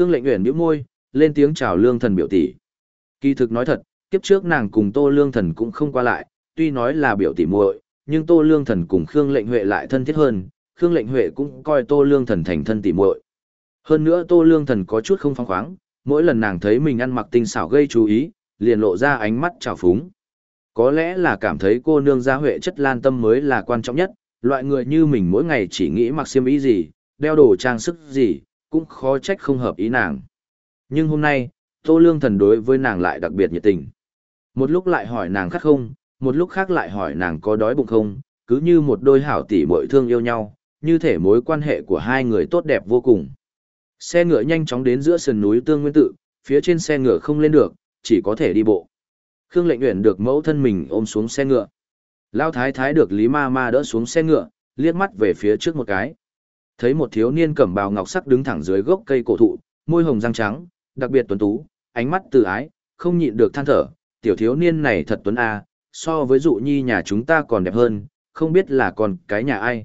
Khương Lệnh Uyển nhíu môi, lên tiếng chào Lương Thần biểu tỷ. Kỳ thực nói thật, kiếp trước nàng cùng Tô Lương Thần cũng không qua lại, tuy nói là biểu tỷ muội, nhưng Tô Lương Thần cùng Khương Lệnh Huệ lại thân thiết hơn, Khương Lệnh Huệ cũng coi Tô Lương Thần thành thân tỷ muội. Hơn nữa Tô Lương Thần có chút không phóng khoáng, mỗi lần nàng thấy mình ăn mặc tinh xảo gây chú ý, liền lộ ra ánh mắt trào phúng. Có lẽ là cảm thấy cô nương gia huệ chất lan tâm mới là quan trọng nhất, loại người như mình mỗi ngày chỉ nghĩ mặc xiêm y gì, đeo đồ trang sức gì, cũng khó trách không hợp ý nàng. Nhưng hôm nay, Tô Lương Thần đối với nàng lại đặc biệt nhiệt tình. Một lúc lại hỏi nàng khát không, một lúc khác lại hỏi nàng có đói bụng không, cứ như một đôi hảo tỷ muội thương yêu nhau, như thể mối quan hệ của hai người tốt đẹp vô cùng. Xe ngựa nhanh chóng đến giữa sườn núi Tương Nguyên Tự, phía trên xe ngựa không lên được, chỉ có thể đi bộ. Khương Lệnh Uyển được mẫu thân mình ôm xuống xe ngựa. Lão thái thái được Lý Ma Ma đỡ xuống xe ngựa, liếc mắt về phía trước một cái. Thấy một thiếu niên cẩm bào ngọc sắc đứng thẳng dưới gốc cây cổ thụ, môi hồng răng trắng, đặc biệt tuấn tú, ánh mắt từ ái, không nhịn được than thở, tiểu thiếu niên này thật tuấn a, so với dụ nhi nhà chúng ta còn đẹp hơn, không biết là còn cái nhà ai.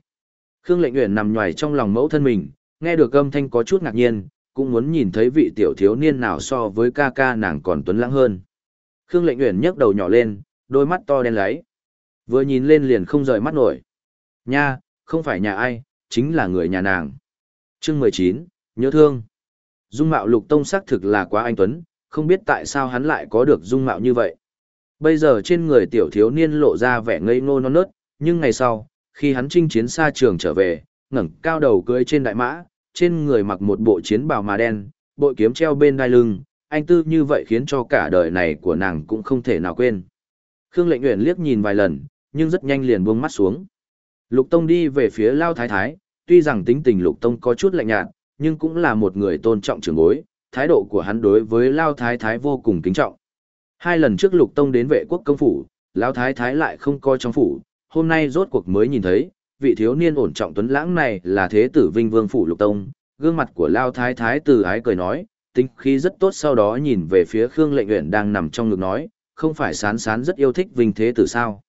Khương Lệnh Uyển nằm nhòi trong lòng mẫu thân mình, nghe được âm thanh có chút ngạc nhiên, cũng muốn nhìn thấy vị tiểu thiếu niên nào so với ca ca nàng còn tuấn lãng hơn. Khương Lệnh Uyển nhấc đầu nhỏ lên, đôi mắt to đen lấy. Vừa nhìn lên liền không rời mắt nổi. Nha, không phải nhà ai, chính là người nhà nàng. Chương mười chín, nhớ thương. Dung mạo lục tông sắc thực là quá anh tuấn, không biết tại sao hắn lại có được dung mạo như vậy. Bây giờ trên người tiểu thiếu niên lộ ra vẻ ngây ngô non nớt, nhưng ngày sau, khi hắn chinh chiến xa trường trở về, ngẩng cao đầu cưỡi trên đại mã, trên người mặc một bộ chiến bào mà đen, bội kiếm treo bên đai lưng, anh tư như vậy khiến cho cả đời này của nàng cũng không thể nào quên. Khương Lệnh Uyển liếc nhìn vài lần, nhưng rất nhanh liền buông mắt xuống. Lục Tông đi về phía Lao Thái Thái, tuy rằng tính tình Lục Tông có chút lạnh nhạt, nhưng cũng là một người tôn trọng trưởng bối, thái độ của hắn đối với Lao Thái Thái vô cùng kính trọng. Hai lần trước Lục Tông đến vệ quốc công phủ, Lao Thái Thái lại không coi trong phủ, hôm nay rốt cuộc mới nhìn thấy, vị thiếu niên ổn trọng tuấn lãng này là thế tử Vinh Vương phủ Lục Tông, gương mặt của Lao Thái Thái từ ái cười nói, tính khí rất tốt sau đó nhìn về phía Khương Lệnh Uyển đang nằm trong ngực nói, không phải sán sán rất yêu thích Vinh Thế tử sao?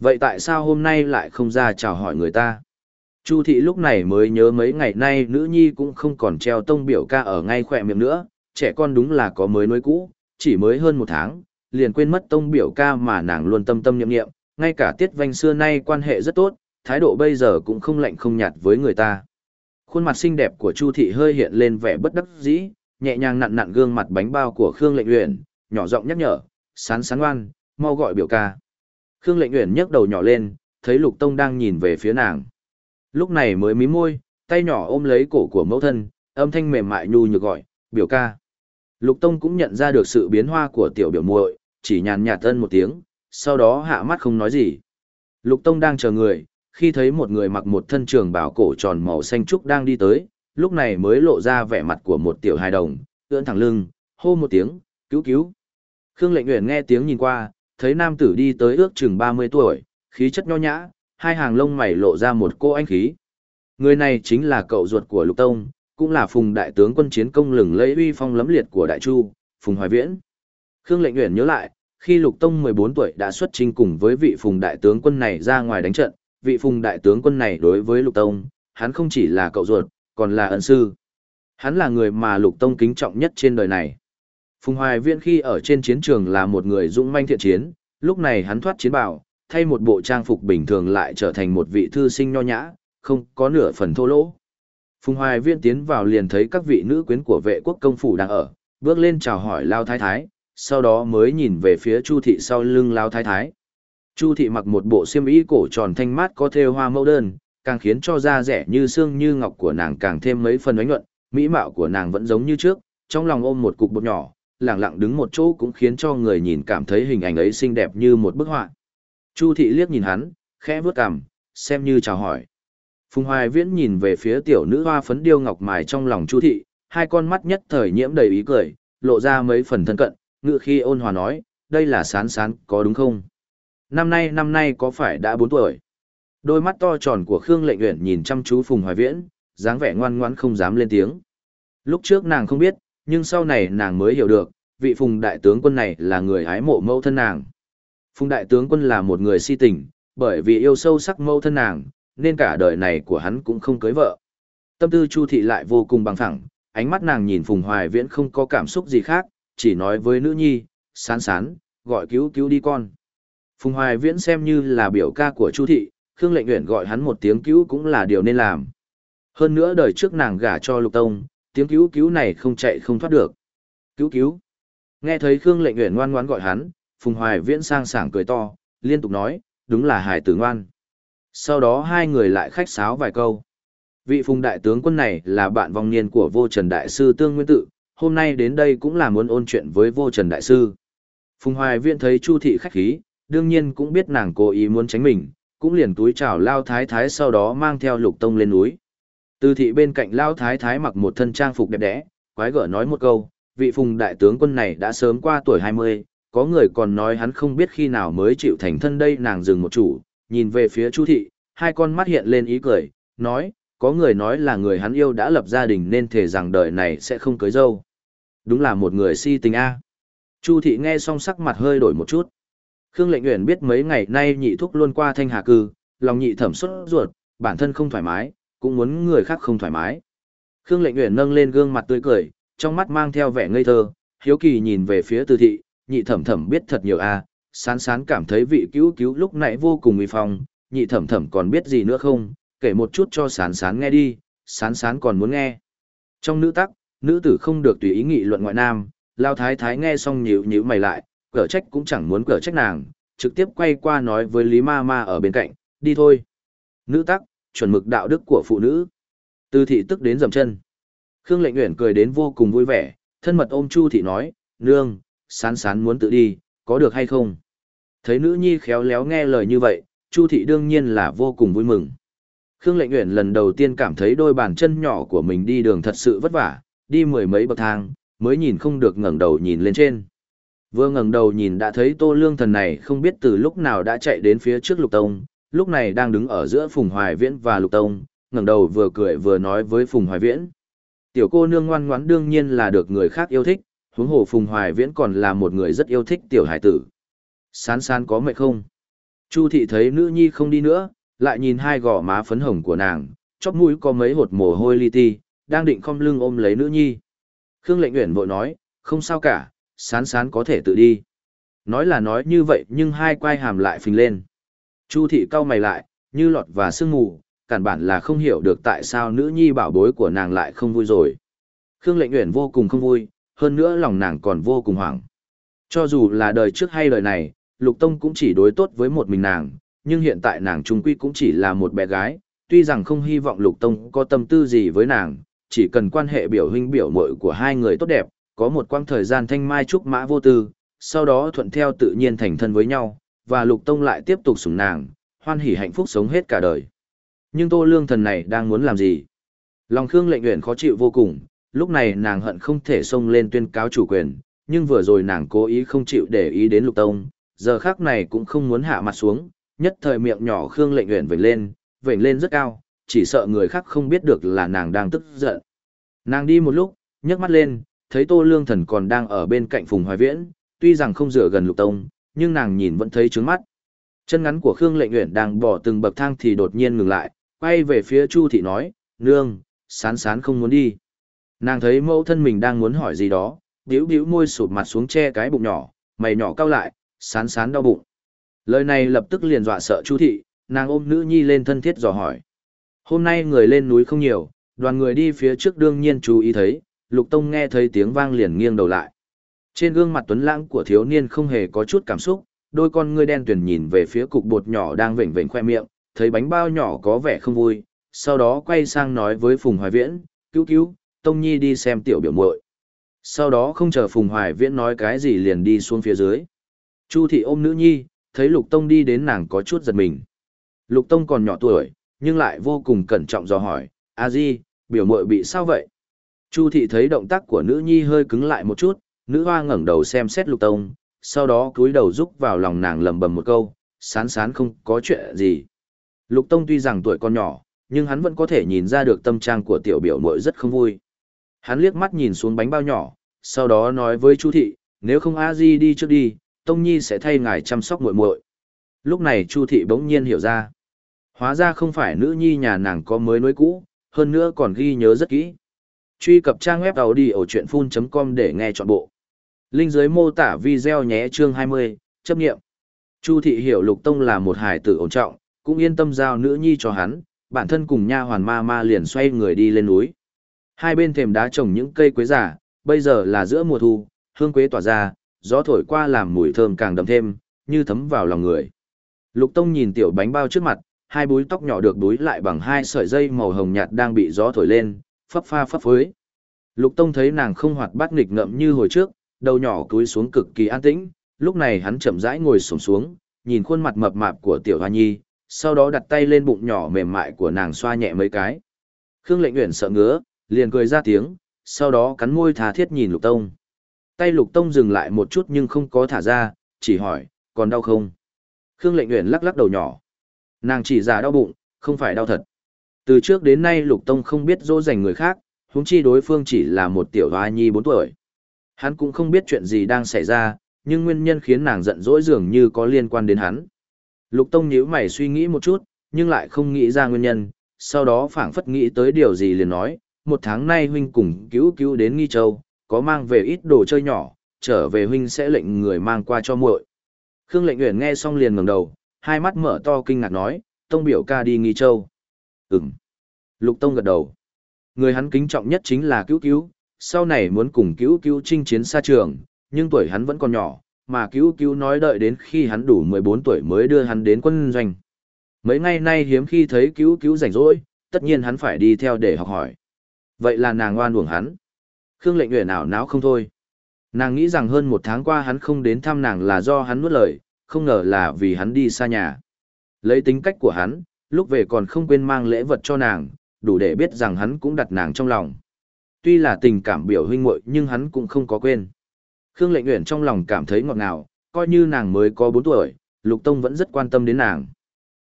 Vậy tại sao hôm nay lại không ra chào hỏi người ta? Chu thị lúc này mới nhớ mấy ngày nay nữ nhi cũng không còn treo tông biểu ca ở ngay khỏe miệng nữa, trẻ con đúng là có mới nuôi cũ, chỉ mới hơn một tháng, liền quên mất tông biểu ca mà nàng luôn tâm tâm niệm niệm, ngay cả tiết vanh xưa nay quan hệ rất tốt, thái độ bây giờ cũng không lạnh không nhạt với người ta. Khuôn mặt xinh đẹp của Chu thị hơi hiện lên vẻ bất đắc dĩ, nhẹ nhàng nặn nặn gương mặt bánh bao của Khương Lệnh Uyển, nhỏ giọng nhắc nhở, "Sán sán ngoan, mau gọi biểu ca." Khương Lệnh Uyển nhấc đầu nhỏ lên, thấy Lục Tông đang nhìn về phía nàng. Lúc này mới mím môi, tay nhỏ ôm lấy cổ của mẫu thân, âm thanh mềm mại nhu nhược gọi, "Biểu ca." Lục Tông cũng nhận ra được sự biến hoa của tiểu biểu muội, chỉ nhàn nhạt ân một tiếng, sau đó hạ mắt không nói gì. Lục Tông đang chờ người, khi thấy một người mặc một thân trường bào cổ tròn màu xanh trúc đang đi tới, lúc này mới lộ ra vẻ mặt của một tiểu hài đồng, ưỡn thẳng lưng, hô một tiếng, cứu cứu. Khương Lệnh Uyển nghe tiếng nhìn qua, thấy nam tử đi tới ước chừng 30 tuổi, khí chất nho nhã, hai hàng lông mày lộ ra một cô anh khí. Người này chính là cậu ruột của Lục Tông, cũng là phùng đại tướng quân chiến công lừng lẫy uy phong lấm liệt của Đại Chu, Phùng Hoài Viễn. Khương Lệnh Uyển nhớ lại, khi Lục Tông 14 tuổi đã xuất chinh cùng với vị phùng đại tướng quân này ra ngoài đánh trận, vị phùng đại tướng quân này đối với Lục Tông, hắn không chỉ là cậu ruột, còn là ân sư. Hắn là người mà Lục Tông kính trọng nhất trên đời này. Phùng Hoài Viễn khi ở trên chiến trường là một người dũng manh thiện chiến, lúc này hắn thoát chiến bào, thay một bộ trang phục bình thường lại trở thành một vị thư sinh nho nhã, không có nửa phần thô lỗ. Phùng Hoài Viễn tiến vào liền thấy các vị nữ quyến của vệ quốc công phủ đang ở, bước lên chào hỏi Lao Thái Thái, sau đó mới nhìn về phía Chu thị sau lưng Lao Thái Thái. Chu thị mặc một bộ xiêm y cổ tròn thanh mát có thêu hoa mẫu đơn, càng khiến cho da rẻ như xương như ngọc của nàng càng thêm mấy phần ánh nhuận, mỹ mạo của nàng vẫn giống như trước, trong lòng ôm một cục bột nhỏ, lặng lặng đứng một chỗ cũng khiến cho người nhìn cảm thấy hình ảnh ấy xinh đẹp như một bức họa. Chu thị liếc nhìn hắn, khẽ vướt cằm, xem như chào hỏi. Phùng Hoài Viễn nhìn về phía tiểu nữ hoa phấn điêu ngọc mài trong lòng Chu thị, hai con mắt nhất thời nhiễm đầy ý cười, lộ ra mấy phần thân cận, ngựa khi ôn hòa nói, đây là sán sán, có đúng không? Năm nay năm nay có phải đã 4 tuổi? Đôi mắt to tròn của Khương Lệnh Uyển nhìn chăm chú Phùng Hoài Viễn, dáng vẻ ngoan ngoãn không dám lên tiếng. Lúc trước nàng không biết, nhưng sau này nàng mới hiểu được, vị Phùng đại tướng quân này là người ái mộ mẫu thân nàng. Phùng đại tướng quân là một người si tình, bởi vì yêu sâu sắc mẫu thân nàng, nên cả đời này của hắn cũng không cưới vợ. Tâm tư Chu thị lại vô cùng bằng phẳng, ánh mắt nàng nhìn Phùng Hoài Viễn không có cảm xúc gì khác, chỉ nói với nữ nhi, sán sán, gọi cứu cứu đi con. Phùng Hoài Viễn xem như là biểu ca của Chu thị, Khương Lệnh Uyển gọi hắn một tiếng cứu cũng là điều nên làm. Hơn nữa đời trước nàng gả cho Lục Tông, tiếng cứu cứu này không chạy không thoát được. Cứu cứu. Nghe thấy Khương Lệnh Uyển ngoan ngoãn gọi hắn, Phùng Hoài Viễn sang sảng cười to, liên tục nói, đúng là hài tử ngoan. Sau đó hai người lại khách sáo vài câu. Vị Phùng đại tướng quân này là bạn vong niên của Vô Trần đại sư Tương Nguyên Tự, hôm nay đến đây cũng là muốn ôn chuyện với Vô Trần đại sư. Phùng Hoài Viễn thấy Chu thị khách khí, đương nhiên cũng biết nàng cố ý muốn tránh mình, cũng liền túi chào lao thái thái sau đó mang theo Lục Tông lên núi. Từ thị bên cạnh lao thái thái mặc một thân trang phục đẹp đẽ, quái gở nói một câu, vị Phùng đại tướng quân này đã sớm qua tuổi 20, có người còn nói hắn không biết khi nào mới chịu thành thân đây nàng dừng một chủ, nhìn về phía Chu thị, hai con mắt hiện lên ý cười, nói, có người nói là người hắn yêu đã lập gia đình nên thể rằng đời này sẽ không cưới dâu. Đúng là một người si tình a. Chu thị nghe xong sắc mặt hơi đổi một chút. Khương Lệnh Uyển biết mấy ngày nay nhị thúc luôn qua thanh hà cư, lòng nhị thẩm xuất ruột, bản thân không thoải mái, cũng muốn người khác không thoải mái. Khương Lệnh Uyển nâng lên gương mặt tươi cười, trong mắt mang theo vẻ ngây thơ, hiếu kỳ nhìn về phía Từ thị, nhị thẩm thẩm biết thật nhiều a, sán sán cảm thấy vị cứu cứu lúc nãy vô cùng uy phong, nhị thẩm thẩm còn biết gì nữa không, kể một chút cho sán sán nghe đi, sán sán còn muốn nghe. Trong nữ tắc, nữ tử không được tùy ý nghị luận ngoại nam, lao thái thái nghe xong nhíu nhíu mày lại, cở trách cũng chẳng muốn cở trách nàng, trực tiếp quay qua nói với Lý Ma Ma ở bên cạnh, đi thôi. Nữ tắc, chuẩn mực đạo đức của phụ nữ. Từ thị tức đến dầm chân. Khương lệnh nguyện cười đến vô cùng vui vẻ, thân mật ôm Chu thị nói, nương, sán sán muốn tự đi, có được hay không? Thấy nữ nhi khéo léo nghe lời như vậy, Chu thị đương nhiên là vô cùng vui mừng. Khương Lệnh Uyển lần đầu tiên cảm thấy đôi bàn chân nhỏ của mình đi đường thật sự vất vả, đi mười mấy bậc thang, mới nhìn không được ngẩng đầu nhìn lên trên. Vừa ngẩng đầu nhìn đã thấy Tô Lương Thần này không biết từ lúc nào đã chạy đến phía trước Lục Tông, lúc này đang đứng ở giữa Phùng Hoài Viễn và Lục Tông, ngẩng đầu vừa cười vừa nói với Phùng Hoài Viễn. Tiểu cô nương ngoan ngoãn đương nhiên là được người khác yêu thích, huống hồ Phùng Hoài Viễn còn là một người rất yêu thích tiểu hải tử. Sán sán có mệt không? Chu thị thấy nữ nhi không đi nữa, lại nhìn hai gò má phấn hồng của nàng, chóp mũi có mấy hột mồ hôi li ti, đang định không lưng ôm lấy nữ nhi. Khương lệnh uyển vội nói, không sao cả, sán sán có thể tự đi. Nói là nói như vậy nhưng hai quai hàm lại phình lên. Chu thị cau mày lại, như lọt và sương mù, cản bản là không hiểu được tại sao nữ nhi bảo bối của nàng lại không vui rồi. Khương lệnh uyển vô cùng không vui, hơn nữa lòng nàng còn vô cùng hoảng. Cho dù là đời trước hay đời này, Lục Tông cũng chỉ đối tốt với một mình nàng, nhưng hiện tại nàng trung quy cũng chỉ là một bé gái, tuy rằng không hy vọng Lục Tông có tâm tư gì với nàng, chỉ cần quan hệ biểu huynh biểu muội của hai người tốt đẹp, có một quãng thời gian thanh mai trúc mã vô tư, sau đó thuận theo tự nhiên thành thân với nhau, và Lục Tông lại tiếp tục sủng nàng, hoan hỉ hạnh phúc sống hết cả đời. Nhưng Tô Lương thần này đang muốn làm gì? Lòng Khương Lệnh Uyển khó chịu vô cùng, lúc này nàng hận không thể xông lên tuyên cáo chủ quyền, nhưng vừa rồi nàng cố ý không chịu để ý đến Lục Tông, giờ khác này cũng không muốn hạ mặt xuống, nhất thời miệng nhỏ Khương Lệnh Uyển vểnh lên, vểnh lên rất cao, chỉ sợ người khác không biết được là nàng đang tức giận. Nàng đi một lúc, nhấc mắt lên, thấy Tô Lương Thần còn đang ở bên cạnh Phùng Hoài Viễn, tuy rằng không dựa gần Lục Tông, nhưng nàng nhìn vẫn thấy trướng mắt. Chân ngắn của Khương Lệnh Uyển đang bỏ từng bậc thang thì đột nhiên ngừng lại, quay về phía Chu thị nói, "Nương, sán sán không muốn đi." Nàng thấy mẫu thân mình đang muốn hỏi gì đó, bĩu bĩu môi sụp mặt xuống che cái bụng nhỏ, mày nhỏ cao lại, sán sán đau bụng. Lời này lập tức liền dọa sợ Chu thị, nàng ôm nữ nhi lên thân thiết dò hỏi. Hôm nay người lên núi không nhiều, đoàn người đi phía trước đương nhiên chú ý thấy, Lục Tông nghe thấy tiếng vang liền nghiêng đầu lại. Trên gương mặt tuấn lãng của thiếu niên không hề có chút cảm xúc, đôi con ngươi đen tuyền nhìn về phía cục bột nhỏ đang vểnh vểnh khoe miệng, thấy bánh bao nhỏ có vẻ không vui, sau đó quay sang nói với Phùng Hoài Viễn, cứu cứu, Tông Nhi đi xem tiểu biểu muội. Sau đó không chờ Phùng Hoài Viễn nói cái gì liền đi xuống phía dưới. Chu thị ôm nữ nhi, thấy Lục Tông đi đến nàng có chút giật mình. Lục Tông còn nhỏ tuổi, nhưng lại vô cùng cẩn trọng dò hỏi, a di, biểu muội bị sao vậy? Chu thị thấy động tác của nữ nhi hơi cứng lại một chút, nữ hoa ngẩng đầu xem xét Lục Tông, sau đó cúi đầu rúc vào lòng nàng lầm bầm một câu, sán sán không có chuyện gì. Lục Tông tuy rằng tuổi còn nhỏ, nhưng hắn vẫn có thể nhìn ra được tâm trạng của tiểu biểu muội rất không vui. Hắn liếc mắt nhìn xuống bánh bao nhỏ, sau đó nói với Chu thị, nếu không a di đi trước đi, Tông Nhi sẽ thay ngài chăm sóc muội muội. Lúc này Chu thị bỗng nhiên hiểu ra. Hóa ra không phải nữ nhi nhà nàng có mới nối cũ, hơn nữa còn ghi nhớ rất kỹ. Truy cập trang web đầu đi ở chuyện full.com để nghe trọn bộ. Linh dưới mô tả video nhé chương 20, chấp nghiệm. Chu thị hiểu Lục Tông là một hài tử ổn trọng, cũng yên tâm giao nữ nhi cho hắn, bản thân cùng nha hoàn ma ma liền xoay người đi lên núi. Hai bên thềm đá trồng những cây quế giả, bây giờ là giữa mùa thu, hương quế tỏa ra, gió thổi qua làm mùi thơm càng đậm thêm, như thấm vào lòng người. Lục Tông nhìn tiểu bánh bao trước mặt, hai búi tóc nhỏ được búi lại bằng hai sợi dây màu hồng nhạt đang bị gió thổi lên, phấp pha phấp phới. Lục Tông thấy nàng không hoạt bát nghịch ngợm như hồi trước, đầu nhỏ cúi xuống cực kỳ an tĩnh, lúc này hắn chậm rãi ngồi xổm xuống, nhìn khuôn mặt mập mạp của tiểu hoa nhi, sau đó đặt tay lên bụng nhỏ mềm mại của nàng xoa nhẹ mấy cái. Khương Lệnh Uyển sợ ngứa, liền cười ra tiếng, sau đó cắn môi tha thiết nhìn Lục Tông. Tay Lục Tông dừng lại một chút nhưng không có thả ra, chỉ hỏi, còn đau không? Khương Lệnh Uyển lắc lắc đầu nhỏ. Nàng chỉ giả đau bụng, không phải đau thật. Từ trước đến nay Lục Tông không biết dỗ dành người khác, huống chi đối phương chỉ là một tiểu hoa nhi 4 tuổi. Hắn cũng không biết chuyện gì đang xảy ra, nhưng nguyên nhân khiến nàng giận dỗi dường như có liên quan đến hắn. Lục Tông nhíu mày suy nghĩ một chút, nhưng lại không nghĩ ra nguyên nhân, sau đó phảng phất nghĩ tới điều gì liền nói, một tháng nay huynh cùng cứu cứu đến Nghi Châu, có mang về ít đồ chơi nhỏ, trở về huynh sẽ lệnh người mang qua cho muội. Khương Lệnh Uyển nghe xong liền ngẩng đầu, hai mắt mở to kinh ngạc nói, Tông biểu ca đi Nghi Châu. Ừm. Lục Tông gật đầu. Người hắn kính trọng nhất chính là cứu cứu, sau này muốn cùng cứu cứu chinh chiến xa trường, nhưng tuổi hắn vẫn còn nhỏ, mà cứu cứu nói đợi đến khi hắn đủ 14 tuổi mới đưa hắn đến quân doanh. Mấy ngày nay hiếm khi thấy cứu cứu rảnh rỗi, tất nhiên hắn phải đi theo để học hỏi. Vậy là nàng oan uổng hắn. Khương lệnh nguyện ảo não không thôi. Nàng nghĩ rằng hơn một tháng qua hắn không đến thăm nàng là do hắn nuốt lời, không ngờ là vì hắn đi xa nhà. Lấy tính cách của hắn, lúc về còn không quên mang lễ vật cho nàng, đủ để biết rằng hắn cũng đặt nàng trong lòng. Tuy là tình cảm biểu huynh muội nhưng hắn cũng không có quên. Khương Lệnh Uyển trong lòng cảm thấy ngọt ngào, coi như nàng mới có 4 tuổi, Lục Tông vẫn rất quan tâm đến nàng.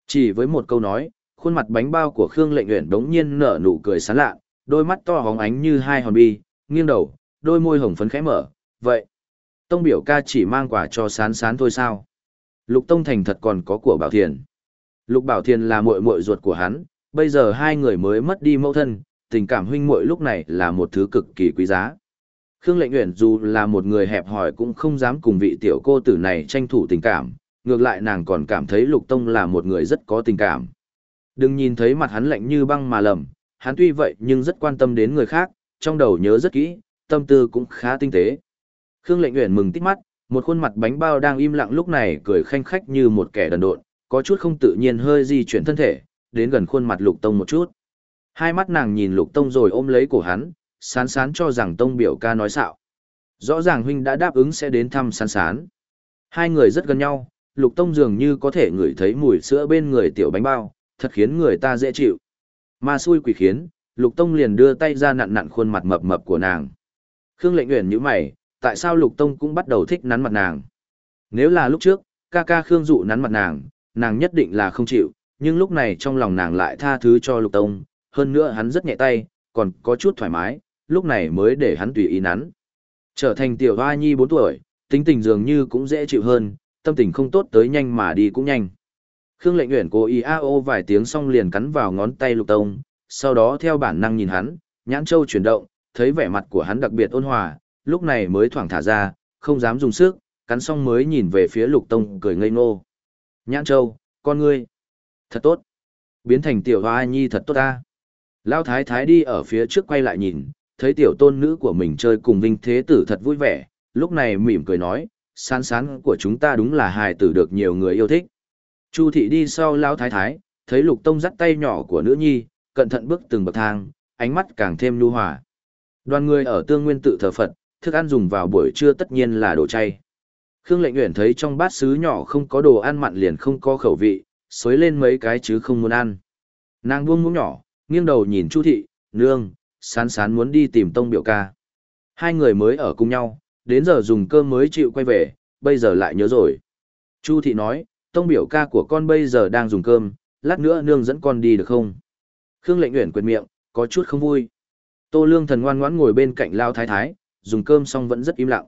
Chỉ với một câu nói, khuôn mặt bánh bao của Khương Lệnh Uyển đống nhiên nở nụ cười sán lạ, đôi mắt to hóng ánh như hai hòn bi, nghiêng đầu, đôi môi hồng phấn khẽ mở, vậy. Tông biểu ca chỉ mang quà cho sán sán thôi sao? Lục Tông thành thật còn có của Bảo Thiền. Lục Bảo Thiền là muội muội ruột của hắn, bây giờ hai người mới mất đi mẫu thân, tình cảm huynh muội lúc này là một thứ cực kỳ quý giá. Khương Lệnh Uyển dù là một người hẹp hòi cũng không dám cùng vị tiểu cô tử này tranh thủ tình cảm, ngược lại nàng còn cảm thấy Lục Tông là một người rất có tình cảm. Đừng nhìn thấy mặt hắn lạnh như băng mà lầm, hắn tuy vậy nhưng rất quan tâm đến người khác, trong đầu nhớ rất kỹ, tâm tư cũng khá tinh tế. Khương Lệnh Uyển mừng tít mắt, một khuôn mặt bánh bao đang im lặng lúc này cười khanh khách như một kẻ đần độn, có chút không tự nhiên hơi di chuyển thân thể, đến gần khuôn mặt Lục Tông một chút. Hai mắt nàng nhìn Lục Tông rồi ôm lấy cổ hắn, sán sán cho rằng Tông biểu ca nói xạo. Rõ ràng huynh đã đáp ứng sẽ đến thăm sán sán. Hai người rất gần nhau, Lục Tông dường như có thể ngửi thấy mùi sữa bên người tiểu bánh bao, thật khiến người ta dễ chịu. Mà xui quỷ khiến, Lục Tông liền đưa tay ra nặn nặn khuôn mặt mập mập của nàng. Khương Lệnh nguyện nhíu mày, tại sao Lục Tông cũng bắt đầu thích nắn mặt nàng? Nếu là lúc trước, ca ca Khương dụ nắn mặt nàng, nàng nhất định là không chịu, nhưng lúc này trong lòng nàng lại tha thứ cho Lục Tông, hơn nữa hắn rất nhẹ tay, còn có chút thoải mái, lúc này mới để hắn tùy ý nắn. Trở thành tiểu hoa nhi 4 tuổi, tính tình dường như cũng dễ chịu hơn, tâm tình không tốt tới nhanh mà đi cũng nhanh. Khương lệnh nguyện cố ý a ô vài tiếng xong liền cắn vào ngón tay lục tông, sau đó theo bản năng nhìn hắn, nhãn châu chuyển động, thấy vẻ mặt của hắn đặc biệt ôn hòa, lúc này mới thoảng thả ra, không dám dùng sức, cắn xong mới nhìn về phía lục tông cười ngây ngô. Nhãn châu, con ngươi, thật tốt. Biến thành tiểu hoa nhi thật tốt ta. Lao thái thái đi ở phía trước quay lại nhìn, thấy tiểu tôn nữ của mình chơi cùng vinh thế tử thật vui vẻ, lúc này mỉm cười nói, sán sán của chúng ta đúng là hài tử được nhiều người yêu thích. Chu thị đi sau Lao thái thái, thấy lục tông dắt tay nhỏ của nữ nhi, cẩn thận bước từng bậc thang, ánh mắt càng thêm nhu hòa. Đoàn người ở tương nguyên tự thờ Phật, thức ăn dùng vào buổi trưa tất nhiên là đồ chay. Khương lệnh nguyện thấy trong bát sứ nhỏ không có đồ ăn mặn liền không có khẩu vị, xối lên mấy cái chứ không muốn ăn. Nàng buông muỗng nhỏ, nghiêng đầu nhìn Chu thị, nương, sán sán muốn đi tìm tông biểu ca. Hai người mới ở cùng nhau, đến giờ dùng cơm mới chịu quay về, bây giờ lại nhớ rồi. Chu thị nói, tông biểu ca của con bây giờ đang dùng cơm, lát nữa nương dẫn con đi được không? Khương lệnh nguyện quyệt miệng, có chút không vui. Tô lương thần ngoan ngoãn ngồi bên cạnh lao thái thái, dùng cơm xong vẫn rất im lặng.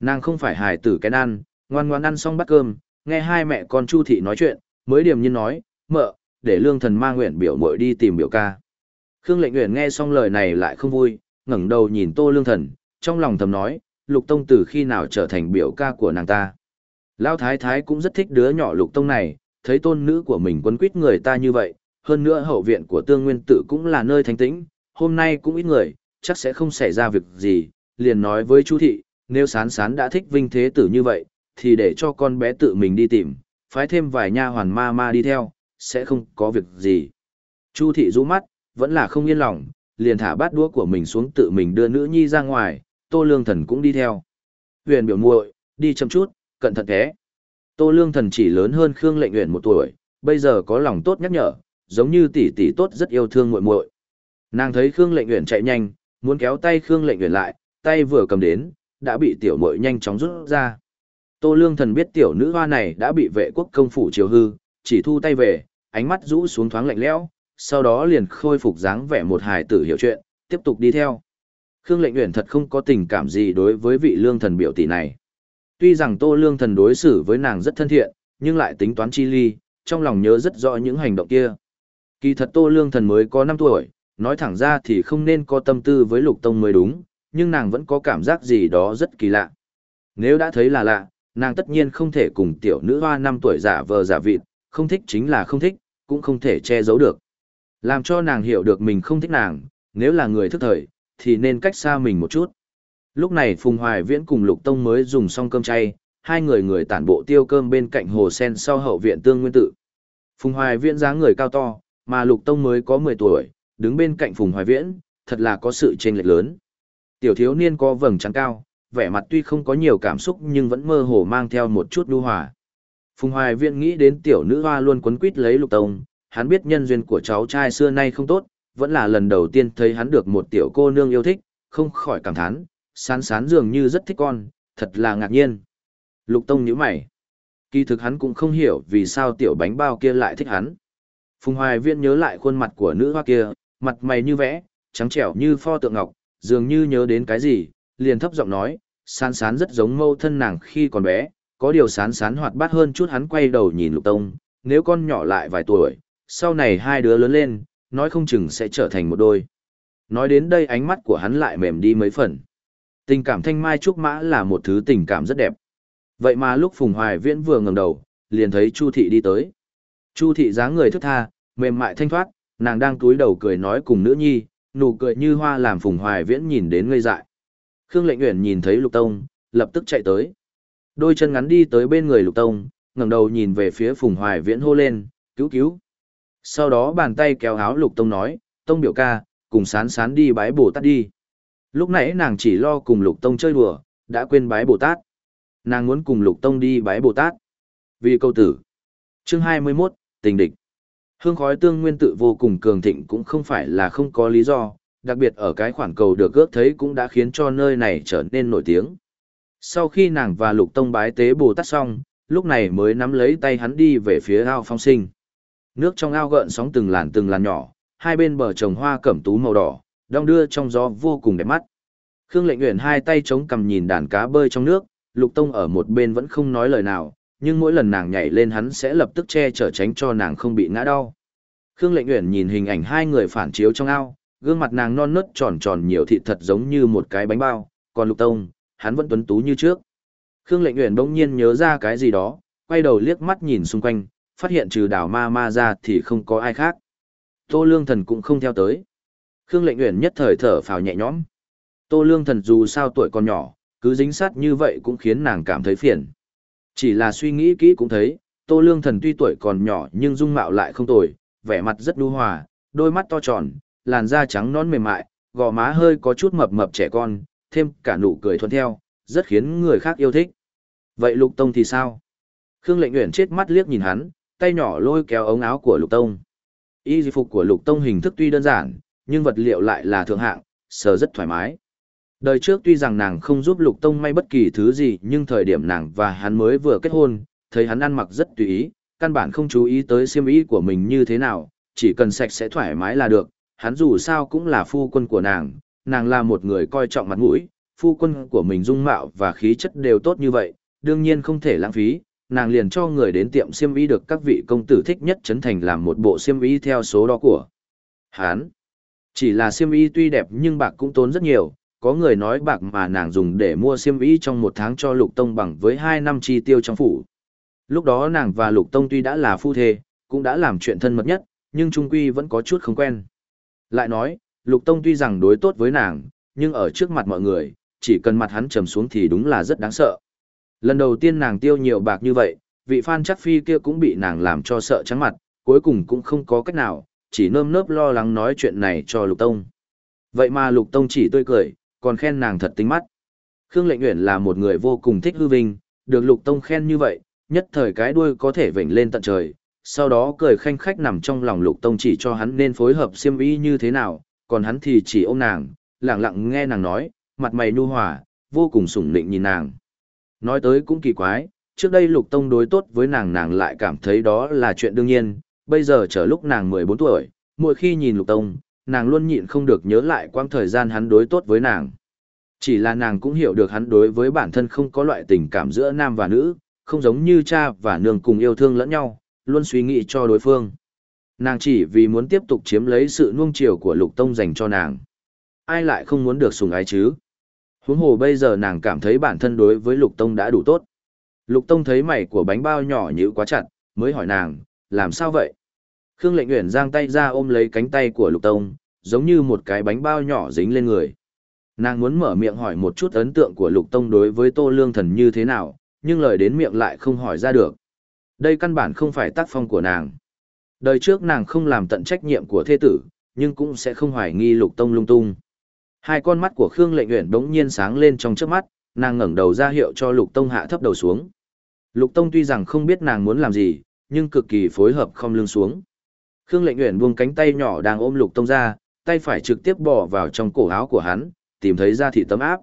Nàng không phải hài tử cái ăn, ngoan ngoãn ăn xong bát cơm, nghe hai mẹ con Chu thị nói chuyện, mới điềm nhiên nói, mợ, để lương thần mang nguyện biểu mội đi tìm biểu ca. Khương lệnh nguyện nghe xong lời này lại không vui, ngẩng đầu nhìn Tô Lương Thần, trong lòng thầm nói, Lục Tông từ khi nào trở thành biểu ca của nàng ta. Lão Thái Thái cũng rất thích đứa nhỏ Lục Tông này, thấy tôn nữ của mình quấn quýt người ta như vậy, hơn nữa hậu viện của tương nguyên tự cũng là nơi thanh tĩnh, hôm nay cũng ít người, chắc sẽ không xảy ra việc gì, liền nói với Chu Thị, nếu sán sán đã thích vinh thế tử như vậy, thì để cho con bé tự mình đi tìm, phái thêm vài nha hoàn ma ma đi theo, sẽ không có việc gì. Chu Thị rũ mắt, vẫn là không yên lòng, liền thả bát đũa của mình xuống tự mình đưa nữ nhi ra ngoài, Tô Lương Thần cũng đi theo. Huyền biểu muội, đi chậm chút, cẩn thận thế. Tô Lương Thần chỉ lớn hơn Khương Lệnh Uyển một tuổi, bây giờ có lòng tốt nhắc nhở, giống như tỷ tỷ tốt rất yêu thương muội muội. Nàng thấy Khương Lệnh Uyển chạy nhanh, muốn kéo tay Khương Lệnh Uyển lại, tay vừa cầm đến, đã bị tiểu muội nhanh chóng rút ra. Tô Lương Thần biết tiểu nữ hoa này đã bị vệ quốc công phủ chiều hư, chỉ thu tay về, ánh mắt rũ xuống thoáng lạnh lẽo, sau đó liền khôi phục dáng vẻ một hài tử hiểu chuyện, tiếp tục đi theo. Khương Lệnh Uyển thật không có tình cảm gì đối với vị lương thần biểu tỷ này. Tuy rằng Tô Lương thần đối xử với nàng rất thân thiện, nhưng lại tính toán chi ly, trong lòng nhớ rất rõ những hành động kia. Kỳ thật Tô Lương thần mới có 5 tuổi, nói thẳng ra thì không nên có tâm tư với Lục Tông mới đúng, nhưng nàng vẫn có cảm giác gì đó rất kỳ lạ. Nếu đã thấy là lạ, nàng tất nhiên không thể cùng tiểu nữ hoa 5 tuổi giả vờ giả vịt, không thích chính là không thích, cũng không thể che giấu được. Làm cho nàng hiểu được mình không thích nàng, nếu là người thức thời, thì nên cách xa mình một chút. Lúc này Phùng Hoài Viễn cùng Lục Tông mới dùng xong cơm chay, hai người người tản bộ tiêu cơm bên cạnh hồ sen sau hậu viện tương nguyên tự. Phùng Hoài Viễn dáng người cao to, mà Lục Tông mới có 10 tuổi, đứng bên cạnh Phùng Hoài Viễn, thật là có sự chênh lệch lớn. Tiểu thiếu niên có vầng trán cao, vẻ mặt tuy không có nhiều cảm xúc nhưng vẫn mơ hồ mang theo một chút nhu hòa. Phùng Hoài Viễn nghĩ đến tiểu nữ hoa luôn quấn quýt lấy Lục Tông, hắn biết nhân duyên của cháu trai xưa nay không tốt, vẫn là lần đầu tiên thấy hắn được một tiểu cô nương yêu thích, không khỏi cảm thán, sán sán dường như rất thích con, thật là ngạc nhiên. Lục Tông nhíu mày. Kỳ thực hắn cũng không hiểu vì sao tiểu bánh bao kia lại thích hắn. Phùng Hoài Viễn nhớ lại khuôn mặt của nữ hoa kia, mặt mày như vẽ, trắng trẻo như pho tượng ngọc, dường như nhớ đến cái gì, liền thấp giọng nói, sán sán rất giống mâu thân nàng khi còn bé, có điều sán sán hoạt bát hơn chút hắn quay đầu nhìn Lục Tông, nếu con nhỏ lại vài tuổi, sau này hai đứa lớn lên, nói không chừng sẽ trở thành một đôi. Nói đến đây ánh mắt của hắn lại mềm đi mấy phần. Tình cảm thanh mai trúc mã là một thứ tình cảm rất đẹp. Vậy mà lúc Phùng Hoài Viễn vừa ngẩng đầu, liền thấy Chu thị đi tới. Chu thị dáng người thức tha, mềm mại thanh thoát, nàng đang túi đầu cười nói cùng nữ nhi, nụ cười như hoa làm Phùng Hoài Viễn nhìn đến ngây dại. Khương Lệnh Uyển nhìn thấy Lục Tông, lập tức chạy tới. Đôi chân ngắn đi tới bên người Lục Tông, ngẩng đầu nhìn về phía Phùng Hoài Viễn hô lên, "Cứu cứu!" Sau đó bàn tay kéo áo Lục Tông nói, "Tông biểu ca, cùng sán sán đi bái Bồ Tát đi." Lúc nãy nàng chỉ lo cùng Lục Tông chơi đùa, đã quên bái Bồ Tát. Nàng muốn cùng Lục Tông đi bái Bồ Tát. Vì câu tử. Chương 21, tình địch. Hương khói tương nguyên tự vô cùng cường thịnh cũng không phải là không có lý do, đặc biệt ở cái khoản cầu được ước thấy cũng đã khiến cho nơi này trở nên nổi tiếng. Sau khi nàng và Lục Tông bái tế Bồ Tát xong, lúc này mới nắm lấy tay hắn đi về phía ao phong sinh. Nước trong ao gợn sóng từng làn từng làn nhỏ, hai bên bờ trồng hoa cẩm tú màu đỏ, đong đưa trong gió vô cùng đẹp mắt. Khương Lệnh Uyển hai tay chống cằm nhìn đàn cá bơi trong nước, Lục Tông ở một bên vẫn không nói lời nào, nhưng mỗi lần nàng nhảy lên hắn sẽ lập tức che chở tránh cho nàng không bị ngã đau. Khương Lệnh Uyển nhìn hình ảnh hai người phản chiếu trong ao, gương mặt nàng non nớt tròn tròn nhiều thịt thật giống như một cái bánh bao, còn Lục Tông, hắn vẫn tuấn tú như trước. Khương Lệnh Uyển bỗng nhiên nhớ ra cái gì đó, quay đầu liếc mắt nhìn xung quanh, phát hiện trừ đào ma ma ra thì không có ai khác. Tô Lương Thần cũng không theo tới. Khương Lệnh Uyển nhất thời thở phào nhẹ nhõm. Tô Lương Thần dù sao tuổi còn nhỏ, cứ dính sát như vậy cũng khiến nàng cảm thấy phiền. Chỉ là suy nghĩ kỹ cũng thấy, Tô Lương Thần tuy tuổi còn nhỏ nhưng dung mạo lại không tồi, vẻ mặt rất nhu hòa, đôi mắt to tròn, làn da trắng nõn mềm mại, gò má hơi có chút mập mập trẻ con, thêm cả nụ cười thuần theo, rất khiến người khác yêu thích. Vậy Lục Tông thì sao? Khương Lệnh Uyển chết mắt liếc nhìn hắn, tay nhỏ lôi kéo ống áo của Lục Tông. Y phục của Lục Tông hình thức tuy đơn giản, nhưng vật liệu lại là thượng hạng, sờ rất thoải mái. Đời trước tuy rằng nàng không giúp Lục Tông may bất kỳ thứ gì nhưng thời điểm nàng và hắn mới vừa kết hôn, thấy hắn ăn mặc rất tùy ý, căn bản không chú ý tới xiêm y của mình như thế nào, chỉ cần sạch sẽ thoải mái là được, hắn dù sao cũng là phu quân của nàng, nàng là một người coi trọng mặt mũi, phu quân của mình dung mạo và khí chất đều tốt như vậy, đương nhiên không thể lãng phí, nàng liền cho người đến tiệm xiêm y được các vị công tử thích nhất chấn thành làm một bộ xiêm y theo số đo của hắn. Chỉ là xiêm y tuy đẹp nhưng bạc cũng tốn rất nhiều, có người nói bạc mà nàng dùng để mua xiêm y trong một tháng cho Lục Tông bằng với hai năm chi tiêu trong phủ. Lúc đó nàng và Lục Tông tuy đã là phu thê, cũng đã làm chuyện thân mật nhất, nhưng trung quy vẫn có chút không quen. Lại nói, Lục Tông tuy rằng đối tốt với nàng, nhưng ở trước mặt mọi người, chỉ cần mặt hắn trầm xuống thì đúng là rất đáng sợ. Lần đầu tiên nàng tiêu nhiều bạc như vậy, vị Phan Chắc Phi kia cũng bị nàng làm cho sợ trắng mặt, cuối cùng cũng không có cách nào, chỉ nơm nớp lo lắng nói chuyện này cho Lục Tông. Vậy mà Lục Tông chỉ tươi cười, còn khen nàng thật tinh mắt. Khương Lệnh Uyển là một người vô cùng thích hư vinh, được Lục Tông khen như vậy, nhất thời cái đuôi có thể vểnh lên tận trời, sau đó cười khanh khách nằm trong lòng Lục Tông chỉ cho hắn nên phối hợp xiêm y như thế nào, còn hắn thì chỉ ôm nàng, lặng lặng nghe nàng nói, mặt mày nu hòa, vô cùng sủng nịnh nhìn nàng. Nói tới cũng kỳ quái, trước đây Lục Tông đối tốt với nàng nàng lại cảm thấy đó là chuyện đương nhiên, bây giờ trở lúc nàng 14 tuổi, mỗi khi nhìn Lục Tông, nàng luôn nhịn không được nhớ lại quãng thời gian hắn đối tốt với nàng. Chỉ là nàng cũng hiểu được hắn đối với bản thân không có loại tình cảm giữa nam và nữ, không giống như cha và nương cùng yêu thương lẫn nhau, luôn suy nghĩ cho đối phương. Nàng chỉ vì muốn tiếp tục chiếm lấy sự nuông chiều của Lục Tông dành cho nàng. Ai lại không muốn được sủng ái chứ? Huống hồ bây giờ nàng cảm thấy bản thân đối với Lục Tông đã đủ tốt. Lục Tông thấy mày của bánh bao nhỏ nhữ quá chặt, mới hỏi nàng, làm sao vậy? Khương Lệnh Uyển giang tay ra ôm lấy cánh tay của Lục Tông, giống như một cái bánh bao nhỏ dính lên người. Nàng muốn mở miệng hỏi một chút ấn tượng của Lục Tông đối với Tô Lương Thần như thế nào, nhưng lời đến miệng lại không hỏi ra được. Đây căn bản không phải tác phong của nàng. Đời trước nàng không làm tận trách nhiệm của thế tử, nhưng cũng sẽ không hoài nghi Lục Tông lung tung. Hai con mắt của Khương Lệnh Uyển đống nhiên sáng lên trong trước mắt, nàng ngẩng đầu ra hiệu cho Lục Tông hạ thấp đầu xuống. Lục Tông tuy rằng không biết nàng muốn làm gì, nhưng cực kỳ phối hợp không lưng xuống. Khương Lệnh Uyển buông cánh tay nhỏ đang ôm Lục Tông ra, tay phải trực tiếp bỏ vào trong cổ áo của hắn, tìm thấy ra thị tấm áp.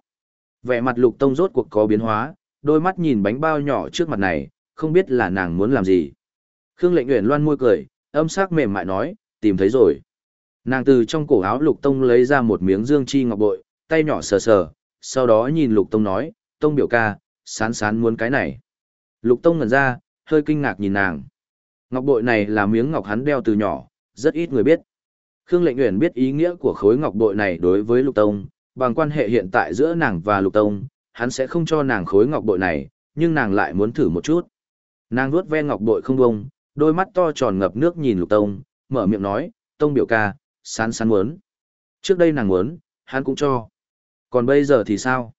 Vẻ mặt Lục Tông rốt cuộc có biến hóa, đôi mắt nhìn bánh bao nhỏ trước mặt này, không biết là nàng muốn làm gì. Khương Lệnh Uyển loan môi cười, âm sắc mềm mại nói, tìm thấy rồi. Nàng từ trong cổ áo Lục Tông lấy ra một miếng dương chi ngọc bội, tay nhỏ sờ sờ, sau đó nhìn Lục Tông nói, Tông biểu ca, sán sán muốn cái này. Lục Tông ngẩn ra, hơi kinh ngạc nhìn nàng. Ngọc bội này là miếng ngọc hắn đeo từ nhỏ, rất ít người biết. Khương Lệnh Uyển biết ý nghĩa của khối ngọc bội này đối với Lục Tông, bằng quan hệ hiện tại giữa nàng và Lục Tông, hắn sẽ không cho nàng khối ngọc bội này, nhưng nàng lại muốn thử một chút. Nàng vuốt ve ngọc bội không bông, đôi mắt to tròn ngập nước nhìn Lục Tông, mở miệng nói, Tông biểu ca, sán sán muốn. Trước đây nàng muốn, hắn cũng cho. Còn bây giờ thì sao?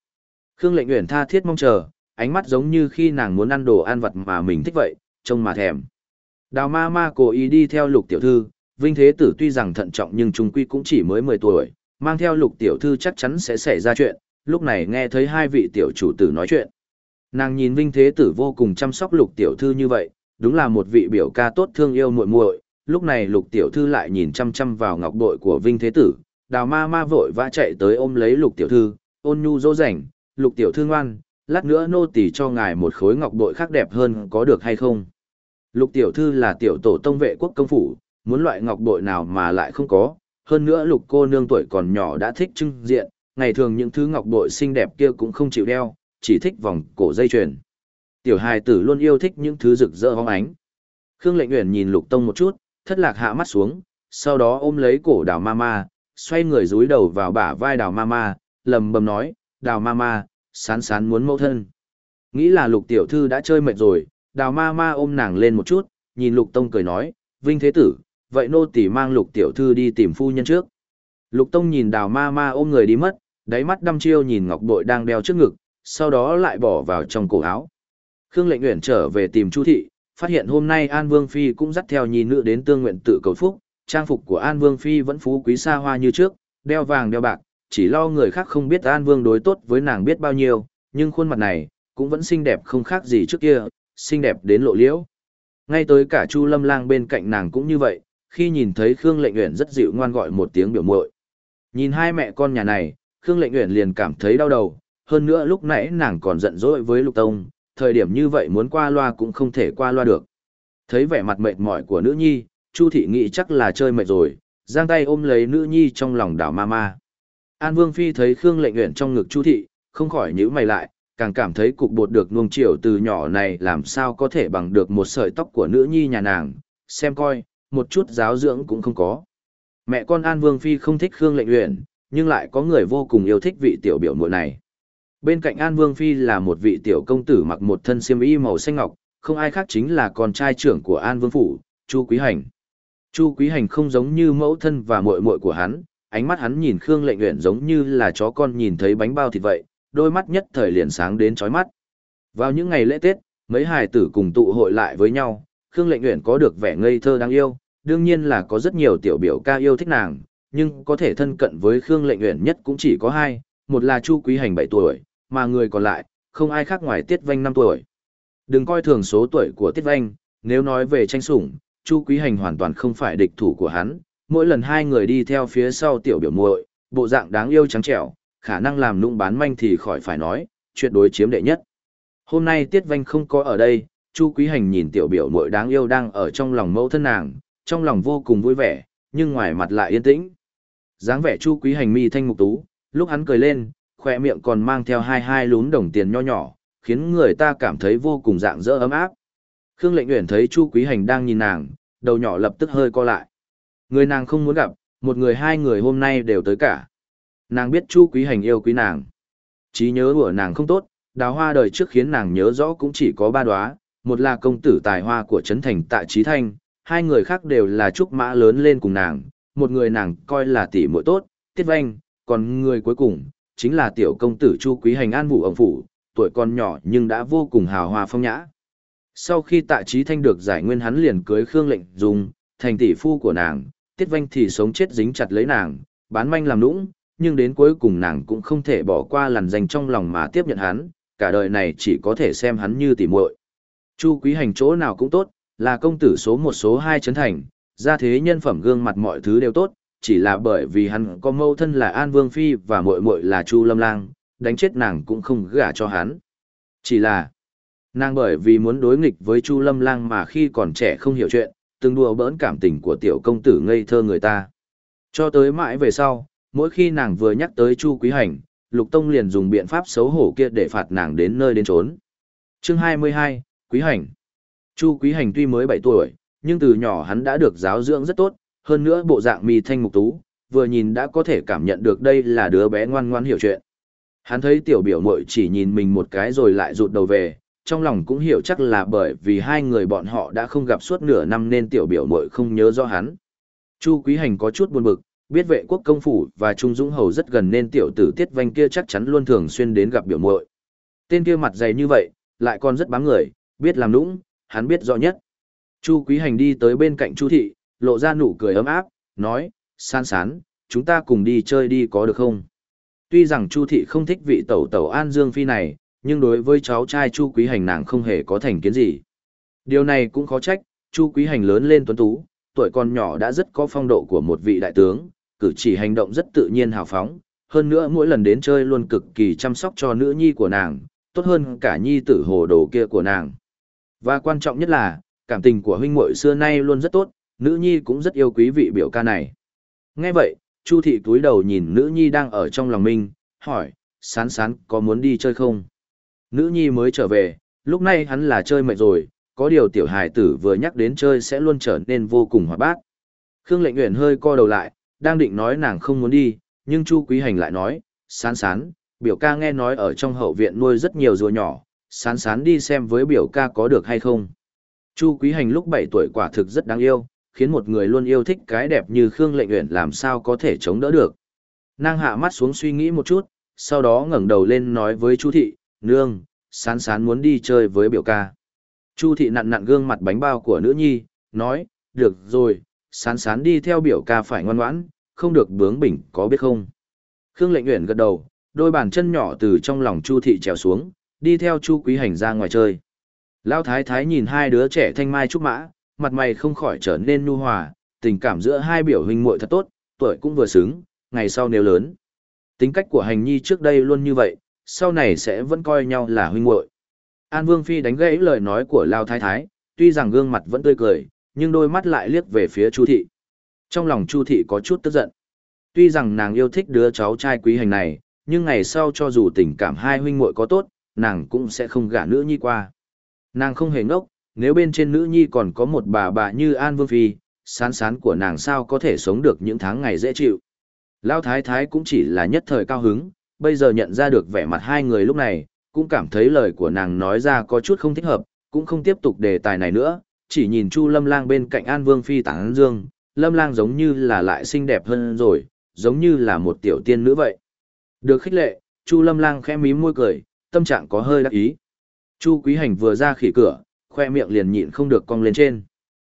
Khương Lệnh Uyển tha thiết mong chờ, ánh mắt giống như khi nàng muốn ăn đồ ăn vật mà mình thích vậy, trông mà thèm. Đào ma ma cố ý đi theo lục tiểu thư, Vinh Thế Tử tuy rằng thận trọng nhưng trung quy cũng chỉ mới 10 tuổi, mang theo lục tiểu thư chắc chắn sẽ xảy ra chuyện, lúc này nghe thấy hai vị tiểu chủ tử nói chuyện. Nàng nhìn Vinh Thế Tử vô cùng chăm sóc lục tiểu thư như vậy, đúng là một vị biểu ca tốt thương yêu muội muội. lúc này lục tiểu thư lại nhìn chăm chăm vào ngọc bội của Vinh Thế Tử, đào ma ma vội vã chạy tới ôm lấy lục tiểu thư, ôn nhu dỗ dành, lục tiểu thư ngoan, lát nữa nô tỳ cho ngài một khối ngọc bội khác đẹp hơn có được hay không? Lục tiểu thư là tiểu tổ tông vệ quốc công phủ, muốn loại ngọc bội nào mà lại không có, hơn nữa lục cô nương tuổi còn nhỏ đã thích trưng diện, ngày thường những thứ ngọc bội xinh đẹp kia cũng không chịu đeo, chỉ thích vòng cổ dây chuyền. Tiểu hài tử luôn yêu thích những thứ rực rỡ hóng ánh. Khương Lệnh nguyện nhìn Lục Tông một chút, thất lạc hạ mắt xuống, sau đó ôm lấy cổ Đào Ma Ma, xoay người dúi đầu vào bả vai Đào Ma Ma, lầm bầm nói, "Đào Ma Ma, sán sán muốn mẫu thân." Nghĩ là Lục tiểu thư đã chơi mệt rồi, đào ma ma ôm nàng lên một chút, nhìn lục tông cười nói, Vinh Thế Tử, vậy nô tỳ mang lục tiểu thư đi tìm phu nhân trước. Lục tông nhìn đào ma ma ôm người đi mất, đáy mắt đăm chiêu nhìn ngọc bội đang đeo trước ngực, sau đó lại bỏ vào trong cổ áo. Khương lệnh Uyển trở về tìm Chu thị, phát hiện hôm nay An Vương Phi cũng dắt theo nhi nữ đến tương nguyện tự cầu phúc, trang phục của An Vương Phi vẫn phú quý xa hoa như trước, đeo vàng đeo bạc, chỉ lo người khác không biết An Vương đối tốt với nàng biết bao nhiêu, nhưng khuôn mặt này, cũng vẫn xinh đẹp không khác gì trước kia, xinh đẹp đến lộ liễu. Ngay tới cả Chu Lâm Lang bên cạnh nàng cũng như vậy, khi nhìn thấy Khương Lệnh Uyển rất dịu ngoan gọi một tiếng biểu muội. Nhìn hai mẹ con nhà này, Khương Lệnh Uyển liền cảm thấy đau đầu, hơn nữa lúc nãy nàng còn giận dỗi với Lục Tông, thời điểm như vậy muốn qua loa cũng không thể qua loa được. Thấy vẻ mặt mệt mỏi của nữ nhi, Chu thị nghĩ chắc là chơi mệt rồi, giang tay ôm lấy nữ nhi trong lòng đảo ma ma. An Vương Phi thấy Khương Lệnh Uyển trong ngực Chu thị, không khỏi nhíu mày lại, càng cảm thấy cục bột được nuông chiều từ nhỏ này làm sao có thể bằng được một sợi tóc của nữ nhi nhà nàng, xem coi, một chút giáo dưỡng cũng không có. Mẹ con An Vương Phi không thích Khương Lệnh Uyển, nhưng lại có người vô cùng yêu thích vị tiểu biểu muội này. Bên cạnh An Vương Phi là một vị tiểu công tử mặc một thân xiêm y màu xanh ngọc, không ai khác chính là con trai trưởng của An Vương Phủ, Chu Quý Hành. Chu Quý Hành không giống như mẫu thân và muội muội của hắn, ánh mắt hắn nhìn Khương Lệnh Uyển giống như là chó con nhìn thấy bánh bao thịt vậy, đôi mắt nhất thời liền sáng đến chói mắt. Vào những ngày lễ Tết, mấy hài tử cùng tụ hội lại với nhau, Khương Lệnh Uyển có được vẻ ngây thơ đáng yêu, đương nhiên là có rất nhiều tiểu biểu ca yêu thích nàng, nhưng có thể thân cận với Khương Lệnh Uyển nhất cũng chỉ có hai, một là Chu Quý Hành 7 tuổi, mà người còn lại, không ai khác ngoài Tiết Vanh 5 tuổi. Đừng coi thường số tuổi của Tiết Vanh, nếu nói về tranh sủng, Chu Quý Hành hoàn toàn không phải địch thủ của hắn, mỗi lần hai người đi theo phía sau tiểu biểu muội, bộ dạng đáng yêu trắng trẻo, khả năng làm nũng bán manh thì khỏi phải nói, tuyệt đối chiếm đệ nhất. Hôm nay Tiết Vanh không có ở đây, Chu Quý Hành nhìn tiểu biểu muội đáng yêu đang ở trong lòng mẫu thân nàng, trong lòng vô cùng vui vẻ, nhưng ngoài mặt lại yên tĩnh. dáng vẻ Chu Quý Hành mi thanh mục tú, lúc hắn cười lên, khoe miệng còn mang theo hai hai lún đồng tiền nho nhỏ, khiến người ta cảm thấy vô cùng dạng dỡ ấm áp. Khương Lệnh Uyển thấy Chu Quý Hành đang nhìn nàng, đầu nhỏ lập tức hơi co lại. Người nàng không muốn gặp, một người hai người hôm nay đều tới cả. Nàng biết Chu Quý Hành yêu quý nàng. trí nhớ của nàng không tốt, đào hoa đời trước khiến nàng nhớ rõ cũng chỉ có ba đóa, một là công tử tài hoa của Trấn Thành Tạ Trí Thanh, hai người khác đều là trúc mã lớn lên cùng nàng, một người nàng coi là tỷ muội tốt, Tiết Vanh, còn người cuối cùng, chính là tiểu công tử Chu Quý Hành an vụ ông phủ, tuổi còn nhỏ nhưng đã vô cùng hào hoa phong nhã. Sau khi tạ trí thanh được giải nguyên hắn liền cưới Khương lệnh dùng, thành tỷ phu của nàng, Tiết Vanh thì sống chết dính chặt lấy nàng, bán manh làm nũng, nhưng đến cuối cùng nàng cũng không thể bỏ qua lằn danh trong lòng mà tiếp nhận hắn, cả đời này chỉ có thể xem hắn như tỉ muội. Chu Quý Hành chỗ nào cũng tốt, là công tử số một số hai chấn thành, ra thế nhân phẩm gương mặt mọi thứ đều tốt, chỉ là bởi vì hắn có mâu thân là An Vương Phi và muội muội là Chu Lâm Lang, đánh chết nàng cũng không gả cho hắn. Chỉ là, nàng bởi vì muốn đối nghịch với Chu Lâm Lang mà khi còn trẻ không hiểu chuyện, từng đùa bỡn cảm tình của tiểu công tử ngây thơ người ta. Cho tới mãi về sau, mỗi khi nàng vừa nhắc tới Chu Quý Hành, Lục Tông liền dùng biện pháp xấu hổ kia để phạt nàng đến nơi đến trốn. Chương 22, Quý Hành Chu Quý Hành tuy mới 7 tuổi, nhưng từ nhỏ hắn đã được giáo dưỡng rất tốt, hơn nữa bộ dạng mi thanh mục tú, vừa nhìn đã có thể cảm nhận được đây là đứa bé ngoan ngoan hiểu chuyện. Hắn thấy tiểu biểu muội chỉ nhìn mình một cái rồi lại rụt đầu về, trong lòng cũng hiểu chắc là bởi vì hai người bọn họ đã không gặp suốt nửa năm nên tiểu biểu muội không nhớ rõ hắn. Chu Quý Hành có chút buồn bực, biết vệ quốc công phủ và Trung Dũng Hầu rất gần nên tiểu tử Tiết Vanh kia chắc chắn luôn thường xuyên đến gặp biểu muội. Tên kia mặt dày như vậy, lại còn rất bám người, biết làm nũng, hắn biết rõ nhất. Chu Quý Hành đi tới bên cạnh Chu Thị, lộ ra nụ cười ấm áp, nói, san sán, chúng ta cùng đi chơi đi có được không? Tuy rằng Chu Thị không thích vị tẩu tẩu An Dương Phi này, nhưng đối với cháu trai Chu Quý Hành nàng không hề có thành kiến gì. Điều này cũng khó trách, Chu Quý Hành lớn lên tuấn tú, tuổi còn nhỏ đã rất có phong độ của một vị đại tướng, cử chỉ hành động rất tự nhiên hào phóng, hơn nữa mỗi lần đến chơi luôn cực kỳ chăm sóc cho nữ nhi của nàng, tốt hơn cả nhi tử hồ đồ kia của nàng. Và quan trọng nhất là, cảm tình của huynh muội xưa nay luôn rất tốt, nữ nhi cũng rất yêu quý vị biểu ca này. Nghe vậy, Chu thị túi đầu nhìn nữ nhi đang ở trong lòng mình, hỏi, sán sán có muốn đi chơi không? Nữ nhi mới trở về, lúc này hắn là chơi mệt rồi, có điều tiểu hài tử vừa nhắc đến chơi sẽ luôn trở nên vô cùng hoạt bát. Khương lệnh nguyện hơi co đầu lại, đang định nói nàng không muốn đi, nhưng Chu Quý Hành lại nói, sán sán, biểu ca nghe nói ở trong hậu viện nuôi rất nhiều rùa nhỏ, sán sán đi xem với biểu ca có được hay không. Chu Quý Hành lúc 7 tuổi quả thực rất đáng yêu, khiến một người luôn yêu thích cái đẹp như Khương Lệnh Uyển làm sao có thể chống đỡ được. Nàng hạ mắt xuống suy nghĩ một chút, sau đó ngẩng đầu lên nói với Chu thị, "Nương, Sán Sán muốn đi chơi với biểu ca." Chu thị nặn nặn gương mặt bánh bao của nữ nhi, nói, "Được rồi, Sán Sán đi theo biểu ca phải ngoan ngoãn, không được bướng bỉnh, có biết không?" Khương Lệnh Uyển gật đầu, đôi bàn chân nhỏ từ trong lòng Chu thị trèo xuống, đi theo Chu Quý Hành ra ngoài chơi. Lão thái thái nhìn hai đứa trẻ thanh mai trúc mã, mặt mày không khỏi trở nên nhu hòa, tình cảm giữa hai biểu huynh muội thật tốt, tuổi cũng vừa xứng, ngày sau nếu lớn. Tính cách của hành nhi trước đây luôn như vậy, sau này sẽ vẫn coi nhau là huynh muội. An Vương Phi đánh gãy lời nói của Lao Thái Thái, tuy rằng gương mặt vẫn tươi cười, nhưng đôi mắt lại liếc về phía Chu Thị. Trong lòng Chu Thị có chút tức giận. Tuy rằng nàng yêu thích đứa cháu trai quý hành này, nhưng ngày sau cho dù tình cảm hai huynh muội có tốt, nàng cũng sẽ không gả nữ nhi qua. Nàng không hề ngốc, nếu bên trên nữ nhi còn có một bà bà như An Vương Phi, sán sán của nàng sao có thể sống được những tháng ngày dễ chịu. Lao thái thái cũng chỉ là nhất thời cao hứng, bây giờ nhận ra được vẻ mặt hai người lúc này, cũng cảm thấy lời của nàng nói ra có chút không thích hợp, cũng không tiếp tục đề tài này nữa, chỉ nhìn Chu Lâm Lang bên cạnh An Vương Phi tảng dương, Lâm Lang giống như là lại xinh đẹp hơn rồi, giống như là một tiểu tiên nữ vậy. Được khích lệ, Chu Lâm Lang khẽ mím môi cười, tâm trạng có hơi đắc ý. Chu Quý Hành vừa ra khỉ cửa, khoe miệng liền nhịn không được cong lên trên.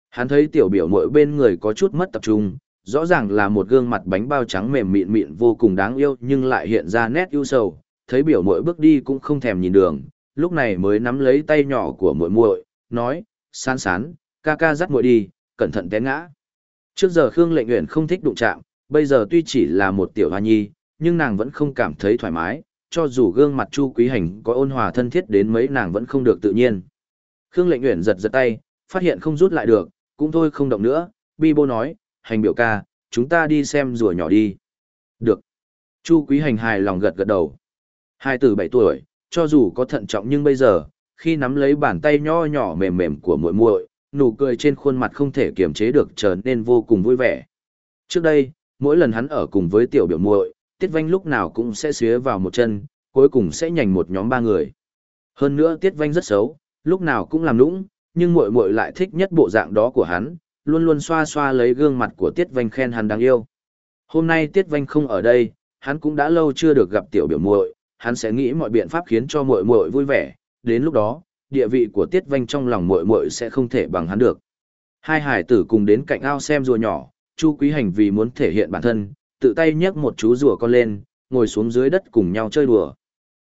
Hắn thấy tiểu biểu mỗi bên người có chút mất tập trung, rõ ràng là một gương mặt bánh bao trắng mềm mịn mịn vô cùng đáng yêu nhưng lại hiện ra nét ưu sầu, thấy biểu mỗi bước đi cũng không thèm nhìn đường, lúc này mới nắm lấy tay nhỏ của muội muội, nói, sán sán, ca ca dắt muội đi, cẩn thận té ngã. Trước giờ Khương Lệnh Uyển không thích đụng chạm, bây giờ tuy chỉ là một tiểu hoa nhi, nhưng nàng vẫn không cảm thấy thoải mái, cho dù gương mặt Chu Quý Hành có ôn hòa thân thiết đến mấy nàng vẫn không được tự nhiên. Khương Lệnh Uyển giật giật tay, phát hiện không rút lại được, cũng thôi không động nữa, Bi Bô nói, hành biểu ca, chúng ta đi xem rùa nhỏ đi. Được. Chu Quý Hành hài lòng gật gật đầu. Hai từ 7 tuổi, cho dù có thận trọng nhưng bây giờ, khi nắm lấy bàn tay nho nhỏ mềm mềm của muội muội, nụ cười trên khuôn mặt không thể kiềm chế được trở nên vô cùng vui vẻ. Trước đây, mỗi lần hắn ở cùng với tiểu biểu muội, Tiết Vanh lúc nào cũng sẽ xía vào một chân, cuối cùng sẽ nhành một nhóm ba người. Hơn nữa Tiết Vanh rất xấu, lúc nào cũng làm nũng, nhưng muội muội lại thích nhất bộ dạng đó của hắn, luôn luôn xoa xoa lấy gương mặt của Tiết Vanh khen hắn đáng yêu. Hôm nay Tiết Vanh không ở đây, hắn cũng đã lâu chưa được gặp tiểu biểu muội, hắn sẽ nghĩ mọi biện pháp khiến cho muội muội vui vẻ, đến lúc đó, địa vị của Tiết Vanh trong lòng muội muội sẽ không thể bằng hắn được. Hai hải tử cùng đến cạnh ao xem rùa nhỏ, Chu Quý Hành vì muốn thể hiện bản thân, tự tay nhấc một chú rùa con lên, ngồi xuống dưới đất cùng nhau chơi đùa.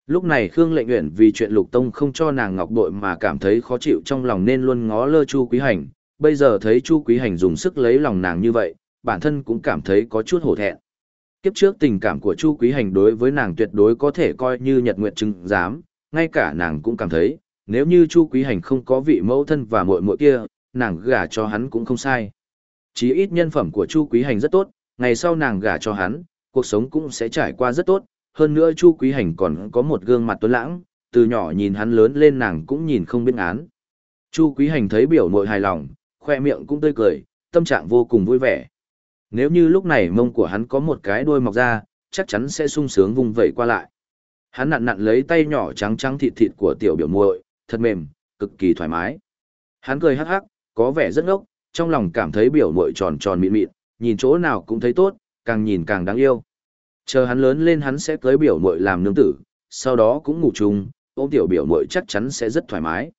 Lúc này Khương Lệnh Uyển vì chuyện Lục Tông không cho nàng ngọc bội mà cảm thấy khó chịu trong lòng nên luôn ngó lơ Chu Quý Hành, bây giờ thấy Chu Quý Hành dùng sức lấy lòng nàng như vậy, bản thân cũng cảm thấy có chút hổ thẹn. Kiếp trước tình cảm của Chu Quý Hành đối với nàng tuyệt đối có thể coi như nhật nguyện chứng giám, ngay cả nàng cũng cảm thấy, nếu như Chu Quý Hành không có vị mẫu thân và muội muội kia, nàng gả cho hắn cũng không sai. Chí ít nhân phẩm của Chu Quý Hành rất tốt, ngày sau nàng gả cho hắn, cuộc sống cũng sẽ trải qua rất tốt, hơn nữa Chu Quý Hành còn có một gương mặt tuấn lãng, từ nhỏ nhìn hắn lớn lên nàng cũng nhìn không biết án. Chu Quý Hành thấy biểu muội hài lòng, khoe miệng cũng tươi cười, tâm trạng vô cùng vui vẻ. Nếu như lúc này mông của hắn có một cái đuôi mọc ra, chắc chắn sẽ sung sướng vùng vẩy qua lại. Hắn nặn nặn lấy tay nhỏ trắng trắng thịt thịt của tiểu biểu muội, thật mềm, cực kỳ thoải mái. Hắn cười hắc hắc, có vẻ rất ngốc, trong lòng cảm thấy biểu muội tròn tròn mịn mịn, nhìn chỗ nào cũng thấy tốt, càng nhìn càng đáng yêu. Chờ hắn lớn lên hắn sẽ cưới biểu muội làm nương tử, sau đó cũng ngủ chung, ôm tiểu biểu muội chắc chắn sẽ rất thoải mái.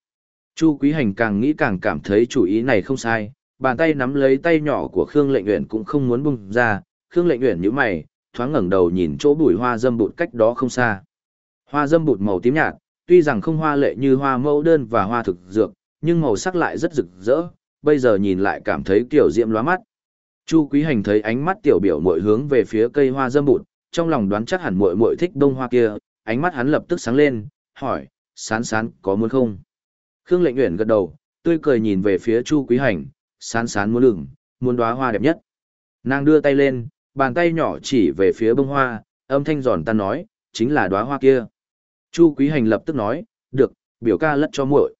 Chu Quý Hành càng nghĩ càng cảm thấy chủ ý này không sai, bàn tay nắm lấy tay nhỏ của Khương Lệnh Uyển cũng không muốn buông ra, Khương Lệnh Uyển nhíu mày, thoáng ngẩng đầu nhìn chỗ bụi hoa dâm bụt cách đó không xa. Hoa dâm bụt màu tím nhạt, tuy rằng không hoa lệ như hoa mẫu đơn và hoa thực dược, nhưng màu sắc lại rất rực rỡ, bây giờ nhìn lại cảm thấy kiểu diễm lóa mắt. Chu Quý Hành thấy ánh mắt tiểu biểu muội hướng về phía cây hoa dâm bụt, trong lòng đoán chắc hẳn muội muội thích đông hoa kia, ánh mắt hắn lập tức sáng lên, hỏi, sán sán có muốn không? Khương Lệnh Uyển gật đầu, tươi cười nhìn về phía Chu Quý Hành, sán sán muốn lửng, muốn đóa hoa đẹp nhất. Nàng đưa tay lên, bàn tay nhỏ chỉ về phía bông hoa, âm thanh giòn tan nói, chính là đóa hoa kia. Chu Quý Hành lập tức nói, được, biểu ca lất cho muội.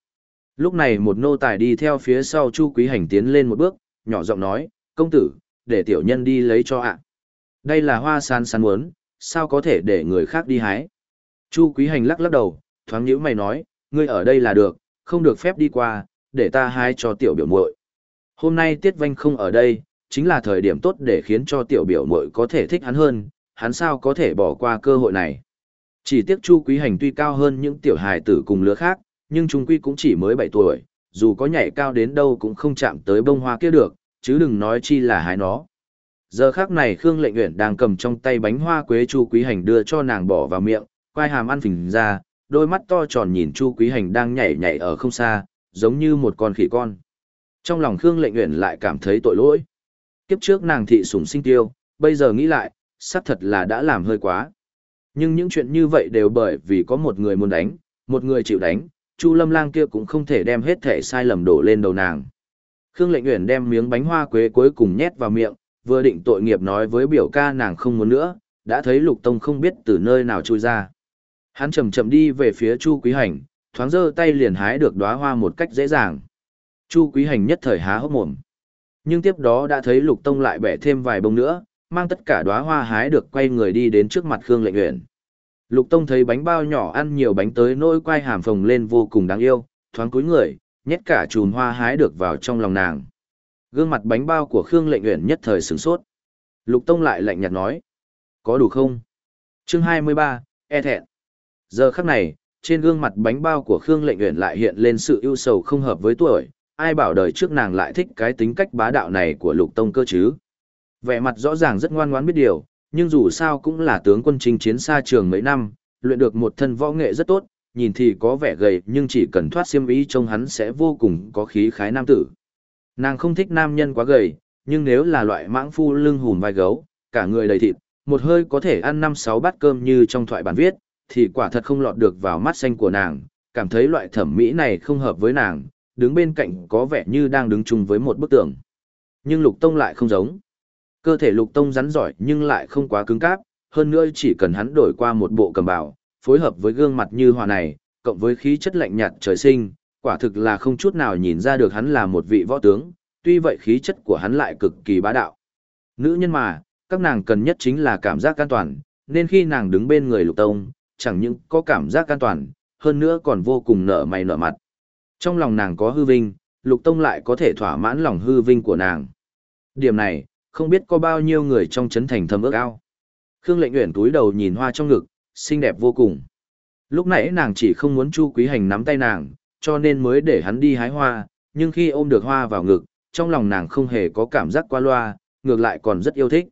Lúc này một nô tài đi theo phía sau Chu Quý Hành tiến lên một bước, nhỏ giọng nói, công tử, để tiểu nhân đi lấy cho ạ. Đây là hoa san san muốn, sao có thể để người khác đi hái. Chu Quý Hành lắc lắc đầu, thoáng nhíu mày nói, ngươi ở đây là được, không được phép đi qua, để ta hái cho tiểu biểu muội. Hôm nay Tiết Vanh không ở đây, chính là thời điểm tốt để khiến cho tiểu biểu muội có thể thích hắn hơn, hắn sao có thể bỏ qua cơ hội này. Chỉ tiếc Chu Quý Hành tuy cao hơn những tiểu hài tử cùng lứa khác, nhưng Trung Quy cũng chỉ mới 7 tuổi, dù có nhảy cao đến đâu cũng không chạm tới bông hoa kia được, chứ đừng nói chi là hái nó. Giờ khác này Khương Lệnh Uyển đang cầm trong tay bánh hoa quế Chu Quý Hành đưa cho nàng bỏ vào miệng, quai hàm ăn phình ra, đôi mắt to tròn nhìn Chu Quý Hành đang nhảy nhảy ở không xa, giống như một con khỉ con. Trong lòng Khương Lệnh Uyển lại cảm thấy tội lỗi. Kiếp trước nàng thị sủng sinh tiêu, bây giờ nghĩ lại, xác thật là đã làm hơi quá. Nhưng những chuyện như vậy đều bởi vì có một người muốn đánh, một người chịu đánh, Chu Lâm Lang kia cũng không thể đem hết thể sai lầm đổ lên đầu nàng. Khương Lệnh Uyển đem miếng bánh hoa quế cuối cùng nhét vào miệng, vừa định tội nghiệp nói với biểu ca nàng không muốn nữa, đã thấy Lục Tông không biết từ nơi nào chui ra. Hắn chậm chậm đi về phía Chu Quý Hành, thoáng giơ tay liền hái được đóa hoa một cách dễ dàng. Chu Quý Hành nhất thời há hốc mồm. Nhưng tiếp đó đã thấy Lục Tông lại bẻ thêm vài bông nữa, mang tất cả đóa hoa hái được quay người đi đến trước mặt Khương Lệnh Uyển. Lục Tông thấy bánh bao nhỏ ăn nhiều bánh tới nỗi quay hàm phồng lên vô cùng đáng yêu, thoáng cúi người, nhét cả chùm hoa hái được vào trong lòng nàng. Gương mặt bánh bao của Khương Lệnh Uyển nhất thời sửng sốt. Lục Tông lại lạnh nhạt nói, có đủ không? Chương 23, e thẹn. Giờ khắc này, trên gương mặt bánh bao của Khương Lệnh Uyển lại hiện lên sự ưu sầu không hợp với tuổi, ai bảo đời trước nàng lại thích cái tính cách bá đạo này của Lục Tông cơ chứ? Vẻ mặt rõ ràng rất ngoan ngoãn biết điều, nhưng dù sao cũng là tướng quân chinh chiến xa trường mấy năm, luyện được một thân võ nghệ rất tốt, nhìn thì có vẻ gầy nhưng chỉ cần thoát xiêm y trông hắn sẽ vô cùng có khí khái nam tử. Nàng không thích nam nhân quá gầy, nhưng nếu là loại mãng phu lưng hùm vai gấu, cả người đầy thịt, một hơi có thể ăn năm sáu bát cơm như trong thoại bản viết, thì quả thật không lọt được vào mắt xanh của nàng, cảm thấy loại thẩm mỹ này không hợp với nàng, đứng bên cạnh có vẻ như đang đứng chung với một bức tường. Nhưng Lục Tông lại không giống. Cơ thể Lục Tông rắn giỏi nhưng lại không quá cứng cáp, hơn nữa chỉ cần hắn đổi qua một bộ cầm bào, phối hợp với gương mặt như hòa này, cộng với khí chất lạnh nhạt trời sinh, quả thực là không chút nào nhìn ra được hắn là một vị võ tướng, tuy vậy khí chất của hắn lại cực kỳ bá đạo. Nữ nhân mà, các nàng cần nhất chính là cảm giác an toàn, nên khi nàng đứng bên người Lục Tông, chẳng những có cảm giác an toàn, hơn nữa còn vô cùng nở mày nở mặt. Trong lòng nàng có hư vinh, Lục Tông lại có thể thỏa mãn lòng hư vinh của nàng. Điểm này, không biết có bao nhiêu người trong chấn thành thầm ước ao. Khương Lệnh Uyển túi đầu nhìn hoa trong ngực, xinh đẹp vô cùng. Lúc nãy nàng chỉ không muốn Chu Quý Hành nắm tay nàng, cho nên mới để hắn đi hái hoa, nhưng khi ôm được hoa vào ngực, trong lòng nàng không hề có cảm giác qua loa, ngược lại còn rất yêu thích.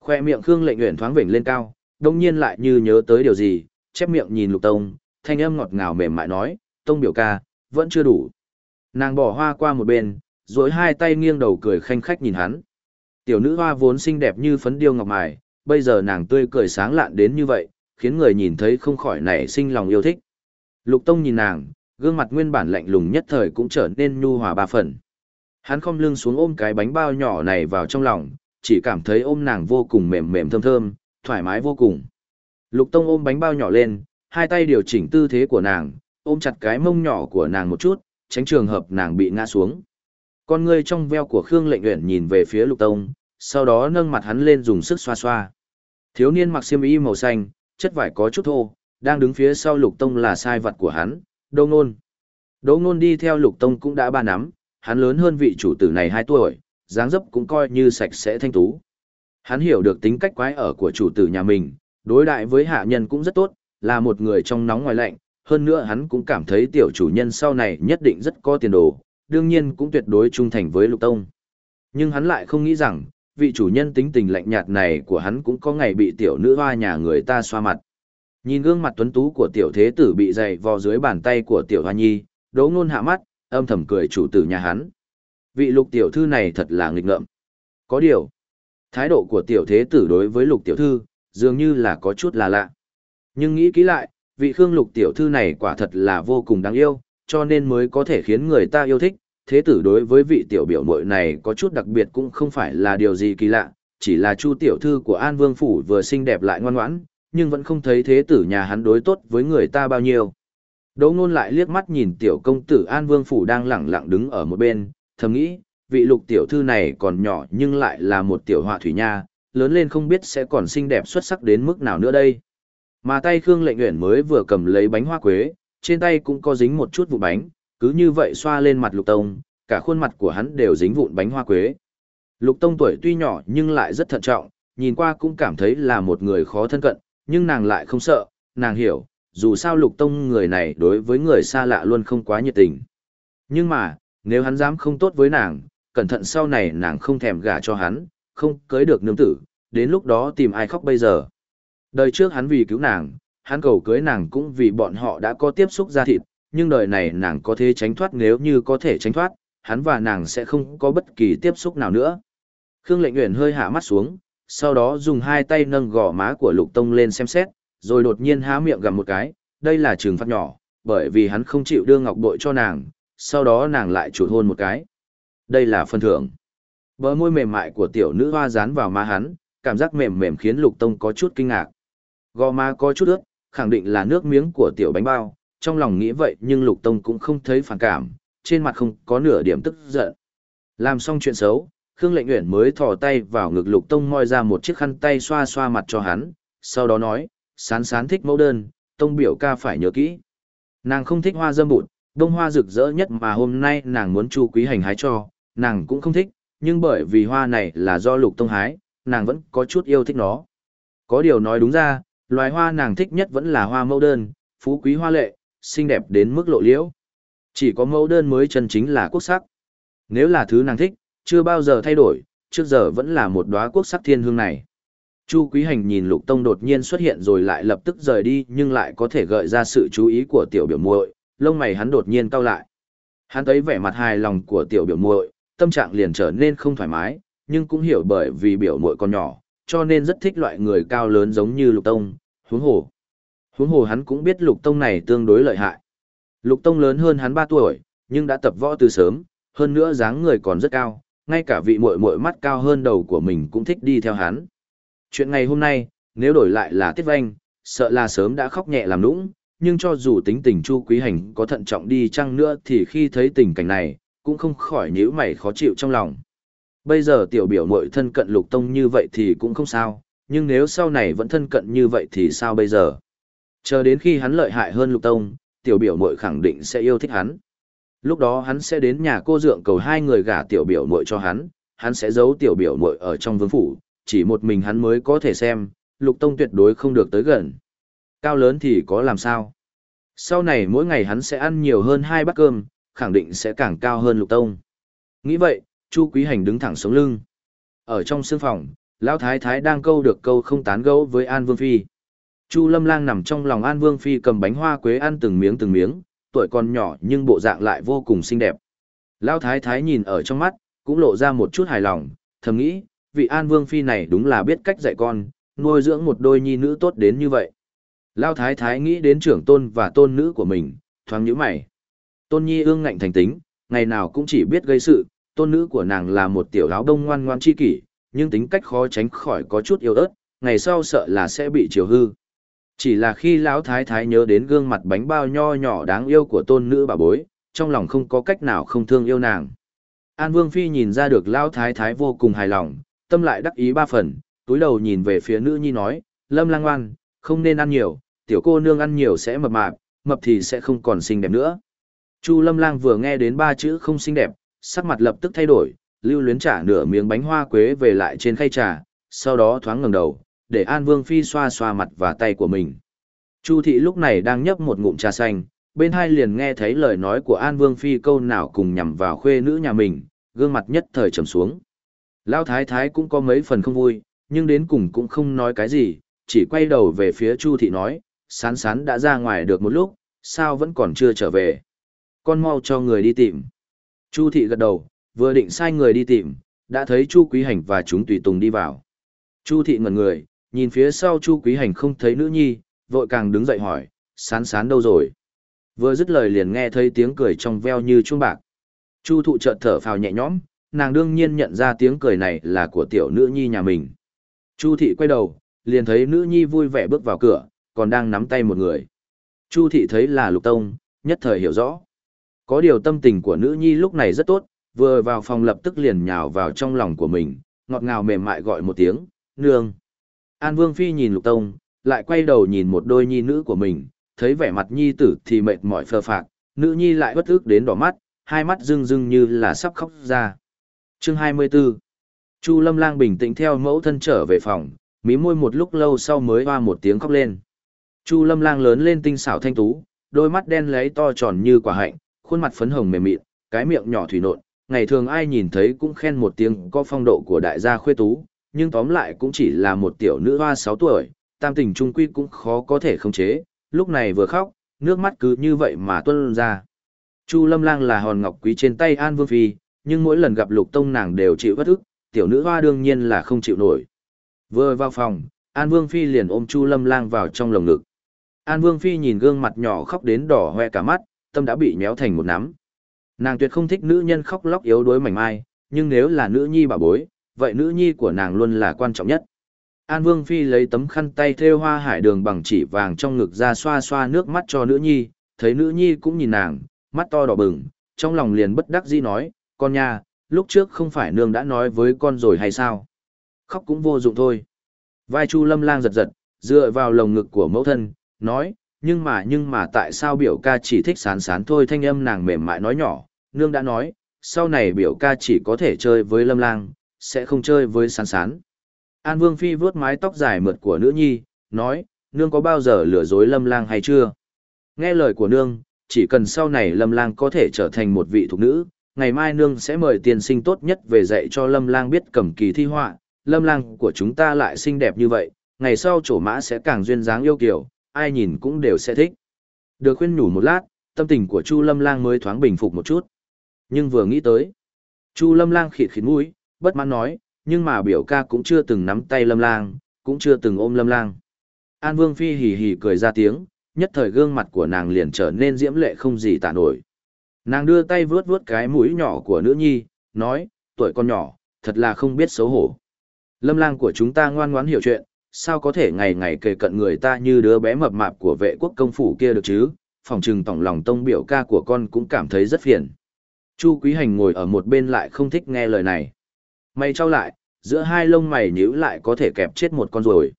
Khoe miệng Khương Lệnh Uyển thoáng vểnh lên cao, đông nhiên lại như nhớ tới điều gì, chép miệng nhìn Lục Tông, thanh âm ngọt ngào mềm mại nói, "Tông biểu ca, vẫn chưa đủ." Nàng bỏ hoa qua một bên, rồi hai tay nghiêng đầu cười khanh khách nhìn hắn. Tiểu nữ hoa vốn xinh đẹp như phấn điêu ngọc mài, bây giờ nàng tươi cười sáng lạn đến như vậy, khiến người nhìn thấy không khỏi nảy sinh lòng yêu thích. Lục Tông nhìn nàng, gương mặt nguyên bản lạnh lùng nhất thời cũng trở nên nhu hòa ba phần. Hắn không lưng xuống ôm cái bánh bao nhỏ này vào trong lòng, chỉ cảm thấy ôm nàng vô cùng mềm mềm thơm thơm, thoải mái vô cùng. Lục Tông ôm bánh bao nhỏ lên, hai tay điều chỉnh tư thế của nàng, ôm chặt cái mông nhỏ của nàng một chút, tránh trường hợp nàng bị ngã xuống. Con ngươi trong veo của Khương Lệnh Uyển nhìn về phía Lục Tông, sau đó nâng mặt hắn lên dùng sức xoa xoa. Thiếu niên mặc xiêm y màu xanh, chất vải có chút thô, đang đứng phía sau Lục Tông là sai vật của hắn, Đỗ Nôn. Đỗ Nôn đi theo Lục Tông cũng đã ba năm, hắn lớn hơn vị chủ tử này 2 tuổi, dáng dấp cũng coi như sạch sẽ thanh tú. Hắn hiểu được tính cách quái ở của chủ tử nhà mình, đối đại với hạ nhân cũng rất tốt, là một người trong nóng ngoài lạnh, hơn nữa hắn cũng cảm thấy tiểu chủ nhân sau này nhất định rất có tiền đồ, đương nhiên cũng tuyệt đối trung thành với Lục Tông. Nhưng hắn lại không nghĩ rằng, vị chủ nhân tính tình lạnh nhạt này của hắn cũng có ngày bị tiểu nữ hoa nhà người ta xoa mặt. Nhìn gương mặt tuấn tú của tiểu thế tử bị dày vò dưới bàn tay của tiểu hoa nhi, đố ngôn hạ mắt, âm thầm cười chủ tử nhà hắn. Vị lục tiểu thư này thật là nghịch ngợm. Có điều, thái độ của tiểu thế tử đối với lục tiểu thư, dường như là có chút là lạ. Nhưng nghĩ kỹ lại, vị khương lục tiểu thư này quả thật là vô cùng đáng yêu, cho nên mới có thể khiến người ta yêu thích, thế tử đối với vị tiểu biểu muội này có chút đặc biệt cũng không phải là điều gì kỳ lạ, chỉ là chu tiểu thư của An Vương Phủ vừa xinh đẹp lại ngoan ngoãn, nhưng vẫn không thấy thế tử nhà hắn đối tốt với người ta bao nhiêu. Đỗ ngôn lại liếc mắt nhìn tiểu công tử An Vương Phủ đang lẳng lặng đứng ở một bên, thầm nghĩ, vị lục tiểu thư này còn nhỏ nhưng lại là một tiểu họa thủy nha, lớn lên không biết sẽ còn xinh đẹp xuất sắc đến mức nào nữa đây. Mà tay Khương lệnh nguyễn mới vừa cầm lấy bánh hoa quế, trên tay cũng có dính một chút vụ bánh, cứ như vậy xoa lên mặt lục tông, cả khuôn mặt của hắn đều dính vụn bánh hoa quế. Lục tông tuổi tuy nhỏ nhưng lại rất thận trọng, nhìn qua cũng cảm thấy là một người khó thân cận, nhưng nàng lại không sợ, nàng hiểu, dù sao lục tông người này đối với người xa lạ luôn không quá nhiệt tình. Nhưng mà, nếu hắn dám không tốt với nàng, cẩn thận sau này nàng không thèm gả cho hắn, không cưới được nương tử, đến lúc đó tìm ai khóc bây giờ. Đời trước hắn vì cứu nàng, hắn cầu cưới nàng cũng vì bọn họ đã có tiếp xúc ra thịt, nhưng đời này nàng có thể tránh thoát nếu như có thể tránh thoát, hắn và nàng sẽ không có bất kỳ tiếp xúc nào nữa. Khương Lệnh Uyển hơi hạ mắt xuống, sau đó dùng hai tay nâng gò má của Lục Tông lên xem xét, rồi đột nhiên há miệng gặm một cái, đây là trừng phạt nhỏ, bởi vì hắn không chịu đưa ngọc bội cho nàng, sau đó nàng lại chủ hôn một cái. Đây là phần thưởng. Bờ môi mềm mại của tiểu nữ hoa dán vào má hắn, cảm giác mềm mềm khiến Lục Tông có chút kinh ngạc. Gò má có chút ướt, khẳng định là nước miếng của tiểu bánh bao, trong lòng nghĩ vậy nhưng Lục Tông cũng không thấy phản cảm, trên mặt không có nửa điểm tức giận. Làm xong chuyện xấu, Khương Lệnh Uyển mới thò tay vào ngực Lục Tông moi ra một chiếc khăn tay xoa xoa mặt cho hắn, sau đó nói, sán sán thích mẫu đơn, Tông biểu ca phải nhớ kỹ. Nàng không thích hoa dâm bụt, đông hoa rực rỡ nhất mà hôm nay nàng muốn Chu Quý Hành hái cho, nàng cũng không thích, nhưng bởi vì hoa này là do Lục Tông hái, nàng vẫn có chút yêu thích nó. Có điều nói đúng ra, loài hoa nàng thích nhất vẫn là hoa mẫu đơn, phú quý hoa lệ, xinh đẹp đến mức lộ liễu. Chỉ có mẫu đơn mới chân chính là quốc sắc. Nếu là thứ nàng thích, chưa bao giờ thay đổi, trước giờ vẫn là một đóa quốc sắc thiên hương này. Chu Quý Hành nhìn Lục Tông đột nhiên xuất hiện rồi lại lập tức rời đi nhưng lại có thể gợi ra sự chú ý của tiểu biểu muội, lông mày hắn đột nhiên cau lại. Hắn thấy vẻ mặt hài lòng của tiểu biểu muội, tâm trạng liền trở nên không thoải mái, nhưng cũng hiểu bởi vì biểu muội còn nhỏ, cho nên rất thích loại người cao lớn giống như Lục Tông, huống hồ. Huống hồ hắn cũng biết Lục Tông này tương đối lợi hại. Lục Tông lớn hơn hắn 3 tuổi, nhưng đã tập võ từ sớm, hơn nữa dáng người còn rất cao, ngay cả vị muội muội mắt cao hơn đầu của mình cũng thích đi theo hắn. Chuyện ngày hôm nay, nếu đổi lại là Tiết Vanh, sợ là sớm đã khóc nhẹ làm nũng, nhưng cho dù tính tình Chu Quý Hành có thận trọng đi chăng nữa thì khi thấy tình cảnh này, cũng không khỏi nhíu mày khó chịu trong lòng. Bây giờ tiểu biểu muội thân cận Lục Tông như vậy thì cũng không sao, nhưng nếu sau này vẫn thân cận như vậy thì sao bây giờ? Chờ đến khi hắn lợi hại hơn Lục Tông, tiểu biểu muội khẳng định sẽ yêu thích hắn. Lúc đó hắn sẽ đến nhà cô dượng cầu hai người gả tiểu biểu muội cho hắn, hắn sẽ giấu tiểu biểu muội ở trong vương phủ, chỉ một mình hắn mới có thể xem, Lục Tông tuyệt đối không được tới gần. Cao lớn thì có làm sao? Sau này mỗi ngày hắn sẽ ăn nhiều hơn hai bát cơm, khẳng định sẽ càng cao hơn Lục Tông. Nghĩ vậy, Chu Quý Hành đứng thẳng sống lưng. Ở trong sương phòng, Lão Thái Thái đang câu được câu không tán gẫu với An Vương Phi. Chu Lâm Lang nằm trong lòng An Vương Phi cầm bánh hoa quế ăn từng miếng từng miếng, tuổi còn nhỏ nhưng bộ dạng lại vô cùng xinh đẹp. Lão Thái Thái nhìn ở trong mắt, cũng lộ ra một chút hài lòng, thầm nghĩ, vị An Vương Phi này đúng là biết cách dạy con, nuôi dưỡng một đôi nhi nữ tốt đến như vậy. Lão Thái Thái nghĩ đến trưởng tôn và tôn nữ của mình, thoáng nhíu mày. Tôn nhi ương ngạnh thành tính, ngày nào cũng chỉ biết gây sự, tôn nữ của nàng là một tiểu áo đông ngoan ngoan chi kỷ, nhưng tính cách khó tránh khỏi có chút yếu ớt, ngày sau sợ là sẽ bị chiều hư. Chỉ là khi lão thái thái nhớ đến gương mặt bánh bao nho nhỏ đáng yêu của tôn nữ bà bối, trong lòng không có cách nào không thương yêu nàng. An Vương Phi nhìn ra được lão thái thái vô cùng hài lòng, tâm lại đắc ý ba phần, túi đầu nhìn về phía nữ nhi nói, lâm lang ngoan, không nên ăn nhiều, tiểu cô nương ăn nhiều sẽ mập mạp, mập thì sẽ không còn xinh đẹp nữa. Chu lâm lang vừa nghe đến ba chữ không xinh đẹp, sắc mặt lập tức thay đổi, lưu luyến trả nửa miếng bánh hoa quế về lại trên khay trà, sau đó thoáng ngẩng đầu, để An Vương Phi xoa xoa mặt và tay của mình. Chu thị lúc này đang nhấp một ngụm trà xanh, bên hai liền nghe thấy lời nói của An Vương Phi câu nào cùng nhằm vào khuê nữ nhà mình, gương mặt nhất thời trầm xuống. Lão thái thái cũng có mấy phần không vui, nhưng đến cùng cũng không nói cái gì, chỉ quay đầu về phía Chu thị nói, sán sán đã ra ngoài được một lúc, sao vẫn còn chưa trở về. Con mau cho người đi tìm. Chu thị gật đầu, vừa định sai người đi tìm, đã thấy Chu Quý Hành và chúng tùy tùng đi vào. Chu thị ngẩn người, nhìn phía sau Chu Quý Hành không thấy nữ nhi, vội càng đứng dậy hỏi, sán sán đâu rồi? Vừa dứt lời liền nghe thấy tiếng cười trong veo như chuông bạc. Chu thụ chợt thở phào nhẹ nhõm, nàng đương nhiên nhận ra tiếng cười này là của tiểu nữ nhi nhà mình. Chu thị quay đầu, liền thấy nữ nhi vui vẻ bước vào cửa, còn đang nắm tay một người. Chu thị thấy là lục tông, nhất thời hiểu rõ. Có điều tâm tình của nữ nhi lúc này rất tốt, vừa vào phòng lập tức liền nhào vào trong lòng của mình, ngọt ngào mềm mại gọi một tiếng, nương. An Vương Phi nhìn Lục Tông, lại quay đầu nhìn một đôi nhi nữ của mình, thấy vẻ mặt nhi tử thì mệt mỏi phờ phạc, nữ nhi lại bất ức đến đỏ mắt, hai mắt rưng rưng như là sắp khóc ra. Chương 24 Chu Lâm Lang bình tĩnh theo mẫu thân trở về phòng, mí môi một lúc lâu sau mới hoa một tiếng khóc lên. Chu Lâm Lang lớn lên tinh xảo thanh tú, đôi mắt đen lấy to tròn như quả hạnh, khuôn mặt phấn hồng mềm mịn, cái miệng nhỏ thủy nộn, ngày thường ai nhìn thấy cũng khen một tiếng có phong độ của đại gia khuê tú, nhưng tóm lại cũng chỉ là một tiểu nữ hoa 6 tuổi, tam tình trung quy cũng khó có thể khống chế, lúc này vừa khóc, nước mắt cứ như vậy mà tuôn ra. Chu Lâm Lang là hòn ngọc quý trên tay An Vương Phi, nhưng mỗi lần gặp Lục Tông nàng đều chịu bất ức, tiểu nữ hoa đương nhiên là không chịu nổi. Vừa vào phòng, An Vương Phi liền ôm Chu Lâm Lang vào trong lồng ngực. An Vương Phi nhìn gương mặt nhỏ khóc đến đỏ hoe cả mắt, tâm đã bị méo thành một nắm. Nàng tuyệt không thích nữ nhân khóc lóc yếu đuối mảnh mai, nhưng nếu là nữ nhi bà bối, vậy nữ nhi của nàng luôn là quan trọng nhất. An Vương Phi lấy tấm khăn tay thêu hoa hải đường bằng chỉ vàng trong ngực ra xoa xoa nước mắt cho nữ nhi, thấy nữ nhi cũng nhìn nàng, mắt to đỏ bừng, trong lòng liền bất đắc dĩ nói, con nha, lúc trước không phải nương đã nói với con rồi hay sao? Khóc cũng vô dụng thôi. Vai Chu Lâm Lang giật giật, dựa vào lồng ngực của mẫu thân, nói, nhưng mà nhưng mà tại sao biểu ca chỉ thích sán sán thôi thanh âm nàng mềm mại nói nhỏ, nương đã nói, sau này biểu ca chỉ có thể chơi với Lâm Lang, sẽ không chơi với sán sán. An Vương Phi vướt mái tóc dài mượt của nữ nhi, nói, nương có bao giờ lừa dối Lâm Lang hay chưa? Nghe lời của nương, chỉ cần sau này Lâm Lang có thể trở thành một vị thục nữ, ngày mai nương sẽ mời tiên sinh tốt nhất về dạy cho Lâm Lang biết cầm kỳ thi họa, Lâm Lang của chúng ta lại xinh đẹp như vậy, ngày sau chỗ mã sẽ càng duyên dáng yêu kiều, ai nhìn cũng đều sẽ thích. Được khuyên nhủ một lát, tâm tình của Chu Lâm Lang mới thoáng bình phục một chút. Nhưng vừa nghĩ tới, Chu Lâm Lang khịt khịt mũi, bất mãn nói, nhưng mà biểu ca cũng chưa từng nắm tay Lâm Lang, cũng chưa từng ôm Lâm Lang. An Vương Phi hì hì cười ra tiếng, nhất thời gương mặt của nàng liền trở nên diễm lệ không gì tả nổi. Nàng đưa tay vướt vướt cái mũi nhỏ của nữ nhi, nói, tuổi con nhỏ, thật là không biết xấu hổ. Lâm lang của chúng ta ngoan ngoãn hiểu chuyện, sao có thể ngày ngày kề cận người ta như đứa bé mập mạp của vệ quốc công phủ kia được chứ, phòng trừng tổng lòng tông biểu ca của con cũng cảm thấy rất phiền. Chu Quý Hành ngồi ở một bên lại không thích nghe lời này. Mày trao lại, giữa hai lông mày nhíu lại có thể kẹp chết một con rồi.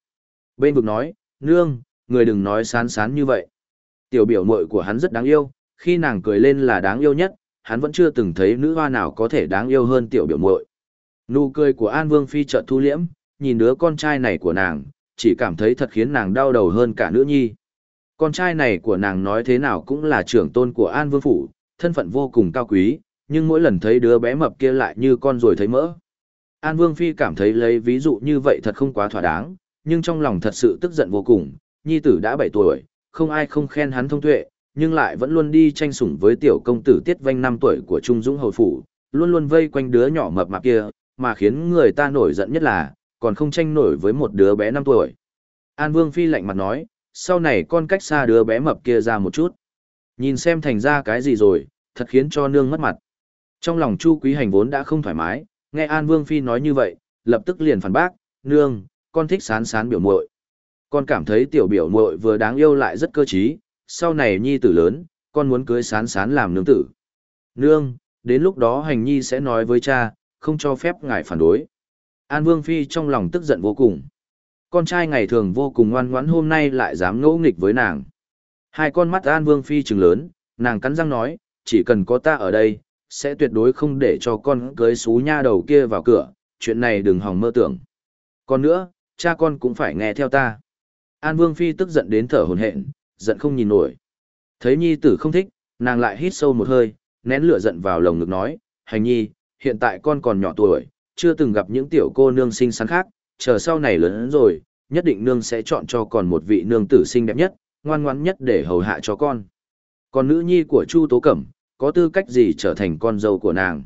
Bên vực nói, nương, người đừng nói sán sán như vậy. Tiểu biểu muội của hắn rất đáng yêu, khi nàng cười lên là đáng yêu nhất, hắn vẫn chưa từng thấy nữ hoa nào có thể đáng yêu hơn tiểu biểu muội. Nụ cười của An Vương Phi chợt thu liễm, nhìn đứa con trai này của nàng, chỉ cảm thấy thật khiến nàng đau đầu hơn cả nữ nhi. Con trai này của nàng nói thế nào cũng là trưởng tôn của An Vương Phủ, thân phận vô cùng cao quý, nhưng mỗi lần thấy đứa bé mập kia lại như con rồi thấy mỡ. An Vương Phi cảm thấy lấy ví dụ như vậy thật không quá thỏa đáng, nhưng trong lòng thật sự tức giận vô cùng, nhi tử đã 7 tuổi, không ai không khen hắn thông tuệ, nhưng lại vẫn luôn đi tranh sủng với tiểu công tử Tiết Vanh 5 tuổi của Trung Dũng Hầu Phủ, luôn luôn vây quanh đứa nhỏ mập mạp kia, mà khiến người ta nổi giận nhất là, còn không tranh nổi với một đứa bé 5 tuổi. An Vương Phi lạnh mặt nói, sau này con cách xa đứa bé mập kia ra một chút. Nhìn xem thành ra cái gì rồi, thật khiến cho nương mất mặt. Trong lòng Chu Quý Hành vốn đã không thoải mái, nghe An Vương Phi nói như vậy, lập tức liền phản bác, nương, con thích sán sán biểu muội Con cảm thấy tiểu biểu muội vừa đáng yêu lại rất cơ trí, sau này nhi tử lớn, con muốn cưới sán sán làm nương tử. Nương, đến lúc đó hành nhi sẽ nói với cha, không cho phép ngài phản đối. An Vương Phi trong lòng tức giận vô cùng. Con trai ngày thường vô cùng ngoan ngoãn hôm nay lại dám ngỗ nghịch với nàng. Hai con mắt An Vương Phi trừng lớn, nàng cắn răng nói, chỉ cần có ta ở đây, sẽ tuyệt đối không để cho con cưới xú nha đầu kia vào cửa, chuyện này đừng hòng mơ tưởng. Còn nữa, cha con cũng phải nghe theo ta. An Vương Phi tức giận đến thở hồn hện, giận không nhìn nổi. Thấy nhi tử không thích, nàng lại hít sâu một hơi, nén lửa giận vào lồng ngực nói, hành nhi, hiện tại con còn nhỏ tuổi, chưa từng gặp những tiểu cô nương xinh xắn khác, chờ sau này lớn rồi, nhất định nương sẽ chọn cho con một vị nương tử xinh đẹp nhất, ngoan ngoãn nhất để hầu hạ cho con. Còn nữ nhi của Chu Tố Cẩm, có tư cách gì trở thành con dâu của nàng?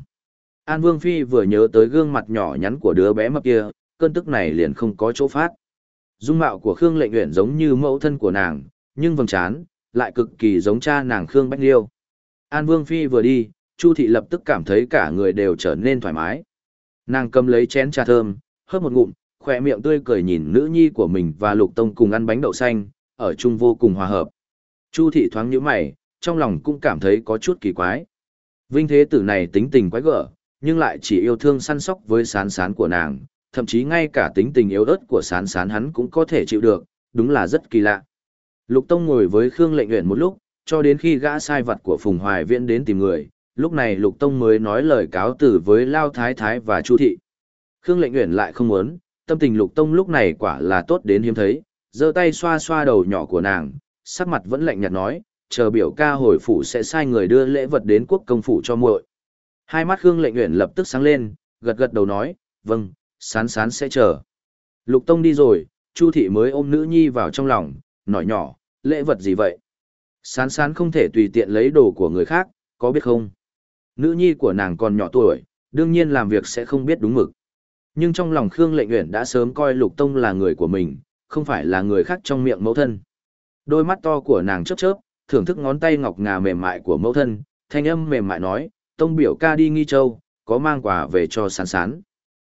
An Vương Phi vừa nhớ tới gương mặt nhỏ nhắn của đứa bé mập kia, cơn tức này liền không có chỗ phát. Dung mạo của Khương Lệnh Uyển giống như mẫu thân của nàng, nhưng vầng trán lại cực kỳ giống cha nàng Khương Bách Liêu. An Vương Phi vừa đi, Chu thị lập tức cảm thấy cả người đều trở nên thoải mái. Nàng cầm lấy chén trà thơm, hớp một ngụm, khỏe miệng tươi cười nhìn nữ nhi của mình và Lục Tông cùng ăn bánh đậu xanh, ở chung vô cùng hòa hợp. Chu thị thoáng nhíu mày, trong lòng cũng cảm thấy có chút kỳ quái. Vinh thế tử này tính tình quái gở, nhưng lại chỉ yêu thương săn sóc với sán sán của nàng, thậm chí ngay cả tính tình yếu ớt của sán sán hắn cũng có thể chịu được, đúng là rất kỳ lạ. Lục Tông ngồi với Khương Lệnh Uyển một lúc, cho đến khi gã sai vật của Phùng Hoài Viễn đến tìm người, lúc này Lục Tông mới nói lời cáo từ với Lao Thái Thái và Chu Thị. Khương Lệnh Uyển lại không muốn, tâm tình Lục Tông lúc này quả là tốt đến hiếm thấy, giơ tay xoa xoa đầu nhỏ của nàng, sắc mặt vẫn lạnh nhạt nói, chờ biểu ca hồi phủ sẽ sai người đưa lễ vật đến quốc công phủ cho muội. Hai mắt Khương Lệnh Uyển lập tức sáng lên, gật gật đầu nói, vâng, sán sán sẽ chờ. Lục Tông đi rồi, Chu Thị mới ôm nữ nhi vào trong lòng, nói nhỏ, lễ vật gì vậy? Sán sán không thể tùy tiện lấy đồ của người khác, có biết không? Nữ nhi của nàng còn nhỏ tuổi, đương nhiên làm việc sẽ không biết đúng mực. Nhưng trong lòng Khương Lệnh Uyển đã sớm coi Lục Tông là người của mình, không phải là người khác trong miệng mẫu thân. Đôi mắt to của nàng chớp chớp, thưởng thức ngón tay ngọc ngà mềm mại của mẫu thân, thanh âm mềm mại nói, Tông biểu ca đi nghi châu, có mang quà về cho sán sán.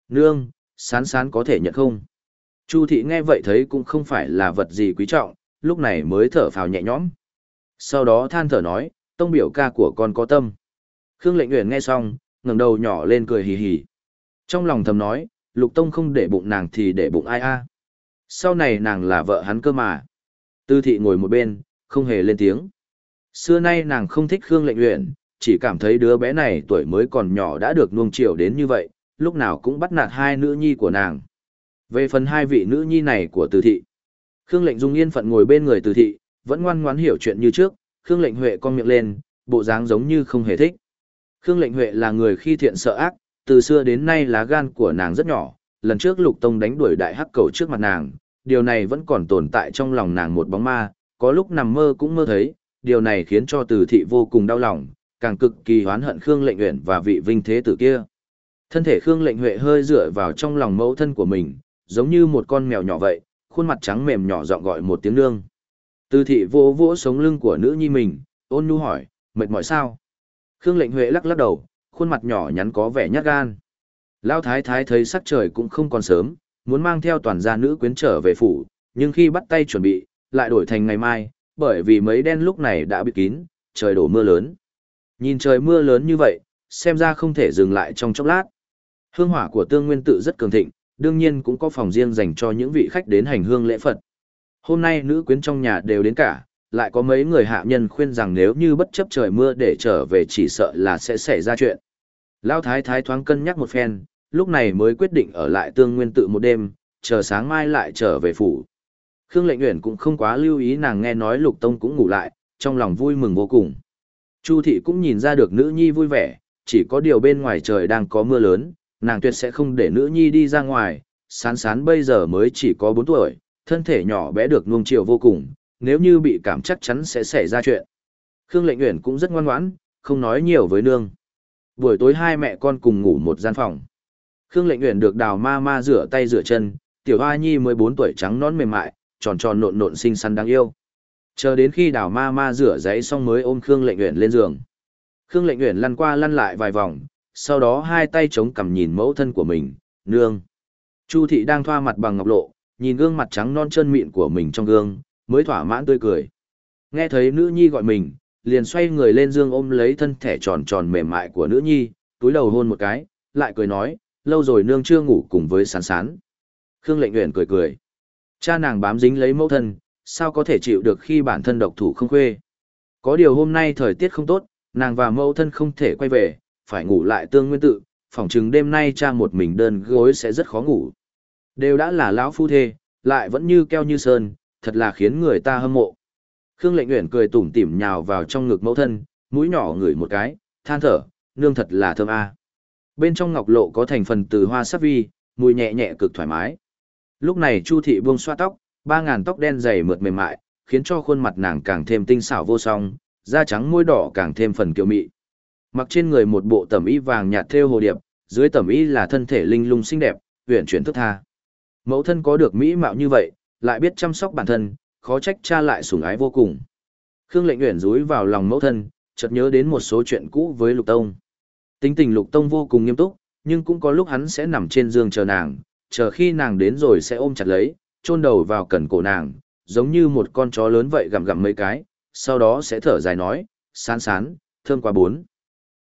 Nương, sán sán có thể nhận không? Chu thị nghe vậy thấy cũng không phải là vật gì quý trọng, lúc này mới thở phào nhẹ nhõm. Sau đó than thở nói, tông biểu ca của con có tâm. Khương lệnh nguyện nghe xong, ngẩng đầu nhỏ lên cười hì hì. Trong lòng thầm nói, Lục Tông không để bụng nàng thì để bụng ai a? Sau này nàng là vợ hắn cơ mà. Tư thị ngồi một bên, không hề lên tiếng. Xưa nay nàng không thích Khương Lệnh Uyển, chỉ cảm thấy đứa bé này tuổi mới còn nhỏ đã được nuông chiều đến như vậy, lúc nào cũng bắt nạt hai nữ nhi của nàng. Về phần hai vị nữ nhi này của Từ thị, Khương Lệnh Dung yên phận ngồi bên người Từ thị, vẫn ngoan ngoãn hiểu chuyện như trước, Khương Lệnh Huệ con miệng lên, bộ dáng giống như không hề thích. Khương Lệnh Huệ là người khi thiện sợ ác, từ xưa đến nay lá gan của nàng rất nhỏ, lần trước Lục Tông đánh đuổi đại hắc cầu trước mặt nàng, điều này vẫn còn tồn tại trong lòng nàng một bóng ma, có lúc nằm mơ cũng mơ thấy, điều này khiến cho Từ thị vô cùng đau lòng, càng cực kỳ hoán hận Khương Lệnh Uyển và vị vinh thế tử kia. Thân thể Khương Lệnh Huệ hơi dựa vào trong lòng mẫu thân của mình, giống như một con mèo nhỏ vậy, khuôn mặt trắng mềm nhỏ giọng gọi một tiếng nương. Từ thị vỗ vỗ sống lưng của nữ nhi mình, ôn nhu hỏi, mệt mỏi sao? Khương lệnh Huệ lắc lắc đầu, khuôn mặt nhỏ nhắn có vẻ nhát gan. Lao thái thái thấy sắc trời cũng không còn sớm, muốn mang theo toàn gia nữ quyến trở về phủ, nhưng khi bắt tay chuẩn bị, lại đổi thành ngày mai, bởi vì mấy đen lúc này đã bị kín, trời đổ mưa lớn. Nhìn trời mưa lớn như vậy, xem ra không thể dừng lại trong chốc lát. Hương hỏa của tương nguyên tự rất cường thịnh, đương nhiên cũng có phòng riêng dành cho những vị khách đến hành hương lễ Phật. Hôm nay nữ quyến trong nhà đều đến cả, lại có mấy người hạ nhân khuyên rằng nếu như bất chấp trời mưa để trở về chỉ sợ là sẽ xảy ra chuyện. Lão thái thái thoáng cân nhắc một phen, lúc này mới quyết định ở lại tương nguyên tự một đêm, chờ sáng mai lại trở về phủ. Khương Lệnh Uyển cũng không quá lưu ý nàng nghe nói Lục Tông cũng ngủ lại, trong lòng vui mừng vô cùng. Chu thị cũng nhìn ra được nữ nhi vui vẻ, chỉ có điều bên ngoài trời đang có mưa lớn, nàng tuyệt sẽ không để nữ nhi đi ra ngoài, sán sán bây giờ mới chỉ có 4 tuổi, thân thể nhỏ bé được nuông chiều vô cùng, nếu như bị cảm chắc chắn sẽ xảy ra chuyện. Khương Lệnh Uyển cũng rất ngoan ngoãn, không nói nhiều với nương. Buổi tối hai mẹ con cùng ngủ một gian phòng. Khương Lệnh Uyển được đào ma ma rửa tay rửa chân, tiểu hoa nhi 14 tuổi trắng nón mềm mại, tròn tròn nộn nộn xinh xắn đáng yêu. Chờ đến khi đào ma ma rửa giấy xong mới ôm Khương Lệnh Uyển lên giường. Khương Lệnh Uyển lăn qua lăn lại vài vòng, sau đó hai tay chống cằm nhìn mẫu thân của mình, nương. Chu thị đang thoa mặt bằng ngọc lộ, nhìn gương mặt trắng non chân mịn của mình trong gương, mới thỏa mãn tươi cười. Nghe thấy nữ nhi gọi mình, liền xoay người lên giường ôm lấy thân thể tròn tròn mềm mại của nữ nhi, túi đầu hôn một cái, lại cười nói, lâu rồi nương chưa ngủ cùng với sán sán. Khương lệnh nguyện cười cười. Cha nàng bám dính lấy mẫu thân, sao có thể chịu được khi bản thân độc thủ không khuê. Có điều hôm nay thời tiết không tốt, nàng và mẫu thân không thể quay về, phải ngủ lại tương nguyên tự, phỏng chừng đêm nay cha một mình đơn gối sẽ rất khó ngủ. Đều đã là lão phu thê, lại vẫn như keo như sơn, thật là khiến người ta hâm mộ. Khương Lệnh Uyển cười tủm tỉm nhào vào trong ngực mẫu thân, mũi nhỏ ngửi một cái, than thở, nương thật là thơm a. Bên trong ngọc lộ có thành phần từ hoa sắc vi, mùi nhẹ nhẹ cực thoải mái. Lúc này Chu thị buông xoa tóc, ba ngàn tóc đen dày mượt mềm mại, khiến cho khuôn mặt nàng càng thêm tinh xảo vô song, da trắng môi đỏ càng thêm phần kiều mị. Mặc trên người một bộ tẩm y vàng nhạt thêu hồ điệp, dưới tẩm y là thân thể linh lung xinh đẹp, uyển chuyển thức tha. Mẫu thân có được mỹ mạo như vậy, lại biết chăm sóc bản thân, khó trách cha lại sủng ái vô cùng. Khương Lệnh Uyển rúi vào lòng mẫu thân, chợt nhớ đến một số chuyện cũ với Lục Tông. Tính tình Lục Tông vô cùng nghiêm túc, nhưng cũng có lúc hắn sẽ nằm trên giường chờ nàng, chờ khi nàng đến rồi sẽ ôm chặt lấy, chôn đầu vào cẩn cổ nàng, giống như một con chó lớn vậy gặm gặm mấy cái, sau đó sẽ thở dài nói, sán sán, thơm quá bốn.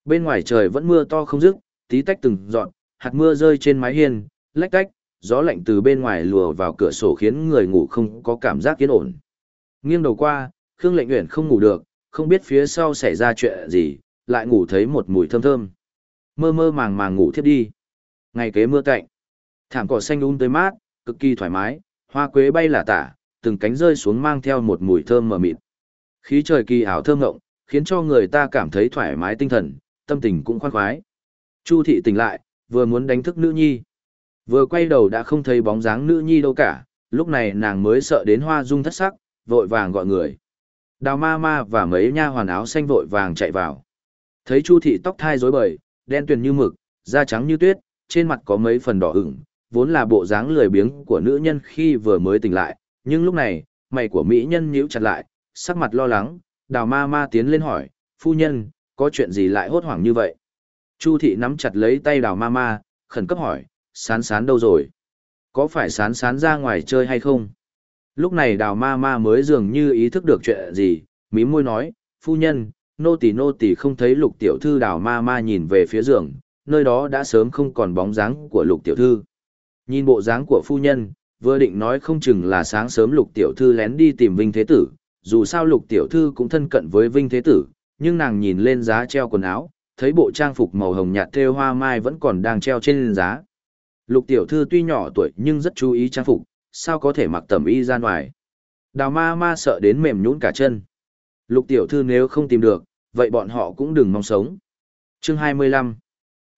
Bên ngoài trời vẫn mưa to không dứt, tí tách từng giọt, hạt mưa rơi trên mái hiên, lách tách, gió lạnh từ bên ngoài lùa vào cửa sổ khiến người ngủ không có cảm giác yên ổn. Nghiêng đầu qua, Khương Lệnh Uyển không ngủ được, không biết phía sau xảy ra chuyện gì, lại ngủ thấy một mùi thơm thơm. Mơ mơ màng màng ngủ thiếp đi. Ngày kế mưa cạnh, thảm cỏ xanh um tới mát, cực kỳ thoải mái, hoa quế bay là tả, từng cánh rơi xuống mang theo một mùi thơm mờ mịt. Khí trời kỳ ảo thơm ngộng, khiến cho người ta cảm thấy thoải mái tinh thần, tâm tình cũng khoan khoái. Chu thị tỉnh lại, vừa muốn đánh thức nữ nhi. Vừa quay đầu đã không thấy bóng dáng nữ nhi đâu cả, lúc này nàng mới sợ đến hoa dung thất sắc, vội vàng gọi người. Đào ma ma và mấy nha hoàn áo xanh vội vàng chạy vào. Thấy Chu thị tóc thai rối bời, đen tuyền như mực, da trắng như tuyết, trên mặt có mấy phần đỏ ửng, vốn là bộ dáng lười biếng của nữ nhân khi vừa mới tỉnh lại, nhưng lúc này, mày của mỹ nhân nhíu chặt lại, sắc mặt lo lắng, đào ma ma tiến lên hỏi, phu nhân, có chuyện gì lại hốt hoảng như vậy? Chu thị nắm chặt lấy tay đào ma ma, khẩn cấp hỏi, sán sán đâu rồi? Có phải sán sán ra ngoài chơi hay không? Lúc này đào ma ma mới dường như ý thức được chuyện gì, mí môi nói, phu nhân, nô tỳ nô tỳ không thấy lục tiểu thư đào ma ma nhìn về phía giường, nơi đó đã sớm không còn bóng dáng của lục tiểu thư. Nhìn bộ dáng của phu nhân, vừa định nói không chừng là sáng sớm lục tiểu thư lén đi tìm Vinh Thế Tử, dù sao lục tiểu thư cũng thân cận với Vinh Thế Tử, nhưng nàng nhìn lên giá treo quần áo, thấy bộ trang phục màu hồng nhạt thêu hoa mai vẫn còn đang treo trên giá. Lục tiểu thư tuy nhỏ tuổi nhưng rất chú ý trang phục, sao có thể mặc tẩm y ra ngoài. Đào ma ma sợ đến mềm nhũn cả chân. Lục tiểu thư nếu không tìm được, vậy bọn họ cũng đừng mong sống. Chương 25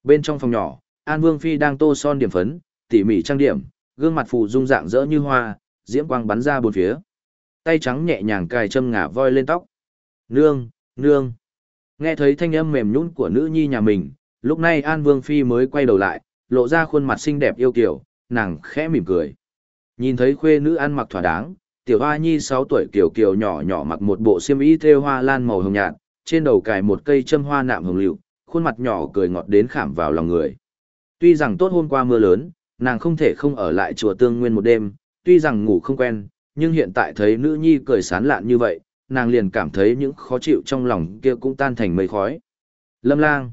Bên trong phòng nhỏ, An Vương Phi đang tô son điểm phấn, tỉ mỉ trang điểm, gương mặt phù dung dạng rỡ như hoa, diễm quang bắn ra bốn phía. Tay trắng nhẹ nhàng cài châm ngả voi lên tóc. Nương, nương. Nghe thấy thanh âm mềm nhũn của nữ nhi nhà mình, lúc này An Vương Phi mới quay đầu lại, lộ ra khuôn mặt xinh đẹp yêu kiều, nàng khẽ mỉm cười. Nhìn thấy khuê nữ ăn mặc thỏa đáng, tiểu hoa nhi 6 tuổi kiều kiều nhỏ nhỏ mặc một bộ xiêm y thêu hoa lan màu hồng nhạt, trên đầu cài một cây châm hoa nạm hồng liệu, khuôn mặt nhỏ cười ngọt đến khảm vào lòng người. Tuy rằng tốt hôm qua mưa lớn, nàng không thể không ở lại chùa tương nguyên một đêm, tuy rằng ngủ không quen, nhưng hiện tại thấy nữ nhi cười sán lạn như vậy, nàng liền cảm thấy những khó chịu trong lòng kia cũng tan thành mây khói. Lâm lang.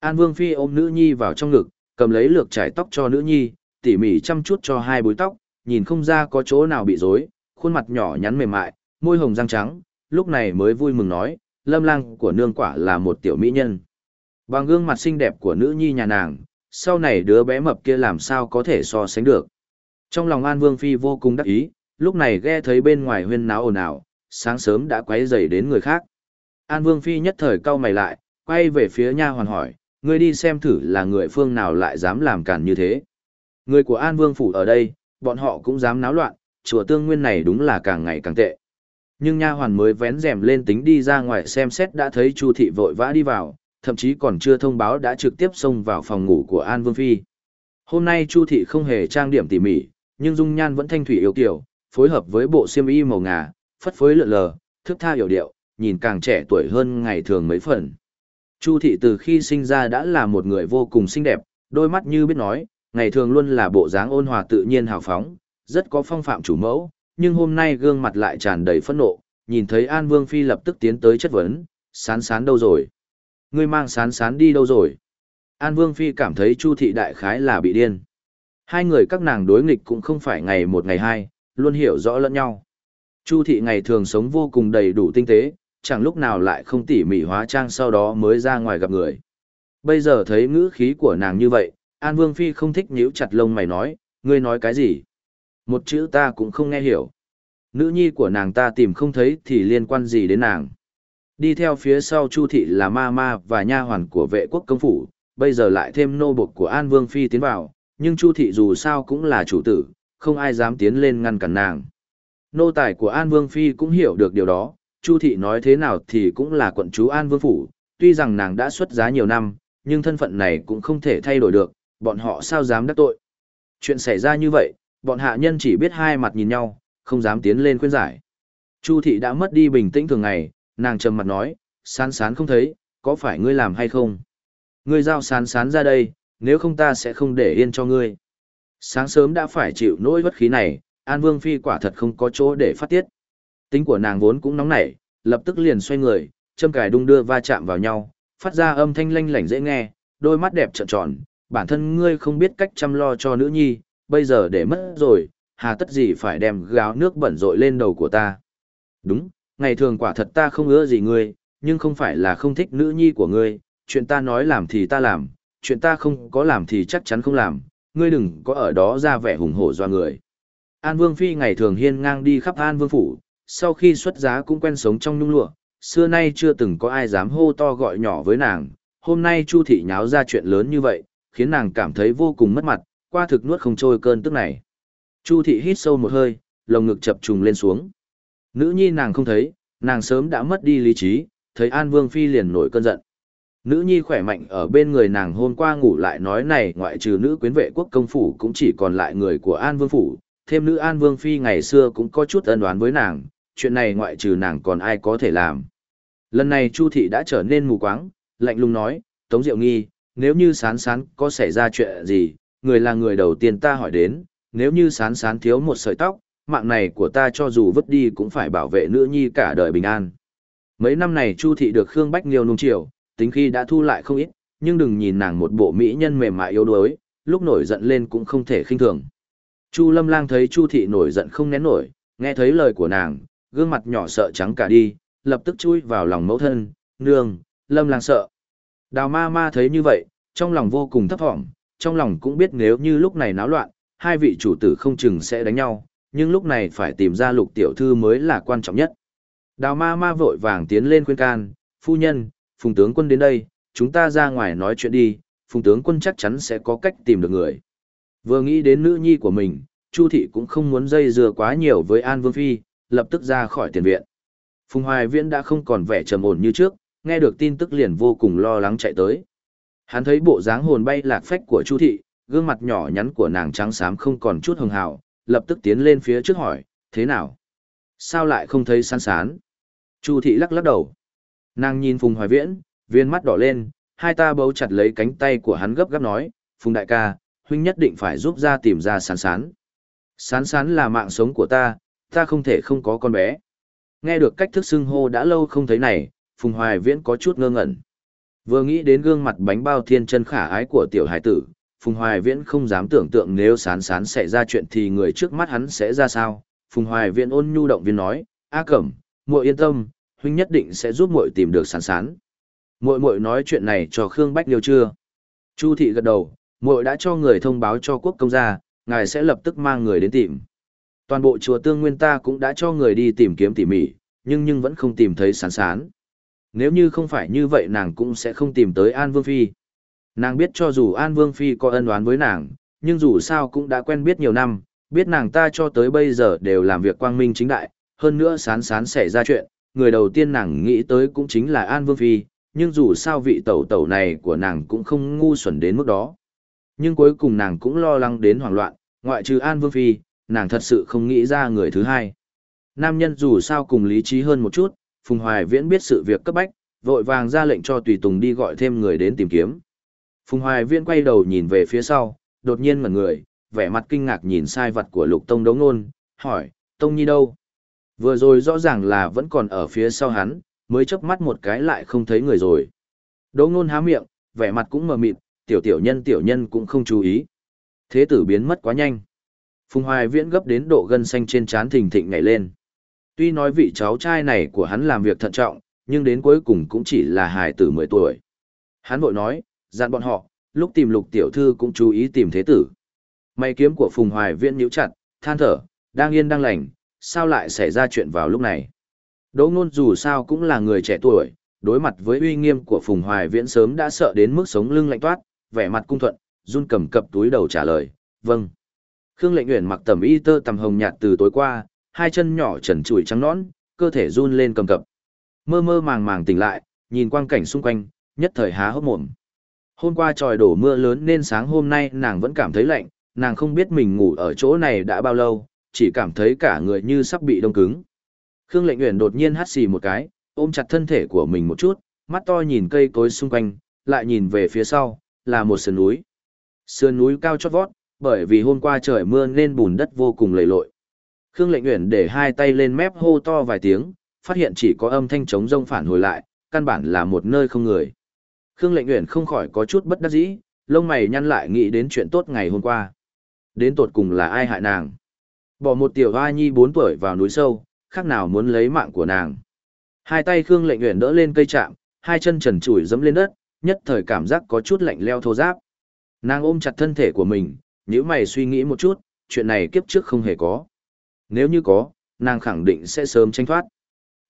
An Vương Phi ôm nữ nhi vào trong ngực, cầm lấy lược trải tóc cho nữ nhi, tỉ mỉ chăm chút cho hai búi tóc, nhìn không ra có chỗ nào bị rối, khuôn mặt nhỏ nhắn mềm mại, môi hồng răng trắng, lúc này mới vui mừng nói, lâm lang của nương quả là một tiểu mỹ nhân. Bằng gương mặt xinh đẹp của nữ nhi nhà nàng, sau này đứa bé mập kia làm sao có thể so sánh được. Trong lòng An Vương Phi vô cùng đắc ý, lúc này ghe thấy bên ngoài huyên náo ồn ào, sáng sớm đã quấy rầy đến người khác. An Vương Phi nhất thời cau mày lại, quay về phía nha hoàn hỏi, ngươi đi xem thử là người phương nào lại dám làm cản như thế. Người của An Vương Phủ ở đây, bọn họ cũng dám náo loạn, chùa tương nguyên này đúng là càng ngày càng tệ. Nhưng nha hoàn mới vén rèm lên tính đi ra ngoài xem xét đã thấy Chu thị vội vã đi vào, thậm chí còn chưa thông báo đã trực tiếp xông vào phòng ngủ của An Vương Phi. Hôm nay Chu thị không hề trang điểm tỉ mỉ, nhưng dung nhan vẫn thanh thủy yêu kiều, phối hợp với bộ xiêm y màu ngà, phất phới lượn lờ, thức tha hiểu điệu, nhìn càng trẻ tuổi hơn ngày thường mấy phần. Chu thị từ khi sinh ra đã là một người vô cùng xinh đẹp, đôi mắt như biết nói, ngày thường luôn là bộ dáng ôn hòa tự nhiên hào phóng, rất có phong phạm chủ mẫu, nhưng hôm nay gương mặt lại tràn đầy phẫn nộ, nhìn thấy An Vương Phi lập tức tiến tới chất vấn, sán sán đâu rồi? Ngươi mang sán sán đi đâu rồi? An Vương Phi cảm thấy Chu thị đại khái là bị điên. Hai người các nàng đối nghịch cũng không phải ngày một ngày hai, luôn hiểu rõ lẫn nhau. Chu thị ngày thường sống vô cùng đầy đủ tinh tế, chẳng lúc nào lại không tỉ mỉ hóa trang sau đó mới ra ngoài gặp người. Bây giờ thấy ngữ khí của nàng như vậy, An Vương Phi không thích nhíu chặt lông mày nói, ngươi nói cái gì? Một chữ ta cũng không nghe hiểu. Nữ nhi của nàng ta tìm không thấy thì liên quan gì đến nàng. Đi theo phía sau Chu thị là ma ma và nha hoàn của vệ quốc công phủ, bây giờ lại thêm nô bộc của An Vương Phi tiến vào, nhưng Chu thị dù sao cũng là chủ tử, không ai dám tiến lên ngăn cản nàng. Nô tài của An Vương Phi cũng hiểu được điều đó, Chu thị nói thế nào thì cũng là quận chú An Vương Phủ, tuy rằng nàng đã xuất giá nhiều năm, nhưng thân phận này cũng không thể thay đổi được, bọn họ sao dám đắc tội. Chuyện xảy ra như vậy, bọn hạ nhân chỉ biết hai mặt nhìn nhau, không dám tiến lên khuyên giải. Chu thị đã mất đi bình tĩnh thường ngày, nàng trầm mặt nói, sán sán không thấy, có phải ngươi làm hay không? Ngươi giao sán sán ra đây, nếu không ta sẽ không để yên cho ngươi. Sáng sớm đã phải chịu nỗi bất khí này, An Vương Phi quả thật không có chỗ để phát tiết. Tính của nàng vốn cũng nóng nảy, lập tức liền xoay người, châm cài đung đưa va chạm vào nhau, phát ra âm thanh lanh lảnh dễ nghe, đôi mắt đẹp trợn tròn, bản thân ngươi không biết cách chăm lo cho nữ nhi, bây giờ để mất rồi, hà tất gì phải đem gáo nước bẩn rội lên đầu của ta. Đúng, ngày thường quả thật ta không ưa gì ngươi, nhưng không phải là không thích nữ nhi của ngươi, chuyện ta nói làm thì ta làm, chuyện ta không có làm thì chắc chắn không làm, ngươi đừng có ở đó ra vẻ hùng hổ do người. An Vương Phi ngày thường hiên ngang đi khắp An Vương Phủ, sau khi xuất giá cũng quen sống trong nhung lụa, xưa nay chưa từng có ai dám hô to gọi nhỏ với nàng, hôm nay Chu Thị nháo ra chuyện lớn như vậy, khiến nàng cảm thấy vô cùng mất mặt, qua thực nuốt không trôi cơn tức này. Chu Thị hít sâu một hơi, lồng ngực chập trùng lên xuống. Nữ nhi nàng không thấy, nàng sớm đã mất đi lý trí, thấy An Vương Phi liền nổi cơn giận. Nữ nhi khỏe mạnh ở bên người nàng hôm qua ngủ lại nói này ngoại trừ nữ quyến vệ quốc công phủ cũng chỉ còn lại người của An Vương Phủ, thêm nữ An Vương Phi ngày xưa cũng có chút ân đoán với nàng, chuyện này ngoại trừ nàng còn ai có thể làm. Lần này Chu Thị đã trở nên mù quáng, lạnh lùng nói, Tống Diệu Nghi, nếu như sán sán có xảy ra chuyện gì, người là người đầu tiên ta hỏi đến, nếu như sán sán thiếu một sợi tóc, mạng này của ta cho dù vứt đi cũng phải bảo vệ nữ nhi cả đời bình an. Mấy năm này Chu Thị được Khương Bách Nghiêu nung chiều, tính khi đã thu lại không ít, nhưng đừng nhìn nàng một bộ mỹ nhân mềm mại yếu đuối, lúc nổi giận lên cũng không thể khinh thường. Chu Lâm Lang thấy Chu thị nổi giận không nén nổi, nghe thấy lời của nàng, gương mặt nhỏ sợ trắng cả đi, lập tức chui vào lòng mẫu thân, nương, Lâm Lang sợ. Đào ma ma thấy như vậy, trong lòng vô cùng thấp thỏm, trong lòng cũng biết nếu như lúc này náo loạn, hai vị chủ tử không chừng sẽ đánh nhau, nhưng lúc này phải tìm ra lục tiểu thư mới là quan trọng nhất. Đào ma ma vội vàng tiến lên khuyên can, phu nhân, phùng tướng quân đến đây, chúng ta ra ngoài nói chuyện đi, phùng tướng quân chắc chắn sẽ có cách tìm được người. Vừa nghĩ đến nữ nhi của mình, Chu thị cũng không muốn dây dưa quá nhiều với An Vương Phi, lập tức ra khỏi tiền viện. Phùng Hoài Viễn đã không còn vẻ trầm ổn như trước, nghe được tin tức liền vô cùng lo lắng chạy tới. Hắn thấy bộ dáng hồn bay lạc phách của Chu thị, gương mặt nhỏ nhắn của nàng trắng xám không còn chút hồng hào, lập tức tiến lên phía trước hỏi, thế nào? Sao lại không thấy sán sán? Chu thị lắc lắc đầu. Nàng nhìn Phùng Hoài Viễn, viên mắt đỏ lên, hai ta bấu chặt lấy cánh tay của hắn gấp gáp nói, Phùng đại ca, huynh nhất định phải giúp ra tìm ra sán sán. Sán sán là mạng sống của ta, ta không thể không có con bé. Nghe được cách thức xưng hô đã lâu không thấy này, Phùng Hoài Viễn có chút ngơ ngẩn. Vừa nghĩ đến gương mặt bánh bao thiên chân khả ái của tiểu hải tử, Phùng Hoài Viễn không dám tưởng tượng nếu sán sán xảy ra chuyện thì người trước mắt hắn sẽ ra sao. Phùng Hoài Viễn ôn nhu động viên nói, A Cẩm, muội yên tâm, huynh nhất định sẽ giúp muội tìm được sán sán. Muội muội nói chuyện này cho Khương Bách Liêu chưa? Chu thị gật đầu, muội đã cho người thông báo cho quốc công gia, ngài sẽ lập tức mang người đến tìm. Toàn bộ chùa Tương Nguyên ta cũng đã cho người đi tìm kiếm tỉ mỉ, nhưng nhưng vẫn không tìm thấy sán sán. Nếu như không phải như vậy nàng cũng sẽ không tìm tới An Vương Phi. Nàng biết cho dù An Vương Phi có ân oán với nàng, nhưng dù sao cũng đã quen biết nhiều năm, biết nàng ta cho tới bây giờ đều làm việc quang minh chính đại, hơn nữa sán sán xảy ra chuyện, người đầu tiên nàng nghĩ tới cũng chính là An Vương Phi, nhưng dù sao vị tẩu tẩu này của nàng cũng không ngu xuẩn đến mức đó. Nhưng cuối cùng nàng cũng lo lắng đến hoảng loạn, ngoại trừ An Vương Phi, nàng thật sự không nghĩ ra người thứ hai. Nam nhân dù sao cùng lý trí hơn một chút, Phùng Hoài Viễn biết sự việc cấp bách, vội vàng ra lệnh cho Tùy Tùng đi gọi thêm người đến tìm kiếm. Phùng Hoài Viễn quay đầu nhìn về phía sau, đột nhiên ngẩn người, vẻ mặt kinh ngạc nhìn sai vật của Lục Tông Đấu Nôn, hỏi, Tông Nhi đâu? Vừa rồi rõ ràng là vẫn còn ở phía sau hắn, mới chớp mắt một cái lại không thấy người rồi. Đấu Nôn há miệng, vẻ mặt cũng mờ mịt, tiểu tiểu nhân tiểu nhân cũng không chú ý. Thế tử biến mất quá nhanh. Phùng Hoài Viễn gấp đến độ gân xanh trên trán thình thịnh nhảy lên. Tuy nói vị cháu trai này của hắn làm việc thận trọng, nhưng đến cuối cùng cũng chỉ là hài tử 10 tuổi. Hắn vội nói, dặn bọn họ, lúc tìm lục tiểu thư cũng chú ý tìm thế tử. May kiếm của Phùng Hoài Viễn nhíu chặt, than thở, đang yên đang lành, sao lại xảy ra chuyện vào lúc này. Đỗ Nôn dù sao cũng là người trẻ tuổi, đối mặt với uy nghiêm của Phùng Hoài Viễn sớm đã sợ đến mức sống lưng lạnh toát, vẻ mặt cung thuận, run cầm cập túi đầu trả lời, vâng. Khương Lệnh Uyển mặc tầm y tơ tầm hồng nhạt từ tối qua, hai chân nhỏ trần trụi trắng nõn, cơ thể run lên cầm cập. Mơ mơ màng màng tỉnh lại, nhìn quang cảnh xung quanh, nhất thời há hốc mồm. Hôm qua trời đổ mưa lớn nên sáng hôm nay nàng vẫn cảm thấy lạnh, nàng không biết mình ngủ ở chỗ này đã bao lâu, chỉ cảm thấy cả người như sắp bị đông cứng. Khương Lệnh Uyển đột nhiên hắt xì một cái, ôm chặt thân thể của mình một chút, mắt to nhìn cây cối xung quanh, lại nhìn về phía sau, là một sườn núi. Sườn núi cao chót vót, bởi vì hôm qua trời mưa nên bùn đất vô cùng lầy lội. Khương Lệnh Uyển để hai tay lên mép hô to vài tiếng, phát hiện chỉ có âm thanh trống rông phản hồi lại, căn bản là một nơi không người. Khương Lệnh Uyển không khỏi có chút bất đắc dĩ, lông mày nhăn lại nghĩ đến chuyện tốt ngày hôm qua. Đến tột cùng là ai hại nàng? Bỏ một tiểu hoa nhi 4 tuổi vào núi sâu, khác nào muốn lấy mạng của nàng. Hai tay Khương Lệnh Uyển đỡ lên cây trạm, hai chân trần trụi dẫm lên đất, nhất thời cảm giác có chút lạnh leo thô ráp. Nàng ôm chặt thân thể của mình, nếu mày suy nghĩ một chút, chuyện này kiếp trước không hề có. Nếu như có, nàng khẳng định sẽ sớm tranh thoát.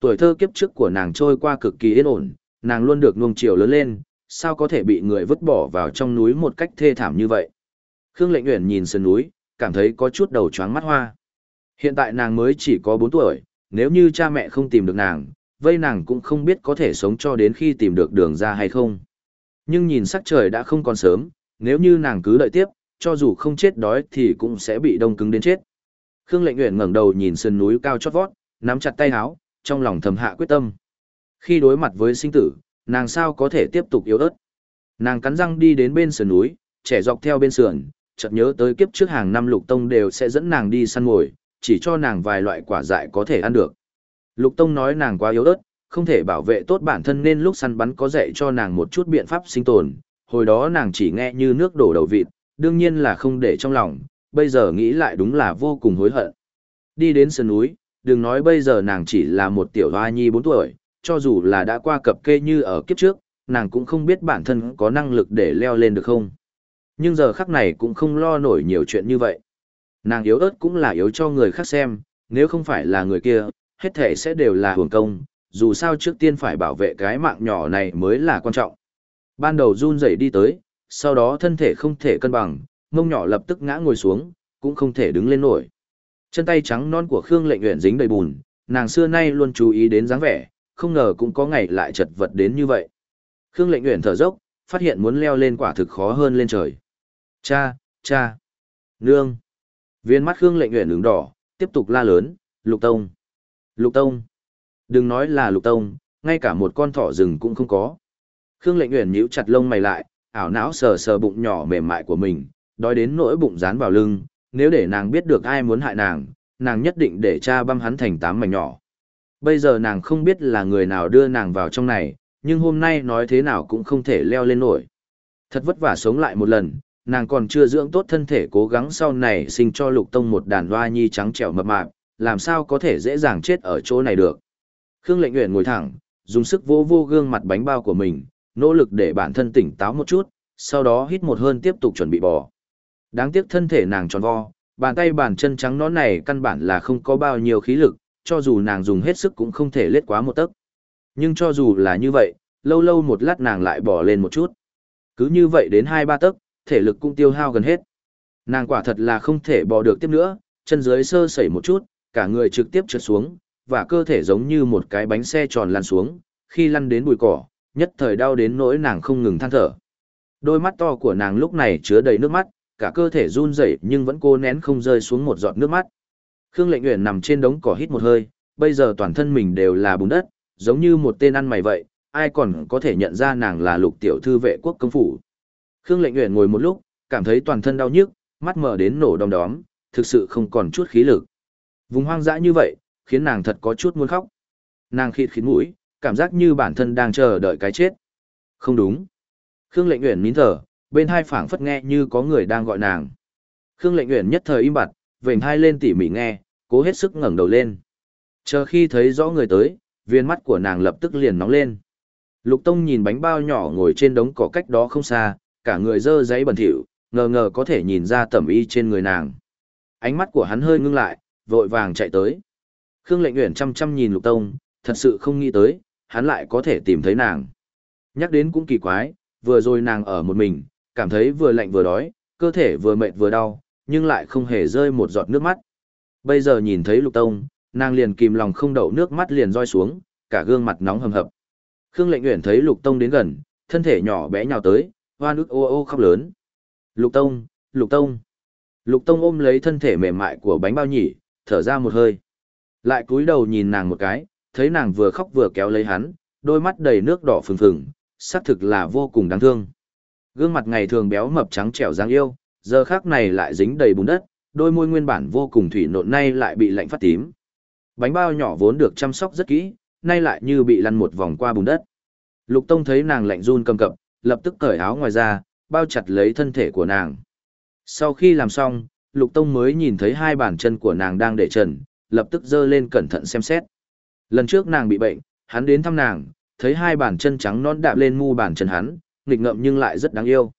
Tuổi thơ kiếp trước của nàng trôi qua cực kỳ yên ổn, nàng luôn được nuông chiều lớn lên, sao có thể bị người vứt bỏ vào trong núi một cách thê thảm như vậy. Khương Lệnh Uyển nhìn sườn núi, cảm thấy có chút đầu chóng mắt hoa. Hiện tại nàng mới chỉ có 4 tuổi, nếu như cha mẹ không tìm được nàng, vây nàng cũng không biết có thể sống cho đến khi tìm được đường ra hay không. Nhưng nhìn sắc trời đã không còn sớm, nếu như nàng cứ đợi tiếp, cho dù không chết đói thì cũng sẽ bị đông cứng đến chết. Khương Lệnh Uyển ngẩng đầu nhìn sườn núi cao chót vót, nắm chặt tay áo, trong lòng thầm hạ quyết tâm. Khi đối mặt với sinh tử, nàng sao có thể tiếp tục yếu ớt. Nàng cắn răng đi đến bên sườn núi, trẻ dọc theo bên sườn, chợt nhớ tới kiếp trước hàng năm Lục Tông đều sẽ dẫn nàng đi săn mồi, chỉ cho nàng vài loại quả dại có thể ăn được. Lục Tông nói nàng quá yếu ớt, không thể bảo vệ tốt bản thân nên lúc săn bắn có dạy cho nàng một chút biện pháp sinh tồn, hồi đó nàng chỉ nghe như nước đổ đầu vịt, đương nhiên là không để trong lòng, bây giờ nghĩ lại đúng là vô cùng hối hận. Đi đến sườn núi, đừng nói bây giờ nàng chỉ là một tiểu hoa nhi 4 tuổi, cho dù là đã qua cập kê như ở kiếp trước, nàng cũng không biết bản thân có năng lực để leo lên được không. Nhưng giờ khắc này cũng không lo nổi nhiều chuyện như vậy. Nàng yếu ớt cũng là yếu cho người khác xem, nếu không phải là người kia, hết thể sẽ đều là hưởng công, dù sao trước tiên phải bảo vệ cái mạng nhỏ này mới là quan trọng. Ban đầu run rẩy đi tới, sau đó thân thể không thể cân bằng, mông nhỏ lập tức ngã ngồi xuống, cũng không thể đứng lên nổi. Chân tay trắng non của Khương Lệnh Uyển dính đầy bùn, nàng xưa nay luôn chú ý đến dáng vẻ, không ngờ cũng có ngày lại chật vật đến như vậy. Khương Lệnh nguyện thở dốc, phát hiện muốn leo lên quả thực khó hơn lên trời. Cha, cha, nương. Viên mắt Khương Lệnh nguyện ứng đỏ, tiếp tục la lớn, Lục Tông, Lục Tông. Đừng nói là Lục Tông, ngay cả một con thỏ rừng cũng không có. Khương Lệnh nguyện nhíu chặt lông mày lại, ảo não sờ sờ bụng nhỏ mềm mại của mình, đói đến nỗi bụng dán vào lưng, nếu để nàng biết được ai muốn hại nàng, nàng nhất định để cha băm hắn thành tám mảnh nhỏ. Bây giờ nàng không biết là người nào đưa nàng vào trong này, nhưng hôm nay nói thế nào cũng không thể leo lên nổi. Thật vất vả sống lại một lần, nàng còn chưa dưỡng tốt thân thể cố gắng sau này sinh cho lục tông một đàn hoa nhi trắng trẻo mập mạp, làm sao có thể dễ dàng chết ở chỗ này được. Khương lệnh nguyện ngồi thẳng, dùng sức vô vô gương mặt bánh bao của mình, nỗ lực để bản thân tỉnh táo một chút, sau đó hít một hơn tiếp tục chuẩn bị bò. Đáng tiếc thân thể nàng tròn vo, bàn tay bàn chân trắng nó này căn bản là không có bao nhiêu khí lực, cho dù nàng dùng hết sức cũng không thể lết quá một tấc. Nhưng cho dù là như vậy, lâu lâu một lát nàng lại bỏ lên một chút. Cứ như vậy đến hai ba tấc, thể lực cũng tiêu hao gần hết. Nàng quả thật là không thể bò được tiếp nữa, chân dưới sơ sẩy một chút, cả người trực tiếp trượt xuống, và cơ thể giống như một cái bánh xe tròn lăn xuống, khi lăn đến bụi cỏ, nhất thời đau đến nỗi nàng không ngừng than thở. Đôi mắt to của nàng lúc này chứa đầy nước mắt, cả cơ thể run rẩy nhưng vẫn cố nén không rơi xuống một giọt nước mắt. Khương Lệnh Uyển nằm trên đống cỏ hít một hơi, bây giờ toàn thân mình đều là bùn đất, giống như một tên ăn mày vậy, ai còn có thể nhận ra nàng là lục tiểu thư vệ quốc công phủ. Khương Lệnh Uyển ngồi một lúc, cảm thấy toàn thân đau nhức, mắt mở đến nổ đom đóm, thực sự không còn chút khí lực. Vùng hoang dã như vậy, khiến nàng thật có chút muốn khóc. Nàng khịt khịt mũi, cảm giác như bản thân đang chờ đợi cái chết. Không đúng. Khương Lệnh Uyển nín thở, bên hai phảng phất nghe như có người đang gọi nàng. Khương Lệnh Uyển nhất thời im bặt, vểnh hai lên tỉ mỉ nghe, cố hết sức ngẩng đầu lên. Chờ khi thấy rõ người tới, viên mắt của nàng lập tức liền nóng lên. Lục Tông nhìn bánh bao nhỏ ngồi trên đống cỏ cách đó không xa, cả người dơ giấy bẩn thỉu, ngờ ngờ có thể nhìn ra tẩm y trên người nàng. Ánh mắt của hắn hơi ngưng lại, vội vàng chạy tới. Khương Lệnh Uyển chăm chăm nhìn Lục Tông, thật sự không nghĩ tới, hắn lại có thể tìm thấy nàng. Nhắc đến cũng kỳ quái, vừa rồi nàng ở một mình, cảm thấy vừa lạnh vừa đói, cơ thể vừa mệt vừa đau, nhưng lại không hề rơi một giọt nước mắt. Bây giờ nhìn thấy Lục Tông, nàng liền kìm lòng không đậu nước mắt liền roi xuống, cả gương mặt nóng hầm hập. Khương Lệnh Uyển thấy Lục Tông đến gần, thân thể nhỏ bé nhào tới, hoa nước ô ô khóc lớn. Lục Tông, Lục Tông. Lục Tông ôm lấy thân thể mềm mại của bánh bao nhỉ, thở ra một hơi. Lại cúi đầu nhìn nàng một cái, thấy nàng vừa khóc vừa kéo lấy hắn, đôi mắt đầy nước đỏ phừng phừng, xác thực là vô cùng đáng thương. Gương mặt ngày thường béo mập trắng trẻo dáng yêu, giờ khác này lại dính đầy bùn đất, đôi môi nguyên bản vô cùng thủy nộn nay lại bị lạnh phát tím. Bánh bao nhỏ vốn được chăm sóc rất kỹ, nay lại như bị lăn một vòng qua bùn đất. Lục Tông thấy nàng lạnh run cầm cập, lập tức cởi áo ngoài ra, bao chặt lấy thân thể của nàng. Sau khi làm xong, Lục Tông mới nhìn thấy hai bàn chân của nàng đang để trần, lập tức giơ lên cẩn thận xem xét. Lần trước nàng bị bệnh, hắn đến thăm nàng, thấy hai bàn chân trắng non đạp lên mu bàn chân hắn, nghịch ngợm nhưng lại rất đáng yêu.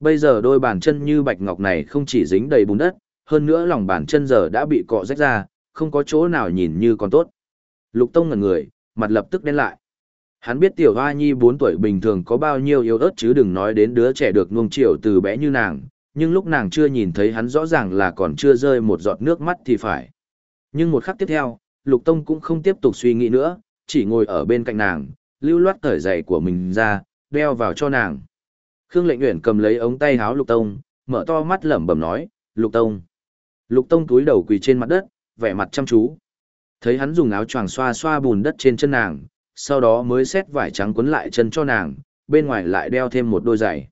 Bây giờ đôi bàn chân như bạch ngọc này không chỉ dính đầy bùn đất, hơn nữa lòng bàn chân giờ đã bị cọ rách ra, không có chỗ nào nhìn như còn tốt. Lục Tông ngẩn người, mặt lập tức đen lại. Hắn biết tiểu hoa nhi 4 tuổi bình thường có bao nhiêu yếu ớt chứ đừng nói đến đứa trẻ được nuông chiều từ bé như nàng, nhưng lúc nàng chưa nhìn thấy hắn rõ ràng là còn chưa rơi một giọt nước mắt thì phải. Nhưng một khắc tiếp theo, Lục Tông cũng không tiếp tục suy nghĩ nữa, chỉ ngồi ở bên cạnh nàng, lưu loát cởi giày của mình ra, đeo vào cho nàng. Khương Lệnh Uyển cầm lấy ống tay áo Lục Tông, mở to mắt lẩm bẩm nói, "Lục Tông." Lục Tông túi đầu quỳ trên mặt đất, vẻ mặt chăm chú. Thấy hắn dùng áo choàng xoa xoa bùn đất trên chân nàng, sau đó mới xếp vải trắng quấn lại chân cho nàng, bên ngoài lại đeo thêm một đôi giày.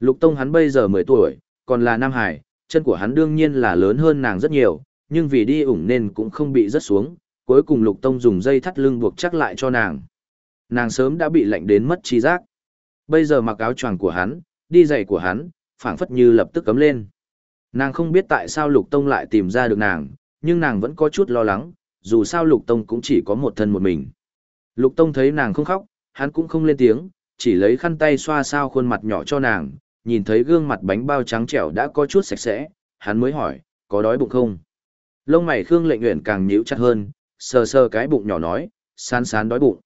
Lục Tông hắn bây giờ 10 tuổi, còn là Nam Hải, chân của hắn đương nhiên là lớn hơn nàng rất nhiều, nhưng vì đi ủng nên cũng không bị rớt xuống, cuối cùng Lục Tông dùng dây thắt lưng buộc chắc lại cho nàng. Nàng sớm đã bị lạnh đến mất trí giác. Bây giờ mặc áo choàng của hắn, đi giày của hắn, phảng phất như lập tức cấm lên. Nàng không biết tại sao Lục Tông lại tìm ra được nàng, nhưng nàng vẫn có chút lo lắng, dù sao Lục Tông cũng chỉ có một thân một mình. Lục Tông thấy nàng không khóc, hắn cũng không lên tiếng, chỉ lấy khăn tay xoa sao khuôn mặt nhỏ cho nàng, nhìn thấy gương mặt bánh bao trắng trẻo đã có chút sạch sẽ, hắn mới hỏi, có đói bụng không? Lông mày Khương Lệnh Uyển càng nhíu chặt hơn, sờ sờ cái bụng nhỏ nói, sán sán đói bụng.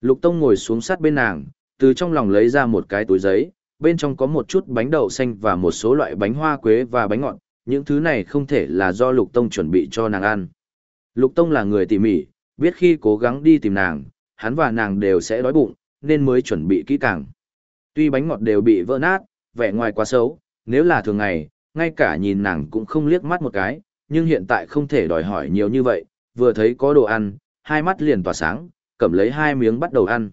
Lục Tông ngồi xuống sát bên nàng, từ trong lòng lấy ra một cái túi giấy, bên trong có một chút bánh đậu xanh và một số loại bánh hoa quế và bánh ngọt, những thứ này không thể là do Lục Tông chuẩn bị cho nàng ăn. Lục Tông là người tỉ mỉ, biết khi cố gắng đi tìm nàng, hắn và nàng đều sẽ đói bụng, nên mới chuẩn bị kỹ càng. Tuy bánh ngọt đều bị vỡ nát, vẻ ngoài quá xấu, nếu là thường ngày, ngay cả nhìn nàng cũng không liếc mắt một cái, nhưng hiện tại không thể đòi hỏi nhiều như vậy, vừa thấy có đồ ăn, hai mắt liền tỏa sáng, cầm lấy hai miếng bắt đầu ăn.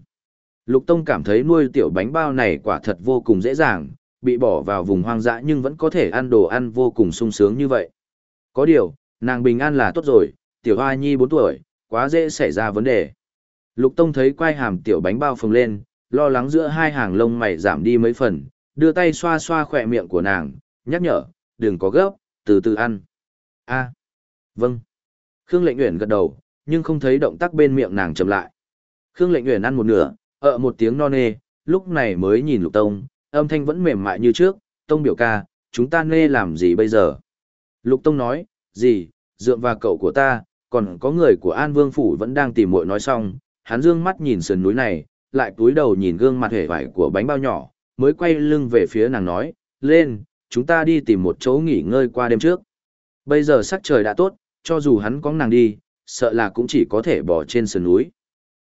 Lục Tông cảm thấy nuôi tiểu bánh bao này quả thật vô cùng dễ dàng, bị bỏ vào vùng hoang dã nhưng vẫn có thể ăn đồ ăn vô cùng sung sướng như vậy. Có điều, nàng bình an là tốt rồi, tiểu hoa nhi 4 tuổi, quá dễ xảy ra vấn đề. Lục Tông thấy quai hàm tiểu bánh bao phồng lên, lo lắng giữa hai hàng lông mày giảm đi mấy phần, đưa tay xoa xoa khỏe miệng của nàng, nhắc nhở, đừng có gấp, từ từ ăn. a vâng. Khương lệnh Uyển gật đầu, nhưng không thấy động tác bên miệng nàng chậm lại. Khương lệnh Uyển ăn một nửa, ở một tiếng non nê, lúc này mới nhìn lục tông, âm thanh vẫn mềm mại như trước, tông biểu ca, chúng ta nê làm gì bây giờ? Lục tông nói, gì, dượng và cậu của ta, còn có người của An Vương Phủ vẫn đang tìm muội nói xong, hắn dương mắt nhìn sườn núi này, lại cúi đầu nhìn gương mặt hề vải của bánh bao nhỏ, mới quay lưng về phía nàng nói, lên, chúng ta đi tìm một chỗ nghỉ ngơi qua đêm trước. Bây giờ sắc trời đã tốt, cho dù hắn có nàng đi, sợ là cũng chỉ có thể bỏ trên sườn núi.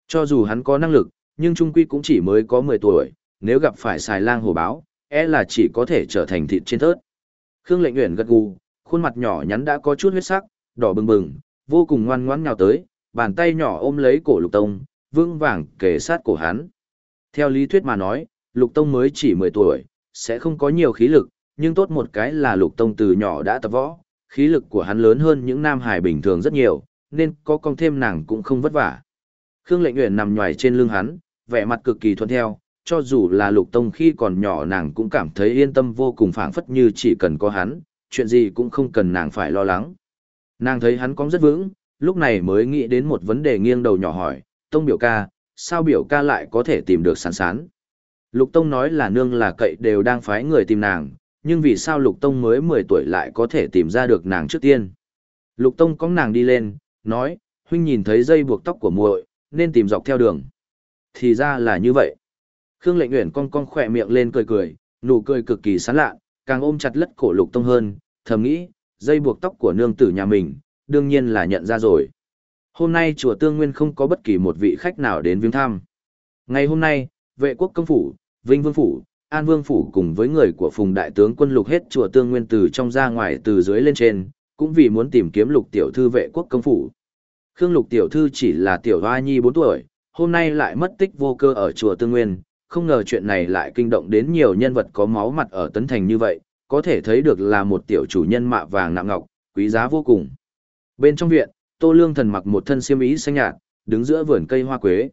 Cho dù hắn có năng lực, nhưng trung quy cũng chỉ mới có 10 tuổi, nếu gặp phải xài lang hồ báo, e là chỉ có thể trở thành thịt trên thớt. Khương Lệnh Uyển gật gù, khuôn mặt nhỏ nhắn đã có chút huyết sắc, đỏ bừng bừng, vô cùng ngoan ngoãn nhào tới, bàn tay nhỏ ôm lấy cổ Lục Tông, vững vàng kề sát cổ hắn. Theo lý thuyết mà nói, Lục Tông mới chỉ 10 tuổi, sẽ không có nhiều khí lực, nhưng tốt một cái là Lục Tông từ nhỏ đã tập võ, khí lực của hắn lớn hơn những nam hải bình thường rất nhiều, nên có con thêm nàng cũng không vất vả. Khương Lệnh Uyển nằm nhòi trên lưng hắn, vẻ mặt cực kỳ thuận theo, cho dù là Lục Tông khi còn nhỏ nàng cũng cảm thấy yên tâm vô cùng phảng phất như chỉ cần có hắn, chuyện gì cũng không cần nàng phải lo lắng. Nàng thấy hắn cong rất vững, lúc này mới nghĩ đến một vấn đề nghiêng đầu nhỏ hỏi, Tông biểu ca, sao biểu ca lại có thể tìm được sán sán? Lục Tông nói là nương là cậy đều đang phái người tìm nàng, nhưng vì sao Lục Tông mới 10 tuổi lại có thể tìm ra được nàng trước tiên? Lục Tông có nàng đi lên, nói, huynh nhìn thấy dây buộc tóc của muội, nên tìm dọc theo đường. Thì ra là như vậy. Khương Lệnh Uyển cong cong khỏe miệng lên cười cười, nụ cười cực kỳ sán lạ, càng ôm chặt lất cổ Lục Tông hơn, thầm nghĩ, dây buộc tóc của nương tử nhà mình, đương nhiên là nhận ra rồi. Hôm nay chùa Tương Nguyên không có bất kỳ một vị khách nào đến viếng thăm. Ngày hôm nay, vệ quốc công phủ, Vinh Vương phủ, An Vương phủ cùng với người của Phùng đại tướng quân lục hết chùa Tương Nguyên từ trong ra ngoài từ dưới lên trên, cũng vì muốn tìm kiếm Lục tiểu thư vệ quốc công phủ. Khương Lục tiểu thư chỉ là tiểu hoa nhi 4 tuổi, hôm nay lại mất tích vô cơ ở chùa Tương Nguyên, không ngờ chuyện này lại kinh động đến nhiều nhân vật có máu mặt ở Tấn Thành như vậy, có thể thấy được là một tiểu chủ nhân mạ vàng nặng ngọc, quý giá vô cùng. Bên trong viện, Tô Lương Thần mặc một thân xiêm y xanh nhạt, đứng giữa vườn cây hoa quế.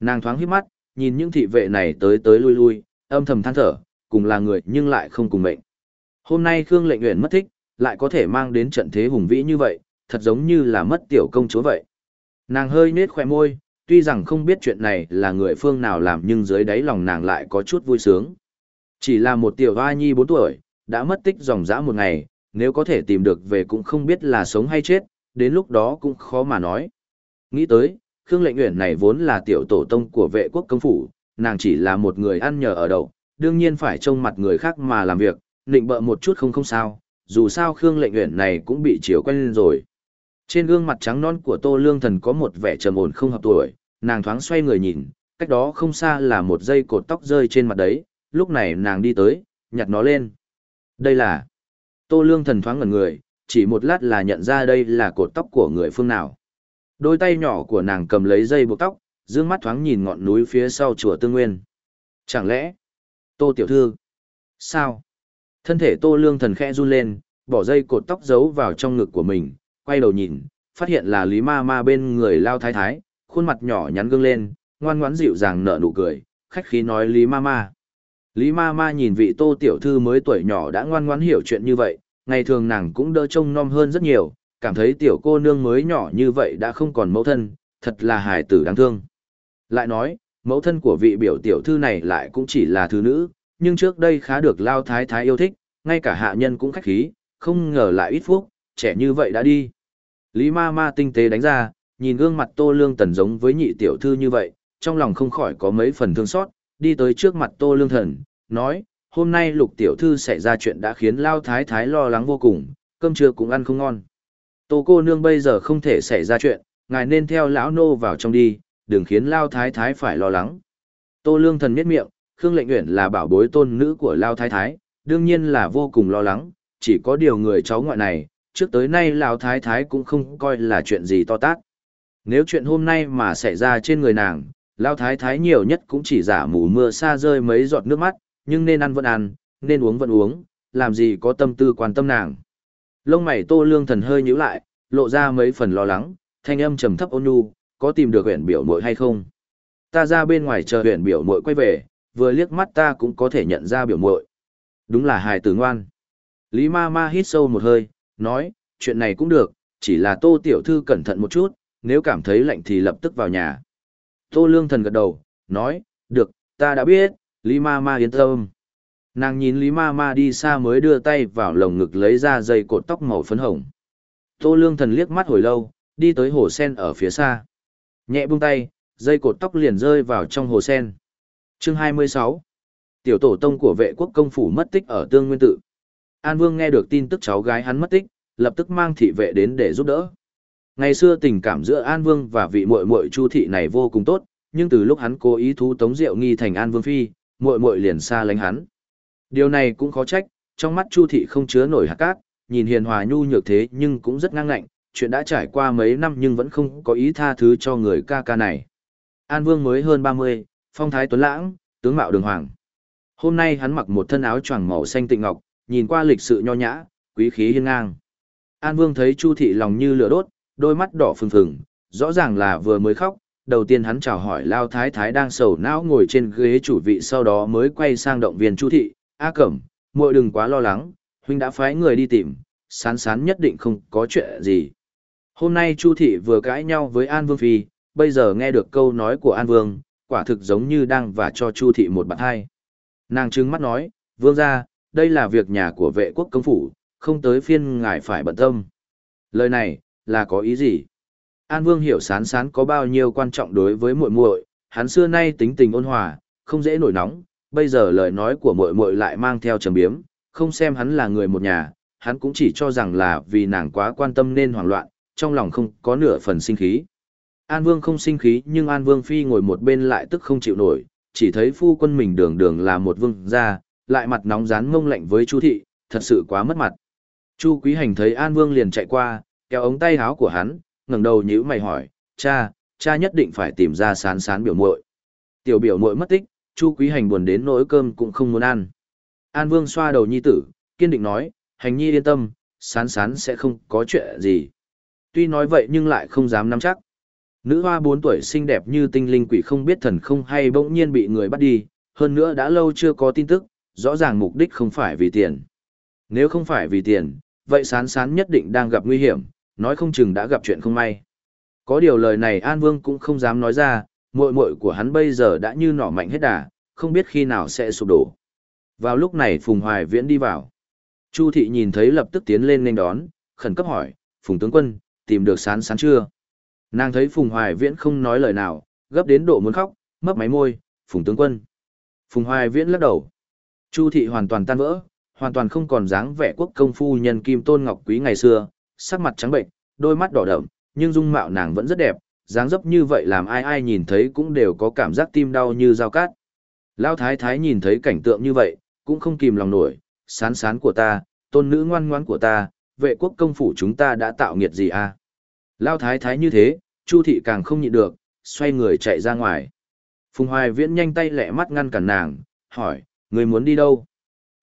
Nàng thoáng híp mắt, nhìn những thị vệ này tới tới lui lui, âm thầm than thở, cùng là người nhưng lại không cùng mệnh. Hôm nay Khương Lệnh Uyển mất thích, lại có thể mang đến trận thế hùng vĩ như vậy, thật giống như là mất tiểu công chúa vậy. Nàng hơi nết khóe môi, tuy rằng không biết chuyện này là người phương nào làm nhưng dưới đáy lòng nàng lại có chút vui sướng. Chỉ là một tiểu hoa nhi 4 tuổi, đã mất tích dòng dã một ngày, nếu có thể tìm được về cũng không biết là sống hay chết, đến lúc đó cũng khó mà nói. Nghĩ tới, Khương Lệnh Uyển này vốn là tiểu tổ tông của vệ quốc công phủ, nàng chỉ là một người ăn nhờ ở đậu, đương nhiên phải trông mặt người khác mà làm việc, nịnh bợ một chút không không sao, dù sao Khương Lệnh Uyển này cũng bị chiếu quen lên rồi. Trên gương mặt trắng non của Tô Lương Thần có một vẻ trầm ổn không hợp tuổi, nàng thoáng xoay người nhìn, cách đó không xa là một dây cột tóc rơi trên mặt đấy, lúc này nàng đi tới, nhặt nó lên. Đây là... Tô Lương Thần thoáng ngẩn người, chỉ một lát là nhận ra đây là cột tóc của người phương nào. Đôi tay nhỏ của nàng cầm lấy dây buộc tóc, dương mắt thoáng nhìn ngọn núi phía sau chùa Tương Nguyên. Chẳng lẽ... Tô Tiểu Thư... Sao? Thân thể Tô Lương Thần khẽ run lên, bỏ dây cột tóc giấu vào trong ngực của mình, quay đầu nhìn, phát hiện là Lý Ma Ma bên người lao thái thái, khuôn mặt nhỏ nhắn gương lên, ngoan ngoãn dịu dàng nở nụ cười, khách khí nói Lý Ma Ma. Lý ma ma nhìn vị tô tiểu thư mới tuổi nhỏ đã ngoan ngoãn hiểu chuyện như vậy, ngày thường nàng cũng đỡ trông nom hơn rất nhiều, cảm thấy tiểu cô nương mới nhỏ như vậy đã không còn mẫu thân, thật là hài tử đáng thương. Lại nói, mẫu thân của vị biểu tiểu thư này lại cũng chỉ là thứ nữ, nhưng trước đây khá được lao thái thái yêu thích, ngay cả hạ nhân cũng khách khí, không ngờ lại ít phúc, trẻ như vậy đã đi. Lý ma ma tinh tế đánh ra, nhìn gương mặt tô lương tần giống với nhị tiểu thư như vậy, trong lòng không khỏi có mấy phần thương xót, đi tới trước mặt tô lương thần, nói, hôm nay lục tiểu thư xảy ra chuyện đã khiến lao thái thái lo lắng vô cùng, cơm trưa cũng ăn không ngon. Tô cô nương bây giờ không thể xảy ra chuyện, ngài nên theo lão nô vào trong đi, đừng khiến lao thái thái phải lo lắng. Tô lương thần miết miệng, Khương lệnh nguyện là bảo bối tôn nữ của lao thái thái, đương nhiên là vô cùng lo lắng, chỉ có điều người cháu ngoại này, trước tới nay lao thái thái cũng không coi là chuyện gì to tát. Nếu chuyện hôm nay mà xảy ra trên người nàng, lao thái thái nhiều nhất cũng chỉ giả mù mưa xa rơi mấy giọt nước mắt, nhưng nên ăn vẫn ăn, nên uống vẫn uống, làm gì có tâm tư quan tâm nàng. Lông mày tô lương thần hơi nhíu lại, lộ ra mấy phần lo lắng, thanh âm trầm thấp ôn nhu, có tìm được huyện biểu muội hay không? Ta ra bên ngoài chờ huyện biểu muội quay về, vừa liếc mắt ta cũng có thể nhận ra biểu muội. Đúng là hài tử ngoan. Lý ma ma hít sâu một hơi, nói, chuyện này cũng được, chỉ là tô tiểu thư cẩn thận một chút, nếu cảm thấy lạnh thì lập tức vào nhà. Tô lương thần gật đầu, nói, được, ta đã biết, Lý ma ma yên tâm. Nàng nhìn Lý ma ma đi xa mới đưa tay vào lồng ngực lấy ra dây cột tóc màu phấn hồng. Tô lương thần liếc mắt hồi lâu, đi tới hồ sen ở phía xa. Nhẹ buông tay, dây cột tóc liền rơi vào trong hồ sen. Chương 26 Tiểu tổ tông của vệ quốc công phủ mất tích ở tương nguyên tự. An Vương nghe được tin tức cháu gái hắn mất tích, lập tức mang thị vệ đến để giúp đỡ. Ngày xưa tình cảm giữa An Vương và vị muội muội Chu thị này vô cùng tốt, nhưng từ lúc hắn cố ý thú tống Diệu nghi thành An Vương phi, muội muội liền xa lánh hắn. Điều này cũng khó trách, trong mắt Chu thị không chứa nổi hạt cát, nhìn hiền hòa nhu nhược thế nhưng cũng rất ngang ngạnh, chuyện đã trải qua mấy năm nhưng vẫn không có ý tha thứ cho người ca ca này. An Vương mới hơn 30, phong thái tuấn lãng, tướng mạo đường hoàng. Hôm nay hắn mặc một thân áo choàng màu xanh tịnh ngọc, nhìn qua lịch sự nho nhã, quý khí hiên ngang. An Vương thấy Chu thị lòng như lửa đốt, đôi mắt đỏ phừng phừng, rõ ràng là vừa mới khóc, đầu tiên hắn chào hỏi Lao Thái Thái đang sầu não ngồi trên ghế chủ vị sau đó mới quay sang động viên Chu thị, "A Cẩm, muội đừng quá lo lắng, huynh đã phái người đi tìm, sán sán nhất định không có chuyện gì." Hôm nay Chu thị vừa cãi nhau với An Vương phi, bây giờ nghe được câu nói của An Vương, quả thực giống như đang và cho Chu thị một bạt hai. Nàng trừng mắt nói, "Vương gia, đây là việc nhà của vệ quốc công phủ, không tới phiên ngài phải bận tâm." Lời này là có ý gì? An Vương hiểu sán sán có bao nhiêu quan trọng đối với muội muội, hắn xưa nay tính tình ôn hòa, không dễ nổi nóng, bây giờ lời nói của muội muội lại mang theo trầm biếm, không xem hắn là người một nhà, hắn cũng chỉ cho rằng là vì nàng quá quan tâm nên hoảng loạn, trong lòng không có nửa phần sinh khí. An Vương không sinh khí nhưng An Vương Phi ngồi một bên lại tức không chịu nổi, chỉ thấy phu quân mình đường đường là một vương gia, lại mặt nóng rán mông lạnh với Chu thị, thật sự quá mất mặt. Chu Quý Hành thấy An Vương liền chạy qua, kéo ống tay áo của hắn, ngẩng đầu nhíu mày hỏi, cha, cha nhất định phải tìm ra sán sán biểu muội. Tiểu biểu muội mất tích, Chu Quý Hành buồn đến nỗi cơm cũng không muốn ăn. An Vương xoa đầu nhi tử, kiên định nói, hành nhi yên tâm, sán sán sẽ không có chuyện gì. Tuy nói vậy nhưng lại không dám nắm chắc. Nữ hoa 4 tuổi xinh đẹp như tinh linh quỷ không biết thần không hay bỗng nhiên bị người bắt đi, hơn nữa đã lâu chưa có tin tức, rõ ràng mục đích không phải vì tiền. Nếu không phải vì tiền, vậy sán sán nhất định đang gặp nguy hiểm, nói không chừng đã gặp chuyện không may. Có điều lời này An Vương cũng không dám nói ra, muội muội của hắn bây giờ đã như nỏ mạnh hết đà, không biết khi nào sẽ sụp đổ. Vào lúc này Phùng Hoài Viễn đi vào. Chu thị nhìn thấy lập tức tiến lên nên đón, khẩn cấp hỏi, Phùng tướng quân, tìm được sán sán chưa? Nàng thấy Phùng Hoài Viễn không nói lời nào, gấp đến độ muốn khóc, mấp máy môi, Phùng tướng quân. Phùng Hoài Viễn lắc đầu. Chu thị hoàn toàn tan vỡ, hoàn toàn không còn dáng vẻ quốc công phu nhân Kim Tôn Ngọc Quý ngày xưa, sắc mặt trắng bệnh, đôi mắt đỏ đậm, nhưng dung mạo nàng vẫn rất đẹp, dáng dấp như vậy làm ai ai nhìn thấy cũng đều có cảm giác tim đau như dao cát. Lão thái thái nhìn thấy cảnh tượng như vậy, cũng không kìm lòng nổi, sán sán của ta, tôn nữ ngoan ngoãn của ta, vệ quốc công phủ chúng ta đã tạo nghiệt gì à? Lão thái thái như thế, Chu thị càng không nhịn được, xoay người chạy ra ngoài. Phùng Hoài Viễn nhanh tay lẹ mắt ngăn cản nàng, hỏi, người muốn đi đâu?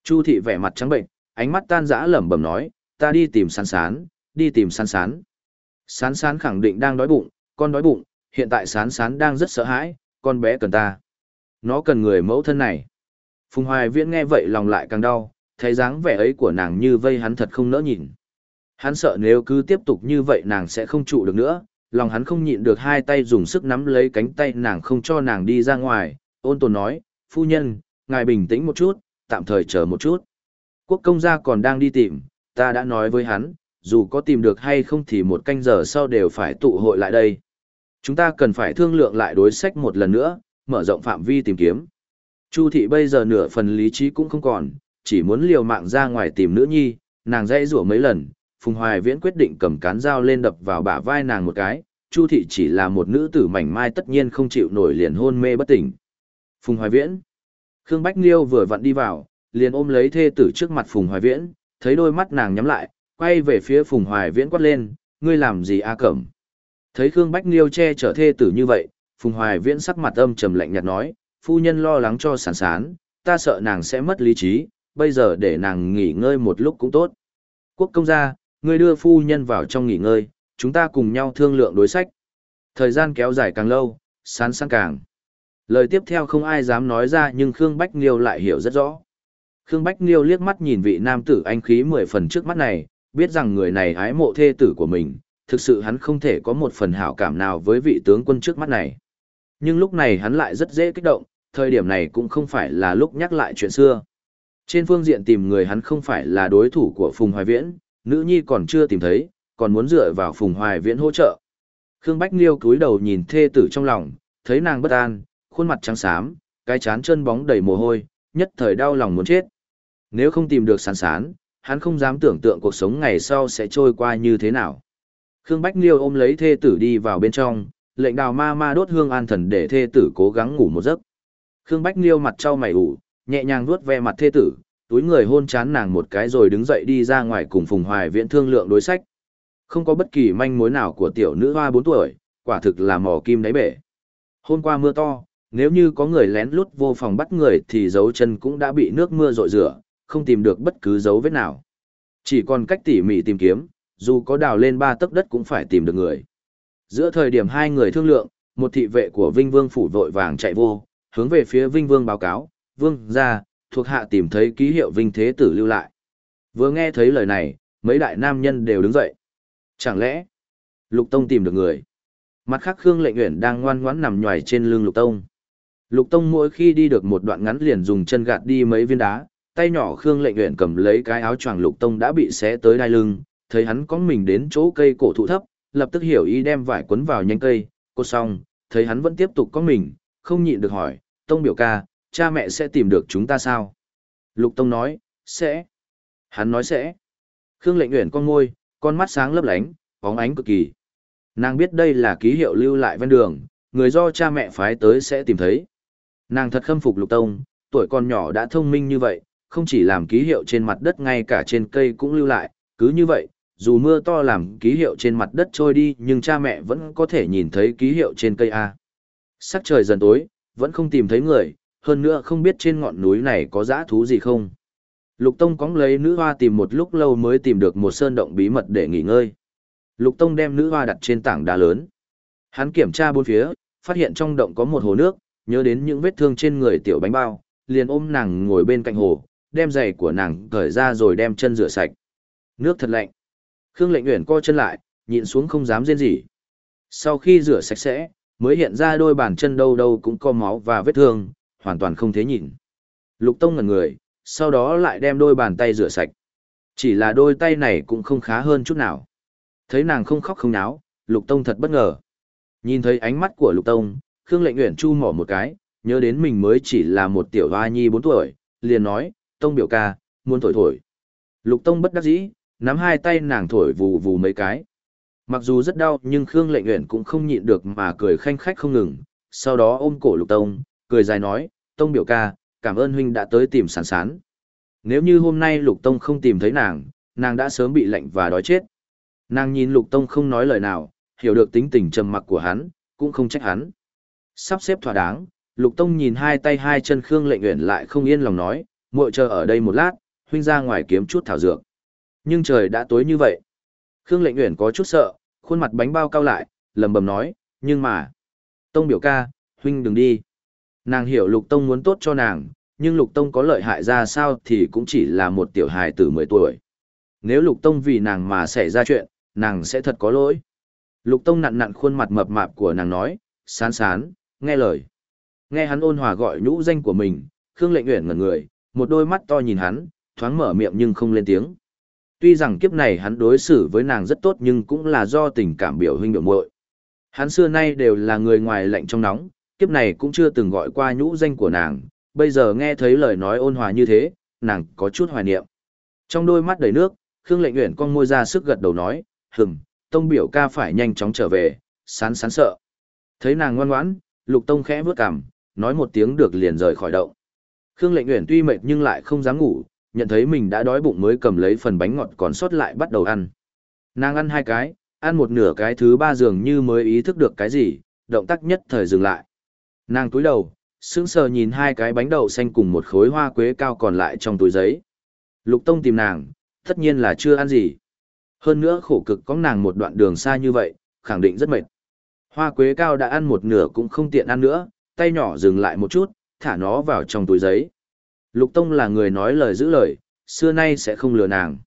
Chu thị vẻ mặt trắng bệnh, ánh mắt tan rã lẩm bẩm nói, ta đi tìm sán sán, đi tìm sán sán. Sán sán khẳng định đang đói bụng, con đói bụng, hiện tại sán sán đang rất sợ hãi, con bé cần ta. Nó cần người mẫu thân này. Phùng Hoài Viễn nghe vậy lòng lại càng đau, thấy dáng vẻ ấy của nàng như vây hắn thật không nỡ nhìn. Hắn sợ nếu cứ tiếp tục như vậy nàng sẽ không trụ được nữa, lòng hắn không nhịn được hai tay dùng sức nắm lấy cánh tay nàng không cho nàng đi ra ngoài, ôn tồn nói, phu nhân, ngài bình tĩnh một chút, tạm thời chờ một chút. Quốc công gia còn đang đi tìm, ta đã nói với hắn, dù có tìm được hay không thì một canh giờ sau đều phải tụ hội lại đây. Chúng ta cần phải thương lượng lại đối sách một lần nữa, mở rộng phạm vi tìm kiếm. Chu thị bây giờ nửa phần lý trí cũng không còn, chỉ muốn liều mạng ra ngoài tìm nữ nhi, nàng dãy rủa mấy lần, Phùng Hoài Viễn quyết định cầm cán dao lên đập vào bả vai nàng một cái, Chu thị chỉ là một nữ tử mảnh mai tất nhiên không chịu nổi liền hôn mê bất tỉnh. Phùng Hoài Viễn. Khương Bách Liêu vừa vặn đi vào, liền ôm lấy thê tử trước mặt Phùng Hoài Viễn, thấy đôi mắt nàng nhắm lại, quay về phía Phùng Hoài Viễn quát lên, ngươi làm gì a cẩm. Thấy Khương Bách Niêu che chở thê tử như vậy, Phùng Hoài Viễn sắc mặt âm trầm lạnh nhạt nói, phu nhân lo lắng cho sản sán, ta sợ nàng sẽ mất lý trí, bây giờ để nàng nghỉ ngơi một lúc cũng tốt. Quốc công gia, ngươi đưa phu nhân vào trong nghỉ ngơi, chúng ta cùng nhau thương lượng đối sách. Thời gian kéo dài càng lâu, sán sán càng. Lời tiếp theo không ai dám nói ra nhưng Khương Bách Niêu lại hiểu rất rõ. Khương Bách Niêu liếc mắt nhìn vị nam tử anh khí mười phần trước mắt này, biết rằng người này ái mộ thê tử của mình, thực sự hắn không thể có một phần hảo cảm nào với vị tướng quân trước mắt này. Nhưng lúc này hắn lại rất dễ kích động, thời điểm này cũng không phải là lúc nhắc lại chuyện xưa. Trên phương diện tìm người hắn không phải là đối thủ của Phùng Hoài Viễn, nữ nhi còn chưa tìm thấy, còn muốn dựa vào Phùng Hoài Viễn hỗ trợ. Khương Bách Liêu cúi đầu nhìn thê tử trong lòng, thấy nàng bất an, khuôn mặt trắng xám, cái chán chân bóng đầy mồ hôi, nhất thời đau lòng muốn chết. Nếu không tìm được sán sán, hắn không dám tưởng tượng cuộc sống ngày sau sẽ trôi qua như thế nào. Khương Bách Liêu ôm lấy thê tử đi vào bên trong, lệnh đào ma ma đốt hương an thần để thê tử cố gắng ngủ một giấc. Khương Bách Liêu mặt trao mày ủ, nhẹ nhàng vuốt ve mặt thê tử, túi người hôn chán nàng một cái rồi đứng dậy đi ra ngoài cùng Phùng Hoài Viễn thương lượng đối sách. Không có bất kỳ manh mối nào của tiểu nữ hoa 4 tuổi, quả thực là mỏ kim đáy bể. Hôm qua mưa to, nếu như có người lén lút vô phòng bắt người thì dấu chân cũng đã bị nước mưa rội rửa, không tìm được bất cứ dấu vết nào. Chỉ còn cách tỉ mỉ tìm kiếm, dù có đào lên ba tấc đất cũng phải tìm được người. Giữa thời điểm hai người thương lượng, một thị vệ của Vinh Vương phủ vội vàng chạy vô, hướng về phía Vinh Vương báo cáo, Vương ra, thuộc hạ tìm thấy ký hiệu Vinh Thế Tử lưu lại. Vừa nghe thấy lời này, mấy đại nam nhân đều đứng dậy. Chẳng lẽ, Lục Tông tìm được người? Mặt khác Khương Lệnh Uyển đang ngoan ngoãn nằm nhòi trên lưng Lục Tông. Lục Tông mỗi khi đi được một đoạn ngắn liền dùng chân gạt đi mấy viên đá, tay nhỏ Khương Lệnh Uyển cầm lấy cái áo choàng Lục Tông đã bị xé tới đai lưng, thấy hắn có mình đến chỗ cây cổ thụ thấp, lập tức hiểu ý đem vải quấn vào nhánh cây, cô xong, thấy hắn vẫn tiếp tục có mình, không nhịn được hỏi, Tông biểu ca, cha mẹ sẽ tìm được chúng ta sao? Lục Tông nói, sẽ. Hắn nói sẽ. Khương lệnh nguyện con ngôi con mắt sáng lấp lánh, bóng ánh cực kỳ. Nàng biết đây là ký hiệu lưu lại ven đường, người do cha mẹ phái tới sẽ tìm thấy. Nàng thật khâm phục Lục Tông, tuổi con nhỏ đã thông minh như vậy, không chỉ làm ký hiệu trên mặt đất ngay cả trên cây cũng lưu lại, cứ như vậy, dù mưa to làm ký hiệu trên mặt đất trôi đi nhưng cha mẹ vẫn có thể nhìn thấy ký hiệu trên cây A. Sắc trời dần tối, vẫn không tìm thấy người, hơn nữa không biết trên ngọn núi này có dã thú gì không. Lục Tông cóng lấy nữ hoa tìm một lúc lâu mới tìm được một sơn động bí mật để nghỉ ngơi. Lục Tông đem nữ hoa đặt trên tảng đá lớn. Hắn kiểm tra bốn phía, phát hiện trong động có một hồ nước, nhớ đến những vết thương trên người tiểu bánh bao, liền ôm nàng ngồi bên cạnh hồ, đem giày của nàng cởi ra rồi đem chân rửa sạch. Nước thật lạnh. Khương Lệnh Uyển co chân lại, nhịn xuống không dám rên gì. Sau khi rửa sạch sẽ, mới hiện ra đôi bàn chân đâu đâu cũng có máu và vết thương, hoàn toàn không thế nhìn. Lục Tông ngẩn người, sau đó lại đem đôi bàn tay rửa sạch. Chỉ là đôi tay này cũng không khá hơn chút nào. Thấy nàng không khóc không náo, Lục Tông thật bất ngờ. Nhìn thấy ánh mắt của Lục Tông, Khương Lệnh Uyển chu mỏ một cái, nhớ đến mình mới chỉ là một tiểu hoa nhi 4 tuổi, liền nói, Tông biểu ca, muốn thổi thổi. Lục Tông bất đắc dĩ, nắm hai tay nàng thổi vù vù mấy cái. Mặc dù rất đau nhưng Khương Lệnh Uyển cũng không nhịn được mà cười khanh khách không ngừng, sau đó ôm cổ Lục Tông, cười dài nói, Tông biểu ca, cảm ơn huynh đã tới tìm sàn sán. Nếu như hôm nay Lục Tông không tìm thấy nàng, nàng đã sớm bị lạnh và đói chết. Nàng nhìn Lục Tông không nói lời nào, hiểu được tính tình trầm mặc của hắn, cũng không trách hắn. Sắp xếp thỏa đáng, Lục Tông nhìn hai tay hai chân Khương Lệnh Uyển lại không yên lòng nói, muội chờ ở đây một lát, huynh ra ngoài kiếm chút thảo dược. Nhưng trời đã tối như vậy. Khương Lệnh Uyển có chút sợ, khuôn mặt bánh bao cao lại, lầm bầm nói, nhưng mà... Tông biểu ca, huynh đừng đi. Nàng hiểu Lục Tông muốn tốt cho nàng, nhưng Lục Tông có lợi hại ra sao thì cũng chỉ là một tiểu hài tử 10 tuổi. Nếu Lục Tông vì nàng mà xảy ra chuyện, nàng sẽ thật có lỗi. Lục Tông nặn nặn khuôn mặt mập mạp của nàng nói, sán sán, nghe lời. Nghe hắn ôn hòa gọi nhũ danh của mình, Khương Lệnh Uyển ngẩn người, một đôi mắt to nhìn hắn, thoáng mở miệng nhưng không lên tiếng. Tuy rằng kiếp này hắn đối xử với nàng rất tốt nhưng cũng là do tình cảm biểu huynh biểu muội. Hắn xưa nay đều là người ngoài lạnh trong nóng, kiếp này cũng chưa từng gọi qua nhũ danh của nàng, bây giờ nghe thấy lời nói ôn hòa như thế, nàng có chút hoài niệm. Trong đôi mắt đầy nước, Khương Lệnh Uyển con môi ra sức gật đầu nói, "Hừm, Tông biểu ca phải nhanh chóng trở về." Sán sán sợ. Thấy nàng ngoan ngoãn, Lục Tông khẽ bước cằm, nói một tiếng được liền rời khỏi động. Khương Lệnh Uyển tuy mệt nhưng lại không dám ngủ, nhận thấy mình đã đói bụng mới cầm lấy phần bánh ngọt còn sót lại bắt đầu ăn. Nàng ăn hai cái, ăn một nửa cái thứ ba dường như mới ý thức được cái gì, động tác nhất thời dừng lại. Nàng túi đầu, sững sờ nhìn hai cái bánh đậu xanh cùng một khối hoa quế cao còn lại trong túi giấy. Lục Tông tìm nàng, tất nhiên là chưa ăn gì. Hơn nữa khổ cực có nàng một đoạn đường xa như vậy, khẳng định rất mệt. Hoa quế cao đã ăn một nửa cũng không tiện ăn nữa, tay nhỏ dừng lại một chút, thả nó vào trong túi giấy. Lục Tông là người nói lời giữ lời, xưa nay sẽ không lừa nàng.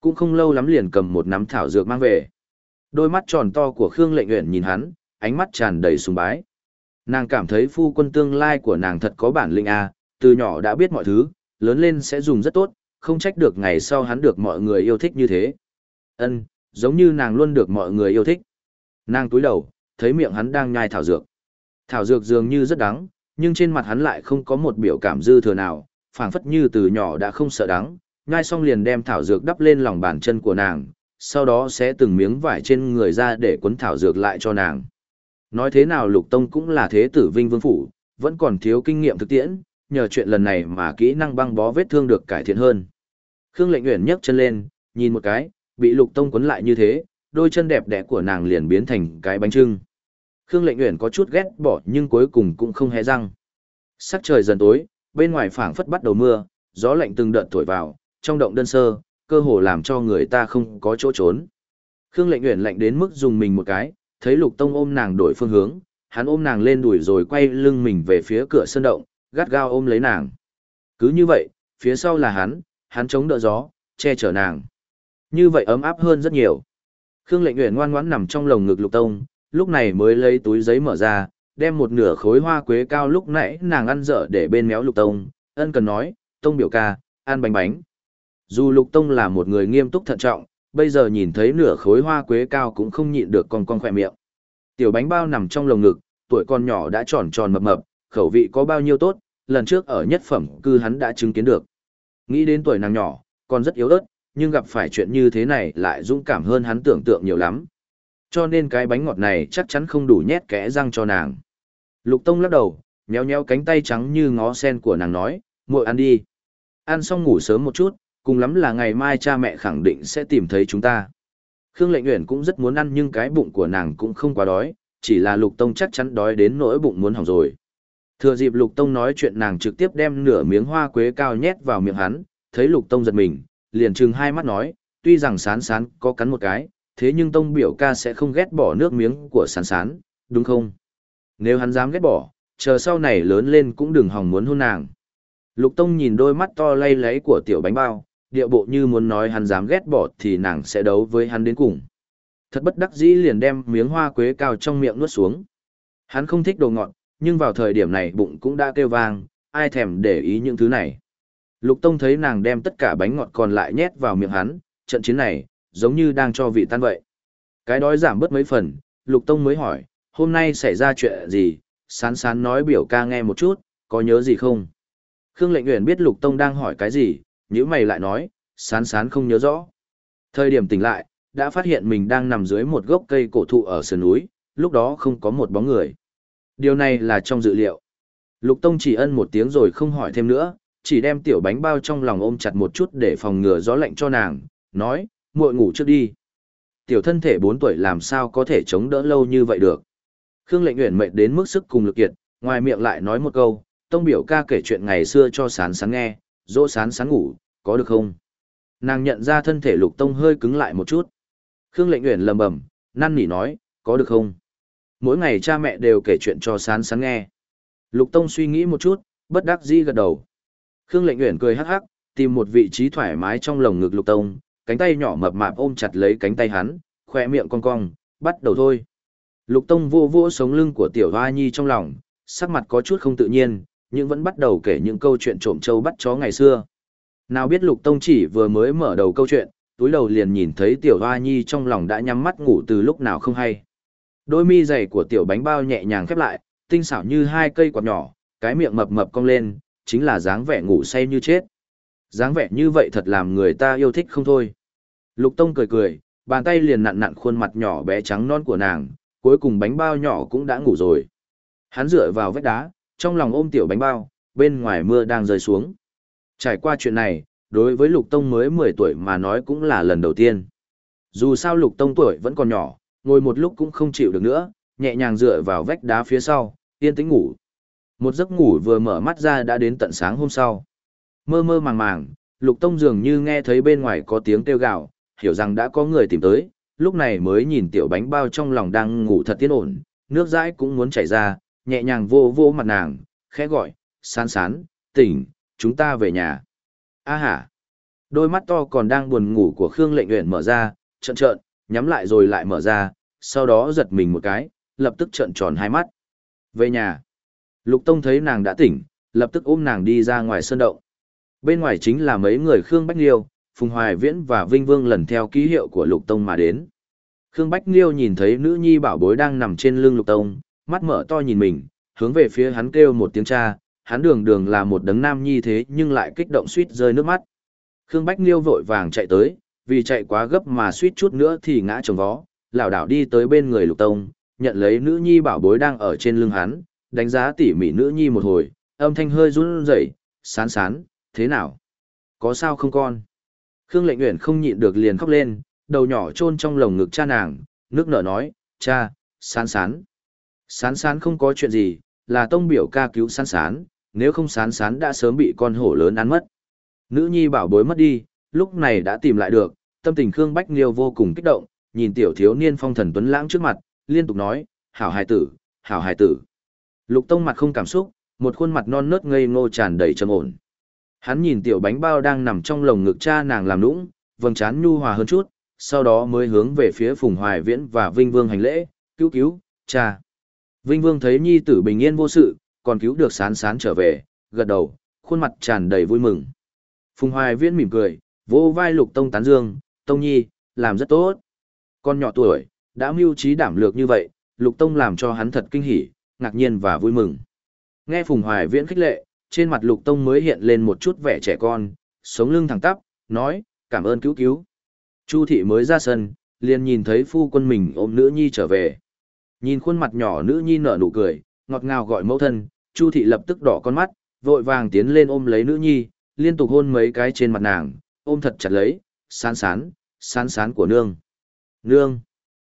Cũng không lâu lắm liền cầm một nắm thảo dược mang về. Đôi mắt tròn to của Khương Lệnh Uyển nhìn hắn, ánh mắt tràn đầy sùng bái. Nàng cảm thấy phu quân tương lai của nàng thật có bản lĩnh a, từ nhỏ đã biết mọi thứ, lớn lên sẽ dùng rất tốt, không trách được ngày sau hắn được mọi người yêu thích như thế. Ân, giống như nàng luôn được mọi người yêu thích. Nàng túi đầu, thấy miệng hắn đang nhai thảo dược. Thảo dược dường như rất đắng, nhưng trên mặt hắn lại không có một biểu cảm dư thừa nào, phảng phất như từ nhỏ đã không sợ đắng, Ngay xong liền đem thảo dược đắp lên lòng bàn chân của nàng, sau đó sẽ từng miếng vải trên người ra để cuốn thảo dược lại cho nàng. Nói thế nào Lục Tông cũng là thế tử vinh vương phủ, vẫn còn thiếu kinh nghiệm thực tiễn, nhờ chuyện lần này mà kỹ năng băng bó vết thương được cải thiện hơn. Khương Lệnh Uyển nhấc chân lên, nhìn một cái, bị Lục Tông cuốn lại như thế, đôi chân đẹp đẽ của nàng liền biến thành cái bánh trưng. Khương Lệnh Uyển có chút ghét bỏ nhưng cuối cùng cũng không hé răng. Sắc trời dần tối, bên ngoài phảng phất bắt đầu mưa, gió lạnh từng đợt thổi vào, trong động đơn sơ, cơ hồ làm cho người ta không có chỗ trốn. Khương Lệnh Uyển lạnh đến mức dùng mình một cái, thấy Lục Tông ôm nàng đổi phương hướng, hắn ôm nàng lên đùi rồi quay lưng mình về phía cửa sân động, gắt gao ôm lấy nàng. Cứ như vậy, phía sau là hắn, hắn chống đỡ gió, che chở nàng. Như vậy ấm áp hơn rất nhiều. Khương Lệnh Uyển ngoan ngoãn nằm trong lồng ngực Lục Tông, lúc này mới lấy túi giấy mở ra, đem một nửa khối hoa quế cao lúc nãy nàng ăn dở để bên méo Lục Tông, ân cần nói, Tông biểu ca, ăn bánh bánh. Dù Lục Tông là một người nghiêm túc thận trọng, bây giờ nhìn thấy nửa khối hoa quế cao cũng không nhịn được con con khỏe miệng. Tiểu bánh bao nằm trong lồng ngực, tuổi con nhỏ đã tròn tròn mập mập, khẩu vị có bao nhiêu tốt, lần trước ở nhất phẩm cư hắn đã chứng kiến được. Nghĩ đến tuổi nàng nhỏ, còn rất yếu ớt, nhưng gặp phải chuyện như thế này lại dũng cảm hơn hắn tưởng tượng nhiều lắm. Cho nên cái bánh ngọt này chắc chắn không đủ nhét kẽ răng cho nàng. Lục Tông lắc đầu, nhéo nhéo cánh tay trắng như ngó sen của nàng nói, muội ăn đi. Ăn xong ngủ sớm một chút, cùng lắm là ngày mai cha mẹ khẳng định sẽ tìm thấy chúng ta. Khương Lệnh Uyển cũng rất muốn ăn nhưng cái bụng của nàng cũng không quá đói, chỉ là Lục Tông chắc chắn đói đến nỗi bụng muốn hỏng rồi. Thừa dịp Lục Tông nói chuyện nàng trực tiếp đem nửa miếng hoa quế cao nhét vào miệng hắn, thấy Lục Tông giật mình, liền trừng hai mắt nói, tuy rằng sán sán có cắn một cái, thế nhưng Tông biểu ca sẽ không ghét bỏ nước miếng của sán sán, đúng không? Nếu hắn dám ghét bỏ, chờ sau này lớn lên cũng đừng hòng muốn hôn nàng. Lục Tông nhìn đôi mắt to lay lấy của tiểu bánh bao, địa bộ như muốn nói hắn dám ghét bỏ thì nàng sẽ đấu với hắn đến cùng. Thật bất đắc dĩ liền đem miếng hoa quế cao trong miệng nuốt xuống. Hắn không thích đồ ngọt, nhưng vào thời điểm này bụng cũng đã kêu vang, ai thèm để ý những thứ này. Lục Tông thấy nàng đem tất cả bánh ngọt còn lại nhét vào miệng hắn, trận chiến này, giống như đang cho vị tan vậy. Cái đói giảm bớt mấy phần, Lục Tông mới hỏi, hôm nay xảy ra chuyện gì, sán sán nói biểu ca nghe một chút, có nhớ gì không? Khương Lệnh Uyển biết Lục Tông đang hỏi cái gì, nếu mày lại nói, sán sán không nhớ rõ. Thời điểm tỉnh lại, đã phát hiện mình đang nằm dưới một gốc cây cổ thụ ở sườn núi, lúc đó không có một bóng người. Điều này là trong dự liệu. Lục Tông chỉ ân một tiếng rồi không hỏi thêm nữa, chỉ đem tiểu bánh bao trong lòng ôm chặt một chút để phòng ngừa gió lạnh cho nàng, nói, muội ngủ trước đi. Tiểu thân thể 4 tuổi làm sao có thể chống đỡ lâu như vậy được. Khương lệnh nguyện mệt đến mức sức cùng lực kiệt, ngoài miệng lại nói một câu, tông biểu ca kể chuyện ngày xưa cho sán sán nghe, dỗ sán sán ngủ, có được không? Nàng nhận ra thân thể lục tông hơi cứng lại một chút. Khương lệnh nguyện lầm bầm, năn nỉ nói, có được không? Mỗi ngày cha mẹ đều kể chuyện cho sán sán nghe. Lục tông suy nghĩ một chút, bất đắc dĩ gật đầu. Khương Lệnh nguyện cười hắc hắc, tìm một vị trí thoải mái trong lồng ngực Lục Tông, cánh tay nhỏ mập mạp ôm chặt lấy cánh tay hắn, khỏe miệng cong cong, bắt đầu thôi. Lục Tông vô vô sống lưng của tiểu hoa nhi trong lòng, sắc mặt có chút không tự nhiên, nhưng vẫn bắt đầu kể những câu chuyện trộm trâu bắt chó ngày xưa. Nào biết Lục Tông chỉ vừa mới mở đầu câu chuyện, túi đầu liền nhìn thấy tiểu hoa nhi trong lòng đã nhắm mắt ngủ từ lúc nào không hay. Đôi mi dày của tiểu bánh bao nhẹ nhàng khép lại, tinh xảo như hai cây quạt nhỏ, cái miệng mập mập cong lên, chính là dáng vẻ ngủ say như chết dáng vẻ như vậy thật làm người ta yêu thích không thôi. Lục Tông cười cười, bàn tay liền nặn nặn khuôn mặt nhỏ bé trắng non của nàng, cuối cùng bánh bao nhỏ cũng đã ngủ rồi. Hắn dựa vào vách đá, trong lòng ôm tiểu bánh bao, bên ngoài mưa đang rơi xuống. Trải qua chuyện này, đối với Lục Tông mới 10 tuổi mà nói cũng là lần đầu tiên. Dù sao Lục Tông tuổi vẫn còn nhỏ, ngồi một lúc cũng không chịu được nữa, nhẹ nhàng dựa vào vách đá phía sau, yên tĩnh ngủ. Một giấc ngủ vừa mở mắt ra đã đến tận sáng hôm sau. Mơ mơ màng màng, Lục Tông dường như nghe thấy bên ngoài có tiếng kêu gào, hiểu rằng đã có người tìm tới, lúc này mới nhìn tiểu bánh bao trong lòng đang ngủ thật tiến ổn, nước dãi cũng muốn chảy ra, nhẹ nhàng vô vô mặt nàng, khẽ gọi, sán sán, tỉnh, chúng ta về nhà. A hả. Đôi mắt to còn đang buồn ngủ của Khương Lệnh Uyển mở ra, trợn trợn, nhắm lại rồi lại mở ra, sau đó giật mình một cái, lập tức trợn tròn hai mắt. Về nhà. Lục Tông thấy nàng đã tỉnh, lập tức ôm nàng đi ra ngoài sơn động. Bên ngoài chính là mấy người Khương Bách Liêu, Phùng Hoài Viễn và Vinh Vương lần theo ký hiệu của Lục Tông mà đến. Khương Bách Liêu nhìn thấy nữ nhi bảo bối đang nằm trên lưng Lục Tông, mắt mở to nhìn mình, hướng về phía hắn kêu một tiếng cha, hắn đường đường là một đấng nam nhi thế nhưng lại kích động suýt rơi nước mắt. Khương Bách Liêu vội vàng chạy tới, vì chạy quá gấp mà suýt chút nữa thì ngã trồng vó, lảo đảo đi tới bên người Lục Tông, nhận lấy nữ nhi bảo bối đang ở trên lưng hắn, đánh giá tỉ mỉ nữ nhi một hồi, âm thanh hơi run rẩy, sán sán, thế nào? Có sao không con? Khương Lệnh Uyển không nhịn được liền khóc lên, đầu nhỏ chôn trong lồng ngực cha nàng, nước nở nói, cha, sán sán. Sán sán không có chuyện gì, là tông biểu ca cứu sán sán, nếu không sán sán đã sớm bị con hổ lớn ăn mất. Nữ nhi bảo bối mất đi, lúc này đã tìm lại được, tâm tình Khương Bách Liêu vô cùng kích động, nhìn tiểu thiếu niên phong thần tuấn lãng trước mặt, liên tục nói, hảo hài tử, hảo hài tử. Lục tông mặt không cảm xúc, một khuôn mặt non nớt ngây ngô tràn đầy trầm ổn. Hắn nhìn tiểu bánh bao đang nằm trong lồng ngực cha nàng làm nũng, vầng trán nhu hòa hơn chút, sau đó mới hướng về phía Phùng Hoài Viễn và Vinh Vương hành lễ, cứu cứu, cha. Vinh Vương thấy nhi tử bình yên vô sự, còn cứu được sán sán trở về, gật đầu, khuôn mặt tràn đầy vui mừng. Phùng Hoài Viễn mỉm cười, vỗ vai Lục Tông tán dương, Tông Nhi, làm rất tốt. Con nhỏ tuổi, đã mưu trí đảm lược như vậy, Lục Tông làm cho hắn thật kinh hỉ, ngạc nhiên và vui mừng. Nghe Phùng Hoài Viễn khích lệ, trên mặt Lục Tông mới hiện lên một chút vẻ trẻ con, sống lưng thẳng tắp, nói, cảm ơn cứu cứu. Chu thị mới ra sân, liền nhìn thấy phu quân mình ôm nữ nhi trở về. Nhìn khuôn mặt nhỏ nữ nhi nở nụ cười, ngọt ngào gọi mẫu thân, Chu thị lập tức đỏ con mắt, vội vàng tiến lên ôm lấy nữ nhi, liên tục hôn mấy cái trên mặt nàng, ôm thật chặt lấy, sán sán, sán sán của nương. Nương.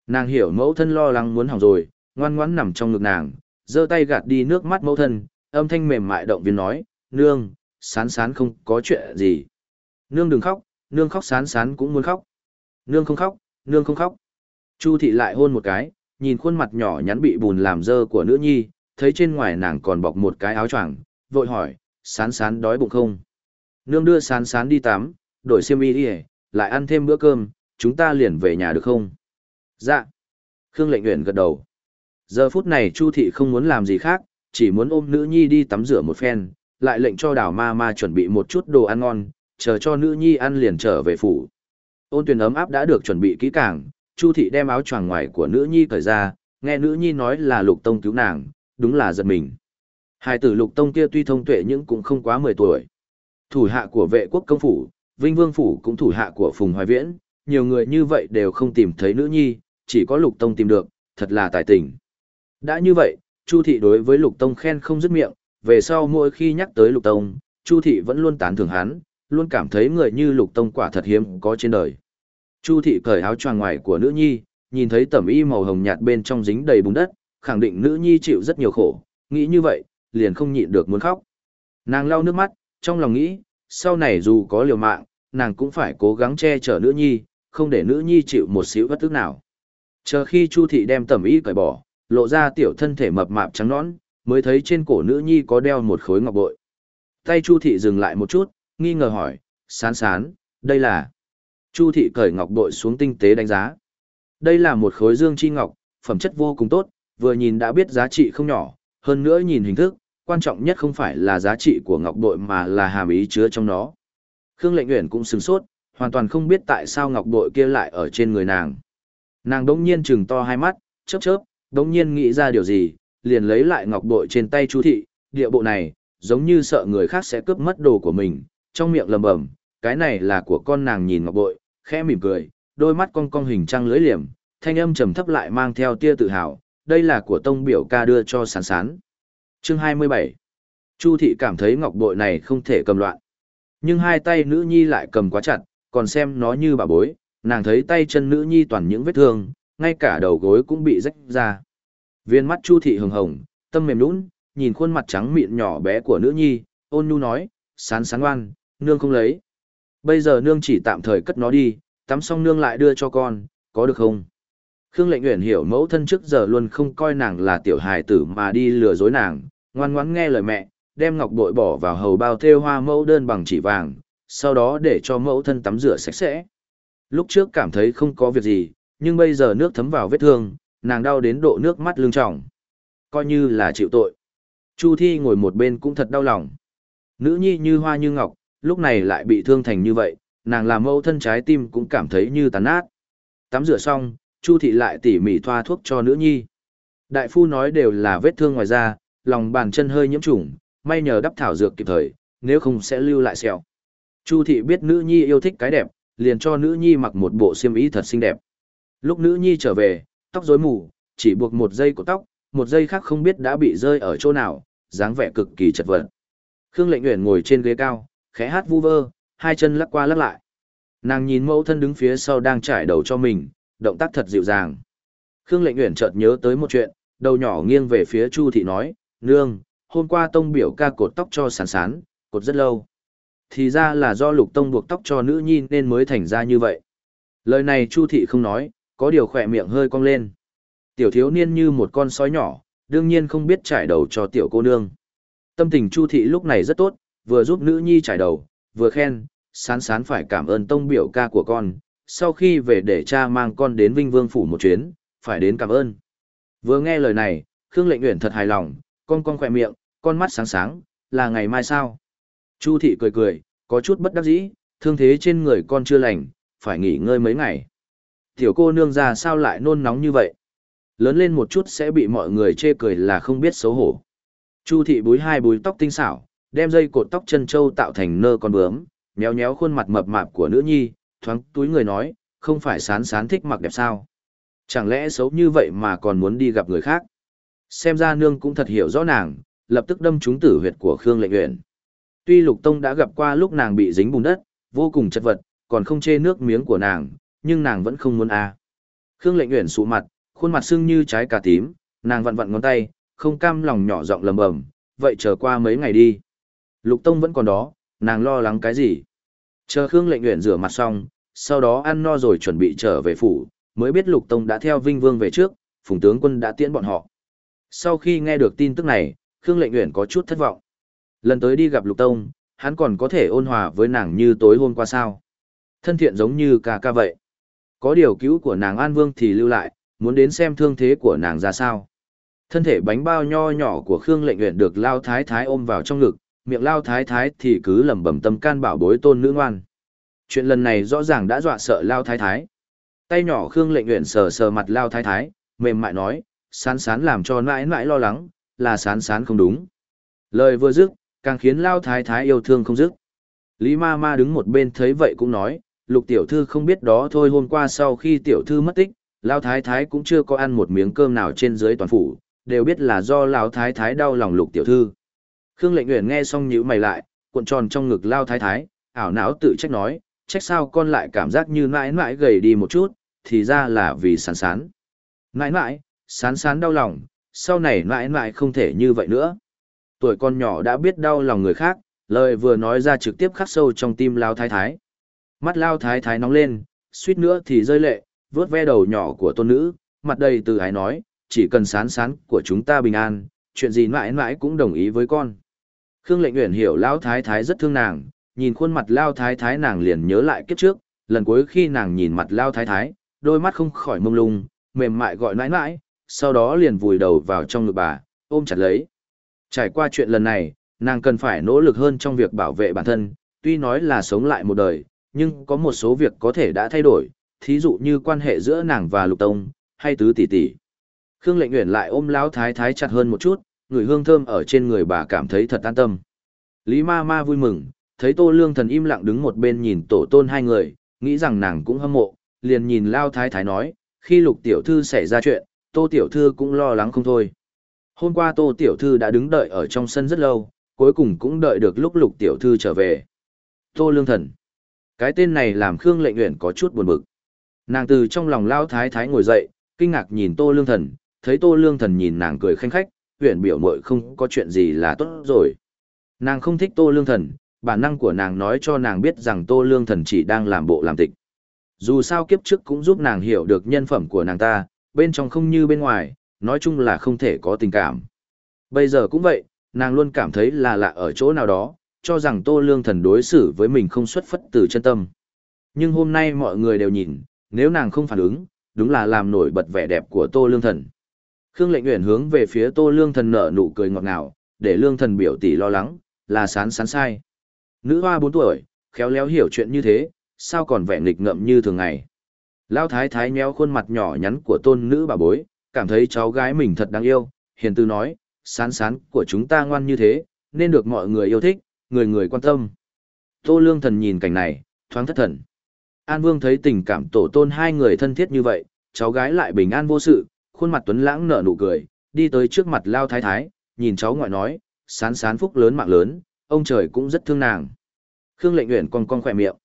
Nàng hiểu mẫu thân lo lắng muốn hỏng rồi, ngoan ngoãn nằm trong ngực nàng, giơ tay gạt đi nước mắt mẫu thân, âm thanh mềm mại động viên nói, nương, sán sán không có chuyện gì. Nương đừng khóc, nương khóc sán sán cũng muốn khóc. Nương không khóc, nương không khóc. Chu thị lại hôn một cái, nhìn khuôn mặt nhỏ nhắn bị bùn làm dơ của nữ nhi, thấy trên ngoài nàng còn bọc một cái áo choàng, vội hỏi, sán sán đói bụng không? Nương đưa sán sán đi tắm, đổi xiêm y đi lại ăn thêm bữa cơm, chúng ta liền về nhà được không? Dạ. Khương lệnh nguyện gật đầu. Giờ phút này Chu thị không muốn làm gì khác, chỉ muốn ôm nữ nhi đi tắm rửa một phen, lại lệnh cho đào ma ma chuẩn bị một chút đồ ăn ngon, chờ cho nữ nhi ăn liền trở về phủ. Ôn tuyển ấm áp đã được chuẩn bị kỹ càng, Chu thị đem áo choàng ngoài của nữ nhi cởi ra, nghe nữ nhi nói là lục tông cứu nàng, đúng là giật mình. Hai tử lục tông kia tuy thông tuệ nhưng cũng không quá 10 tuổi. Thủ hạ của vệ quốc công phủ, Vinh Vương phủ cũng thủ hạ của Phùng Hoài Viễn, nhiều người như vậy đều không tìm thấy nữ nhi, chỉ có lục tông tìm được, thật là tài tình. Đã như vậy, Chu thị đối với Lục Tông khen không dứt miệng, về sau mỗi khi nhắc tới Lục Tông, Chu thị vẫn luôn tán thưởng hắn, luôn cảm thấy người như Lục Tông quả thật hiếm có trên đời. Chu thị cởi áo choàng ngoài của nữ nhi, nhìn thấy tẩm y màu hồng nhạt bên trong dính đầy bùn đất, khẳng định nữ nhi chịu rất nhiều khổ, nghĩ như vậy, liền không nhịn được muốn khóc. Nàng lau nước mắt, trong lòng nghĩ, sau này dù có liều mạng, nàng cũng phải cố gắng che chở nữ nhi, không để nữ nhi chịu một xíu bất tức nào. Chờ khi Chu thị đem tẩm y cởi bỏ, lộ ra tiểu thân thể mập mạp trắng nõn, mới thấy trên cổ nữ nhi có đeo một khối ngọc bội. Tay Chu thị dừng lại một chút, nghi ngờ hỏi, sán sán, đây là... Chu thị cởi ngọc bội xuống tinh tế đánh giá. Đây là một khối dương chi ngọc, phẩm chất vô cùng tốt, vừa nhìn đã biết giá trị không nhỏ, hơn nữa nhìn hình thức, quan trọng nhất không phải là giá trị của ngọc bội mà là hàm ý chứa trong nó. Khương Lệnh Uyển cũng sửng sốt, hoàn toàn không biết tại sao ngọc bội kia lại ở trên người nàng. Nàng đỗng nhiên trừng to hai mắt, chớp chớp, đống nhiên nghĩ ra điều gì, liền lấy lại ngọc bội trên tay chú thị, địa bộ này, giống như sợ người khác sẽ cướp mất đồ của mình, trong miệng lầm bầm, cái này là của con nàng nhìn ngọc bội, khẽ mỉm cười, đôi mắt cong cong hình trăng lưới liềm, thanh âm trầm thấp lại mang theo tia tự hào, đây là của tông biểu ca đưa cho sán sán. Chương 27 Chu thị cảm thấy ngọc bội này không thể cầm loạn. Nhưng hai tay nữ nhi lại cầm quá chặt, còn xem nó như bà bối, nàng thấy tay chân nữ nhi toàn những vết thương, ngay cả đầu gối cũng bị rách ra. Viên mắt Chu thị hồng hồng, tâm mềm nũng, nhìn khuôn mặt trắng mịn nhỏ bé của nữ nhi, ôn nhu nói, sán sán ngoan, nương không lấy. Bây giờ nương chỉ tạm thời cất nó đi, tắm xong nương lại đưa cho con, có được không? Khương Lệnh Uyển hiểu mẫu thân trước giờ luôn không coi nàng là tiểu hài tử mà đi lừa dối nàng, ngoan ngoãn nghe lời mẹ, đem ngọc bội bỏ vào hầu bao thêu hoa mẫu đơn bằng chỉ vàng, sau đó để cho mẫu thân tắm rửa sạch sẽ. Lúc trước cảm thấy không có việc gì, nhưng bây giờ nước thấm vào vết thương, nàng đau đến độ nước mắt lưng tròng. Coi như là chịu tội. Chu Thi ngồi một bên cũng thật đau lòng. Nữ nhi như hoa như ngọc, lúc này lại bị thương thành như vậy, nàng làm mẫu thân trái tim cũng cảm thấy như tàn nát. Tắm rửa xong, Chu thị lại tỉ mỉ thoa thuốc cho nữ nhi. Đại phu nói đều là vết thương ngoài da, lòng bàn chân hơi nhiễm trùng, may nhờ đắp thảo dược kịp thời, nếu không sẽ lưu lại sẹo. Chu thị biết nữ nhi yêu thích cái đẹp, liền cho nữ nhi mặc một bộ xiêm y thật xinh đẹp. Lúc nữ nhi trở về, tóc rối mù, chỉ buộc một dây của tóc, một dây khác không biết đã bị rơi ở chỗ nào, dáng vẻ cực kỳ chật vật. Khương Lệnh Uyển ngồi trên ghế cao, khẽ hát vu vơ, hai chân lắc qua lắc lại. Nàng nhìn mẫu thân đứng phía sau đang trải đầu cho mình, động tác thật dịu dàng. Khương Lệnh Uyển chợt nhớ tới một chuyện, đầu nhỏ nghiêng về phía Chu thị nói, "Nương, hôm qua tông biểu ca cột tóc cho sán sán, cột rất lâu." Thì ra là do Lục Tông buộc tóc cho nữ nhi nên mới thành ra như vậy. Lời này Chu thị không nói, có điều khỏe miệng hơi cong lên. Tiểu thiếu niên như một con sói nhỏ, đương nhiên không biết trải đầu cho tiểu cô nương. Tâm tình Chu thị lúc này rất tốt, vừa giúp nữ nhi trải đầu, vừa khen, sán sán phải cảm ơn tông biểu ca của con, sau khi về để cha mang con đến Vinh Vương Phủ một chuyến, phải đến cảm ơn. Vừa nghe lời này, Khương Lệnh Uyển thật hài lòng, con con khỏe miệng, con mắt sáng sáng, là ngày mai sao? Chu thị cười cười, có chút bất đắc dĩ, thương thế trên người con chưa lành, phải nghỉ ngơi mấy ngày. Tiểu cô nương ra sao lại nôn nóng như vậy? Lớn lên một chút sẽ bị mọi người chê cười là không biết xấu hổ. Chu thị búi hai búi tóc tinh xảo, đem dây cột tóc chân châu tạo thành nơ con bướm, méo méo khuôn mặt mập mạp của nữ nhi, thoáng túi người nói, không phải sán sán thích mặc đẹp sao. Chẳng lẽ xấu như vậy mà còn muốn đi gặp người khác? Xem ra nương cũng thật hiểu rõ nàng, lập tức đâm trúng tử huyệt của Khương Lệnh Uyển. Tuy Lục Tông đã gặp qua lúc nàng bị dính bùn đất, vô cùng chật vật, còn không chê nước miếng của nàng, nhưng nàng vẫn không muốn a. À. Khương Lệnh Uyển sụ mặt, khuôn mặt sưng như trái cà tím, nàng vặn vặn ngón tay, không cam lòng nhỏ giọng lầm bầm, vậy chờ qua mấy ngày đi. Lục Tông vẫn còn đó, nàng lo lắng cái gì? Chờ Khương Lệnh Uyển rửa mặt xong, sau đó ăn no rồi chuẩn bị trở về phủ, mới biết Lục Tông đã theo Vinh Vương về trước, Phùng tướng quân đã tiễn bọn họ. Sau khi nghe được tin tức này, Khương Lệnh Uyển có chút thất vọng. Lần tới đi gặp Lục Tông, hắn còn có thể ôn hòa với nàng như tối hôm qua sao? Thân thiện giống như ca ca vậy. Có điều cứu của nàng An Vương thì lưu lại, muốn đến xem thương thế của nàng ra sao. Thân thể bánh bao nho nhỏ của Khương Lệnh Uyển được Lao Thái Thái ôm vào trong ngực, miệng Lao Thái Thái thì cứ lẩm bẩm tâm can bảo bối tôn nữ ngoan. Chuyện lần này rõ ràng đã dọa sợ Lao Thái Thái. Tay nhỏ Khương Lệnh Uyển sờ sờ mặt Lao Thái Thái, mềm mại nói, sán sán làm cho nãi nãi lo lắng, là sán sán không đúng. Lời vừa dứt, càng khiến Lao Thái Thái yêu thương không dứt. Lý ma ma đứng một bên thấy vậy cũng nói, lục tiểu thư không biết đó thôi hôm qua sau khi tiểu thư mất tích, Lao Thái Thái cũng chưa có ăn một miếng cơm nào trên dưới toàn phủ, đều biết là do Lao Thái Thái đau lòng lục tiểu thư. Khương lệnh Uyển nghe xong nhíu mày lại, cuộn tròn trong ngực Lao Thái Thái, ảo não tự trách nói, trách sao con lại cảm giác như mãi mãi gầy đi một chút, thì ra là vì sán sán. Mãi mãi, sán sán đau lòng, sau này mãi mãi không thể như vậy nữa. Tuổi con nhỏ đã biết đau lòng người khác, lời vừa nói ra trực tiếp khắc sâu trong tim Lao Thái Thái. Mắt Lao Thái Thái nóng lên, suýt nữa thì rơi lệ, vớt ve đầu nhỏ của tôn nữ, mặt đầy từ ái nói, chỉ cần sán sán của chúng ta bình an, chuyện gì mãi mãi cũng đồng ý với con. Khương Lệnh Uyển hiểu Lão Thái Thái rất thương nàng, nhìn khuôn mặt Lão Thái Thái nàng liền nhớ lại kiếp trước, lần cuối khi nàng nhìn mặt Lão Thái Thái, đôi mắt không khỏi mông lung, mềm mại gọi nãi nãi, sau đó liền vùi đầu vào trong ngực bà, ôm chặt lấy. Trải qua chuyện lần này, nàng cần phải nỗ lực hơn trong việc bảo vệ bản thân, tuy nói là sống lại một đời, nhưng có một số việc có thể đã thay đổi, thí dụ như quan hệ giữa nàng và Lục Tông, hay tứ tỷ tỷ. Khương Lệnh Uyển lại ôm lão thái thái chặt hơn một chút, người hương thơm ở trên người bà cảm thấy thật an tâm. Lý Ma Ma vui mừng, thấy Tô Lương Thần im lặng đứng một bên nhìn tổ tôn hai người, nghĩ rằng nàng cũng hâm mộ, liền nhìn Lao Thái Thái nói, khi Lục Tiểu Thư xảy ra chuyện, Tô Tiểu Thư cũng lo lắng không thôi. Hôm qua Tô Tiểu Thư đã đứng đợi ở trong sân rất lâu, cuối cùng cũng đợi được lúc Lục Tiểu Thư trở về. Tô Lương Thần. Cái tên này làm Khương Lệnh Uyển có chút buồn bực. Nàng từ trong lòng Lao Thái Thái ngồi dậy, kinh ngạc nhìn Tô Lương Thần, thấy Tô Lương Thần nhìn nàng cười khanh khách, Uyển biểu muội không có chuyện gì là tốt rồi. Nàng không thích Tô Lương Thần, bản năng của nàng nói cho nàng biết rằng Tô Lương Thần chỉ đang làm bộ làm tịch. Dù sao kiếp trước cũng giúp nàng hiểu được nhân phẩm của nàng ta, bên trong không như bên ngoài, nói chung là không thể có tình cảm. Bây giờ cũng vậy, nàng luôn cảm thấy là lạ ở chỗ nào đó, cho rằng Tô Lương Thần đối xử với mình không xuất phất từ chân tâm. Nhưng hôm nay mọi người đều nhìn, nếu nàng không phản ứng, đúng là làm nổi bật vẻ đẹp của Tô Lương Thần. Khương Lệnh Uyển hướng về phía Tô Lương Thần nở nụ cười ngọt ngào, để Lương Thần biểu tỷ lo lắng, là sán sán sai. Nữ hoa 4 tuổi, khéo léo hiểu chuyện như thế, sao còn vẻ nghịch ngợm như thường ngày. Lão thái thái nhéo khuôn mặt nhỏ nhắn của tôn nữ bà bối, cảm thấy cháu gái mình thật đáng yêu, hiền tư nói, sán sán của chúng ta ngoan như thế, nên được mọi người yêu thích, người người quan tâm. Tô lương thần nhìn cảnh này, thoáng thất thần. An Vương thấy tình cảm tổ tôn hai người thân thiết như vậy, cháu gái lại bình an vô sự, khuôn mặt tuấn lãng nở nụ cười, đi tới trước mặt Lao Thái Thái, nhìn cháu ngoại nói, sán sán phúc lớn mạng lớn, ông trời cũng rất thương nàng. Khương lệnh Uyển con con khỏe miệng.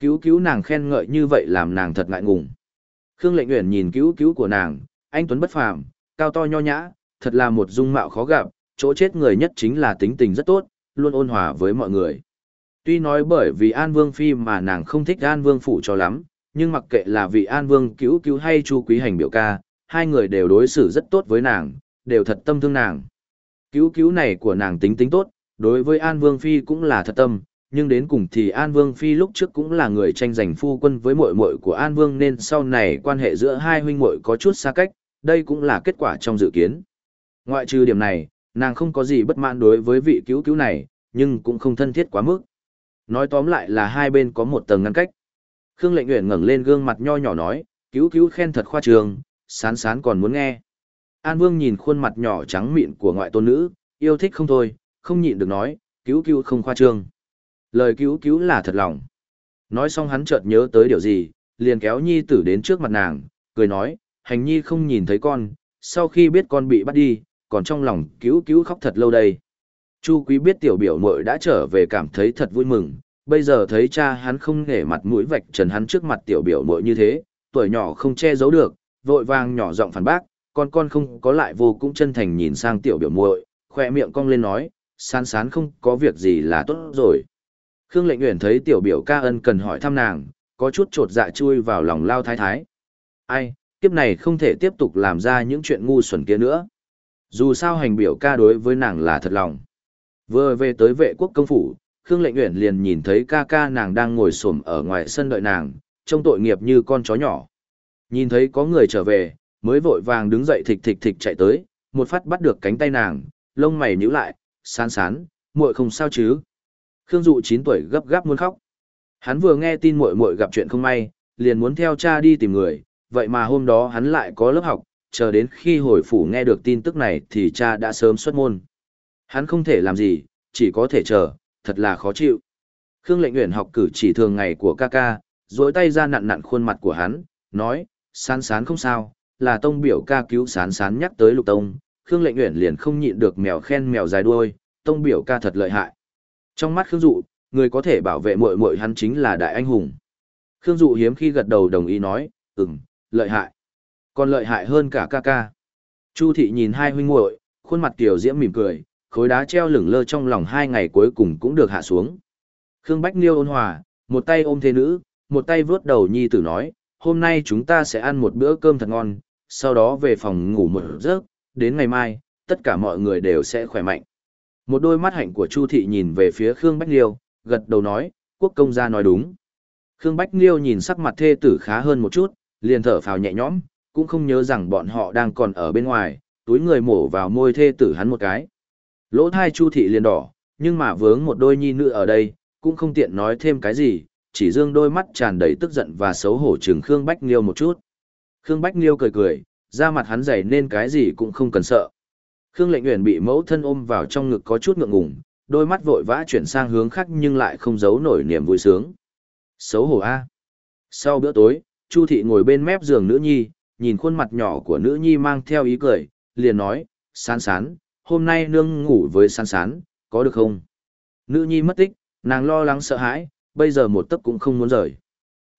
Cứu cứu nàng khen ngợi như vậy làm nàng thật ngại ngùng. Khương lệnh Uyển nhìn cứu cứu của nàng, anh Tuấn bất phàm, cao to nho nhã, thật là một dung mạo khó gặp, chỗ chết người nhất chính là tính tình rất tốt, luôn ôn hòa với mọi người. Tuy nói bởi vì An Vương Phi mà nàng không thích An Vương Phủ cho lắm, nhưng mặc kệ là vị An Vương cứu cứu hay Chu Quý Hành biểu ca, hai người đều đối xử rất tốt với nàng, đều thật tâm thương nàng. Cứu cứu này của nàng tính tính tốt, đối với An Vương Phi cũng là thật tâm, nhưng đến cùng thì An Vương Phi lúc trước cũng là người tranh giành phu quân với muội muội của An Vương nên sau này quan hệ giữa hai huynh muội có chút xa cách, đây cũng là kết quả trong dự kiến. Ngoại trừ điểm này, nàng không có gì bất mãn đối với vị cứu cứu này, nhưng cũng không thân thiết quá mức. Nói tóm lại là hai bên có một tầng ngăn cách. Khương Lệnh Uyển ngẩng lên gương mặt nho nhỏ nói, cứu cứu khen thật khoa trường, sán sán còn muốn nghe. An Vương nhìn khuôn mặt nhỏ trắng mịn của ngoại tôn nữ, yêu thích không thôi, không nhịn được nói, cứu cứu không khoa trương. Lời cứu cứu là thật lòng. Nói xong hắn chợt nhớ tới điều gì, liền kéo nhi tử đến trước mặt nàng, cười nói, hành nhi không nhìn thấy con, sau khi biết con bị bắt đi, còn trong lòng cứu cứu khóc thật lâu đây. Chu quý biết tiểu biểu muội đã trở về cảm thấy thật vui mừng, bây giờ thấy cha hắn không nể mặt mũi vạch trần hắn trước mặt tiểu biểu muội như thế, tuổi nhỏ không che giấu được, vội vàng nhỏ giọng phản bác, con con không có lại vô cũng chân thành nhìn sang tiểu biểu muội, khoe miệng cong lên nói, sán sán không có việc gì là tốt rồi. Khương lệnh nguyện thấy tiểu biểu ca ân cần hỏi thăm nàng, có chút trột dạ chui vào lòng lao thái thái. Ai, kiếp này không thể tiếp tục làm ra những chuyện ngu xuẩn kia nữa. Dù sao hành biểu ca đối với nàng là thật lòng. Vừa về tới vệ quốc công phủ, Khương Lệnh Uyển liền nhìn thấy ca ca nàng đang ngồi xổm ở ngoài sân đợi nàng, trông tội nghiệp như con chó nhỏ. Nhìn thấy có người trở về, mới vội vàng đứng dậy thịch thịch thịch chạy tới, một phát bắt được cánh tay nàng, lông mày nhíu lại, sán sán, muội không sao chứ? Khương Dụ 9 tuổi gấp gáp muốn khóc. Hắn vừa nghe tin muội muội gặp chuyện không may, liền muốn theo cha đi tìm người, vậy mà hôm đó hắn lại có lớp học, chờ đến khi hồi phủ nghe được tin tức này thì cha đã sớm xuất môn. Hắn không thể làm gì, chỉ có thể chờ, thật là khó chịu. Khương lệnh nguyện học cử chỉ thường ngày của ca ca, dối tay ra nặn nặn khuôn mặt của hắn, nói, sán sán không sao, là tông biểu ca cứu sán sán nhắc tới lục tông. Khương lệnh nguyện liền không nhịn được mèo khen mèo dài đuôi, tông biểu ca thật lợi hại. Trong mắt Khương Dụ, người có thể bảo vệ muội muội hắn chính là đại anh hùng. Khương Dụ hiếm khi gật đầu đồng ý nói, ừm, lợi hại. Còn lợi hại hơn cả ca ca. Chu thị nhìn hai huynh muội, khuôn mặt tiểu diễm mỉm cười, khối đá treo lửng lơ trong lòng hai ngày cuối cùng cũng được hạ xuống. Khương Bách Niêu ôn hòa, một tay ôm thế nữ, một tay vướt đầu nhi tử nói, hôm nay chúng ta sẽ ăn một bữa cơm thật ngon, sau đó về phòng ngủ một giấc, đến ngày mai, tất cả mọi người đều sẽ khỏe mạnh. Một đôi mắt hạnh của Chu thị nhìn về phía Khương Bách Liêu, gật đầu nói, quốc công gia nói đúng. Khương Bách Liêu nhìn sắc mặt thê tử khá hơn một chút, liền thở phào nhẹ nhõm, cũng không nhớ rằng bọn họ đang còn ở bên ngoài, túi người mổ vào môi thê tử hắn một cái. Lỗ thai Chu thị liền đỏ, nhưng mà vướng một đôi nhi nữ ở đây, cũng không tiện nói thêm cái gì, chỉ dương đôi mắt tràn đầy tức giận và xấu hổ trừng Khương Bách Liêu một chút. Khương Bách Liêu cười cười, da mặt hắn dày nên cái gì cũng không cần sợ. Khương Lệnh Uyển bị mẫu thân ôm vào trong ngực có chút ngượng ngùng, đôi mắt vội vã chuyển sang hướng khác nhưng lại không giấu nổi niềm vui sướng. Xấu hổ a. Sau bữa tối, Chu thị ngồi bên mép giường nữ nhi, nhìn khuôn mặt nhỏ của nữ nhi mang theo ý cười, liền nói, sán sán, hôm nay nương ngủ với sán sán, có được không? Nữ nhi mất tích, nàng lo lắng sợ hãi, bây giờ một tấc cũng không muốn rời.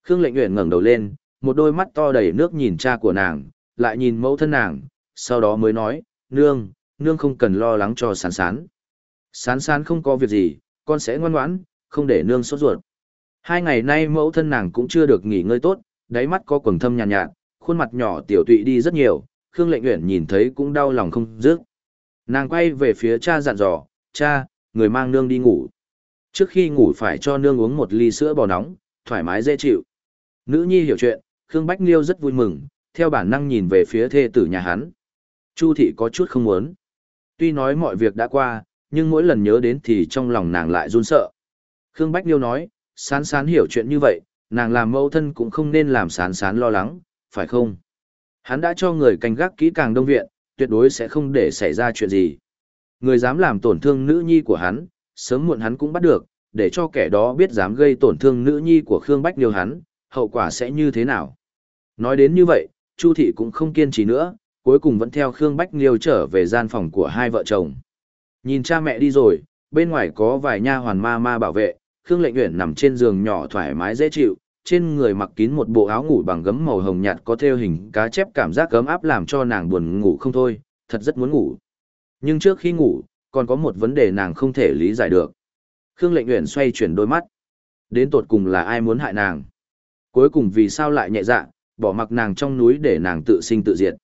Khương lệnh nguyện ngẩng đầu lên, một đôi mắt to đầy nước nhìn cha của nàng, lại nhìn mẫu thân nàng, sau đó mới nói, nương, nương không cần lo lắng cho sán sán. Sán sán không có việc gì, con sẽ ngoan ngoãn, không để nương sốt ruột. Hai ngày nay mẫu thân nàng cũng chưa được nghỉ ngơi tốt, đáy mắt có quầng thâm nhàn nhạt, nhạt, khuôn mặt nhỏ tiểu tụy đi rất nhiều, Khương Lệnh Uyển nhìn thấy cũng đau lòng không dứt. Nàng quay về phía cha dặn dò, cha, người mang nương đi ngủ. Trước khi ngủ phải cho nương uống một ly sữa bò nóng, thoải mái dễ chịu. Nữ nhi hiểu chuyện, Khương Bách Liêu rất vui mừng, theo bản năng nhìn về phía thê tử nhà hắn. Chu thị có chút không muốn. Tuy nói mọi việc đã qua, nhưng mỗi lần nhớ đến thì trong lòng nàng lại run sợ. Khương Bách Liêu nói, sán sán hiểu chuyện như vậy, nàng làm mẫu thân cũng không nên làm sán sán lo lắng, phải không? Hắn đã cho người canh gác kỹ càng đông viện, tuyệt đối sẽ không để xảy ra chuyện gì. Người dám làm tổn thương nữ nhi của hắn, sớm muộn hắn cũng bắt được, để cho kẻ đó biết dám gây tổn thương nữ nhi của Khương Bách Liêu hắn, hậu quả sẽ như thế nào. Nói đến như vậy, Chu Thị cũng không kiên trì nữa, cuối cùng vẫn theo Khương Bách Liêu trở về gian phòng của hai vợ chồng. Nhìn cha mẹ đi rồi, bên ngoài có vài nha hoàn ma ma bảo vệ, Khương Lệnh Uyển nằm trên giường nhỏ thoải mái dễ chịu, trên người mặc kín một bộ áo ngủ bằng gấm màu hồng nhạt có thêu hình cá chép cảm giác gấm áp làm cho nàng buồn ngủ không thôi, thật rất muốn ngủ. Nhưng trước khi ngủ, còn có một vấn đề nàng không thể lý giải được. Khương Lệnh Uyển xoay chuyển đôi mắt. Đến tột cùng là ai muốn hại nàng? Cuối cùng vì sao lại nhẹ dạ, bỏ mặc nàng trong núi để nàng tự sinh tự diệt.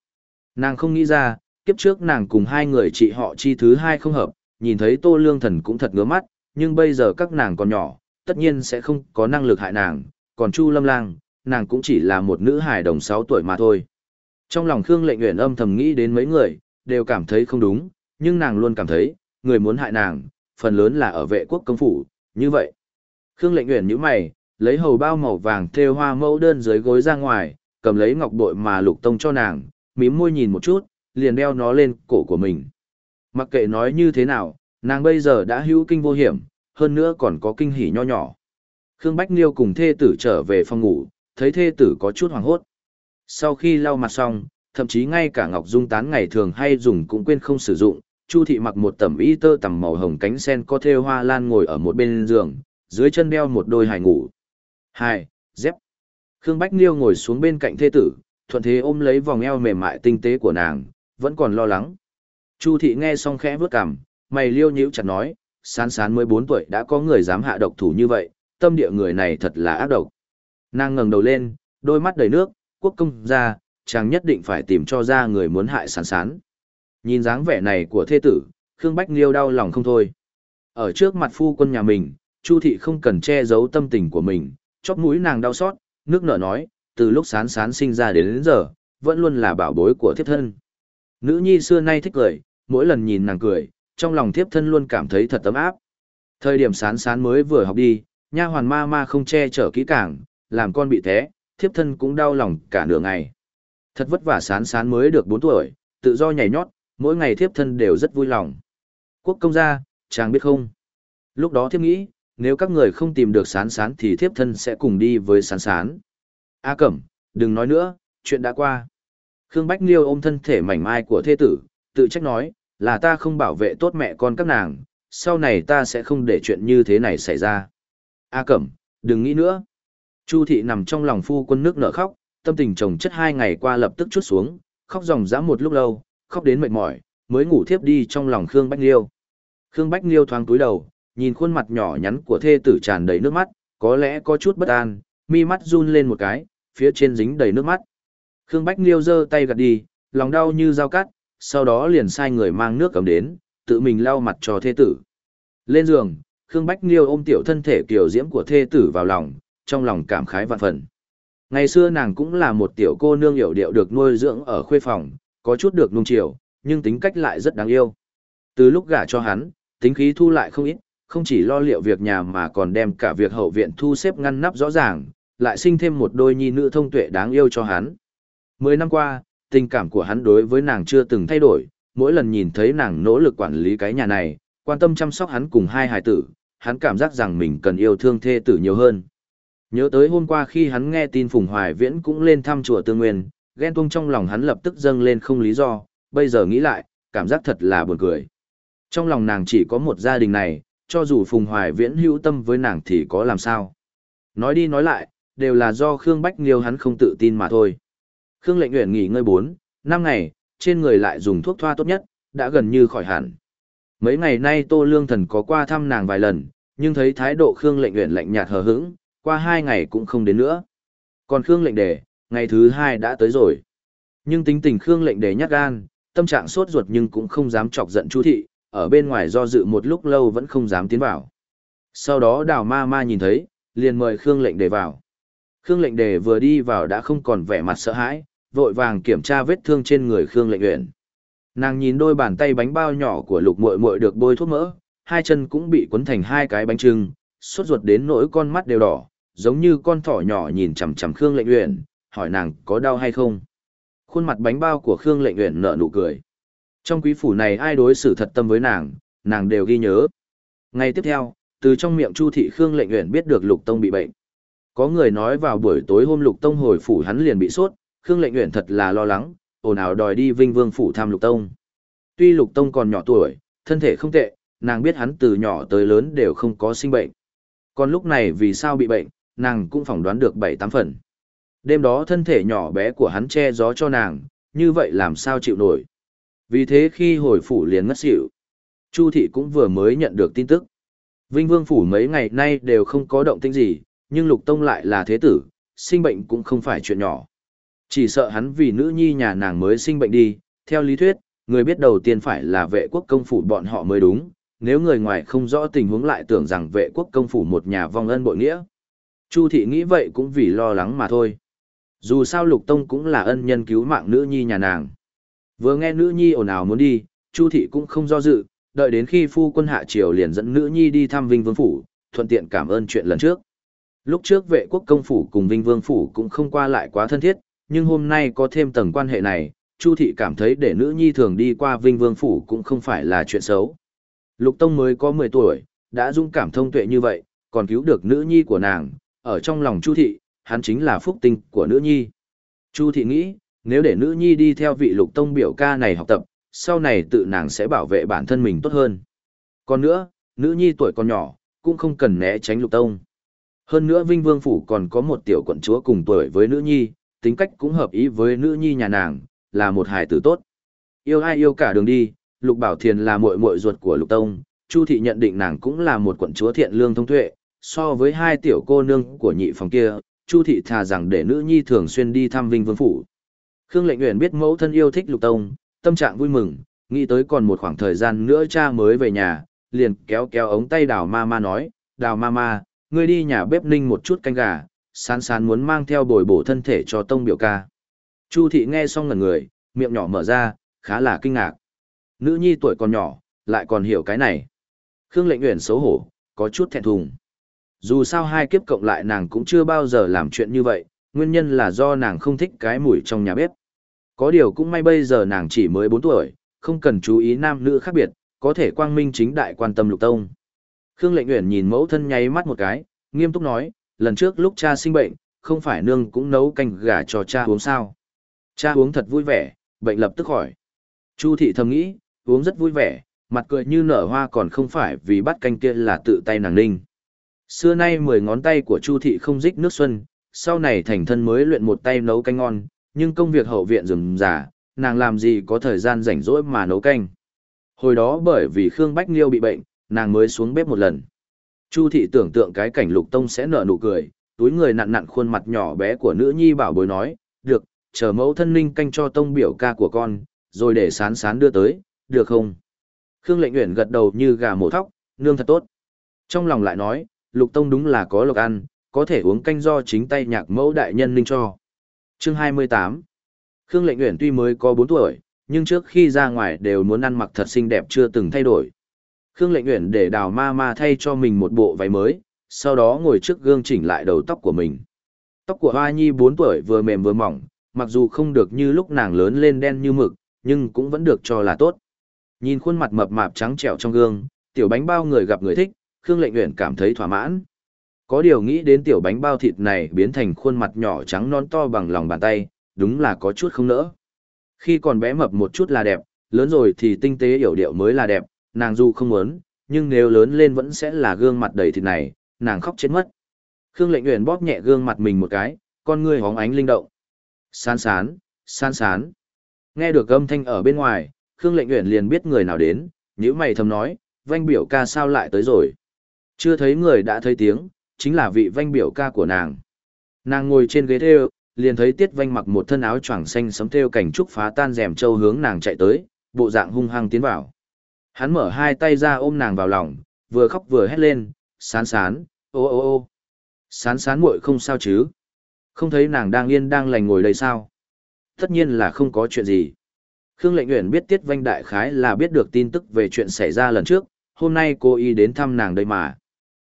Nàng không nghĩ ra, kiếp trước nàng cùng hai người chị họ chi thứ hai không hợp, nhìn thấy Tô Lương Thần cũng thật ngứa mắt, nhưng bây giờ các nàng còn nhỏ, tất nhiên sẽ không có năng lực hại nàng, còn Chu Lâm Lang, nàng cũng chỉ là một nữ hài đồng 6 tuổi mà thôi. Trong lòng Khương Lệnh Uyển âm thầm nghĩ đến mấy người, đều cảm thấy không đúng, nhưng nàng luôn cảm thấy, người muốn hại nàng, phần lớn là ở vệ quốc công phủ, như vậy. Khương Lệnh Uyển nhíu mày, lấy hầu bao màu vàng thêu hoa mẫu đơn dưới gối ra ngoài, cầm lấy ngọc bội mà Lục Tông cho nàng, mím môi nhìn một chút, liền đeo nó lên cổ của mình. Mặc kệ nói như thế nào, nàng bây giờ đã hữu kinh vô hiểm, hơn nữa còn có kinh hỉ nho nhỏ. Khương Bách Niêu cùng thê tử trở về phòng ngủ, thấy thê tử có chút hoảng hốt. Sau khi lau mặt xong, thậm chí ngay cả ngọc dung tán ngày thường hay dùng cũng quên không sử dụng, Chu thị mặc một tẩm y tơ tằm màu hồng cánh sen có thêu hoa lan ngồi ở một bên giường, dưới chân đeo một đôi hài ngủ. Hai, dép. Khương Bách Niêu ngồi xuống bên cạnh thê tử, thuận thế ôm lấy vòng eo mềm mại tinh tế của nàng, vẫn còn lo lắng. Chu thị nghe xong khẽ vớt cằm, mày liêu nhíu chặt nói, sán sán mới 4 tuổi đã có người dám hạ độc thủ như vậy, tâm địa người này thật là ác độc. Nàng ngẩng đầu lên, đôi mắt đầy nước, quốc công ra, chàng nhất định phải tìm cho ra người muốn hại sán sán. Nhìn dáng vẻ này của thê tử, Khương Bách Liêu đau lòng không thôi. Ở trước mặt phu quân nhà mình, Chu thị không cần che giấu tâm tình của mình, chóp mũi nàng đau xót, nước nở nói, từ lúc sán sán sinh ra đến, đến giờ, vẫn luôn là bảo bối của thiếp thân. Nữ nhi xưa nay thích cười, mỗi lần nhìn nàng cười, trong lòng thiếp thân luôn cảm thấy thật ấm áp. Thời điểm sán sán mới vừa học đi, nha hoàn ma ma không che chở kỹ càng, làm con bị té, thiếp thân cũng đau lòng cả nửa ngày. Thật vất vả sán sán mới được 4 tuổi, tự do nhảy nhót, mỗi ngày thiếp thân đều rất vui lòng. Quốc công gia, chàng biết không? Lúc đó thiếp nghĩ, nếu các người không tìm được sán sán thì thiếp thân sẽ cùng đi với sán sán. A à Cẩm, đừng nói nữa, chuyện đã qua. Khương Bách Liêu ôm thân thể mảnh mai của thê tử, tự trách nói, là ta không bảo vệ tốt mẹ con các nàng, sau này ta sẽ không để chuyện như thế này xảy ra. A Cẩm, đừng nghĩ nữa. Chu thị nằm trong lòng phu quân nước nở khóc, tâm tình chồng chất hai ngày qua lập tức chút xuống, khóc ròng rã một lúc lâu, khóc đến mệt mỏi, mới ngủ thiếp đi trong lòng Khương Bách Liêu. Khương Bách Liêu thoáng túi đầu, nhìn khuôn mặt nhỏ nhắn của thê tử tràn đầy nước mắt, có lẽ có chút bất an, mi mắt run lên một cái, phía trên dính đầy nước mắt. Khương Bách Liêu giơ tay gạt đi, lòng đau như dao cắt, sau đó liền sai người mang nước cầm đến, tự mình lau mặt cho thê tử. Lên giường, Khương Bách Liêu ôm tiểu thân thể kiểu diễm của thê tử vào lòng, trong lòng cảm khái vạn phần. Ngày xưa nàng cũng là một tiểu cô nương hiểu điệu được nuôi dưỡng ở khuê phòng, có chút được nung chiều, nhưng tính cách lại rất đáng yêu. Từ lúc gả cho hắn, tính khí thu lại không ít, không chỉ lo liệu việc nhà mà còn đem cả việc hậu viện thu xếp ngăn nắp rõ ràng, lại sinh thêm một đôi nhi nữ thông tuệ đáng yêu cho hắn. Mười năm qua, tình cảm của hắn đối với nàng chưa từng thay đổi, mỗi lần nhìn thấy nàng nỗ lực quản lý cái nhà này, quan tâm chăm sóc hắn cùng hai hài tử, hắn cảm giác rằng mình cần yêu thương thê tử nhiều hơn. Nhớ tới hôm qua khi hắn nghe tin Phùng Hoài Viễn cũng lên thăm chùa Tương Nguyên, ghen tuông trong lòng hắn lập tức dâng lên không lý do, bây giờ nghĩ lại, cảm giác thật là buồn cười. Trong lòng nàng chỉ có một gia đình này, cho dù Phùng Hoài Viễn hữu tâm với nàng thì có làm sao. Nói đi nói lại, đều là do Khương Bách Nghiêu hắn không tự tin mà thôi. Khương lệnh nguyện nghỉ ngơi 4, 5 ngày, trên người lại dùng thuốc thoa tốt nhất, đã gần như khỏi hẳn. Mấy ngày nay Tô Lương Thần có qua thăm nàng vài lần, nhưng thấy thái độ Khương lệnh uyển lạnh nhạt hờ hững, qua hai ngày cũng không đến nữa. Còn Khương lệnh đề, ngày thứ hai đã tới rồi. Nhưng tính tình Khương lệnh đề nhát gan, tâm trạng sốt ruột nhưng cũng không dám chọc giận Chu thị, ở bên ngoài do dự một lúc lâu vẫn không dám tiến vào. Sau đó đào ma ma nhìn thấy, liền mời Khương lệnh đề vào. Khương lệnh đề vừa đi vào đã không còn vẻ mặt sợ hãi, vội vàng kiểm tra vết thương trên người Khương lệnh uyển. Nàng nhìn đôi bàn tay bánh bao nhỏ của lục muội muội được bôi thuốc mỡ, hai chân cũng bị cuốn thành hai cái bánh trưng, sốt ruột đến nỗi con mắt đều đỏ, giống như con thỏ nhỏ nhìn chằm chằm Khương lệnh uyển, hỏi nàng có đau hay không. Khuôn mặt bánh bao của Khương lệnh uyển nở nụ cười. Trong quý phủ này ai đối xử thật tâm với nàng, nàng đều ghi nhớ. Ngày tiếp theo, từ trong miệng Chu thị Khương lệnh uyển biết được Lục Tông bị bệnh. Có người nói vào buổi tối hôm Lục Tông hồi phủ hắn liền bị sốt, Khương lệnh uyển thật là lo lắng, ồn ào đòi đi Vinh Vương phủ thăm Lục Tông. Tuy Lục Tông còn nhỏ tuổi, thân thể không tệ, nàng biết hắn từ nhỏ tới lớn đều không có sinh bệnh. Còn lúc này vì sao bị bệnh, nàng cũng phỏng đoán được bảy tám phần. Đêm đó thân thể nhỏ bé của hắn che gió cho nàng, như vậy làm sao chịu nổi. Vì thế khi hồi phủ liền ngất xỉu, Chu thị cũng vừa mới nhận được tin tức. Vinh Vương phủ mấy ngày nay đều không có động tĩnh gì, nhưng Lục Tông lại là thế tử, sinh bệnh cũng không phải chuyện nhỏ. Chỉ sợ hắn vì nữ nhi nhà nàng mới sinh bệnh đi, theo lý thuyết, người biết đầu tiên phải là vệ quốc công phủ bọn họ mới đúng, nếu người ngoài không rõ tình huống lại tưởng rằng vệ quốc công phủ một nhà vong ân bội nghĩa. Chu thị nghĩ vậy cũng vì lo lắng mà thôi. Dù sao Lục Tông cũng là ân nhân cứu mạng nữ nhi nhà nàng. Vừa nghe nữ nhi ồn ào muốn đi, Chu thị cũng không do dự, đợi đến khi phu quân hạ triều liền dẫn nữ nhi đi thăm Vinh Vương phủ, thuận tiện cảm ơn chuyện lần trước. Lúc trước vệ quốc công phủ cùng Vinh Vương phủ cũng không qua lại quá thân thiết, nhưng hôm nay có thêm tầng quan hệ này, Chu thị cảm thấy để nữ nhi thường đi qua Vinh Vương phủ cũng không phải là chuyện xấu. Lục Tông mới có 10 tuổi, đã dũng cảm thông tuệ như vậy, còn cứu được nữ nhi của nàng, ở trong lòng Chu thị, hắn chính là phúc tinh của nữ nhi. Chu thị nghĩ, nếu để nữ nhi đi theo vị Lục Tông biểu ca này học tập, sau này tự nàng sẽ bảo vệ bản thân mình tốt hơn. Còn nữa, nữ nhi tuổi còn nhỏ, cũng không cần né tránh Lục Tông. Hơn nữa Vinh Vương Phủ còn có một tiểu quận chúa cùng tuổi với nữ nhi, tính cách cũng hợp ý với nữ nhi nhà nàng, là một hài tử tốt. Yêu ai yêu cả đường đi, Lục Bảo Thiền là muội muội ruột của Lục Tông, Chu thị nhận định nàng cũng là một quận chúa thiện lương thông tuệ, so với hai tiểu cô nương của nhị phòng kia, Chu thị thà rằng để nữ nhi thường xuyên đi thăm Vinh Vương phủ. Khương Lệnh Uyển biết mẫu thân yêu thích Lục Tông, tâm trạng vui mừng, nghĩ tới còn một khoảng thời gian nữa cha mới về nhà, liền kéo kéo ống tay Đào Ma Ma nói, "Đào Ma Ma, ngươi đi nhà bếp ninh một chút canh gà, sán sán muốn mang theo bồi bổ thân thể cho tông biểu ca. Chu thị nghe xong ngần người, miệng nhỏ mở ra, khá là kinh ngạc. Nữ nhi tuổi còn nhỏ, lại còn hiểu cái này. Khương lệnh nguyện xấu hổ, có chút thẹn thùng. Dù sao hai kiếp cộng lại nàng cũng chưa bao giờ làm chuyện như vậy, nguyên nhân là do nàng không thích cái mùi trong nhà bếp. Có điều cũng may bây giờ nàng chỉ mới 4 tuổi, không cần chú ý nam nữ khác biệt, có thể quang minh chính đại quan tâm lục tông. Khương lệnh nguyện nhìn mẫu thân nháy mắt một cái, nghiêm túc nói, lần trước lúc cha sinh bệnh, không phải nương cũng nấu canh gà cho cha uống sao. Cha uống thật vui vẻ, bệnh lập tức khỏi. Chu thị thầm nghĩ, uống rất vui vẻ, mặt cười như nở hoa còn không phải vì bắt canh kia là tự tay nàng ninh. Xưa nay mười ngón tay của Chu thị không dích nước xuân, sau này thành thân mới luyện một tay nấu canh ngon, nhưng công việc hậu viện rườm rà, nàng làm gì có thời gian rảnh rỗi mà nấu canh. Hồi đó bởi vì Khương Bách Liêu bị bệnh, nàng mới xuống bếp một lần. Chu thị tưởng tượng cái cảnh lục tông sẽ nở nụ cười, túi người nặn nặn khuôn mặt nhỏ bé của nữ nhi bảo bối nói, được, chờ mẫu thân ninh canh cho tông biểu ca của con, rồi để sán sán đưa tới, được không? Khương Lệnh nguyện gật đầu như gà mổ thóc, nương thật tốt. Trong lòng lại nói, Lục Tông đúng là có lộc ăn, có thể uống canh do chính tay nhạc mẫu đại nhân ninh cho. Chương 28 Khương Lệnh nguyện tuy mới có 4 tuổi, nhưng trước khi ra ngoài đều muốn ăn mặc thật xinh đẹp chưa từng thay đổi. Khương Lệnh Uyển để đào ma ma thay cho mình một bộ váy mới, sau đó ngồi trước gương chỉnh lại đầu tóc của mình. Tóc của Hoa Nhi 4 tuổi vừa mềm vừa mỏng, mặc dù không được như lúc nàng lớn lên đen như mực, nhưng cũng vẫn được cho là tốt. Nhìn khuôn mặt mập mạp trắng trẻo trong gương, tiểu bánh bao người gặp người thích, Khương Lệnh Uyển cảm thấy thỏa mãn. Có điều nghĩ đến tiểu bánh bao thịt này biến thành khuôn mặt nhỏ trắng non to bằng lòng bàn tay, đúng là có chút không nỡ. Khi còn bé mập một chút là đẹp, lớn rồi thì tinh tế hiểu điệu mới là đẹp, nàng dù không muốn, nhưng nếu lớn lên vẫn sẽ là gương mặt đầy thịt này, nàng khóc chết mất. Khương Lệnh Uyển bóp nhẹ gương mặt mình một cái, con ngươi hóng ánh linh động. Sán sán, sán sán. Nghe được âm thanh ở bên ngoài, Khương Lệnh Uyển liền biết người nào đến, nhíu mày thầm nói, vanh biểu ca sao lại tới rồi. Chưa thấy người đã thấy tiếng, chính là vị vanh biểu ca của nàng. Nàng ngồi trên ghế thêu, liền thấy Tiết Vanh mặc một thân áo choàng xanh sấm theo cảnh trúc phá tan rèm châu hướng nàng chạy tới, bộ dạng hung hăng tiến vào. Hắn mở hai tay ra ôm nàng vào lòng, vừa khóc vừa hét lên, sán sán, ô ô ô. Sán sán muội không sao chứ? Không thấy nàng đang yên đang lành ngồi đây sao? Tất nhiên là không có chuyện gì. Khương Lệnh Uyển biết Tiết Vanh đại khái là biết được tin tức về chuyện xảy ra lần trước, hôm nay cô y đến thăm nàng đây mà.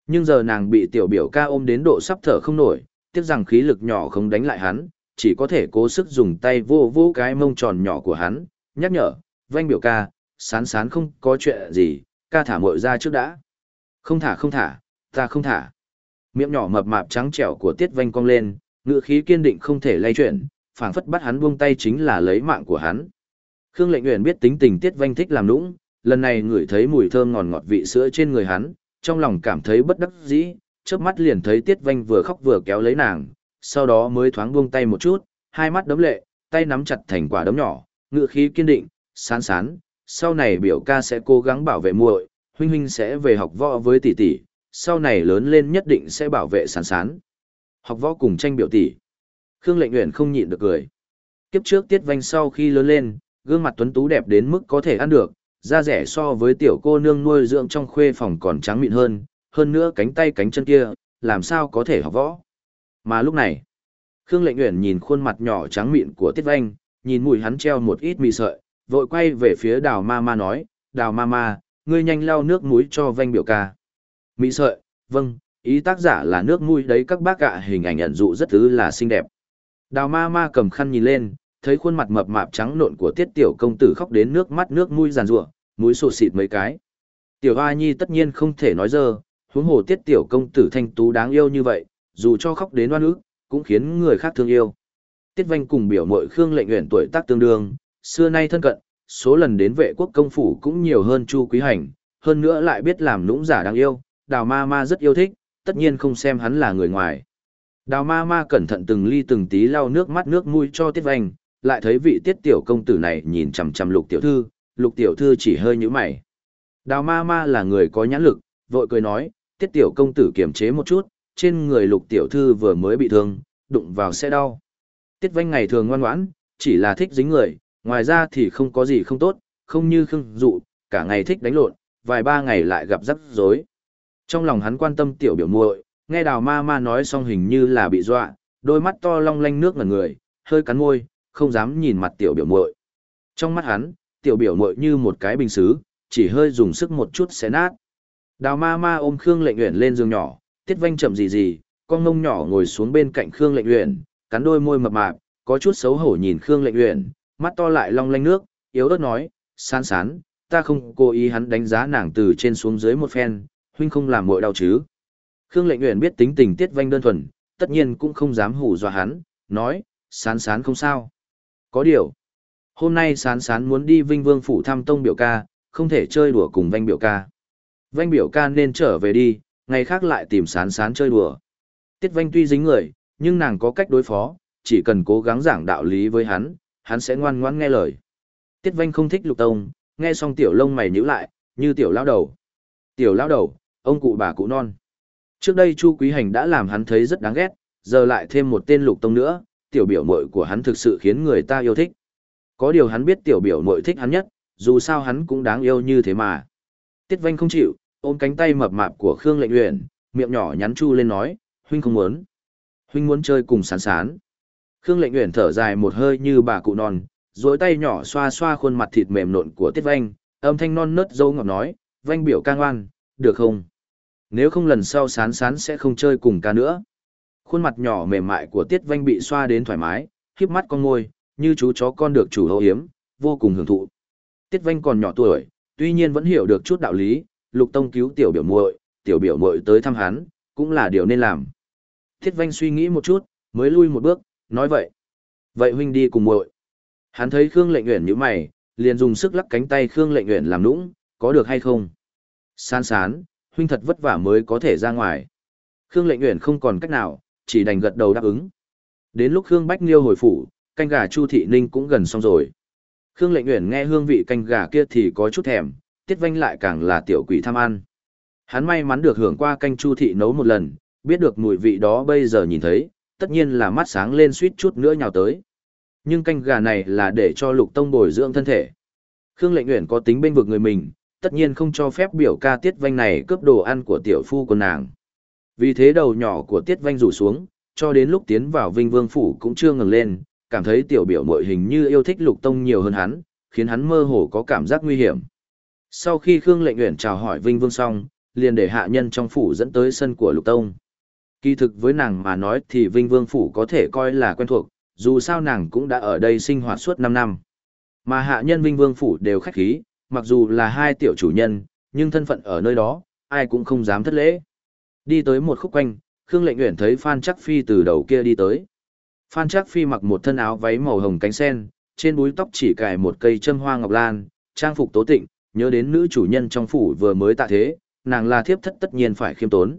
Nhưng giờ nàng bị tiểu biểu ca ôm đến độ sắp thở không nổi, tiếc rằng khí lực nhỏ không đánh lại hắn, chỉ có thể cố sức dùng tay vô vô cái mông tròn nhỏ của hắn, nhắc nhở, Vanh biểu ca, sán sán không có chuyện gì, ca thả muội ra trước đã. Không thả không thả, ta không thả. Miệng nhỏ mập mạp trắng trẻo của Tiết Vanh cong lên, ngựa khí kiên định không thể lay chuyển, phảng phất bắt hắn buông tay chính là lấy mạng của hắn. Khương Lệnh Uyển biết tính tình Tiết Vanh thích làm nũng, lần này ngửi thấy mùi thơm ngọt ngọt vị sữa trên người hắn, trong lòng cảm thấy bất đắc dĩ, chớp mắt liền thấy Tiết Vanh vừa khóc vừa kéo lấy nàng, sau đó mới thoáng buông tay một chút, hai mắt đấm lệ, tay nắm chặt thành quả đấm nhỏ, ngựa khí kiên định, sán sán, sau này biểu ca sẽ cố gắng bảo vệ muội, huynh huynh sẽ về học võ với tỷ tỷ, sau này lớn lên nhất định sẽ bảo vệ sán sán. Học võ cùng tranh biểu tỷ. Khương Lệnh Uyển không nhịn được cười. Kiếp trước Tiết Vanh sau khi lớn lên, gương mặt tuấn tú đẹp đến mức có thể ăn được, da rẻ so với tiểu cô nương nuôi dưỡng trong khuê phòng còn trắng mịn hơn, hơn nữa cánh tay cánh chân kia, làm sao có thể học võ. Mà lúc này, Khương Lệnh Uyển nhìn khuôn mặt nhỏ trắng mịn của Tiết Vanh, nhìn mùi hắn treo một ít mì sợi, vội quay về phía Đào Ma Ma nói, "Đào Ma Ma, ngươi nhanh lau nước muối cho Vanh biểu ca." Mỹ sợi, vâng, ý tác giả là nước muối đấy các bác ạ, hình ảnh ẩn dụ rất thứ là xinh đẹp. Đào Ma Ma cầm khăn nhìn lên, thấy khuôn mặt mập mạp trắng nộn của tiết tiểu công tử khóc đến nước mắt nước mũi giàn rủa mũi sụt xịt mấy cái tiểu hoa nhi tất nhiên không thể nói dơ huống hồ tiết tiểu công tử thanh tú đáng yêu như vậy dù cho khóc đến oan ức cũng khiến người khác thương yêu tiết vanh cùng biểu mội khương lệnh uyển tuổi tác tương đương xưa nay thân cận số lần đến vệ quốc công phủ cũng nhiều hơn chu quý hành hơn nữa lại biết làm lũng giả đáng yêu đào ma ma rất yêu thích tất nhiên không xem hắn là người ngoài đào ma ma cẩn thận từng ly từng tí lau nước mắt nước mũi cho tiết Vành, lại thấy vị tiết tiểu công tử này nhìn chằm chằm lục tiểu thư, lục tiểu thư chỉ hơi nhíu mày. Đào ma ma là người có nhãn lực, vội cười nói, tiết tiểu công tử kiềm chế một chút, trên người lục tiểu thư vừa mới bị thương, đụng vào sẽ đau. Tiết Vành ngày thường ngoan ngoãn, chỉ là thích dính người, ngoài ra thì không có gì không tốt, không như khương dụ, cả ngày thích đánh lộn, vài ba ngày lại gặp rắc rối. Trong lòng hắn quan tâm tiểu biểu muội, nghe đào ma ma nói xong hình như là bị dọa, đôi mắt to long lanh nước ngần người, hơi cắn môi, không dám nhìn mặt tiểu biểu muội. Trong mắt hắn, tiểu biểu muội như một cái bình xứ, chỉ hơi dùng sức một chút sẽ nát. Đào ma ma ôm Khương Lệnh Uyển lên giường nhỏ, tiết vanh chậm gì gì, con ngông nhỏ ngồi xuống bên cạnh Khương Lệnh Uyển, cắn đôi môi mập mạp, có chút xấu hổ nhìn Khương Lệnh Uyển, mắt to lại long lanh nước, yếu ớt nói, san sán, ta không cố ý hắn đánh giá nàng từ trên xuống dưới một phen, huynh không làm muội đau chứ. Khương Lệnh nguyện biết tính tình tiết vanh đơn thuần, tất nhiên cũng không dám hù dọa hắn, nói, sán sán không sao. Có điều, hôm nay sán sán muốn đi Vinh Vương phủ thăm tông biểu ca, không thể chơi đùa cùng Vanh biểu ca. Vanh biểu ca nên trở về đi, ngày khác lại tìm sán sán chơi đùa. Tiết Vanh tuy dính người, nhưng nàng có cách đối phó, chỉ cần cố gắng giảng đạo lý với hắn, hắn sẽ ngoan ngoãn nghe lời. Tiết Vanh không thích lục tông, nghe xong tiểu lông mày nhíu lại, như tiểu lão đầu. Tiểu lão đầu, ông cụ bà cụ non. Trước đây Chu Quý Hành đã làm hắn thấy rất đáng ghét, giờ lại thêm một tên lục tông nữa, tiểu biểu muội của hắn thực sự khiến người ta yêu thích. Có điều hắn biết tiểu biểu muội thích hắn nhất, dù sao hắn cũng đáng yêu như thế mà. Tiết Vanh không chịu, ôm cánh tay mập mạp của Khương Lệnh Uyển, miệng nhỏ nhắn chu lên nói, huynh không muốn. Huynh muốn chơi cùng sán sán. Khương Lệnh Uyển thở dài một hơi như bà cụ non, duỗi tay nhỏ xoa xoa khuôn mặt thịt mềm nộn của Tiết Vanh, âm thanh non nớt dâu ngọt nói, Vanh biểu ca ngoan, được không? Nếu không lần sau sán sán sẽ không chơi cùng ca nữa. Khuôn mặt nhỏ mềm mại của Tiết Vanh bị xoa đến thoải mái, khiếp mắt con ngôi, như chú chó con được chủ hậu hiếm, vô cùng hưởng thụ. Tiết Vanh còn nhỏ tuổi, tuy nhiên vẫn hiểu được chút đạo lý, Lục Tông cứu tiểu biểu muội, tiểu biểu muội tới thăm hắn, cũng là điều nên làm. Tiết Vanh suy nghĩ một chút, mới lui một bước, nói vậy. Vậy huynh đi cùng muội. Hắn thấy Khương Lệnh Uyển nhíu mày, liền dùng sức lắc cánh tay Khương Lệnh Uyển làm nũng, có được hay không? San sán, huynh thật vất vả mới có thể ra ngoài. Khương Lệnh Uyển không còn cách nào, chỉ đành gật đầu đáp ứng. Đến lúc Khương Bách Liêu hồi phủ, canh gà Chu Thị Ninh cũng gần xong rồi. Khương Lệnh Uyển nghe hương vị canh gà kia thì có chút thèm, Tiết Vanh lại càng là tiểu quỷ tham ăn. Hắn may mắn được hưởng qua canh Chu Thị nấu một lần, biết được mùi vị đó bây giờ nhìn thấy, tất nhiên là mắt sáng lên suýt chút nữa nhào tới. Nhưng canh gà này là để cho Lục Tông bồi dưỡng thân thể. Khương Lệnh Uyển có tính bên vực người mình, tất nhiên không cho phép biểu ca Tiết Vanh này cướp đồ ăn của tiểu phu của nàng. Vì thế đầu nhỏ của Tiết Vanh rủ xuống, cho đến lúc tiến vào Vinh Vương phủ cũng chưa ngừng lên, cảm thấy tiểu biểu mội hình như yêu thích Lục Tông nhiều hơn hắn, khiến hắn mơ hồ có cảm giác nguy hiểm. Sau khi Khương Lệnh Uyển chào hỏi Vinh Vương xong, liền để hạ nhân trong phủ dẫn tới sân của Lục Tông. Kỳ thực với nàng mà nói thì Vinh Vương phủ có thể coi là quen thuộc, dù sao nàng cũng đã ở đây sinh hoạt suốt 5 năm. Mà hạ nhân Vinh Vương phủ đều khách khí, mặc dù là hai tiểu chủ nhân, nhưng thân phận ở nơi đó, ai cũng không dám thất lễ. Đi tới một khúc quanh, Khương Lệnh Uyển thấy Phan Chắc Phi từ đầu kia đi tới. Phan Chắc Phi mặc một thân áo váy màu hồng cánh sen, trên búi tóc chỉ cài một cây châm hoa ngọc lan, trang phục tố tịnh, nhớ đến nữ chủ nhân trong phủ vừa mới tạ thế, nàng là thiếp thất tất nhiên phải khiêm tốn.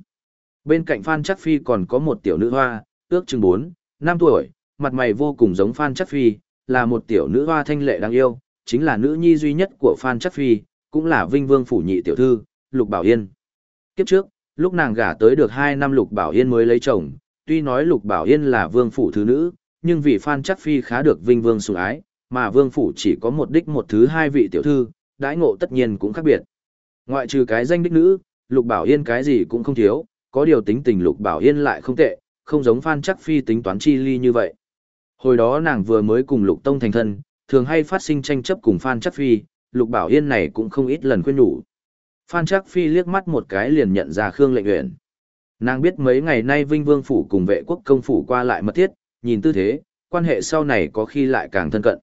Bên cạnh Phan Chắc Phi còn có một tiểu nữ hoa, ước chừng 4, 5 tuổi, mặt mày vô cùng giống Phan Chắc Phi, là một tiểu nữ hoa thanh lệ đáng yêu, chính là nữ nhi duy nhất của Phan Chắc Phi, cũng là Vinh Vương phủ nhị tiểu thư, Lục Bảo Yên. Kiếp trước, lúc nàng gả tới được 2 năm Lục Bảo Yên mới lấy chồng, tuy nói Lục Bảo Yên là vương phủ thứ nữ, nhưng vì Phan Chắc Phi khá được Vinh Vương sủng ái, mà vương phủ chỉ có một đích một thứ hai vị tiểu thư, đãi ngộ tất nhiên cũng khác biệt. Ngoại trừ cái danh đích nữ, Lục Bảo Yên cái gì cũng không thiếu, có điều tính tình Lục Bảo Yên lại không tệ, không giống Phan Chắc Phi tính toán chi ly như vậy. Hồi đó nàng vừa mới cùng Lục Tông thành thân, thường hay phát sinh tranh chấp cùng Phan Chắc Phi, Lục Bảo Yên này cũng không ít lần khuyên nhủ. Phan Chắc Phi liếc mắt một cái liền nhận ra Khương Lệnh Uyển. Nàng biết mấy ngày nay Vinh Vương phủ cùng vệ quốc công phủ qua lại mật thiết, nhìn tư thế, quan hệ sau này có khi lại càng thân cận.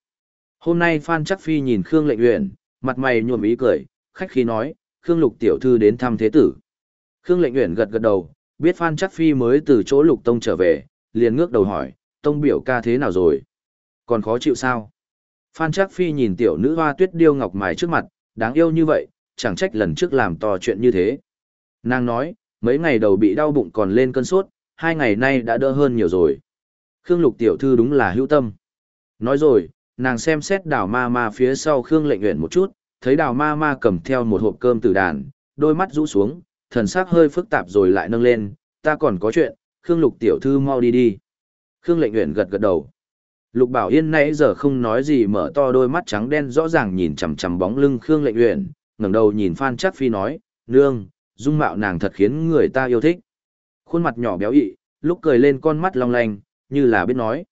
Hôm nay Phan Chắc Phi nhìn Khương Lệnh Uyển, mặt mày nhuộm ý cười, khách khí nói, Khương Lục tiểu thư đến thăm thế tử. Khương Lệnh Uyển gật gật đầu, biết Phan Chắc Phi mới từ chỗ Lục Tông trở về, liền ngước đầu hỏi, Tông biểu ca thế nào rồi? Còn khó chịu sao? Phan Trác Phi nhìn tiểu nữ hoa tuyết điêu ngọc mài trước mặt, đáng yêu như vậy, chẳng trách lần trước làm to chuyện như thế. Nàng nói, mấy ngày đầu bị đau bụng còn lên cơn sốt, hai ngày nay đã đỡ hơn nhiều rồi. Khương Lục tiểu thư đúng là hữu tâm. Nói rồi, nàng xem xét đào ma ma phía sau Khương lệnh nguyện một chút, thấy đào ma ma cầm theo một hộp cơm từ đàn, đôi mắt rũ xuống, thần sắc hơi phức tạp rồi lại nâng lên, ta còn có chuyện, Khương Lục tiểu thư mau đi đi. Khương lệnh nguyện gật gật đầu. Lục Bảo Yên nãy giờ không nói gì mở to đôi mắt trắng đen rõ ràng nhìn chằm chằm bóng lưng Khương Lệnh Uyển, ngẩng đầu nhìn Phan Trác Phi nói, "Nương, dung mạo nàng thật khiến người ta yêu thích." Khuôn mặt nhỏ béo ị, lúc cười lên con mắt long lanh, như là biết nói.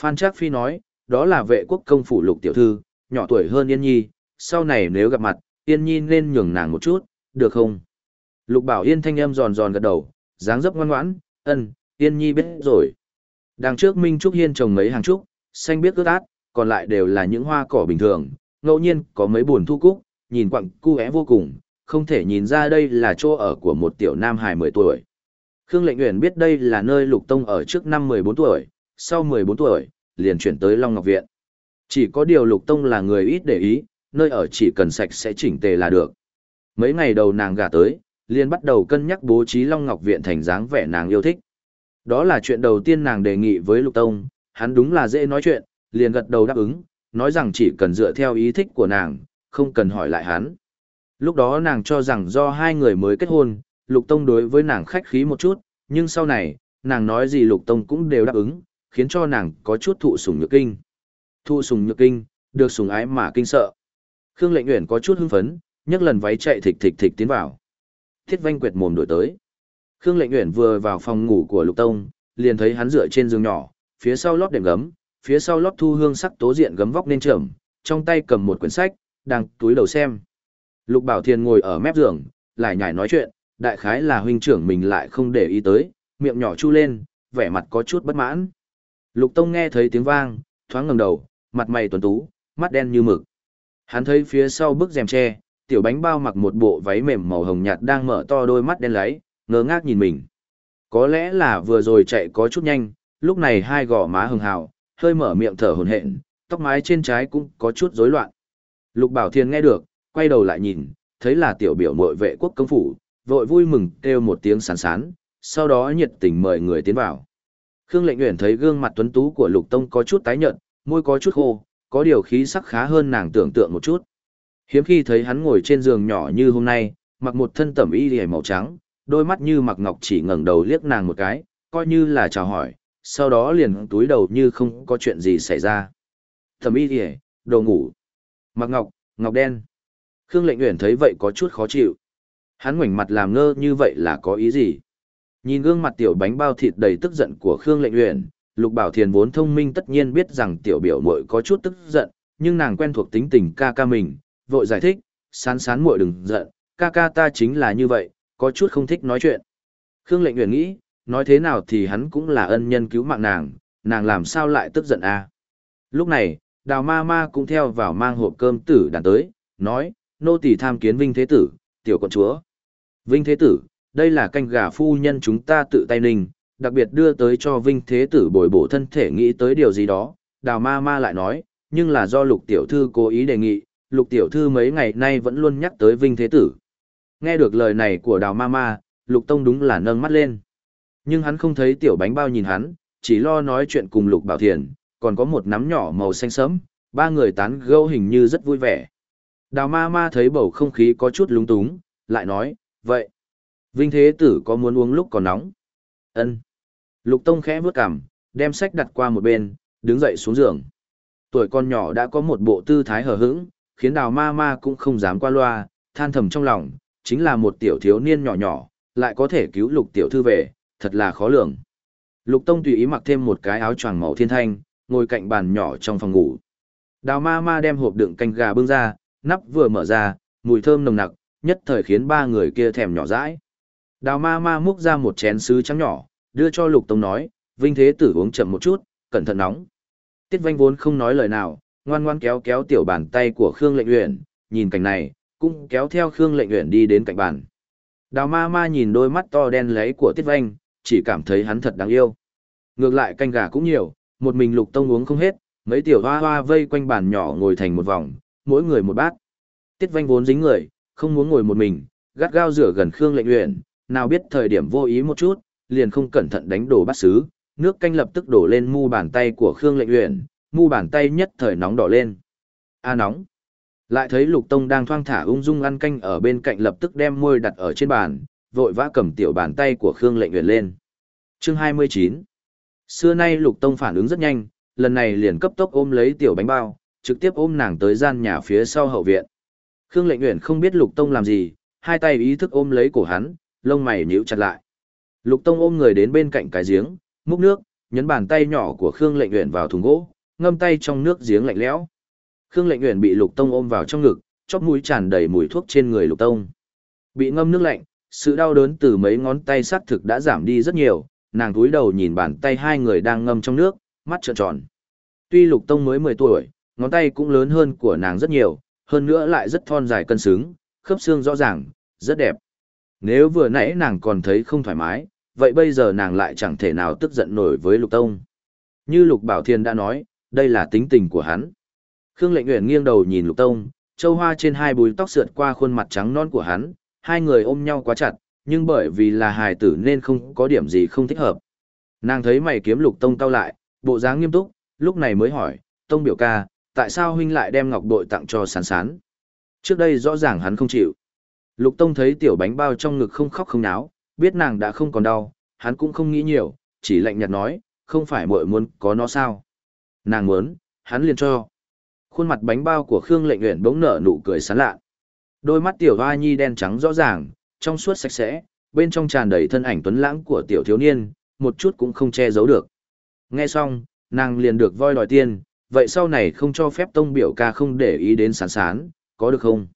Phan Trác Phi nói, "Đó là vệ quốc công phủ Lục tiểu thư, nhỏ tuổi hơn Yên Nhi, sau này nếu gặp mặt, Yên Nhi nên nhường nàng một chút, được không?" Lục Bảo Yên thanh âm giòn giòn gật đầu, dáng dấp ngoan ngoãn, "Ân, Yên Nhi biết rồi." Đằng trước Minh Trúc Hiên trồng mấy hàng trúc, xanh biết ướt át, còn lại đều là những hoa cỏ bình thường, ngẫu nhiên có mấy buồn thu cúc, nhìn quặng cu é vô cùng, không thể nhìn ra đây là chỗ ở của một tiểu nam hài 10 tuổi. Khương Lệnh Uyển biết đây là nơi Lục Tông ở trước năm 14 tuổi, sau 14 tuổi, liền chuyển tới Long Ngọc Viện. Chỉ có điều Lục Tông là người ít để ý, nơi ở chỉ cần sạch sẽ chỉnh tề là được. Mấy ngày đầu nàng gả tới, liền bắt đầu cân nhắc bố trí Long Ngọc Viện thành dáng vẻ nàng yêu thích. Đó là chuyện đầu tiên nàng đề nghị với Lục Tông, hắn đúng là dễ nói chuyện, liền gật đầu đáp ứng, nói rằng chỉ cần dựa theo ý thích của nàng, không cần hỏi lại hắn. Lúc đó nàng cho rằng do hai người mới kết hôn, Lục Tông đối với nàng khách khí một chút, nhưng sau này, nàng nói gì Lục Tông cũng đều đáp ứng, khiến cho nàng có chút thụ sủng nhược kinh. Thụ sủng nhược kinh, được sủng ái mà kinh sợ. Khương Lệnh Uyển có chút hưng phấn, nhấc lần váy chạy thịch thịch thịch tiến vào. Thiết Vanh quệt mồm đổi tới. Khương Lệnh Uyển vừa vào phòng ngủ của Lục Tông, liền thấy hắn dựa trên giường nhỏ, phía sau lót đệm gấm, phía sau lót thu hương sắc tố diện gấm vóc nên trầm, trong tay cầm một quyển sách, đang túi đầu xem. Lục Bảo Thiên ngồi ở mép giường, lại nhảy nói chuyện, đại khái là huynh trưởng mình lại không để ý tới, miệng nhỏ chu lên, vẻ mặt có chút bất mãn. Lục Tông nghe thấy tiếng vang, thoáng ngẩng đầu, mặt mày tuấn tú, mắt đen như mực. Hắn thấy phía sau bức rèm tre, tiểu bánh bao mặc một bộ váy mềm màu hồng nhạt đang mở to đôi mắt đen láy, ngơ ngác nhìn mình. Có lẽ là vừa rồi chạy có chút nhanh, lúc này hai gò má hồng hào, hơi mở miệng thở hổn hển, tóc mái trên trái cũng có chút rối loạn. Lục Bảo Thiên nghe được, quay đầu lại nhìn, thấy là tiểu biểu mội vệ quốc công phủ, vội vui mừng kêu một tiếng sán sán, sau đó nhiệt tình mời người tiến vào. Khương Lệnh Uyển thấy gương mặt tuấn tú của Lục Tông có chút tái nhợt, môi có chút khô, có điều khí sắc khá hơn nàng tưởng tượng một chút. Hiếm khi thấy hắn ngồi trên giường nhỏ như hôm nay, mặc một thân tẩm y liễu màu trắng, đôi mắt như mặc ngọc chỉ ngẩng đầu liếc nàng một cái, coi như là chào hỏi, sau đó liền túi đầu như không có chuyện gì xảy ra. Tẩm y liễu, đồ ngủ. Mặc ngọc, ngọc đen. Khương Lệnh Uyển thấy vậy có chút khó chịu. Hắn ngoảnh mặt làm ngơ như vậy là có ý gì? Nhìn gương mặt tiểu bánh bao thịt đầy tức giận của Khương Lệnh Uyển, Lục Bảo Thiền vốn thông minh tất nhiên biết rằng tiểu biểu muội có chút tức giận, nhưng nàng quen thuộc tính tình ca ca mình, vội giải thích, sán sán muội đừng giận, ca ca ta chính là như vậy, có chút không thích nói chuyện. Khương Lệnh nguyện nghĩ, nói thế nào thì hắn cũng là ân nhân cứu mạng nàng, nàng làm sao lại tức giận à? Lúc này, Đào Ma Ma cũng theo vào mang hộp cơm tử đàn tới, nói, nô tỳ tham kiến Vinh Thế Tử, tiểu con chúa. Vinh Thế Tử, đây là canh gà phu nhân chúng ta tự tay ninh, đặc biệt đưa tới cho Vinh Thế Tử bồi bổ thân thể nghĩ tới điều gì đó. Đào ma ma lại nói, nhưng là do lục tiểu thư cố ý đề nghị, lục tiểu thư mấy ngày nay vẫn luôn nhắc tới Vinh Thế Tử. Nghe được lời này của đào ma ma, lục tông đúng là nâng mắt lên. Nhưng hắn không thấy tiểu bánh bao nhìn hắn, chỉ lo nói chuyện cùng lục bảo thiền, còn có một nắm nhỏ màu xanh sẫm, ba người tán gẫu hình như rất vui vẻ. Đào ma ma thấy bầu không khí có chút lúng túng, lại nói, vậy, Vinh Thế Tử có muốn uống lúc còn nóng? Ân. Lục Tông khẽ vớt cằm, đem sách đặt qua một bên, đứng dậy xuống giường. Tuổi con nhỏ đã có một bộ tư thái hờ hững, khiến đào ma ma cũng không dám qua loa, than thầm trong lòng, chính là một tiểu thiếu niên nhỏ nhỏ, lại có thể cứu lục tiểu thư về, thật là khó lường. Lục Tông tùy ý mặc thêm một cái áo choàng màu thiên thanh, ngồi cạnh bàn nhỏ trong phòng ngủ. Đào ma ma đem hộp đựng canh gà bưng ra, nắp vừa mở ra, mùi thơm nồng nặc, nhất thời khiến ba người kia thèm nhỏ dãi. Đào ma ma múc ra một chén sứ trắng nhỏ, đưa cho lục tông nói, vinh thế tử uống chậm một chút, cẩn thận nóng. Tiết vanh vốn không nói lời nào, ngoan ngoan kéo kéo tiểu bàn tay của Khương lệnh uyển, nhìn cảnh này, cũng kéo theo Khương lệnh uyển đi đến cạnh bàn. Đào ma ma nhìn đôi mắt to đen lấy của tiết vanh, chỉ cảm thấy hắn thật đáng yêu. Ngược lại canh gà cũng nhiều, một mình lục tông uống không hết, mấy tiểu hoa hoa vây quanh bàn nhỏ ngồi thành một vòng, mỗi người một bát. Tiết vanh vốn dính người, không muốn ngồi một mình, gắt gao rửa gần Khương lệnh uyển, nào biết thời điểm vô ý một chút, liền không cẩn thận đánh đổ bát sứ, nước canh lập tức đổ lên mu bàn tay của Khương Lệnh Uyển, mu bàn tay nhất thời nóng đỏ lên. A nóng. Lại thấy Lục Tông đang thoang thả ung dung ăn canh ở bên cạnh lập tức đem môi đặt ở trên bàn, vội vã cầm tiểu bàn tay của Khương Lệnh Uyển lên. Chương 29. Xưa nay Lục Tông phản ứng rất nhanh, lần này liền cấp tốc ôm lấy tiểu bánh bao, trực tiếp ôm nàng tới gian nhà phía sau hậu viện. Khương Lệnh Uyển không biết Lục Tông làm gì, hai tay ý thức ôm lấy cổ hắn, lông mày nhíu chặt lại. Lục Tông ôm người đến bên cạnh cái giếng, múc nước, nhấn bàn tay nhỏ của Khương Lệnh Uyển vào thùng gỗ, ngâm tay trong nước giếng lạnh lẽo. Khương Lệnh Uyển bị Lục Tông ôm vào trong ngực, chóp mũi tràn đầy mùi thuốc trên người Lục Tông. Bị ngâm nước lạnh, sự đau đớn từ mấy ngón tay xác thực đã giảm đi rất nhiều, nàng cúi đầu nhìn bàn tay hai người đang ngâm trong nước, mắt trợn tròn. Tuy Lục Tông mới 10 tuổi, ngón tay cũng lớn hơn của nàng rất nhiều, hơn nữa lại rất thon dài cân xứng, khớp xương rõ ràng, rất đẹp. Nếu vừa nãy nàng còn thấy không thoải mái, vậy bây giờ nàng lại chẳng thể nào tức giận nổi với Lục Tông. Như Lục Bảo Thiên đã nói, đây là tính tình của hắn. Khương Lệnh Uyển nghiêng đầu nhìn Lục Tông, châu hoa trên hai bùi tóc sượt qua khuôn mặt trắng non của hắn, hai người ôm nhau quá chặt, nhưng bởi vì là hài tử nên không có điểm gì không thích hợp. Nàng thấy mày kiếm Lục Tông cau lại, bộ dáng nghiêm túc, lúc này mới hỏi, Tông biểu ca, tại sao huynh lại đem ngọc bội tặng cho sán sán? Trước đây rõ ràng hắn không chịu. Lục Tông thấy tiểu bánh bao trong ngực không khóc không náo, biết nàng đã không còn đau, hắn cũng không nghĩ nhiều, chỉ lạnh nhạt nói, không phải muội muốn có nó sao. Nàng muốn, hắn liền cho. Khuôn mặt bánh bao của Khương Lệnh Uyển bỗng nở nụ cười sán lạ. Đôi mắt tiểu hoa nhi đen trắng rõ ràng, trong suốt sạch sẽ, bên trong tràn đầy thân ảnh tuấn lãng của tiểu thiếu niên, một chút cũng không che giấu được. Nghe xong, nàng liền được voi đòi tiên, vậy sau này không cho phép tông biểu ca không để ý đến sán sán, có được không?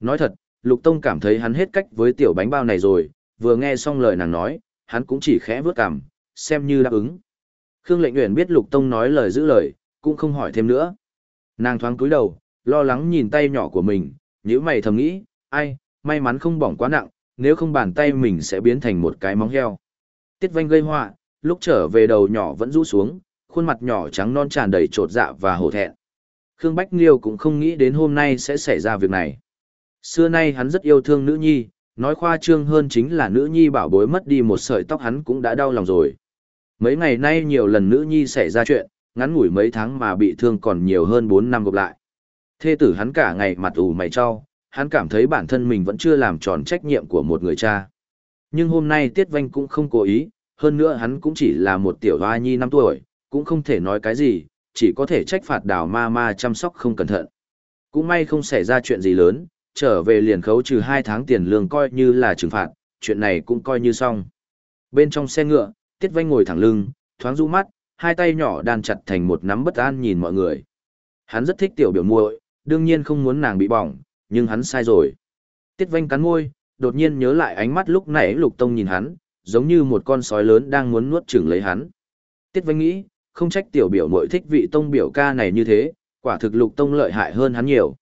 Nói thật, Lục Tông cảm thấy hắn hết cách với tiểu bánh bao này rồi, vừa nghe xong lời nàng nói, hắn cũng chỉ khẽ vướt cằm, xem như đáp ứng. Khương Lệnh Uyển biết Lục Tông nói lời giữ lời, cũng không hỏi thêm nữa. Nàng thoáng cúi đầu, lo lắng nhìn tay nhỏ của mình, nhíu mày thầm nghĩ, ai, may mắn không bỏng quá nặng, nếu không bàn tay mình sẽ biến thành một cái móng heo. Tiết Vanh gây họa, lúc trở về đầu nhỏ vẫn rũ xuống, khuôn mặt nhỏ trắng non tràn đầy trột dạ và hổ thẹn. Khương Bách Liêu cũng không nghĩ đến hôm nay sẽ xảy ra việc này. Xưa nay hắn rất yêu thương nữ nhi, nói khoa trương hơn chính là nữ nhi bảo bối mất đi một sợi tóc hắn cũng đã đau lòng rồi. Mấy ngày nay nhiều lần nữ nhi xảy ra chuyện, ngắn ngủi mấy tháng mà bị thương còn nhiều hơn 4 năm gộp lại. Thê tử hắn cả ngày mặt ủ mày cho, hắn cảm thấy bản thân mình vẫn chưa làm tròn trách nhiệm của một người cha. Nhưng hôm nay Tiết Vanh cũng không cố ý, hơn nữa hắn cũng chỉ là một tiểu hoa nhi 5 tuổi, cũng không thể nói cái gì, chỉ có thể trách phạt đào ma ma chăm sóc không cẩn thận. Cũng may không xảy ra chuyện gì lớn, trở về liền khấu trừ 2 tháng tiền lương coi như là trừng phạt, chuyện này cũng coi như xong. Bên trong xe ngựa, Tiết Vanh ngồi thẳng lưng, thoáng du mắt, hai tay nhỏ đan chặt thành một nắm bất an nhìn mọi người. Hắn rất thích tiểu biểu muội, đương nhiên không muốn nàng bị bỏng, nhưng hắn sai rồi. Tiết Vanh cắn môi, đột nhiên nhớ lại ánh mắt lúc nãy Lục Tông nhìn hắn, giống như một con sói lớn đang muốn nuốt chửng lấy hắn. Tiết Vanh nghĩ, không trách tiểu biểu muội thích vị tông biểu ca này như thế, quả thực Lục Tông lợi hại hơn hắn nhiều.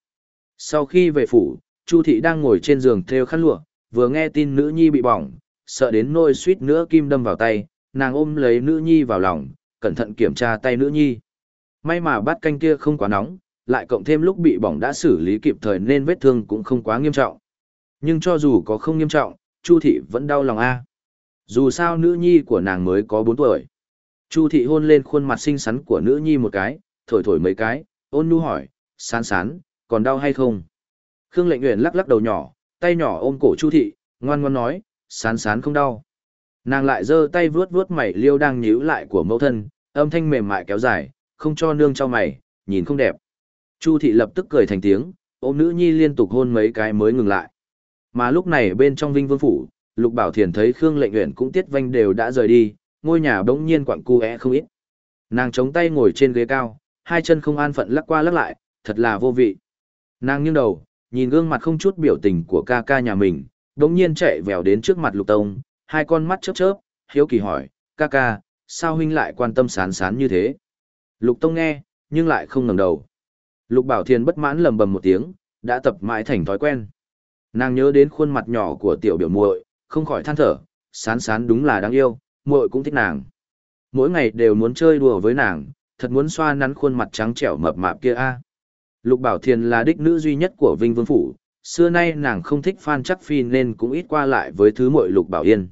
Sau khi về phủ, Chu thị đang ngồi trên giường thêu khăn lụa, vừa nghe tin nữ nhi bị bỏng, sợ đến nôi suýt nữa kim đâm vào tay, nàng ôm lấy nữ nhi vào lòng, cẩn thận kiểm tra tay nữ nhi. May mà bát canh kia không quá nóng, lại cộng thêm lúc bị bỏng đã xử lý kịp thời nên vết thương cũng không quá nghiêm trọng. Nhưng cho dù có không nghiêm trọng, Chu thị vẫn đau lòng a. Dù sao nữ nhi của nàng mới có 4 tuổi. Chu thị hôn lên khuôn mặt xinh xắn của nữ nhi một cái, thổi thổi mấy cái, ôn nhu hỏi, sán sán, còn đau hay không? Khương lệnh nguyện lắc lắc đầu nhỏ, tay nhỏ ôm cổ Chu thị, ngoan ngoan nói, sán sán không đau. Nàng lại giơ tay vuốt vuốt mày liêu đang nhíu lại của mẫu thân, âm thanh mềm mại kéo dài, không cho nương cho mày, nhìn không đẹp. Chu thị lập tức cười thành tiếng, ôm nữ nhi liên tục hôn mấy cái mới ngừng lại. Mà lúc này bên trong Vinh Vương phủ, Lục Bảo Thiền thấy Khương Lệnh Uyển cũng tiết vanh đều đã rời đi, ngôi nhà bỗng nhiên quặng cu é không ít. Nàng chống tay ngồi trên ghế cao, hai chân không an phận lắc qua lắc lại, thật là vô vị. Nàng nghiêng đầu, nhìn gương mặt không chút biểu tình của ca ca nhà mình, bỗng nhiên chạy vèo đến trước mặt Lục Tông, hai con mắt chớp chớp, hiếu kỳ hỏi, ca ca, sao huynh lại quan tâm sán sán như thế? Lục Tông nghe, nhưng lại không ngẩng đầu. Lục Bảo Thiên bất mãn lầm bầm một tiếng, đã tập mãi thành thói quen. Nàng nhớ đến khuôn mặt nhỏ của tiểu biểu muội, không khỏi than thở, sán sán đúng là đáng yêu, muội cũng thích nàng. Mỗi ngày đều muốn chơi đùa với nàng, thật muốn xoa nắn khuôn mặt trắng trẻo mập mạp kia a. Lục Bảo Thiên là đích nữ duy nhất của Vinh Vương phủ, xưa nay nàng không thích Phan Chắc Phi nên cũng ít qua lại với thứ muội Lục Bảo Yên.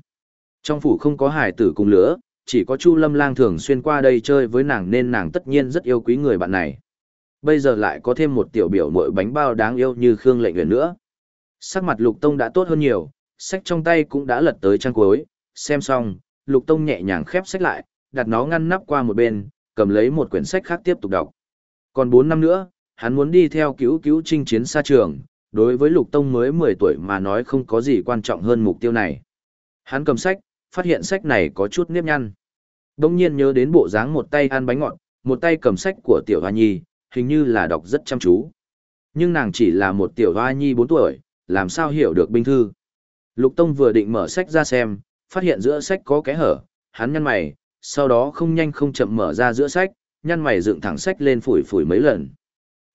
Trong phủ không có hải tử cùng lứa, chỉ có Chu Lâm Lang thường xuyên qua đây chơi với nàng nên nàng tất nhiên rất yêu quý người bạn này. Bây giờ lại có thêm một tiểu biểu mội bánh bao đáng yêu như Khương Lệnh Uyển nữa. Sắc mặt Lục Tông đã tốt hơn nhiều, sách trong tay cũng đã lật tới trang cuối, xem xong, Lục Tông nhẹ nhàng khép sách lại, đặt nó ngăn nắp qua một bên, cầm lấy một quyển sách khác tiếp tục đọc. Còn 4 năm nữa, hắn muốn đi theo cứu cứu chinh chiến xa trường, đối với Lục Tông mới 10 tuổi mà nói không có gì quan trọng hơn mục tiêu này. Hắn cầm sách, phát hiện sách này có chút nếp nhăn. Đông nhiên nhớ đến bộ dáng một tay ăn bánh ngọt, một tay cầm sách của Tiểu Hoa Nhi, hình như là đọc rất chăm chú. Nhưng nàng chỉ là một Tiểu Hoa Nhi 4 tuổi, làm sao hiểu được binh thư. Lục Tông vừa định mở sách ra xem, phát hiện giữa sách có cái hở, hắn nhăn mày, sau đó không nhanh không chậm mở ra giữa sách, nhăn mày dựng thẳng sách lên phủi phủi mấy lần.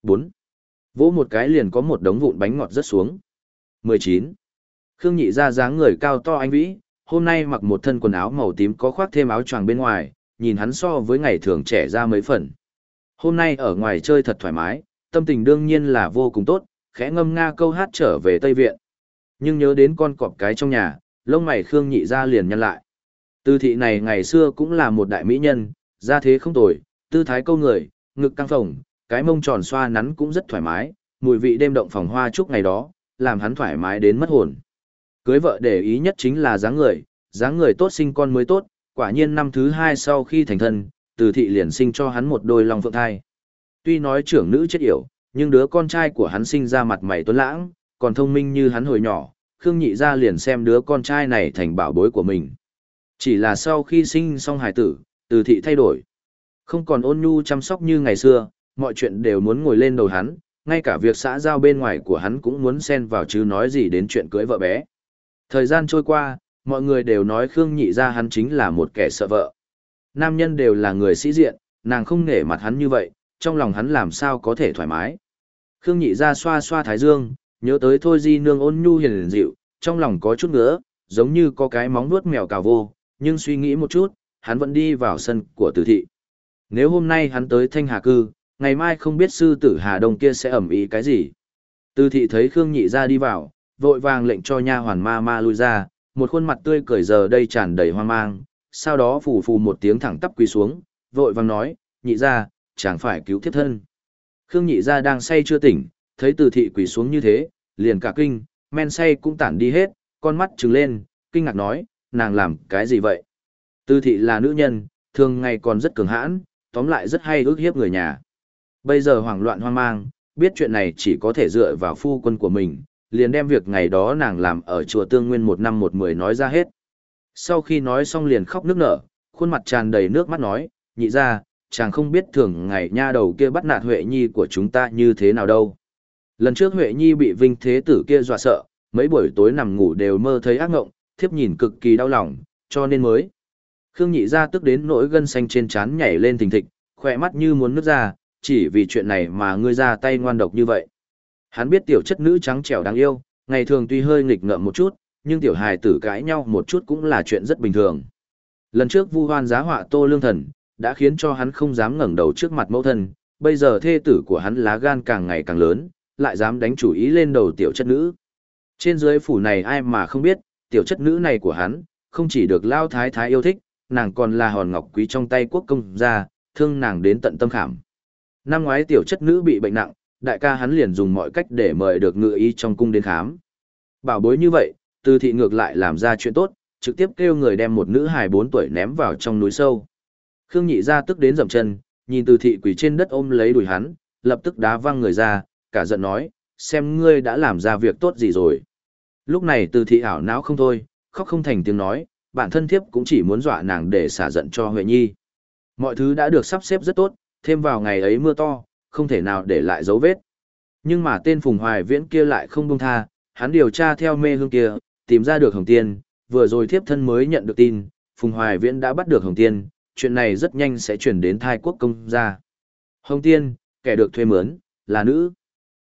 4. Vỗ một cái liền có một đống vụn bánh ngọt rớt xuống. 19. Khương Nhị ra dáng người cao to anh vĩ, hôm nay mặc một thân quần áo màu tím có khoác thêm áo choàng bên ngoài, nhìn hắn so với ngày thường trẻ ra mấy phần. Hôm nay ở ngoài chơi thật thoải mái, tâm tình đương nhiên là vô cùng tốt, khẽ ngâm nga câu hát trở về Tây Viện. Nhưng nhớ đến con cọp cái trong nhà, lông mày Khương Nhị ra liền nhăn lại. Tư thị này ngày xưa cũng là một đại mỹ nhân, ra thế không tồi, tư thái câu người, ngực căng phồng, cái mông tròn xoa nắn cũng rất thoải mái, mùi vị đêm động phòng hoa chúc ngày đó, làm hắn thoải mái đến mất hồn. Cưới vợ để ý nhất chính là dáng người, dáng người tốt sinh con mới tốt, quả nhiên năm thứ hai sau khi thành thân, từ thị liền sinh cho hắn một đôi lòng phượng thai. Tuy nói trưởng nữ chết yểu, nhưng đứa con trai của hắn sinh ra mặt mày tuấn lãng, còn thông minh như hắn hồi nhỏ, Khương Nhị gia liền xem đứa con trai này thành bảo bối của mình. Chỉ là sau khi sinh xong hài tử, từ thị thay đổi. Không còn ôn nhu chăm sóc như ngày xưa, mọi chuyện đều muốn ngồi lên đầu hắn, ngay cả việc xã giao bên ngoài của hắn cũng muốn xen vào chứ nói gì đến chuyện cưới vợ bé. Thời gian trôi qua, mọi người đều nói Khương Nhị gia hắn chính là một kẻ sợ vợ. Nam nhân đều là người sĩ diện, nàng không nể mặt hắn như vậy, trong lòng hắn làm sao có thể thoải mái. Khương Nhị gia xoa xoa thái dương, nhớ tới thôi di nương ôn nhu hiền dịu, trong lòng có chút nữa, giống như có cái móng nuốt mèo cào vô, nhưng suy nghĩ một chút, hắn vẫn đi vào sân của tử thị. Nếu hôm nay hắn tới Thanh Hà Cư, ngày mai không biết sư tử Hà Đông kia sẽ ẩm ý cái gì. Từ thị thấy Khương Nhị ra đi vào, vội vàng lệnh cho nha hoàn ma ma lui ra, một khuôn mặt tươi cười giờ đây tràn đầy hoang mang, sau đó phù phù một tiếng thẳng tắp quỳ xuống, vội vàng nói, nhị ra, chẳng phải cứu thiếp thân. Khương nhị ra đang say chưa tỉnh, thấy từ thị quỳ xuống như thế, liền cả kinh, men say cũng tản đi hết, con mắt trừng lên, kinh ngạc nói, nàng làm cái gì vậy? Từ thị là nữ nhân, thường ngày còn rất cường hãn, tóm lại rất hay ước hiếp người nhà. Bây giờ hoảng loạn hoang mang, biết chuyện này chỉ có thể dựa vào phu quân của mình, liền đem việc ngày đó nàng làm ở chùa Tương Nguyên một năm một mười nói ra hết. Sau khi nói xong liền khóc nức nở, khuôn mặt tràn đầy nước mắt nói, nhị ra, chàng không biết thường ngày nha đầu kia bắt nạt Huệ Nhi của chúng ta như thế nào đâu. Lần trước Huệ Nhi bị Vinh Thế Tử kia dọa sợ, mấy buổi tối nằm ngủ đều mơ thấy ác ngộng, thiếp nhìn cực kỳ đau lòng, cho nên mới. Khương nhị ra tức đến nỗi gân xanh trên trán nhảy lên thình thịch, khỏe mắt như muốn nước ra, chỉ vì chuyện này mà ngươi ra tay ngoan độc như vậy. Hắn biết tiểu chất nữ trắng trẻo đáng yêu, ngày thường tuy hơi nghịch ngợm một chút, nhưng tiểu hài tử cãi nhau một chút cũng là chuyện rất bình thường. Lần trước vu hoan giá họa tô lương thần, đã khiến cho hắn không dám ngẩng đầu trước mặt mẫu thân, bây giờ thê tử của hắn lá gan càng ngày càng lớn, lại dám đánh chủ ý lên đầu tiểu chất nữ. Trên dưới phủ này ai mà không biết, tiểu chất nữ này của hắn, không chỉ được lao thái thái yêu thích, nàng còn là hòn ngọc quý trong tay quốc công gia, thương nàng đến tận tâm khảm. Năm ngoái tiểu chất nữ bị bệnh nặng, đại ca hắn liền dùng mọi cách để mời được ngự y trong cung đến khám. Bảo bối như vậy, từ thị ngược lại làm ra chuyện tốt, trực tiếp kêu người đem một nữ hài 4 tuổi ném vào trong núi sâu. Khương nhị ra tức đến dầm chân, nhìn từ thị quỳ trên đất ôm lấy đùi hắn, lập tức đá văng người ra, cả giận nói, xem ngươi đã làm ra việc tốt gì rồi. Lúc này từ thị ảo não không thôi, khóc không thành tiếng nói, bản thân thiếp cũng chỉ muốn dọa nàng để xả giận cho Huệ Nhi. Mọi thứ đã được sắp xếp rất tốt, thêm vào ngày ấy mưa to, không thể nào để lại dấu vết. Nhưng mà tên Phùng Hoài Viễn kia lại không buông tha, hắn điều tra theo mê hương kia, tìm ra được Hồng Tiên, vừa rồi thiếp thân mới nhận được tin, Phùng Hoài Viễn đã bắt được Hồng Tiên, chuyện này rất nhanh sẽ chuyển đến thai quốc công gia. Hồng Tiên, kẻ được thuê mướn, là nữ.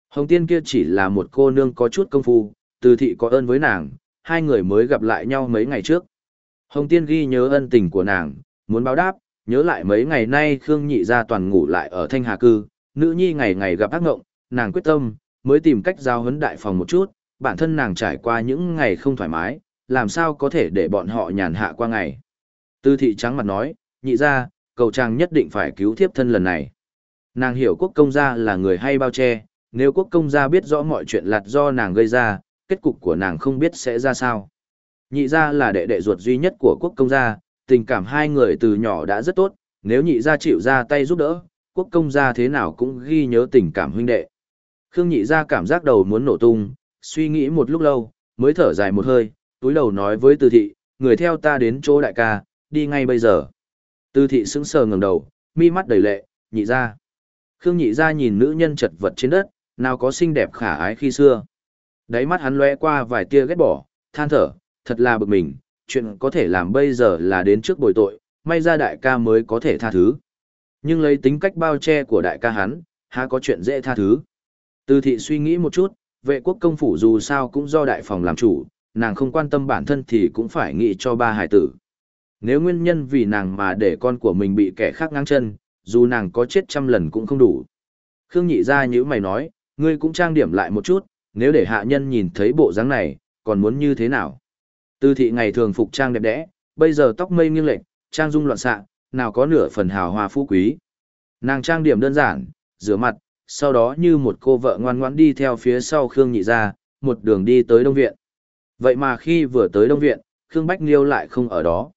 Hồng Tiên kia chỉ là một cô nương có chút công phu, từ thị có ơn với nàng, hai người mới gặp lại nhau mấy ngày trước. Hồng Tiên ghi nhớ ân tình của nàng, muốn báo đáp, nhớ lại mấy ngày nay Khương Nhị gia toàn ngủ lại ở Thanh Hà Cư, nữ nhi ngày ngày gặp ác ngộng, nàng quyết tâm, mới tìm cách giao huấn đại phòng một chút, bản thân nàng trải qua những ngày không thoải mái, làm sao có thể để bọn họ nhàn hạ qua ngày. Tư thị trắng mặt nói, nhị ra, cầu trang nhất định phải cứu thiếp thân lần này. Nàng hiểu quốc công gia là người hay bao che, nếu quốc công gia biết rõ mọi chuyện lặt do nàng gây ra, kết cục của nàng không biết sẽ ra sao. Nhị gia là đệ đệ ruột duy nhất của quốc công gia, tình cảm hai người từ nhỏ đã rất tốt, nếu nhị gia chịu ra tay giúp đỡ, quốc công gia thế nào cũng ghi nhớ tình cảm huynh đệ. Khương nhị gia cảm giác đầu muốn nổ tung, suy nghĩ một lúc lâu, mới thở dài một hơi, túi đầu nói với từ thị, người theo ta đến chỗ đại ca, đi ngay bây giờ. Từ thị sững sờ ngẩng đầu, mi mắt đầy lệ, nhị gia. Khương nhị gia nhìn nữ nhân chật vật trên đất, nào có xinh đẹp khả ái khi xưa. Đáy mắt hắn lóe qua vài tia ghét bỏ, than thở, thật là bực mình, chuyện có thể làm bây giờ là đến trước bồi tội, may ra đại ca mới có thể tha thứ. Nhưng lấy tính cách bao che của đại ca hắn, há có chuyện dễ tha thứ. Từ thị suy nghĩ một chút, vệ quốc công phủ dù sao cũng do đại phòng làm chủ, nàng không quan tâm bản thân thì cũng phải nghĩ cho ba hải tử. Nếu nguyên nhân vì nàng mà để con của mình bị kẻ khác ngang chân, dù nàng có chết trăm lần cũng không đủ. Khương nhị ra như mày nói, ngươi cũng trang điểm lại một chút, nếu để hạ nhân nhìn thấy bộ dáng này, còn muốn như thế nào? Tư thị ngày thường phục trang đẹp đẽ, bây giờ tóc mây nghiêng lệch, trang dung loạn xạ, nào có nửa phần hào hoa phú quý. Nàng trang điểm đơn giản, rửa mặt, sau đó như một cô vợ ngoan ngoãn đi theo phía sau Khương Nhị ra, một đường đi tới Đông Viện. Vậy mà khi vừa tới Đông Viện, Khương Bách Liêu lại không ở đó.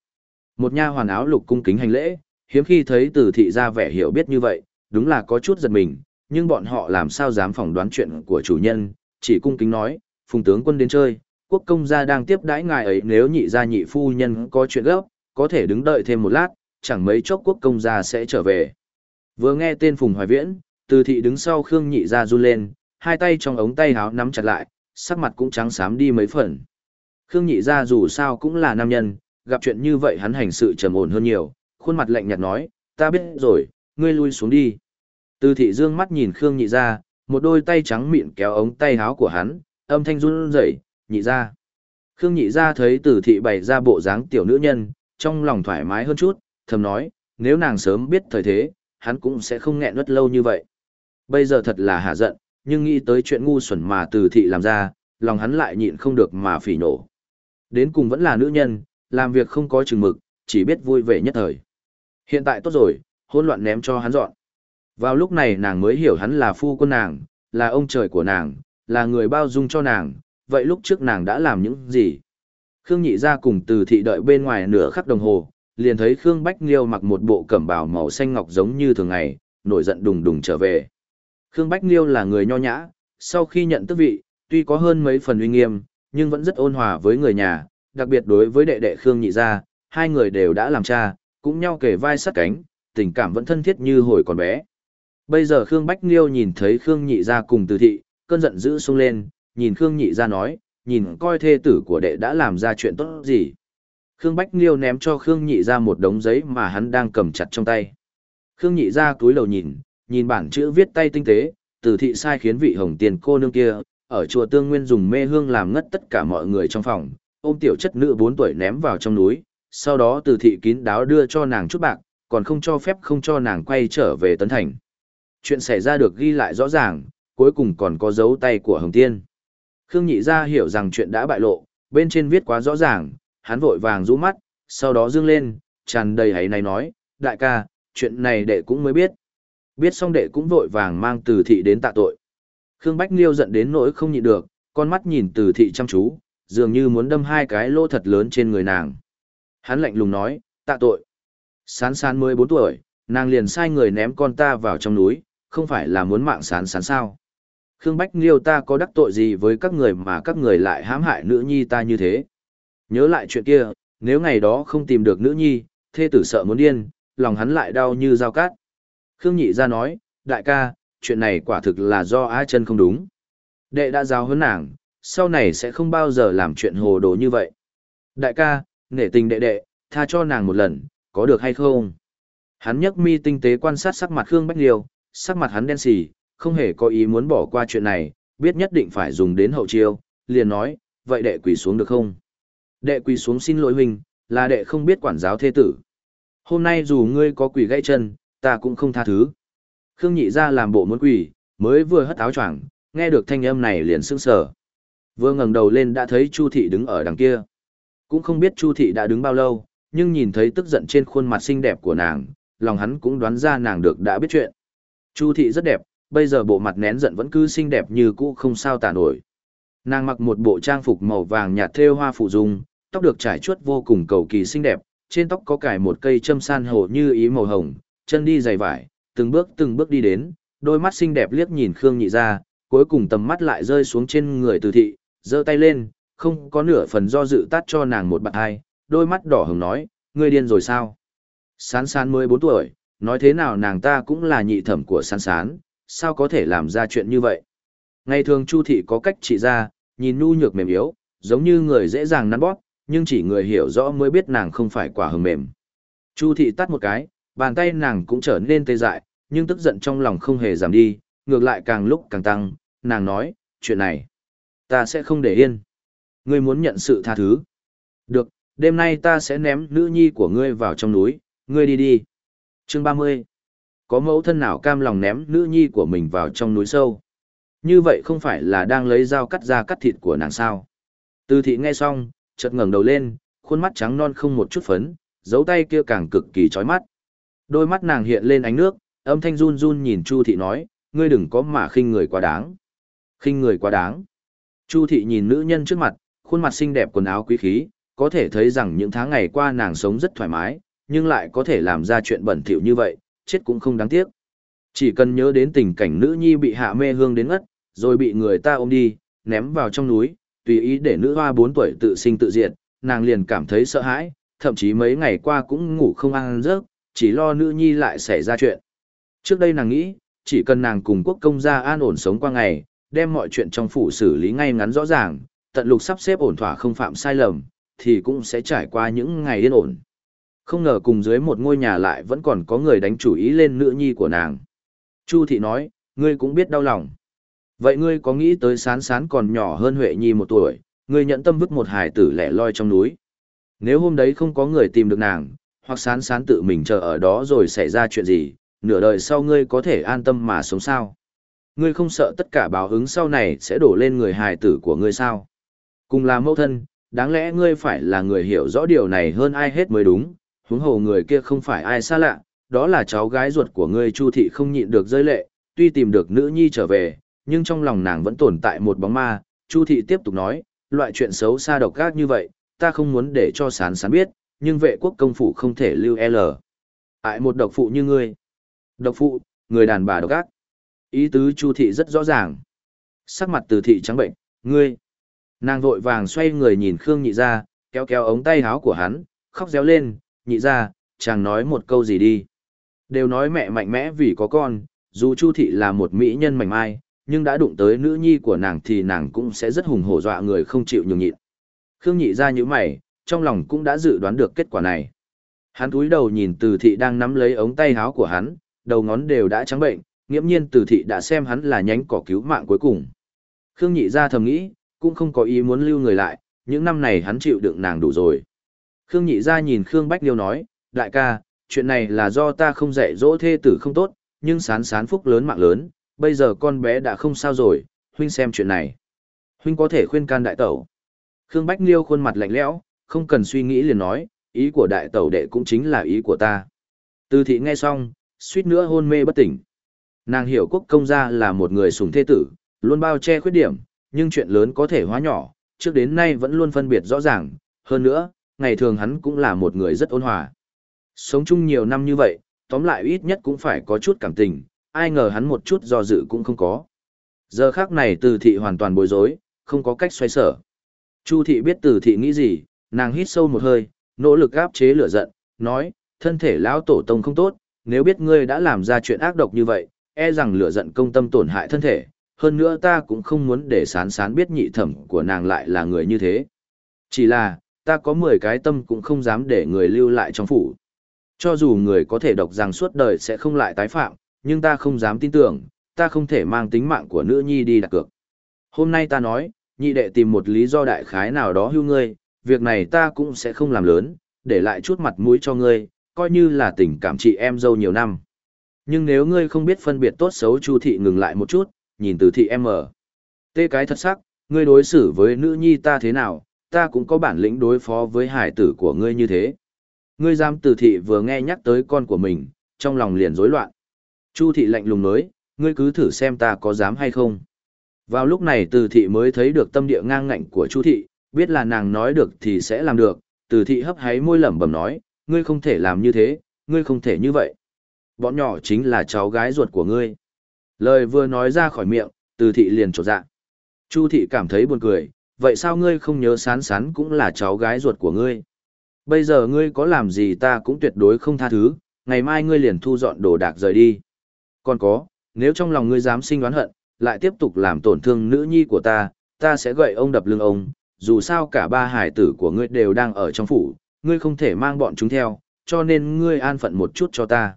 Một nha hoàn áo lục cung kính hành lễ, hiếm khi thấy từ thị ra vẻ hiểu biết như vậy, đúng là có chút giật mình, nhưng bọn họ làm sao dám phỏng đoán chuyện của chủ nhân, chỉ cung kính nói, phùng tướng quân đến chơi, quốc công gia đang tiếp đãi ngài ấy nếu nhị gia nhị phu nhân có chuyện gấp, có thể đứng đợi thêm một lát, chẳng mấy chốc quốc công gia sẽ trở về. Vừa nghe tên Phùng Hoài Viễn, từ thị đứng sau Khương nhị gia run lên, hai tay trong ống tay háo nắm chặt lại, sắc mặt cũng trắng xám đi mấy phần. Khương nhị gia dù sao cũng là nam nhân, gặp chuyện như vậy hắn hành sự trầm ổn hơn nhiều, khuôn mặt lạnh nhạt nói, ta biết rồi, ngươi lui xuống đi. Từ thị dương mắt nhìn Khương nhị gia, một đôi tay trắng mịn kéo ống tay háo của hắn, âm thanh run rẩy, nhị gia. Khương nhị gia thấy từ thị bày ra bộ dáng tiểu nữ nhân, trong lòng thoải mái hơn chút, thầm nói, nếu nàng sớm biết thời thế, hắn cũng sẽ không nghẹn nuốt lâu như vậy. Bây giờ thật là hạ giận, nhưng nghĩ tới chuyện ngu xuẩn mà từ thị làm ra, lòng hắn lại nhịn không được mà phỉ nổ. Đến cùng vẫn là nữ nhân, làm việc không có chừng mực, chỉ biết vui vẻ nhất thời. Hiện tại tốt rồi, hỗn loạn ném cho hắn dọn. Vào lúc này nàng mới hiểu hắn là phu quân nàng, là ông trời của nàng, là người bao dung cho nàng, vậy lúc trước nàng đã làm những gì? Khương Nhị ra cùng từ thị đợi bên ngoài nửa khắc đồng hồ, liền thấy Khương Bách Liêu mặc một bộ cẩm bào màu xanh ngọc giống như thường ngày, nổi giận đùng đùng trở về. Khương Bách Liêu là người nho nhã, sau khi nhận tước vị, tuy có hơn mấy phần uy nghiêm, nhưng vẫn rất ôn hòa với người nhà, đặc biệt đối với đệ đệ Khương Nhị gia, hai người đều đã làm cha, cũng nhau kề vai sát cánh, tình cảm vẫn thân thiết như hồi còn bé. Bây giờ Khương Bách Liêu nhìn thấy Khương Nhị gia cùng Từ thị, cơn giận dữ sung lên, nhìn Khương Nhị gia nói, nhìn coi thê tử của đệ đã làm ra chuyện tốt gì. Khương Bách Liêu ném cho Khương Nhị Ra một đống giấy mà hắn đang cầm chặt trong tay. Khương Nhị Ra túi đầu nhìn, nhìn bản chữ viết tay tinh tế, Từ thị sai khiến vị hồng tiền cô nương kia, ở chùa Tương Nguyên dùng mê hương làm ngất tất cả mọi người trong phòng, ôm tiểu chất nữ 4 tuổi ném vào trong núi, sau đó Từ thị kín đáo đưa cho nàng chút bạc, còn không cho phép không cho nàng quay trở về Tấn Thành. Chuyện xảy ra được ghi lại rõ ràng, cuối cùng còn có dấu tay của Hồng Tiên. Khương Nhị Ra hiểu rằng chuyện đã bại lộ, bên trên viết quá rõ ràng, hắn vội vàng rũ mắt, sau đó dương lên, tràn đầy hãy này nói, đại ca, chuyện này đệ cũng mới biết. Biết xong đệ cũng vội vàng mang từ thị đến tạ tội. Khương Bách Liêu giận đến nỗi không nhịn được, con mắt nhìn từ thị chăm chú, dường như muốn đâm hai cái lỗ thật lớn trên người nàng. Hắn lạnh lùng nói, tạ tội. Sán sán mới bốn tuổi, nàng liền sai người ném con ta vào trong núi, không phải là muốn mạng sán sán sao. Khương Bách Liêu ta có đắc tội gì với các người mà các người lại hãm hại nữ nhi ta như thế. Nhớ lại chuyện kia, nếu ngày đó không tìm được nữ nhi, thê tử sợ muốn điên, lòng hắn lại đau như dao cát. Khương Nhị ra nói, đại ca, chuyện này quả thực là do á chân không đúng. Đệ đã giáo huấn nàng, sau này sẽ không bao giờ làm chuyện hồ đồ như vậy. Đại ca, nể tình đệ đệ, tha cho nàng một lần, có được hay không? Hắn nhấc mi tinh tế quan sát sắc mặt Khương Bách Liêu, sắc mặt hắn đen xì, không hề có ý muốn bỏ qua chuyện này, biết nhất định phải dùng đến hậu chiêu, liền nói, vậy đệ quỳ xuống được không? Đệ quỳ xuống xin lỗi huynh, là đệ không biết quản giáo thế tử. Hôm nay dù ngươi có quỳ gãy chân, ta cũng không tha thứ. Khương nhị ra làm bộ muốn quỳ, mới vừa hất áo choàng, nghe được thanh âm này liền sững sờ. Vừa ngẩng đầu lên đã thấy Chu thị đứng ở đằng kia. Cũng không biết Chu thị đã đứng bao lâu, nhưng nhìn thấy tức giận trên khuôn mặt xinh đẹp của nàng, lòng hắn cũng đoán ra nàng được đã biết chuyện. Chu thị rất đẹp, bây giờ bộ mặt nén giận vẫn cứ xinh đẹp như cũ không sao tả nổi. Nàng mặc một bộ trang phục màu vàng nhạt thêu hoa phụ dung, tóc được trải chuốt vô cùng cầu kỳ xinh đẹp, trên tóc có cài một cây châm san hồ như ý màu hồng, chân đi giày vải, từng bước từng bước đi đến, đôi mắt xinh đẹp liếc nhìn Khương Nhị ra, cuối cùng tầm mắt lại rơi xuống trên người Từ thị, giơ tay lên, không có nửa phần do dự tát cho nàng một bạn hai, đôi mắt đỏ hồng nói, ngươi điên rồi sao? Sán sán mới bốn tuổi, nói thế nào nàng ta cũng là nhị thẩm của sán sán, sao có thể làm ra chuyện như vậy? Ngày thường Chu thị có cách trị ra, nhìn nu nhược mềm yếu, giống như người dễ dàng nắn bóp, nhưng chỉ người hiểu rõ mới biết nàng không phải quả hầm mềm. Chu thị tắt một cái, bàn tay nàng cũng trở nên tê dại, nhưng tức giận trong lòng không hề giảm đi, ngược lại càng lúc càng tăng, nàng nói, chuyện này, ta sẽ không để yên. Ngươi muốn nhận sự tha thứ. Được, đêm nay ta sẽ ném nữ nhi của ngươi vào trong núi, ngươi đi đi. Chương 30. Có mẫu thân nào cam lòng ném nữ nhi của mình vào trong núi sâu? Như vậy không phải là đang lấy dao cắt ra cắt thịt của nàng sao? Từ thị nghe xong, chợt ngẩng đầu lên, khuôn mắt trắng non không một chút phấn, dấu tay kia càng cực kỳ chói mắt. Đôi mắt nàng hiện lên ánh nước, âm thanh run run nhìn Chu thị nói, ngươi đừng có mà khinh người quá đáng. Khinh người quá đáng. Chu thị nhìn nữ nhân trước mặt, khuôn mặt xinh đẹp quần áo quý khí, có thể thấy rằng những tháng ngày qua nàng sống rất thoải mái, nhưng lại có thể làm ra chuyện bẩn thỉu như vậy, chết cũng không đáng tiếc. Chỉ cần nhớ đến tình cảnh nữ nhi bị hạ mê hương đến ngất, rồi bị người ta ôm đi, ném vào trong núi, tùy ý để nữ hoa 4 tuổi tự sinh tự diệt, nàng liền cảm thấy sợ hãi, thậm chí mấy ngày qua cũng ngủ không ăn giấc, chỉ lo nữ nhi lại xảy ra chuyện. Trước đây nàng nghĩ, chỉ cần nàng cùng quốc công gia an ổn sống qua ngày, đem mọi chuyện trong phủ xử lý ngay ngắn rõ ràng, tận lục sắp xếp ổn thỏa không phạm sai lầm, thì cũng sẽ trải qua những ngày yên ổn. Không ngờ cùng dưới một ngôi nhà lại vẫn còn có người đánh chủ ý lên nữ nhi của nàng. Chu thị nói, ngươi cũng biết đau lòng. Vậy ngươi có nghĩ tới sán sán còn nhỏ hơn Huệ Nhi một tuổi, ngươi nhận tâm vứt một hài tử lẻ loi trong núi. Nếu hôm đấy không có người tìm được nàng, hoặc sán sán tự mình chờ ở đó rồi xảy ra chuyện gì, nửa đời sau ngươi có thể an tâm mà sống sao? Ngươi không sợ tất cả báo ứng sau này sẽ đổ lên người hài tử của ngươi sao? Cùng là mẫu thân, đáng lẽ ngươi phải là người hiểu rõ điều này hơn ai hết mới đúng, huống hồ người kia không phải ai xa lạ, đó là cháu gái ruột của ngươi Chu thị không nhịn được rơi lệ, tuy tìm được nữ nhi trở về, nhưng trong lòng nàng vẫn tồn tại một bóng ma, Chu thị tiếp tục nói, loại chuyện xấu xa độc ác như vậy, ta không muốn để cho sán sán biết, nhưng vệ quốc công phủ không thể lưu L. Ại một độc phụ như ngươi. Độc phụ, người đàn bà độc ác. Ý tứ Chu thị rất rõ ràng. Sắc mặt từ thị trắng bệnh, ngươi. Nàng vội vàng xoay người nhìn Khương nhị ra, kéo kéo ống tay áo của hắn, khóc réo lên, nhị ra, chàng nói một câu gì đi. Đều nói mẹ mạnh mẽ vì có con, dù Chu thị là một mỹ nhân mảnh mai, nhưng đã đụng tới nữ nhi của nàng thì nàng cũng sẽ rất hùng hổ dọa người không chịu nhường nhịn. Khương nhị ra như mày, trong lòng cũng đã dự đoán được kết quả này. Hắn cúi đầu nhìn từ thị đang nắm lấy ống tay áo của hắn, đầu ngón đều đã trắng bệnh, nghiễm nhiên từ thị đã xem hắn là nhánh cỏ cứu mạng cuối cùng. Khương nhị ra thầm nghĩ, cũng không có ý muốn lưu người lại, những năm này hắn chịu đựng nàng đủ rồi. Khương nhị ra nhìn Khương Bách Liêu nói, đại ca, chuyện này là do ta không dạy dỗ thê tử không tốt, nhưng sán sán phúc lớn mạng lớn, bây giờ con bé đã không sao rồi, huynh xem chuyện này. Huynh có thể khuyên can đại tẩu. Khương Bách Liêu khuôn mặt lạnh lẽo, không cần suy nghĩ liền nói, ý của đại tẩu đệ cũng chính là ý của ta. Từ thị nghe xong, suýt nữa hôn mê bất tỉnh. Nàng hiểu quốc công gia là một người sùng thê tử, luôn bao che khuyết điểm, nhưng chuyện lớn có thể hóa nhỏ, trước đến nay vẫn luôn phân biệt rõ ràng, hơn nữa, ngày thường hắn cũng là một người rất ôn hòa. Sống chung nhiều năm như vậy, tóm lại ít nhất cũng phải có chút cảm tình, ai ngờ hắn một chút do dự cũng không có. Giờ khác này từ thị hoàn toàn bối rối, không có cách xoay sở. Chu thị biết từ thị nghĩ gì, nàng hít sâu một hơi, nỗ lực áp chế lửa giận, nói, thân thể lão tổ tông không tốt, nếu biết ngươi đã làm ra chuyện ác độc như vậy, e rằng lửa giận công tâm tổn hại thân thể, hơn nữa ta cũng không muốn để sán sán biết nhị thẩm của nàng lại là người như thế. Chỉ là, ta có 10 cái tâm cũng không dám để người lưu lại trong phủ. Cho dù người có thể độc rằng suốt đời sẽ không lại tái phạm, nhưng ta không dám tin tưởng, ta không thể mang tính mạng của nữ nhi đi đặt cược. Hôm nay ta nói, nhị đệ tìm một lý do đại khái nào đó hưu ngươi, việc này ta cũng sẽ không làm lớn, để lại chút mặt mũi cho ngươi, coi như là tình cảm chị em dâu nhiều năm. Nhưng nếu ngươi không biết phân biệt tốt xấu Chu thị ngừng lại một chút, nhìn từ thị em ở. Tê cái thật sắc, ngươi đối xử với nữ nhi ta thế nào, ta cũng có bản lĩnh đối phó với hải tử của ngươi như thế. Ngươi giam từ thị vừa nghe nhắc tới con của mình, trong lòng liền rối loạn. Chu thị lạnh lùng nói, ngươi cứ thử xem ta có dám hay không. Vào lúc này từ thị mới thấy được tâm địa ngang ngạnh của Chu thị, biết là nàng nói được thì sẽ làm được, từ thị hấp háy môi lẩm bẩm nói, ngươi không thể làm như thế, ngươi không thể như vậy. Bọn nhỏ chính là cháu gái ruột của ngươi. Lời vừa nói ra khỏi miệng, từ thị liền trột dạ. Chu thị cảm thấy buồn cười, vậy sao ngươi không nhớ sán sán cũng là cháu gái ruột của ngươi? Bây giờ ngươi có làm gì ta cũng tuyệt đối không tha thứ, ngày mai ngươi liền thu dọn đồ đạc rời đi. Còn có, nếu trong lòng ngươi dám sinh oán hận, lại tiếp tục làm tổn thương nữ nhi của ta, ta sẽ gậy ông đập lưng ông, dù sao cả ba hải tử của ngươi đều đang ở trong phủ, ngươi không thể mang bọn chúng theo, cho nên ngươi an phận một chút cho ta.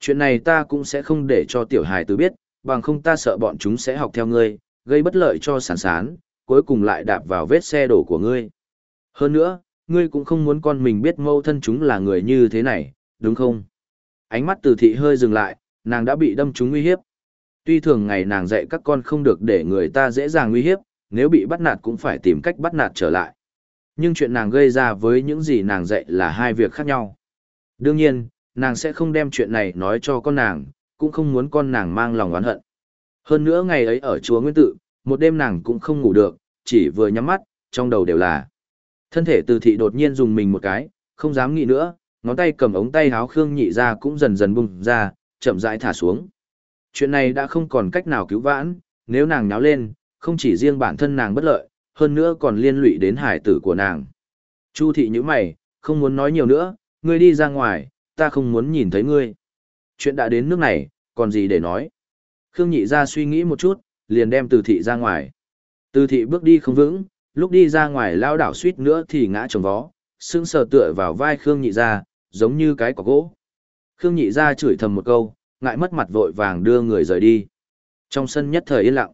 Chuyện này ta cũng sẽ không để cho tiểu hải tử biết, bằng không ta sợ bọn chúng sẽ học theo ngươi, gây bất lợi cho sản sán, cuối cùng lại đạp vào vết xe đổ của ngươi. Hơn nữa, ngươi cũng không muốn con mình biết mâu thân chúng là người như thế này, đúng không? Ánh mắt từ thị hơi dừng lại, nàng đã bị đâm trúng uy hiếp. Tuy thường ngày nàng dạy các con không được để người ta dễ dàng uy hiếp, nếu bị bắt nạt cũng phải tìm cách bắt nạt trở lại. Nhưng chuyện nàng gây ra với những gì nàng dạy là hai việc khác nhau. Đương nhiên, nàng sẽ không đem chuyện này nói cho con nàng, cũng không muốn con nàng mang lòng oán hận. Hơn nữa ngày ấy ở chúa Nguyên Tự, một đêm nàng cũng không ngủ được, chỉ vừa nhắm mắt, trong đầu đều là. Thân thể từ thị đột nhiên dùng mình một cái, không dám nghĩ nữa, ngón tay cầm ống tay háo Khương nhị ra cũng dần dần bùng ra, chậm rãi thả xuống. Chuyện này đã không còn cách nào cứu vãn, nếu nàng nháo lên, không chỉ riêng bản thân nàng bất lợi, hơn nữa còn liên lụy đến hải tử của nàng. Chu thị như mày, không muốn nói nhiều nữa, ngươi đi ra ngoài, ta không muốn nhìn thấy ngươi. Chuyện đã đến nước này, còn gì để nói. Khương nhị ra suy nghĩ một chút, liền đem từ thị ra ngoài. Từ thị bước đi không vững, lúc đi ra ngoài lao đảo suýt nữa thì ngã trồng vó, sưng sờ tựa vào vai Khương nhị ra, giống như cái quả gỗ. Khương nhị ra chửi thầm một câu, ngại mất mặt vội vàng đưa người rời đi. Trong sân nhất thời yên lặng.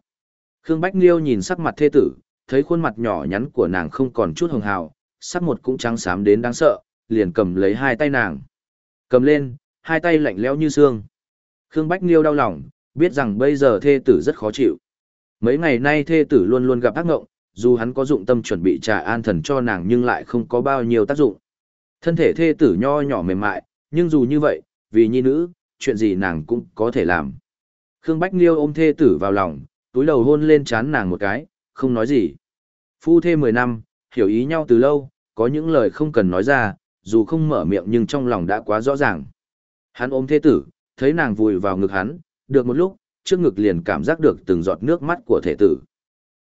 Khương Bách Liêu nhìn sắc mặt thê tử, thấy khuôn mặt nhỏ nhắn của nàng không còn chút hồng hào, sắc một cũng trắng xám đến đáng sợ, liền cầm lấy hai tay nàng. Cầm lên, hai tay lạnh lẽo như xương. Khương Bách Liêu đau lòng, biết rằng bây giờ thê tử rất khó chịu. Mấy ngày nay thê tử luôn luôn gặp ác ngộng, dù hắn có dụng tâm chuẩn bị trà an thần cho nàng nhưng lại không có bao nhiêu tác dụng. Thân thể thê tử nho nhỏ mềm mại, nhưng dù như vậy, vì nhi nữ, chuyện gì nàng cũng có thể làm. Khương Bách Liêu ôm thê tử vào lòng, túi đầu hôn lên chán nàng một cái, không nói gì. Phu thê 10 năm, hiểu ý nhau từ lâu, có những lời không cần nói ra, dù không mở miệng nhưng trong lòng đã quá rõ ràng. Hắn ôm thê tử, thấy nàng vùi vào ngực hắn, được một lúc, trước ngực liền cảm giác được từng giọt nước mắt của thể tử.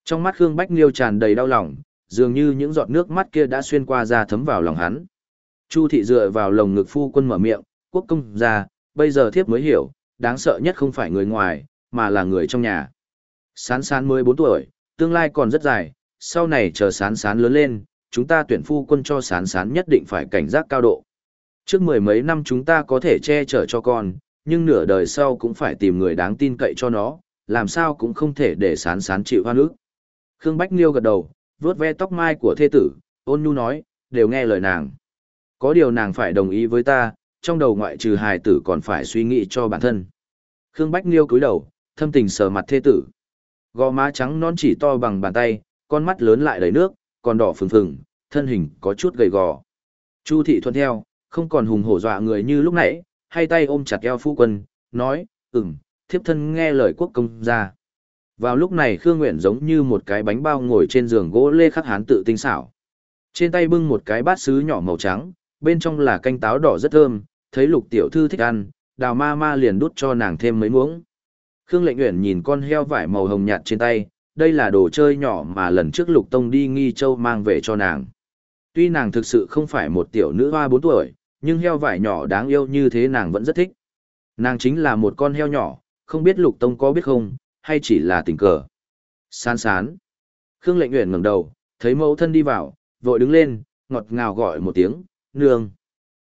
Trong mắt Khương Bách Liêu tràn đầy đau lòng, dường như những giọt nước mắt kia đã xuyên qua ra thấm vào lòng hắn. Chu thị dựa vào lồng ngực phu quân mở miệng, quốc công ra, bây giờ thiếp mới hiểu, đáng sợ nhất không phải người ngoài, mà là người trong nhà. Sán sán mới 4 tuổi, tương lai còn rất dài, sau này chờ sán sán lớn lên, chúng ta tuyển phu quân cho sán sán nhất định phải cảnh giác cao độ. Trước mười mấy năm chúng ta có thể che chở cho con, nhưng nửa đời sau cũng phải tìm người đáng tin cậy cho nó, làm sao cũng không thể để sán sán chịu hoa nước. Khương Bách Liêu gật đầu, vuốt ve tóc mai của thê tử, ôn nhu nói, đều nghe lời nàng. Có điều nàng phải đồng ý với ta, trong đầu ngoại trừ hài tử còn phải suy nghĩ cho bản thân. Khương Bách Liêu cúi đầu, thâm tình sờ mặt thê tử. Gò má trắng non chỉ to bằng bàn tay, con mắt lớn lại đầy nước, còn đỏ phừng phừng, thân hình có chút gầy gò. Chu thị thuận theo, không còn hùng hổ dọa người như lúc nãy, hai tay ôm chặt eo phu quân, nói, ừm, thiếp thân nghe lời quốc công ra. Vào lúc này Khương Nguyện giống như một cái bánh bao ngồi trên giường gỗ lê khắc hán tự tinh xảo. Trên tay bưng một cái bát sứ nhỏ màu trắng, bên trong là canh táo đỏ rất thơm, thấy lục tiểu thư thích ăn, đào ma ma liền đút cho nàng thêm mấy muỗng. Khương Lệnh Uyển nhìn con heo vải màu hồng nhạt trên tay, đây là đồ chơi nhỏ mà lần trước Lục Tông đi nghi châu mang về cho nàng. Tuy nàng thực sự không phải một tiểu nữ hoa bốn tuổi, nhưng heo vải nhỏ đáng yêu như thế nàng vẫn rất thích. Nàng chính là một con heo nhỏ, không biết Lục Tông có biết không, hay chỉ là tình cờ. Sán sán. Khương Lệnh Uyển ngẩng đầu, thấy mẫu thân đi vào, vội đứng lên, ngọt ngào gọi một tiếng, nương.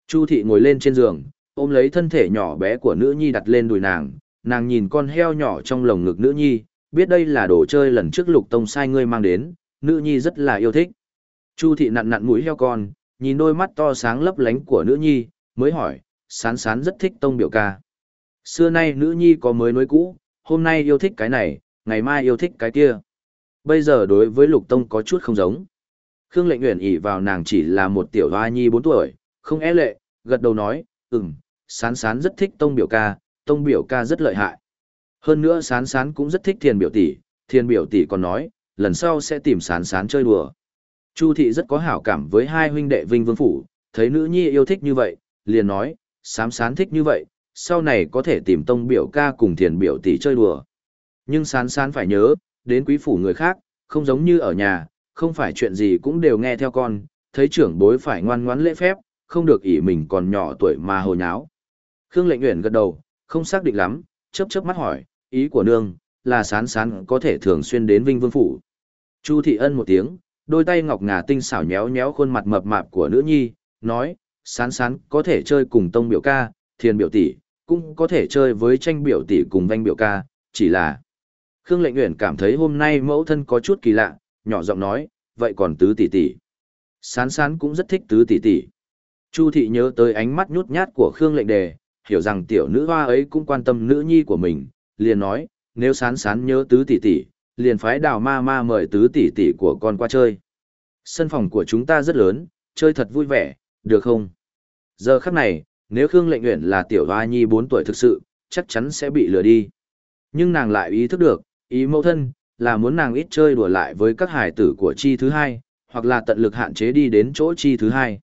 Chu thị ngồi lên trên giường, ôm lấy thân thể nhỏ bé của nữ nhi đặt lên đùi nàng, nàng nhìn con heo nhỏ trong lồng ngực nữ nhi, biết đây là đồ chơi lần trước lục tông sai ngươi mang đến, nữ nhi rất là yêu thích. Chu thị nặn nặn mũi heo con, nhìn đôi mắt to sáng lấp lánh của nữ nhi, mới hỏi, sán sán rất thích tông biểu ca. Xưa nay nữ nhi có mới nối cũ, hôm nay yêu thích cái này, ngày mai yêu thích cái kia. Bây giờ đối với lục tông có chút không giống. Khương lệnh nguyện ỉ vào nàng chỉ là một tiểu hoa nhi 4 tuổi, không e lệ, gật đầu nói, ừm, sán sán rất thích tông biểu ca, tông biểu ca rất lợi hại. Hơn nữa sán sán cũng rất thích thiền biểu tỷ, thiền biểu tỷ còn nói, lần sau sẽ tìm sán sán chơi đùa. Chu thị rất có hảo cảm với hai huynh đệ Vinh Vương Phủ, thấy nữ nhi yêu thích như vậy, liền nói, sám sán thích như vậy, sau này có thể tìm tông biểu ca cùng thiền biểu tỷ chơi đùa. Nhưng sán sán phải nhớ, đến quý phủ người khác, không giống như ở nhà, không phải chuyện gì cũng đều nghe theo con, thấy trưởng bối phải ngoan ngoãn lễ phép, không được ỷ mình còn nhỏ tuổi mà hồ nháo. Khương lệnh Uyển gật đầu, không xác định lắm, chớp chớp mắt hỏi, ý của nương, là sán sán có thể thường xuyên đến Vinh Vương Phủ. Chu Thị Ân một tiếng, đôi tay ngọc ngà tinh xảo nhéo nhéo khuôn mặt mập mạp của nữ nhi, nói, sán sán có thể chơi cùng tông biểu ca, thiền biểu tỷ, cũng có thể chơi với tranh biểu tỷ cùng vanh biểu ca, chỉ là... Khương Lệnh Uyển cảm thấy hôm nay mẫu thân có chút kỳ lạ, nhỏ giọng nói, vậy còn tứ tỷ tỷ. Sán sán cũng rất thích tứ tỷ tỷ. Chu thị nhớ tới ánh mắt nhút nhát của Khương Lệnh Đề, hiểu rằng tiểu nữ hoa ấy cũng quan tâm nữ nhi của mình, liền nói, nếu sán sán nhớ tứ tỷ tỷ, liền phái đào ma ma mời tứ tỷ tỷ của con qua chơi. Sân phòng của chúng ta rất lớn, chơi thật vui vẻ, được không? Giờ khắc này, nếu Khương Lệnh nguyện là tiểu hoa nhi 4 tuổi thực sự, chắc chắn sẽ bị lừa đi. Nhưng nàng lại ý thức được, ý mẫu thân, là muốn nàng ít chơi đùa lại với các hải tử của chi thứ hai, hoặc là tận lực hạn chế đi đến chỗ chi thứ hai.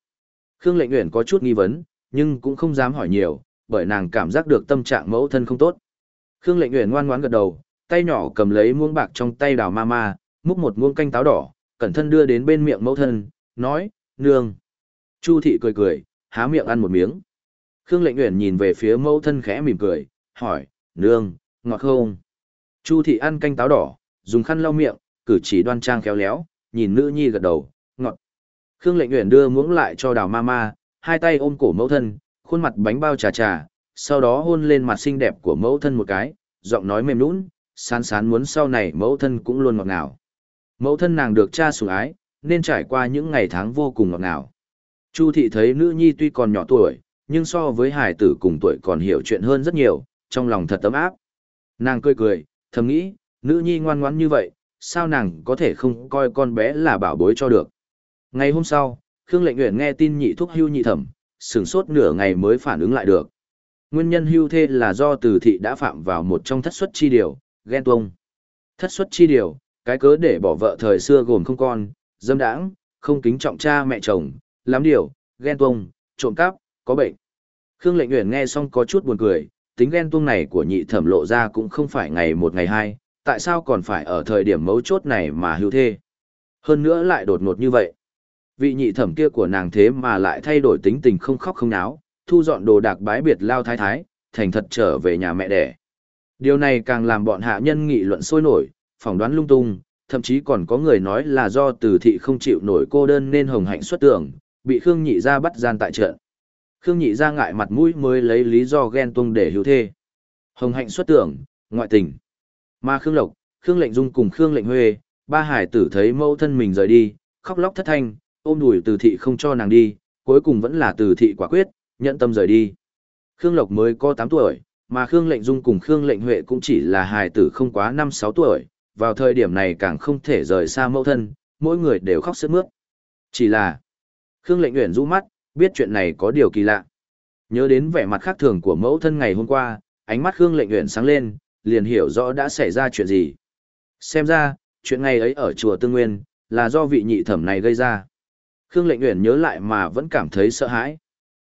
Khương Lệnh Uyển có chút nghi vấn, nhưng cũng không dám hỏi nhiều, bởi nàng cảm giác được tâm trạng mẫu thân không tốt. Khương Lệnh Uyển ngoan ngoãn gật đầu, tay nhỏ cầm lấy muỗng bạc trong tay đào ma ma, múc một muỗng canh táo đỏ, cẩn thân đưa đến bên miệng mẫu thân, nói, nương. Chu thị cười cười, há miệng ăn một miếng. Khương Lệnh Uyển nhìn về phía mẫu thân khẽ mỉm cười, hỏi, nương, ngọt không? Chu thị ăn canh táo đỏ, dùng khăn lau miệng, cử chỉ đoan trang khéo léo, nhìn nữ nhi gật đầu. Khương Lệnh Uyển đưa muỗng lại cho đào Mama, hai tay ôm cổ mẫu thân, khuôn mặt bánh bao trà trà, sau đó hôn lên mặt xinh đẹp của mẫu thân một cái, giọng nói mềm nũng, sán sán muốn sau này mẫu thân cũng luôn ngọt ngào. Mẫu thân nàng được cha sủng ái, nên trải qua những ngày tháng vô cùng ngọt ngào. Chu thị thấy nữ nhi tuy còn nhỏ tuổi, nhưng so với hải tử cùng tuổi còn hiểu chuyện hơn rất nhiều, trong lòng thật ấm áp. Nàng cười cười, thầm nghĩ, nữ nhi ngoan ngoãn như vậy, sao nàng có thể không coi con bé là bảo bối cho được. Ngày hôm sau, Khương Lệnh Uyển nghe tin nhị thuốc hưu nhị thẩm, sửng sốt nửa ngày mới phản ứng lại được. Nguyên nhân hưu thê là do từ thị đã phạm vào một trong thất suất chi điều, ghen tuông. Thất suất chi điều, cái cớ để bỏ vợ thời xưa gồm không con, dâm đãng, không kính trọng cha mẹ chồng, lắm điều, ghen tuông, trộm cắp, có bệnh. Khương Lệnh Uyển nghe xong có chút buồn cười, tính ghen tuông này của nhị thẩm lộ ra cũng không phải ngày một ngày hai, tại sao còn phải ở thời điểm mấu chốt này mà hưu thê. Hơn nữa lại đột ngột như vậy. Vị nhị thẩm kia của nàng thế mà lại thay đổi tính tình không khóc không náo, thu dọn đồ đạc bái biệt lao thái thái, thành thật trở về nhà mẹ đẻ. Điều này càng làm bọn hạ nhân nghị luận sôi nổi, phỏng đoán lung tung, thậm chí còn có người nói là do từ thị không chịu nổi cô đơn nên hồng hạnh xuất tưởng, bị Khương Nhị ra bắt gian tại trận. Khương Nhị ra ngại mặt mũi mới lấy lý do ghen tung để hữu thê. Hồng hạnh xuất tưởng, ngoại tình. Mà Khương Lộc, Khương Lệnh Dung cùng Khương Lệnh Huê, ba hải tử thấy mẫu thân mình rời đi, khóc lóc thất thanh, ôm đùi từ thị không cho nàng đi, cuối cùng vẫn là từ thị quả quyết, nhận tâm rời đi. Khương Lộc mới có 8 tuổi, mà Khương Lệnh Dung cùng Khương Lệnh Huệ cũng chỉ là hài tử không quá 5-6 tuổi, vào thời điểm này càng không thể rời xa mẫu thân, mỗi người đều khóc sướt mướt. Chỉ là, Khương Lệnh Uyển rũ mắt, biết chuyện này có điều kỳ lạ. Nhớ đến vẻ mặt khác thường của mẫu thân ngày hôm qua, ánh mắt Khương Lệnh Uyển sáng lên, liền hiểu rõ đã xảy ra chuyện gì. Xem ra, chuyện ngày ấy ở chùa Tương Nguyên, là do vị nhị thẩm này gây ra. Khương Lệnh Uyển nhớ lại mà vẫn cảm thấy sợ hãi.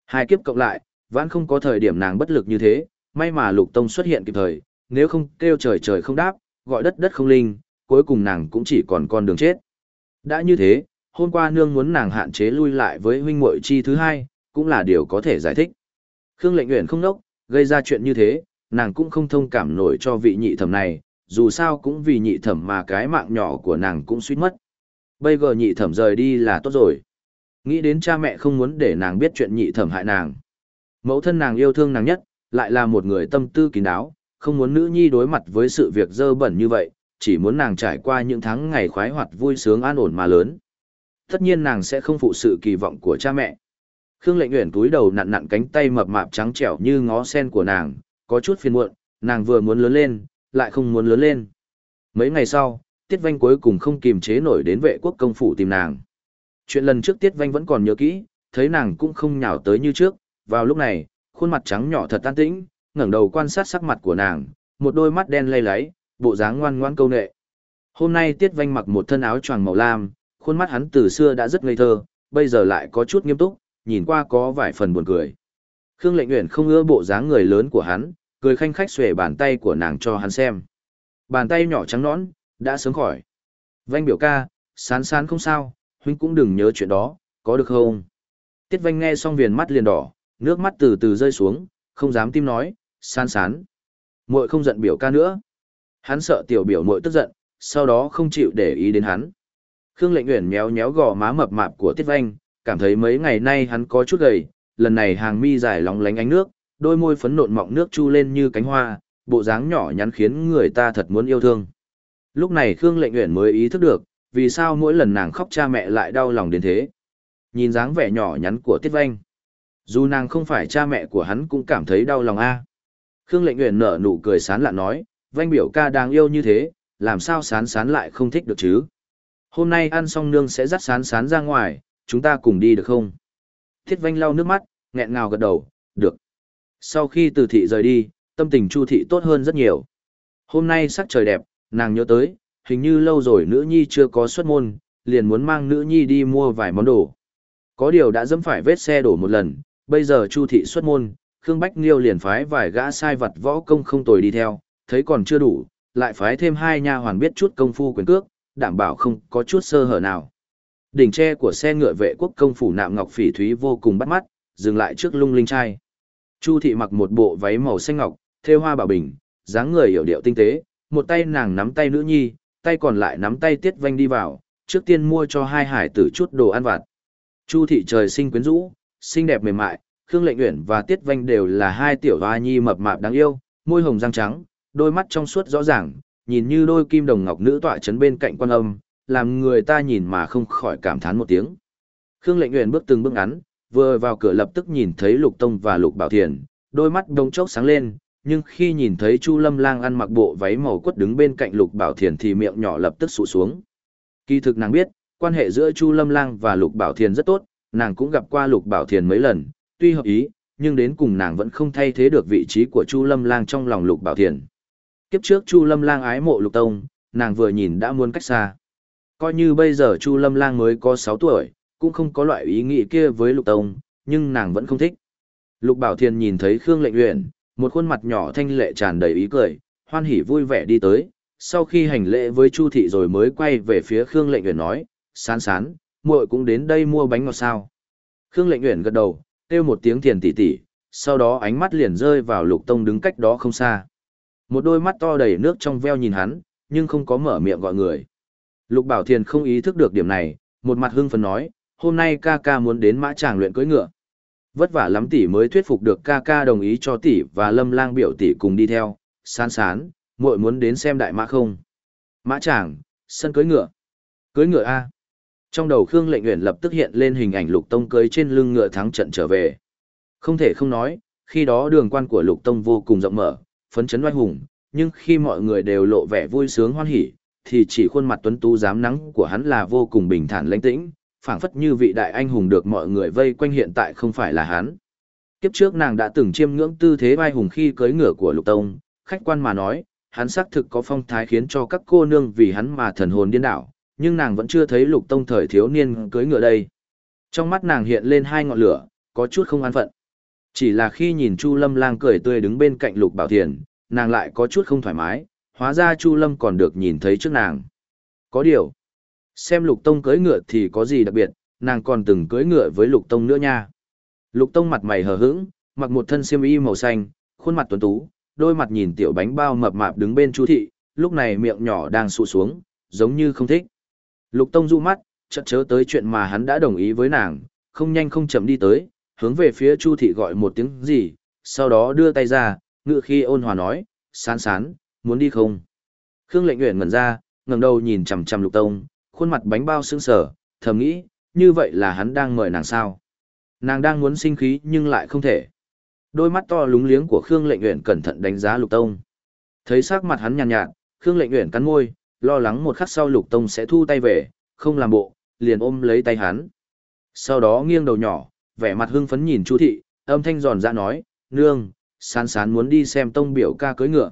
Hai kiếp cộng lại, vẫn không có thời điểm nàng bất lực như thế, may mà Lục Tông xuất hiện kịp thời, nếu không kêu trời trời không đáp, gọi đất đất không linh, cuối cùng nàng cũng chỉ còn con đường chết. Đã như thế, hôm qua nương muốn nàng hạn chế lui lại với huynh muội chi thứ hai, cũng là điều có thể giải thích. Khương Lệnh Uyển không nốc, gây ra chuyện như thế, nàng cũng không thông cảm nổi cho vị nhị thẩm này, dù sao cũng vì nhị thẩm mà cái mạng nhỏ của nàng cũng suýt mất. Bây giờ nhị thẩm rời đi là tốt rồi. Nghĩ đến cha mẹ không muốn để nàng biết chuyện nhị thẩm hại nàng. Mẫu thân nàng yêu thương nàng nhất, lại là một người tâm tư kín đáo, không muốn nữ nhi đối mặt với sự việc dơ bẩn như vậy, chỉ muốn nàng trải qua những tháng ngày khoái hoạt vui sướng an ổn mà lớn. Tất nhiên nàng sẽ không phụ sự kỳ vọng của cha mẹ. Khương Lệnh Uyển túi đầu nặn nặn cánh tay mập mạp trắng trẻo như ngó sen của nàng, có chút phiền muộn, nàng vừa muốn lớn lên, lại không muốn lớn lên. Mấy ngày sau, Tiết Vanh cuối cùng không kìm chế nổi đến vệ quốc công phủ tìm nàng. Chuyện lần trước Tiết Vanh vẫn còn nhớ kỹ, thấy nàng cũng không nhào tới như trước, vào lúc này, khuôn mặt trắng nhỏ thật tan tĩnh, ngẩng đầu quan sát sắc mặt của nàng, một đôi mắt đen lay láy, bộ dáng ngoan ngoãn câu nệ. Hôm nay Tiết Vanh mặc một thân áo choàng màu lam, khuôn mắt hắn từ xưa đã rất ngây thơ, bây giờ lại có chút nghiêm túc, nhìn qua có vài phần buồn cười. Khương Lệnh Uyển không ưa bộ dáng người lớn của hắn, cười khanh khách xuề bàn tay của nàng cho hắn xem. Bàn tay nhỏ trắng nõn, đã sớm khỏi. Vanh biểu ca, sán sán không sao, huynh cũng đừng nhớ chuyện đó, có được không? Tiết Vanh nghe xong viền mắt liền đỏ, nước mắt từ từ rơi xuống, không dám tim nói, san sán. Muội không giận biểu ca nữa. Hắn sợ tiểu biểu muội tức giận, sau đó không chịu để ý đến hắn. Khương Lệnh Uyển méo méo gò má mập mạp của Tiết Vanh, cảm thấy mấy ngày nay hắn có chút gầy, lần này hàng mi dài lóng lánh ánh nước, đôi môi phấn nộn mọng nước chu lên như cánh hoa, bộ dáng nhỏ nhắn khiến người ta thật muốn yêu thương. Lúc này Khương Lệnh Uyển mới ý thức được, vì sao mỗi lần nàng khóc cha mẹ lại đau lòng đến thế. Nhìn dáng vẻ nhỏ nhắn của Tiết Vanh. Dù nàng không phải cha mẹ của hắn cũng cảm thấy đau lòng a. Khương Lệnh Uyển nở nụ cười sán lạ nói, Vanh biểu ca đáng yêu như thế, làm sao sán sán lại không thích được chứ? Hôm nay ăn xong nương sẽ dắt sán sán ra ngoài, chúng ta cùng đi được không? Thiết Vanh lau nước mắt, nghẹn ngào gật đầu, được. Sau khi từ thị rời đi, tâm tình Chu thị tốt hơn rất nhiều. Hôm nay sắc trời đẹp, nàng nhớ tới, hình như lâu rồi nữ nhi chưa có xuất môn, liền muốn mang nữ nhi đi mua vài món đồ. Có điều đã dẫm phải vết xe đổ một lần, bây giờ Chu thị xuất môn, Khương Bách Niêu liền phái vài gã sai vật võ công không tồi đi theo, thấy còn chưa đủ, lại phái thêm hai nha hoàn biết chút công phu quyền cước, đảm bảo không có chút sơ hở nào. Đỉnh tre của xe ngựa vệ quốc công phủ nạm ngọc phỉ thúy vô cùng bắt mắt, dừng lại trước lung linh trai. Chu thị mặc một bộ váy màu xanh ngọc, thêu hoa bảo bình, dáng người hiểu điệu tinh tế, một tay nàng nắm tay nữ nhi, tay còn lại nắm tay tiết vanh đi vào, trước tiên mua cho hai hải tử chút đồ ăn vặt. Chu thị trời sinh quyến rũ, xinh đẹp mềm mại, Khương Lệnh Uyển và Tiết Vanh đều là hai tiểu hoa nhi mập mạp đáng yêu, môi hồng răng trắng, đôi mắt trong suốt rõ ràng, nhìn như đôi kim đồng ngọc nữ tọa chấn bên cạnh quan âm, làm người ta nhìn mà không khỏi cảm thán một tiếng. Khương Lệnh Uyển bước từng bước ngắn, vừa vào cửa lập tức nhìn thấy Lục Tông và Lục Bảo Thiền, đôi mắt đông chốc sáng lên, nhưng khi nhìn thấy Chu Lâm Lang ăn mặc bộ váy màu quất đứng bên cạnh Lục Bảo Thiền thì miệng nhỏ lập tức sụ xuống. Kỳ thực nàng biết, quan hệ giữa Chu Lâm Lang và Lục Bảo Thiền rất tốt, nàng cũng gặp qua Lục Bảo Thiền mấy lần, tuy hợp ý, nhưng đến cùng nàng vẫn không thay thế được vị trí của Chu Lâm Lang trong lòng Lục Bảo Thiền. Kiếp trước Chu Lâm Lang ái mộ Lục Tông, nàng vừa nhìn đã muốn cách xa. Coi như bây giờ Chu Lâm Lang mới có 6 tuổi, cũng không có loại ý nghĩ kia với Lục Tông, nhưng nàng vẫn không thích. Lục Bảo Thiền nhìn thấy Khương Lệnh Uyển, một khuôn mặt nhỏ thanh lệ tràn đầy ý cười, hoan hỉ vui vẻ đi tới. Sau khi hành lễ với Chu thị rồi mới quay về phía Khương Lệnh Uyển nói, "Sán sán, muội cũng đến đây mua bánh ngọt sao?" Khương Lệnh Uyển gật đầu, kêu một tiếng tiền tỷ tỷ, sau đó ánh mắt liền rơi vào Lục Tông đứng cách đó không xa. Một đôi mắt to đầy nước trong veo nhìn hắn, nhưng không có mở miệng gọi người. Lục Bảo Thiền không ý thức được điểm này, một mặt hưng phấn nói, hôm nay ca ca muốn đến mã tràng luyện cưỡi ngựa. Vất vả lắm tỷ mới thuyết phục được ca ca đồng ý cho tỷ và lâm lang biểu tỷ cùng đi theo, sán sán, muội muốn đến xem đại mã không. Mã tràng, sân cưỡi ngựa. Cưỡi ngựa A. Trong đầu Khương lệnh Uyển lập tức hiện lên hình ảnh lục tông cưới trên lưng ngựa thắng trận trở về. Không thể không nói, khi đó đường quan của lục tông vô cùng rộng mở, phấn chấn oai hùng, nhưng khi mọi người đều lộ vẻ vui sướng hoan hỉ, thì chỉ khuôn mặt tuấn tú dám nắng của hắn là vô cùng bình thản lãnh tĩnh, phảng phất như vị đại anh hùng được mọi người vây quanh hiện tại không phải là hắn. Kiếp trước nàng đã từng chiêm ngưỡng tư thế vai hùng khi cưới ngựa của Lục Tông, khách quan mà nói, hắn xác thực có phong thái khiến cho các cô nương vì hắn mà thần hồn điên đảo, nhưng nàng vẫn chưa thấy Lục Tông thời thiếu niên cưới ngựa đây. Trong mắt nàng hiện lên hai ngọn lửa, có chút không an phận. Chỉ là khi nhìn Chu Lâm Lang cười tươi đứng bên cạnh Lục Bảo Thiền, nàng lại có chút không thoải mái, hóa ra Chu Lâm còn được nhìn thấy trước nàng. Có điều, xem Lục Tông cưỡi ngựa thì có gì đặc biệt, nàng còn từng cưỡi ngựa với Lục Tông nữa nha. Lục Tông mặt mày hờ hững, mặc một thân xiêm y màu xanh, khuôn mặt tuấn tú, đôi mặt nhìn tiểu bánh bao mập mạp đứng bên Chu thị, lúc này miệng nhỏ đang sụ xuống, giống như không thích. Lục Tông du mắt, chợt chớ tới chuyện mà hắn đã đồng ý với nàng, không nhanh không chậm đi tới, hướng về phía Chu thị gọi một tiếng gì, sau đó đưa tay ra, ngựa khi ôn hòa nói, sán sán, muốn đi không? Khương lệnh nguyện ngẩn ra, ngẩng đầu nhìn chằm chằm lục tông, khuôn mặt bánh bao sững sờ, thầm nghĩ, như vậy là hắn đang mời nàng sao? Nàng đang muốn sinh khí nhưng lại không thể. Đôi mắt to lúng liếng của Khương lệnh nguyện cẩn thận đánh giá lục tông. Thấy sắc mặt hắn nhàn nhạt, nhạt, Khương lệnh nguyện cắn môi, lo lắng một khắc sau lục tông sẽ thu tay về, không làm bộ, liền ôm lấy tay hắn. Sau đó nghiêng đầu nhỏ, vẻ mặt hưng phấn nhìn Chu thị, âm thanh giòn ra nói, nương, sán sán muốn đi xem tông biểu ca cưới ngựa.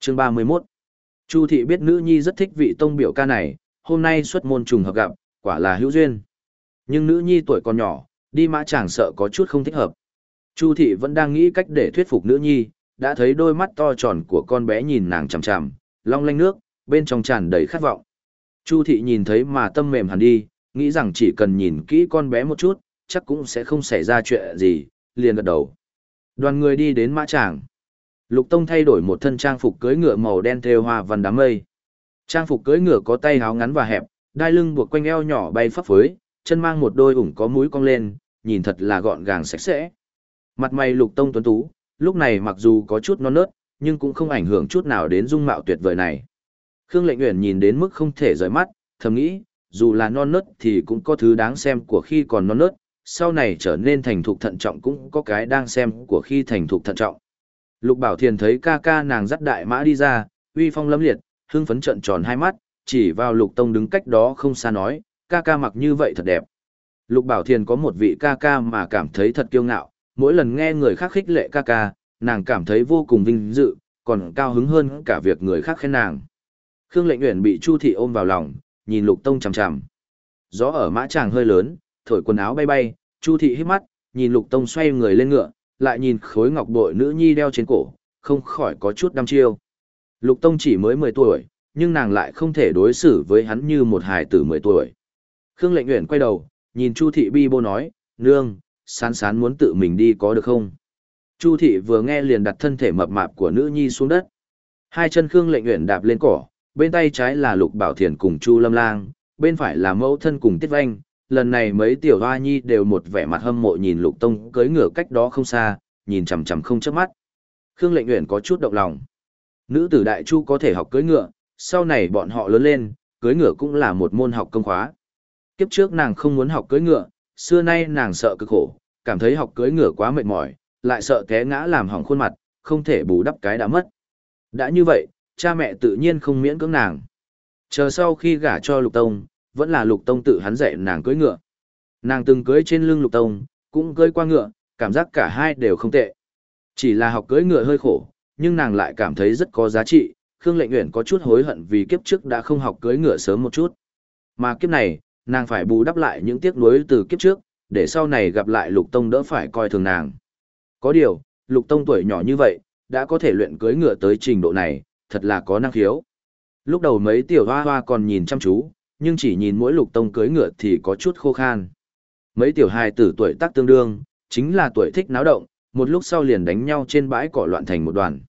Chương 31 Chu thị biết nữ nhi rất thích vị tông biểu ca này, hôm nay xuất môn trùng hợp gặp, quả là hữu duyên. Nhưng nữ nhi tuổi còn nhỏ, đi mã chẳng sợ có chút không thích hợp. Chu thị vẫn đang nghĩ cách để thuyết phục nữ nhi, đã thấy đôi mắt to tròn của con bé nhìn nàng chằm chằm, long lanh nước, bên trong tràn đầy khát vọng. Chu thị nhìn thấy mà tâm mềm hẳn đi, nghĩ rằng chỉ cần nhìn kỹ con bé một chút, chắc cũng sẽ không xảy ra chuyện gì, liền gật đầu. Đoàn người đi đến mã tràng. Lục Tông thay đổi một thân trang phục cưới ngựa màu đen thêu hoa văn đám mây. Trang phục cưỡi ngựa có tay áo ngắn và hẹp, đai lưng buộc quanh eo nhỏ bay phấp phới, chân mang một đôi ủng có mũi cong lên, nhìn thật là gọn gàng sạch sẽ. Mặt mày Lục Tông tuấn tú, lúc này mặc dù có chút non nớt, nhưng cũng không ảnh hưởng chút nào đến dung mạo tuyệt vời này. Khương Lệnh Uyển nhìn đến mức không thể rời mắt, thầm nghĩ, dù là non nớt thì cũng có thứ đáng xem của khi còn non nớt, sau này trở nên thành thục thận trọng cũng có cái đang xem của khi thành thục thận trọng. Lục Bảo Thiền thấy ca ca nàng dắt đại mã đi ra, uy phong lâm liệt, hưng phấn trận tròn hai mắt, chỉ vào Lục Tông đứng cách đó không xa nói, ca ca mặc như vậy thật đẹp. Lục Bảo Thiền có một vị ca ca mà cảm thấy thật kiêu ngạo, mỗi lần nghe người khác khích lệ ca ca, nàng cảm thấy vô cùng vinh dự, còn cao hứng hơn cả việc người khác khen nàng. Khương Lệnh Uyển bị Chu thị ôm vào lòng, nhìn Lục Tông chằm chằm. Gió ở mã tràng hơi lớn, thổi quần áo bay bay, Chu thị hít mắt, nhìn Lục Tông xoay người lên ngựa, lại nhìn khối ngọc bội nữ nhi đeo trên cổ, không khỏi có chút đăm chiêu. Lục Tông chỉ mới 10 tuổi, nhưng nàng lại không thể đối xử với hắn như một hài tử 10 tuổi. Khương Lệnh Uyển quay đầu, nhìn Chu Thị Bi Bô nói, nương, sán sán muốn tự mình đi có được không? Chu Thị vừa nghe liền đặt thân thể mập mạp của nữ nhi xuống đất. Hai chân Khương Lệnh Uyển đạp lên cỏ, bên tay trái là Lục Bảo Thiền cùng Chu Lâm Lang, bên phải là mẫu thân cùng Tiết Vanh. Lần này mấy tiểu hoa nhi đều một vẻ mặt hâm mộ nhìn Lục Tông cưỡi ngựa cách đó không xa, nhìn chằm chằm không chớp mắt. Khương Lệnh Uyển có chút động lòng. Nữ tử đại chu có thể học cưỡi ngựa, sau này bọn họ lớn lên, cưỡi ngựa cũng là một môn học công khóa. Kiếp trước nàng không muốn học cưỡi ngựa, xưa nay nàng sợ cực khổ, cảm thấy học cưỡi ngựa quá mệt mỏi, lại sợ té ngã làm hỏng khuôn mặt, không thể bù đắp cái đã mất. Đã như vậy, cha mẹ tự nhiên không miễn cưỡng nàng. Chờ sau khi gả cho Lục Tông, vẫn là Lục Tông tự hắn dạy nàng cưỡi ngựa. Nàng từng cưỡi trên lưng Lục Tông, cũng cưỡi qua ngựa, cảm giác cả hai đều không tệ. Chỉ là học cưỡi ngựa hơi khổ, nhưng nàng lại cảm thấy rất có giá trị, Khương Lệnh Uyển có chút hối hận vì kiếp trước đã không học cưỡi ngựa sớm một chút. Mà kiếp này, nàng phải bù đắp lại những tiếc nuối từ kiếp trước, để sau này gặp lại Lục Tông đỡ phải coi thường nàng. Có điều, Lục Tông tuổi nhỏ như vậy, đã có thể luyện cưỡi ngựa tới trình độ này, thật là có năng khiếu. Lúc đầu mấy tiểu hoa hoa còn nhìn chăm chú, nhưng chỉ nhìn mỗi Lục Tông cưỡi ngựa thì có chút khô khan. Mấy tiểu hài tử tuổi tác tương đương, chính là tuổi thích náo động, một lúc sau liền đánh nhau trên bãi cỏ loạn thành một đoàn.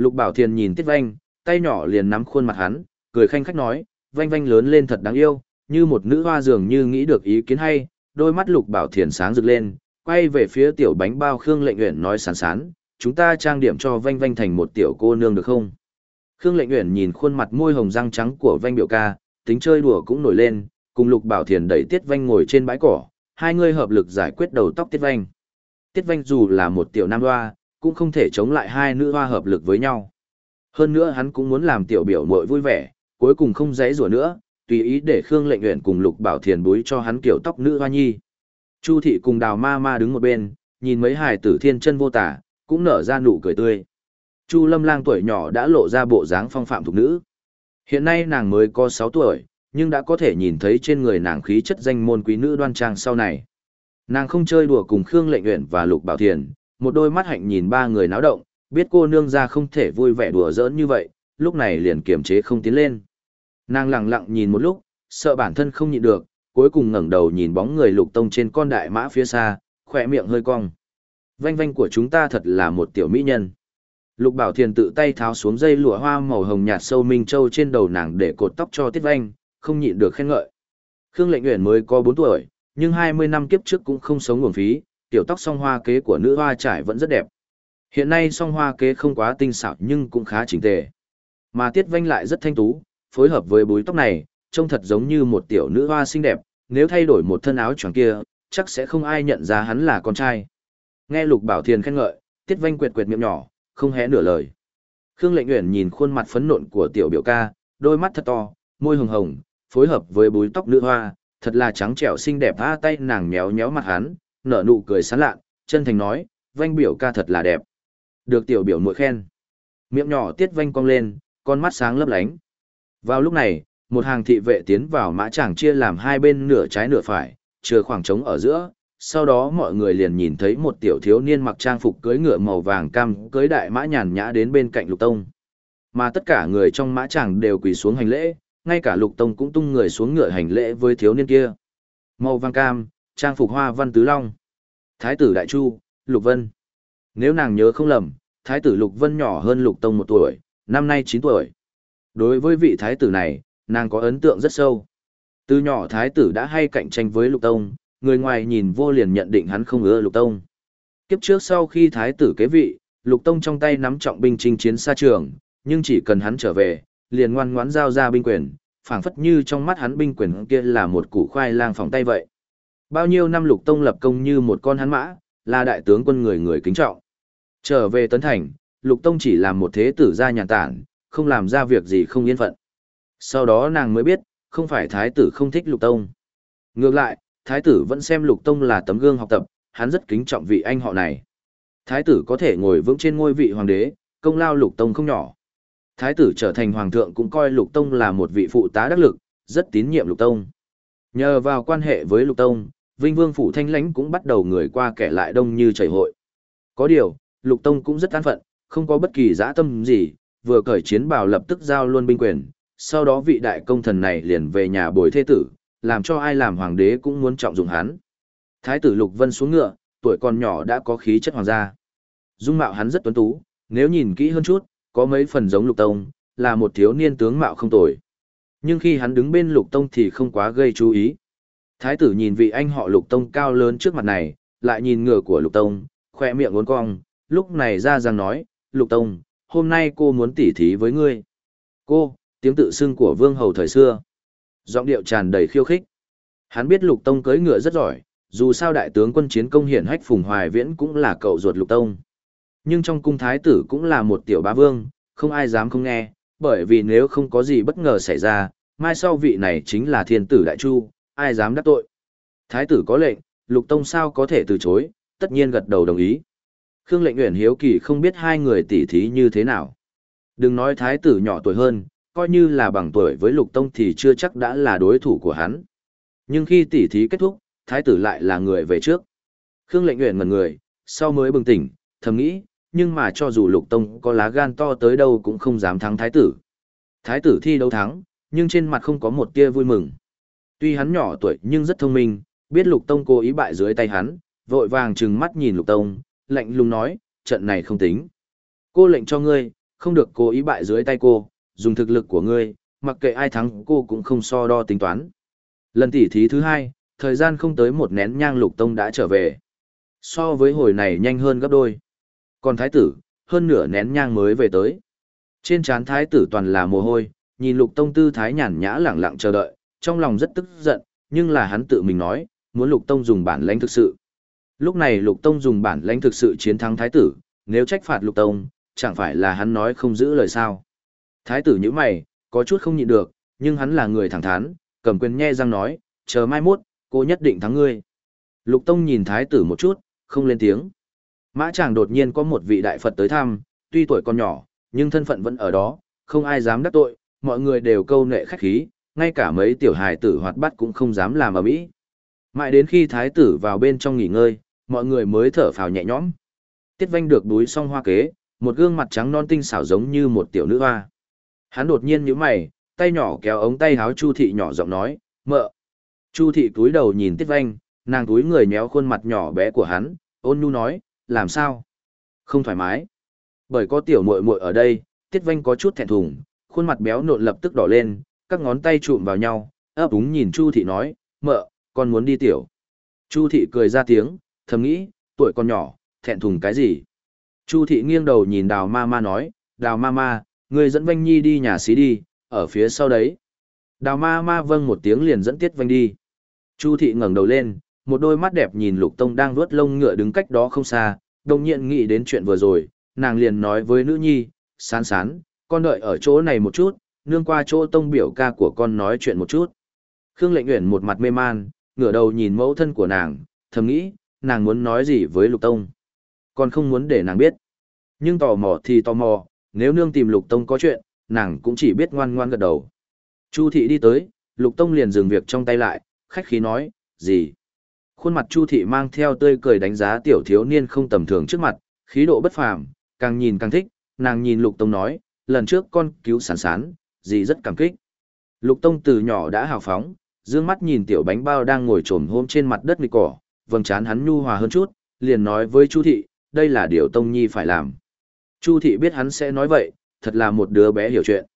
Lục Bảo Thiền nhìn Tiết Vanh, tay nhỏ liền nắm khuôn mặt hắn, cười khanh khách nói, Vanh Vanh lớn lên thật đáng yêu, như một nữ hoa dường như nghĩ được ý kiến hay, đôi mắt Lục Bảo Thiền sáng rực lên, quay về phía tiểu bánh bao Khương Lệnh Uyển nói sán sán, chúng ta trang điểm cho Vanh Vanh thành một tiểu cô nương được không? Khương Lệnh Uyển nhìn khuôn mặt môi hồng răng trắng của Vanh biểu ca, tính chơi đùa cũng nổi lên, cùng Lục Bảo Thiền đẩy Tiết Vanh ngồi trên bãi cỏ, hai người hợp lực giải quyết đầu tóc Tiết Vanh. Tiết Vanh dù là một tiểu nam hoa, cũng không thể chống lại hai nữ hoa hợp lực với nhau. Hơn nữa hắn cũng muốn làm tiểu biểu muội vui vẻ, cuối cùng không dãy rủa nữa, tùy ý để Khương Lệnh Uyển cùng Lục Bảo Thiền búi cho hắn kiểu tóc nữ hoa nhi. Chu thị cùng Đào Ma Ma đứng một bên, nhìn mấy hài tử thiên chân vô tả, cũng nở ra nụ cười tươi. Chu Lâm Lang tuổi nhỏ đã lộ ra bộ dáng phong phạm thuộc nữ. Hiện nay nàng mới có 6 tuổi, nhưng đã có thể nhìn thấy trên người nàng khí chất danh môn quý nữ đoan trang sau này. Nàng không chơi đùa cùng Khương Lệnh Uyển và Lục Bảo Thiền, một đôi mắt hạnh nhìn ba người náo động, biết cô nương ra không thể vui vẻ đùa giỡn như vậy, lúc này liền kiềm chế không tiến lên. Nàng lặng lặng nhìn một lúc, sợ bản thân không nhịn được, cuối cùng ngẩng đầu nhìn bóng người Lục Tông trên con đại mã phía xa, khỏe miệng hơi cong. Vanh vanh của chúng ta thật là một tiểu mỹ nhân. Lục Bảo Thiền tự tay tháo xuống dây lụa hoa màu hồng nhạt sâu minh châu trên đầu nàng để cột tóc cho Tiết Vanh, không nhịn được khen ngợi. Khương Lệnh Uyển mới có 4 tuổi, nhưng 20 năm kiếp trước cũng không sống nguồn phí, tiểu tóc song hoa kế của nữ hoa trải vẫn rất đẹp. Hiện nay song hoa kế không quá tinh xảo nhưng cũng khá chỉnh tề. Mà Tiết Vanh lại rất thanh tú, phối hợp với búi tóc này, trông thật giống như một tiểu nữ hoa xinh đẹp, nếu thay đổi một thân áo choàng kia, chắc sẽ không ai nhận ra hắn là con trai. Nghe Lục Bảo Thiền khen ngợi, Tiết Vanh quệt quệt miệng nhỏ, không hé nửa lời. Khương Lệnh Uyển nhìn khuôn mặt phấn nộn của tiểu biểu ca, đôi mắt thật to, môi hồng hồng, phối hợp với búi tóc nữ hoa, thật là trắng trẻo xinh đẹp tha tay nàng méo méo mặt hắn, nở nụ cười sán lạn, chân thành nói, vanh biểu ca thật là đẹp. Được tiểu biểu muội khen. Miệng nhỏ tiết vanh cong lên, con mắt sáng lấp lánh. Vào lúc này, một hàng thị vệ tiến vào mã tràng chia làm hai bên nửa trái nửa phải, chừa khoảng trống ở giữa. Sau đó mọi người liền nhìn thấy một tiểu thiếu niên mặc trang phục cưới ngựa màu vàng cam cưới đại mã nhàn nhã đến bên cạnh lục tông. Mà tất cả người trong mã tràng đều quỳ xuống hành lễ, ngay cả lục tông cũng tung người xuống ngựa hành lễ với thiếu niên kia. Màu vàng cam, trang phục hoa văn tứ long. Thái tử Đại Chu, Lục Vân. Nếu nàng nhớ không lầm, Thái tử Lục Vân nhỏ hơn Lục Tông một tuổi, năm nay chín tuổi. Đối với vị Thái tử này, nàng có ấn tượng rất sâu. Từ nhỏ Thái tử đã hay cạnh tranh với Lục Tông, người ngoài nhìn vô liền nhận định hắn không ưa Lục Tông. Kiếp trước sau khi Thái tử kế vị, Lục Tông trong tay nắm trọng binh chinh chiến xa trường, nhưng chỉ cần hắn trở về, liền ngoan ngoãn giao ra binh quyền, phảng phất như trong mắt hắn binh quyền kia là một củ khoai lang phòng tay vậy. Bao nhiêu năm lục tông lập công như một con hắn mã, là đại tướng quân người người kính trọng. Trở về Tấn Thành, lục tông chỉ làm một thế tử gia nhàn tản, không làm ra việc gì không yên phận. Sau đó nàng mới biết, không phải thái tử không thích lục tông. Ngược lại, thái tử vẫn xem lục tông là tấm gương học tập, hắn rất kính trọng vị anh họ này. Thái tử có thể ngồi vững trên ngôi vị hoàng đế, công lao lục tông không nhỏ. Thái tử trở thành hoàng thượng cũng coi lục tông là một vị phụ tá đắc lực, rất tín nhiệm lục tông. Nhờ vào quan hệ với lục tông, Vinh Vương phủ thanh lãnh cũng bắt đầu người qua kẻ lại đông như chảy hội. Có điều, Lục Tông cũng rất an phận, không có bất kỳ dã tâm gì, vừa cởi chiến bào lập tức giao luôn binh quyền, sau đó vị đại công thần này liền về nhà bồi thế tử, làm cho ai làm hoàng đế cũng muốn trọng dụng hắn. Thái tử Lục Vân xuống ngựa, tuổi còn nhỏ đã có khí chất hoàng gia. Dung mạo hắn rất tuấn tú, nếu nhìn kỹ hơn chút, có mấy phần giống Lục Tông, là một thiếu niên tướng mạo không tồi. Nhưng khi hắn đứng bên Lục Tông thì không quá gây chú ý. Thái tử nhìn vị anh họ Lục Tông cao lớn trước mặt này, lại nhìn ngựa của Lục Tông, khoe miệng uốn cong, lúc này ra rằng nói, Lục Tông, hôm nay cô muốn tỉ thí với ngươi. Cô, tiếng tự xưng của vương hầu thời xưa. Giọng điệu tràn đầy khiêu khích. Hắn biết Lục Tông cưỡi ngựa rất giỏi, dù sao đại tướng quân chiến công hiển hách Phùng Hoài Viễn cũng là cậu ruột Lục Tông. Nhưng trong cung thái tử cũng là một tiểu bá vương, không ai dám không nghe, bởi vì nếu không có gì bất ngờ xảy ra, mai sau vị này chính là thiên tử đại chu, ai dám đắc tội. Thái tử có lệnh, Lục Tông sao có thể từ chối, tất nhiên gật đầu đồng ý. Khương lệnh nguyện hiếu kỳ không biết hai người tỉ thí như thế nào. Đừng nói thái tử nhỏ tuổi hơn, coi như là bằng tuổi với Lục Tông thì chưa chắc đã là đối thủ của hắn. Nhưng khi tỉ thí kết thúc, thái tử lại là người về trước. Khương lệnh nguyện ngần người, sau mới bừng tỉnh, thầm nghĩ, nhưng mà cho dù Lục Tông có lá gan to tới đâu cũng không dám thắng thái tử. Thái tử thi đấu thắng, nhưng trên mặt không có một tia vui mừng. Tuy hắn nhỏ tuổi nhưng rất thông minh, biết Lục Tông cố ý bại dưới tay hắn, vội vàng trừng mắt nhìn Lục Tông, lạnh lùng nói, trận này không tính. Cô lệnh cho ngươi, không được cố ý bại dưới tay cô, dùng thực lực của ngươi, mặc kệ ai thắng cô cũng không so đo tính toán. Lần tỉ thí thứ hai, thời gian không tới một nén nhang Lục Tông đã trở về. So với hồi này nhanh hơn gấp đôi. Còn thái tử, hơn nửa nén nhang mới về tới. Trên trán thái tử toàn là mồ hôi, nhìn Lục Tông tư thái nhàn nhã lẳng lặng chờ đợi, trong lòng rất tức giận, nhưng là hắn tự mình nói, muốn Lục Tông dùng bản lãnh thực sự. Lúc này Lục Tông dùng bản lãnh thực sự chiến thắng thái tử, nếu trách phạt Lục Tông, chẳng phải là hắn nói không giữ lời sao. Thái tử như mày, có chút không nhịn được, nhưng hắn là người thẳng thắn, cầm quyền nhe răng nói, chờ mai mốt, cô nhất định thắng ngươi. Lục Tông nhìn thái tử một chút, không lên tiếng. Mã chàng đột nhiên có một vị đại Phật tới thăm, tuy tuổi còn nhỏ, nhưng thân phận vẫn ở đó, không ai dám đắc tội, mọi người đều câu nệ khách khí, ngay cả mấy tiểu hài tử hoạt bát cũng không dám làm ở mỹ. Mãi đến khi thái tử vào bên trong nghỉ ngơi, mọi người mới thở phào nhẹ nhõm. Tiết vanh được đuối xong hoa kế, một gương mặt trắng non tinh xảo giống như một tiểu nữ hoa. Hắn đột nhiên nhíu mày, tay nhỏ kéo ống tay háo Chu thị nhỏ giọng nói, "Mợ." Chu thị cúi đầu nhìn Tiết Vanh, nàng túi người méo khuôn mặt nhỏ bé của hắn, ôn nhu nói, "Làm sao?" "Không thoải mái." Bởi có tiểu muội muội ở đây, Tiết Vanh có chút thẹn thùng, khuôn mặt béo nộn lập tức đỏ lên, các ngón tay chụm vào nhau, ấp úng nhìn Chu thị nói, "Mợ, con muốn đi tiểu." Chu thị cười ra tiếng, thầm nghĩ, tuổi con nhỏ, thẹn thùng cái gì? Chu thị nghiêng đầu nhìn Đào Ma Ma nói, "Đào Ma Ma, Người dẫn Vanh Nhi đi nhà xí đi, ở phía sau đấy. Đào ma ma vâng một tiếng liền dẫn Tiết Vanh đi. Chu thị ngẩng đầu lên, một đôi mắt đẹp nhìn Lục Tông đang vuốt lông ngựa đứng cách đó không xa, đồng nhiên nghĩ đến chuyện vừa rồi, nàng liền nói với nữ nhi, sán sán, con đợi ở chỗ này một chút, nương qua chỗ tông biểu ca của con nói chuyện một chút. Khương lệnh nguyện một mặt mê man, ngửa đầu nhìn mẫu thân của nàng, thầm nghĩ, nàng muốn nói gì với Lục Tông. Còn không muốn để nàng biết. Nhưng tò mò thì tò mò, nếu nương tìm Lục Tông có chuyện, nàng cũng chỉ biết ngoan ngoan gật đầu. Chu thị đi tới, Lục Tông liền dừng việc trong tay lại, khách khí nói, gì? Khuôn mặt Chu thị mang theo tươi cười đánh giá tiểu thiếu niên không tầm thường trước mặt, khí độ bất phàm, càng nhìn càng thích, nàng nhìn Lục Tông nói, lần trước con cứu sán sán, dì rất cảm kích. Lục Tông từ nhỏ đã hào phóng, dương mắt nhìn tiểu bánh bao đang ngồi trồm hôm trên mặt đất nghịch cỏ, vầng trán hắn nhu hòa hơn chút, liền nói với Chu thị, đây là điều Tông Nhi phải làm. Chu thị biết hắn sẽ nói vậy, thật là một đứa bé hiểu chuyện.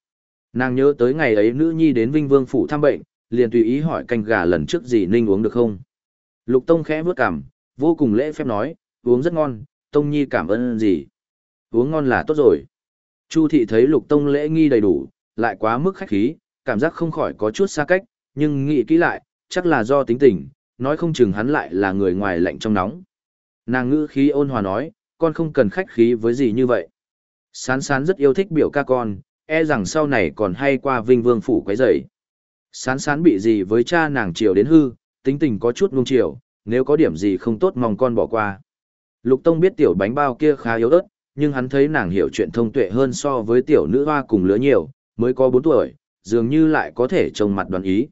Nàng nhớ tới ngày ấy nữ nhi đến Vinh Vương phủ thăm bệnh, liền tùy ý hỏi canh gà lần trước gì Ninh uống được không. Lục Tông khẽ bước cằm, vô cùng lễ phép nói, uống rất ngon, Tông Nhi cảm ơn gì. Uống ngon là tốt rồi. Chu thị thấy Lục Tông lễ nghi đầy đủ, lại quá mức khách khí, cảm giác không khỏi có chút xa cách, nhưng nghĩ kỹ lại, chắc là do tính tình, nói không chừng hắn lại là người ngoài lạnh trong nóng. Nàng ngữ khí ôn hòa nói, con không cần khách khí với gì như vậy. Sán sán rất yêu thích biểu ca con, e rằng sau này còn hay qua vinh vương phủ quấy rầy. Sán sán bị gì với cha nàng chiều đến hư, tính tình có chút ngung chiều, nếu có điểm gì không tốt mong con bỏ qua. Lục Tông biết tiểu bánh bao kia khá yếu ớt, nhưng hắn thấy nàng hiểu chuyện thông tuệ hơn so với tiểu nữ hoa cùng lứa nhiều, mới có 4 tuổi, dường như lại có thể trông mặt đoán ý.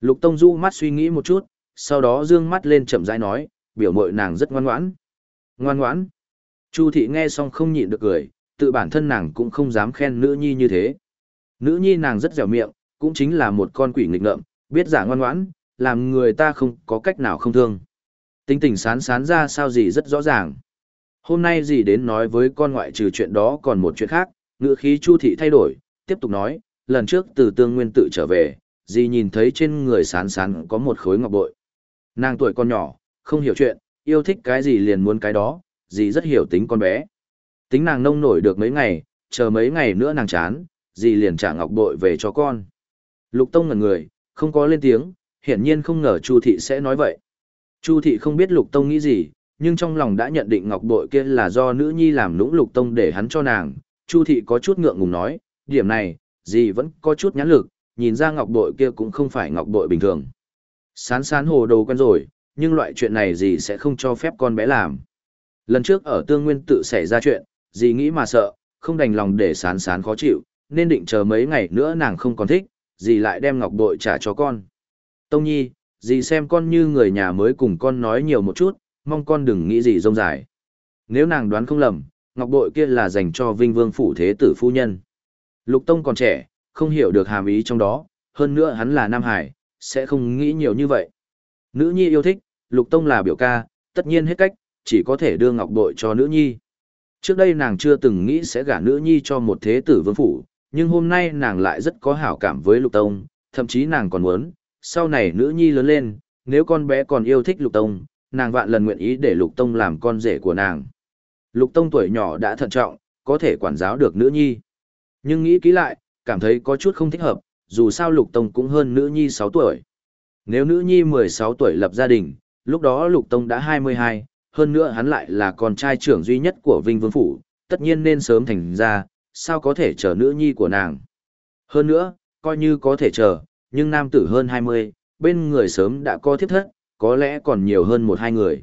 Lục Tông du mắt suy nghĩ một chút, sau đó dương mắt lên chậm rãi nói, biểu mội nàng rất ngoan ngoãn. Ngoan ngoãn. Chu thị nghe xong không nhịn được cười, tự bản thân nàng cũng không dám khen nữ nhi như thế. Nữ nhi nàng rất dẻo miệng, cũng chính là một con quỷ nghịch ngợm, biết giả ngoan ngoãn, làm người ta không có cách nào không thương. Tính tình sán sán ra sao gì rất rõ ràng. Hôm nay gì đến nói với con ngoại trừ chuyện đó còn một chuyện khác, ngựa khí Chu thị thay đổi, tiếp tục nói, lần trước từ tương nguyên tự trở về, dì nhìn thấy trên người sán sán có một khối ngọc bội. Nàng tuổi con nhỏ, không hiểu chuyện, yêu thích cái gì liền muốn cái đó, dì rất hiểu tính con bé. Tính nàng nông nổi được mấy ngày, chờ mấy ngày nữa nàng chán, dì liền trả ngọc bội về cho con. Lục Tông ngẩn người, không có lên tiếng, hiển nhiên không ngờ Chu thị sẽ nói vậy. Chu thị không biết Lục Tông nghĩ gì, nhưng trong lòng đã nhận định ngọc bội kia là do nữ nhi làm nũng Lục Tông để hắn cho nàng. Chu thị có chút ngượng ngùng nói, điểm này, dì vẫn có chút nhãn lực, nhìn ra ngọc bội kia cũng không phải ngọc bội bình thường. Sán sán hồ đồ quen rồi, nhưng loại chuyện này dì sẽ không cho phép con bé làm. Lần trước ở tương nguyên tự xảy ra chuyện, dì nghĩ mà sợ, không đành lòng để sán sán khó chịu, nên định chờ mấy ngày nữa nàng không còn thích, dì lại đem ngọc bội trả cho con. Tông nhi, dì xem con như người nhà mới cùng con nói nhiều một chút, mong con đừng nghĩ gì rông dài. Nếu nàng đoán không lầm, ngọc bội kia là dành cho vinh vương phủ thế tử phu nhân. Lục Tông còn trẻ, không hiểu được hàm ý trong đó, hơn nữa hắn là Nam Hải, sẽ không nghĩ nhiều như vậy. Nữ nhi yêu thích, Lục Tông là biểu ca, tất nhiên hết cách, chỉ có thể đưa ngọc bội cho nữ nhi. Trước đây nàng chưa từng nghĩ sẽ gả nữ nhi cho một thế tử vương phủ, nhưng hôm nay nàng lại rất có hảo cảm với Lục Tông, thậm chí nàng còn muốn, sau này nữ nhi lớn lên, nếu con bé còn yêu thích Lục Tông, nàng vạn lần nguyện ý để Lục Tông làm con rể của nàng. Lục Tông tuổi nhỏ đã thận trọng, có thể quản giáo được nữ nhi. Nhưng nghĩ kỹ lại, cảm thấy có chút không thích hợp, dù sao Lục Tông cũng hơn nữ nhi 6 tuổi. Nếu nữ nhi 16 tuổi lập gia đình, lúc đó Lục Tông đã 22, hơn nữa hắn lại là con trai trưởng duy nhất của Vinh Vương Phủ, tất nhiên nên sớm thành ra, sao có thể chờ nữ nhi của nàng. Hơn nữa, coi như có thể chờ, nhưng nam tử hơn 20, bên người sớm đã có thiếp thất, có lẽ còn nhiều hơn một hai người.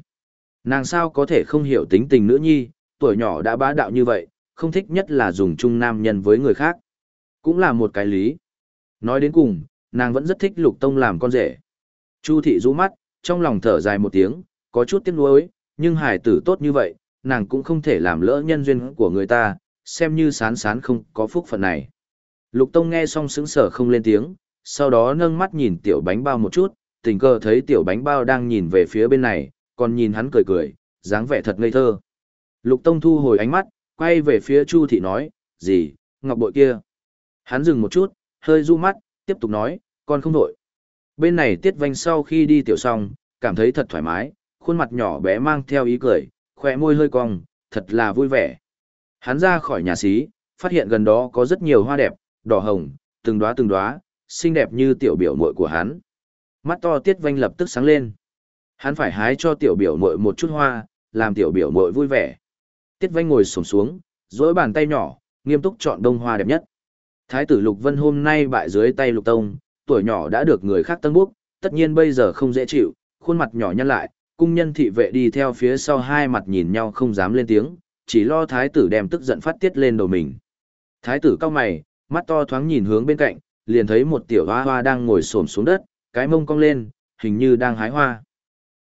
Nàng sao có thể không hiểu tính tình nữ nhi, tuổi nhỏ đã bá đạo như vậy, không thích nhất là dùng chung nam nhân với người khác. Cũng là một cái lý. Nói đến cùng, nàng vẫn rất thích lục tông làm con rể. Chu thị rũ mắt, trong lòng thở dài một tiếng, có chút tiếc nuối, nhưng hải tử tốt như vậy, nàng cũng không thể làm lỡ nhân duyên của người ta, xem như sán sán không có phúc phận này. Lục Tông nghe xong sững sờ không lên tiếng, sau đó nâng mắt nhìn tiểu bánh bao một chút, tình cờ thấy tiểu bánh bao đang nhìn về phía bên này, còn nhìn hắn cười cười, dáng vẻ thật ngây thơ. Lục Tông thu hồi ánh mắt, quay về phía Chu thị nói, gì, ngọc bội kia. Hắn dừng một chút, hơi du mắt, tiếp tục nói, con không đổi. Bên này tiết vanh sau khi đi tiểu xong, cảm thấy thật thoải mái, khuôn mặt nhỏ bé mang theo ý cười, khỏe môi hơi cong, thật là vui vẻ. Hắn ra khỏi nhà xí, phát hiện gần đó có rất nhiều hoa đẹp, đỏ hồng, từng đóa từng đóa, xinh đẹp như tiểu biểu muội của hắn. Mắt to tiết vanh lập tức sáng lên. Hắn phải hái cho tiểu biểu muội một chút hoa, làm tiểu biểu muội vui vẻ. Tiết vanh ngồi xổm xuống, duỗi bàn tay nhỏ, nghiêm túc chọn đông hoa đẹp nhất. Thái tử Lục Vân hôm nay bại dưới tay Lục Tông, tuổi nhỏ đã được người khác tân búc, tất nhiên bây giờ không dễ chịu, khuôn mặt nhỏ nhăn lại, cung nhân thị vệ đi theo phía sau hai mặt nhìn nhau không dám lên tiếng, chỉ lo thái tử đem tức giận phát tiết lên đầu mình. Thái tử cao mày, mắt to thoáng nhìn hướng bên cạnh, liền thấy một tiểu hoa hoa đang ngồi xổm xuống đất, cái mông cong lên, hình như đang hái hoa.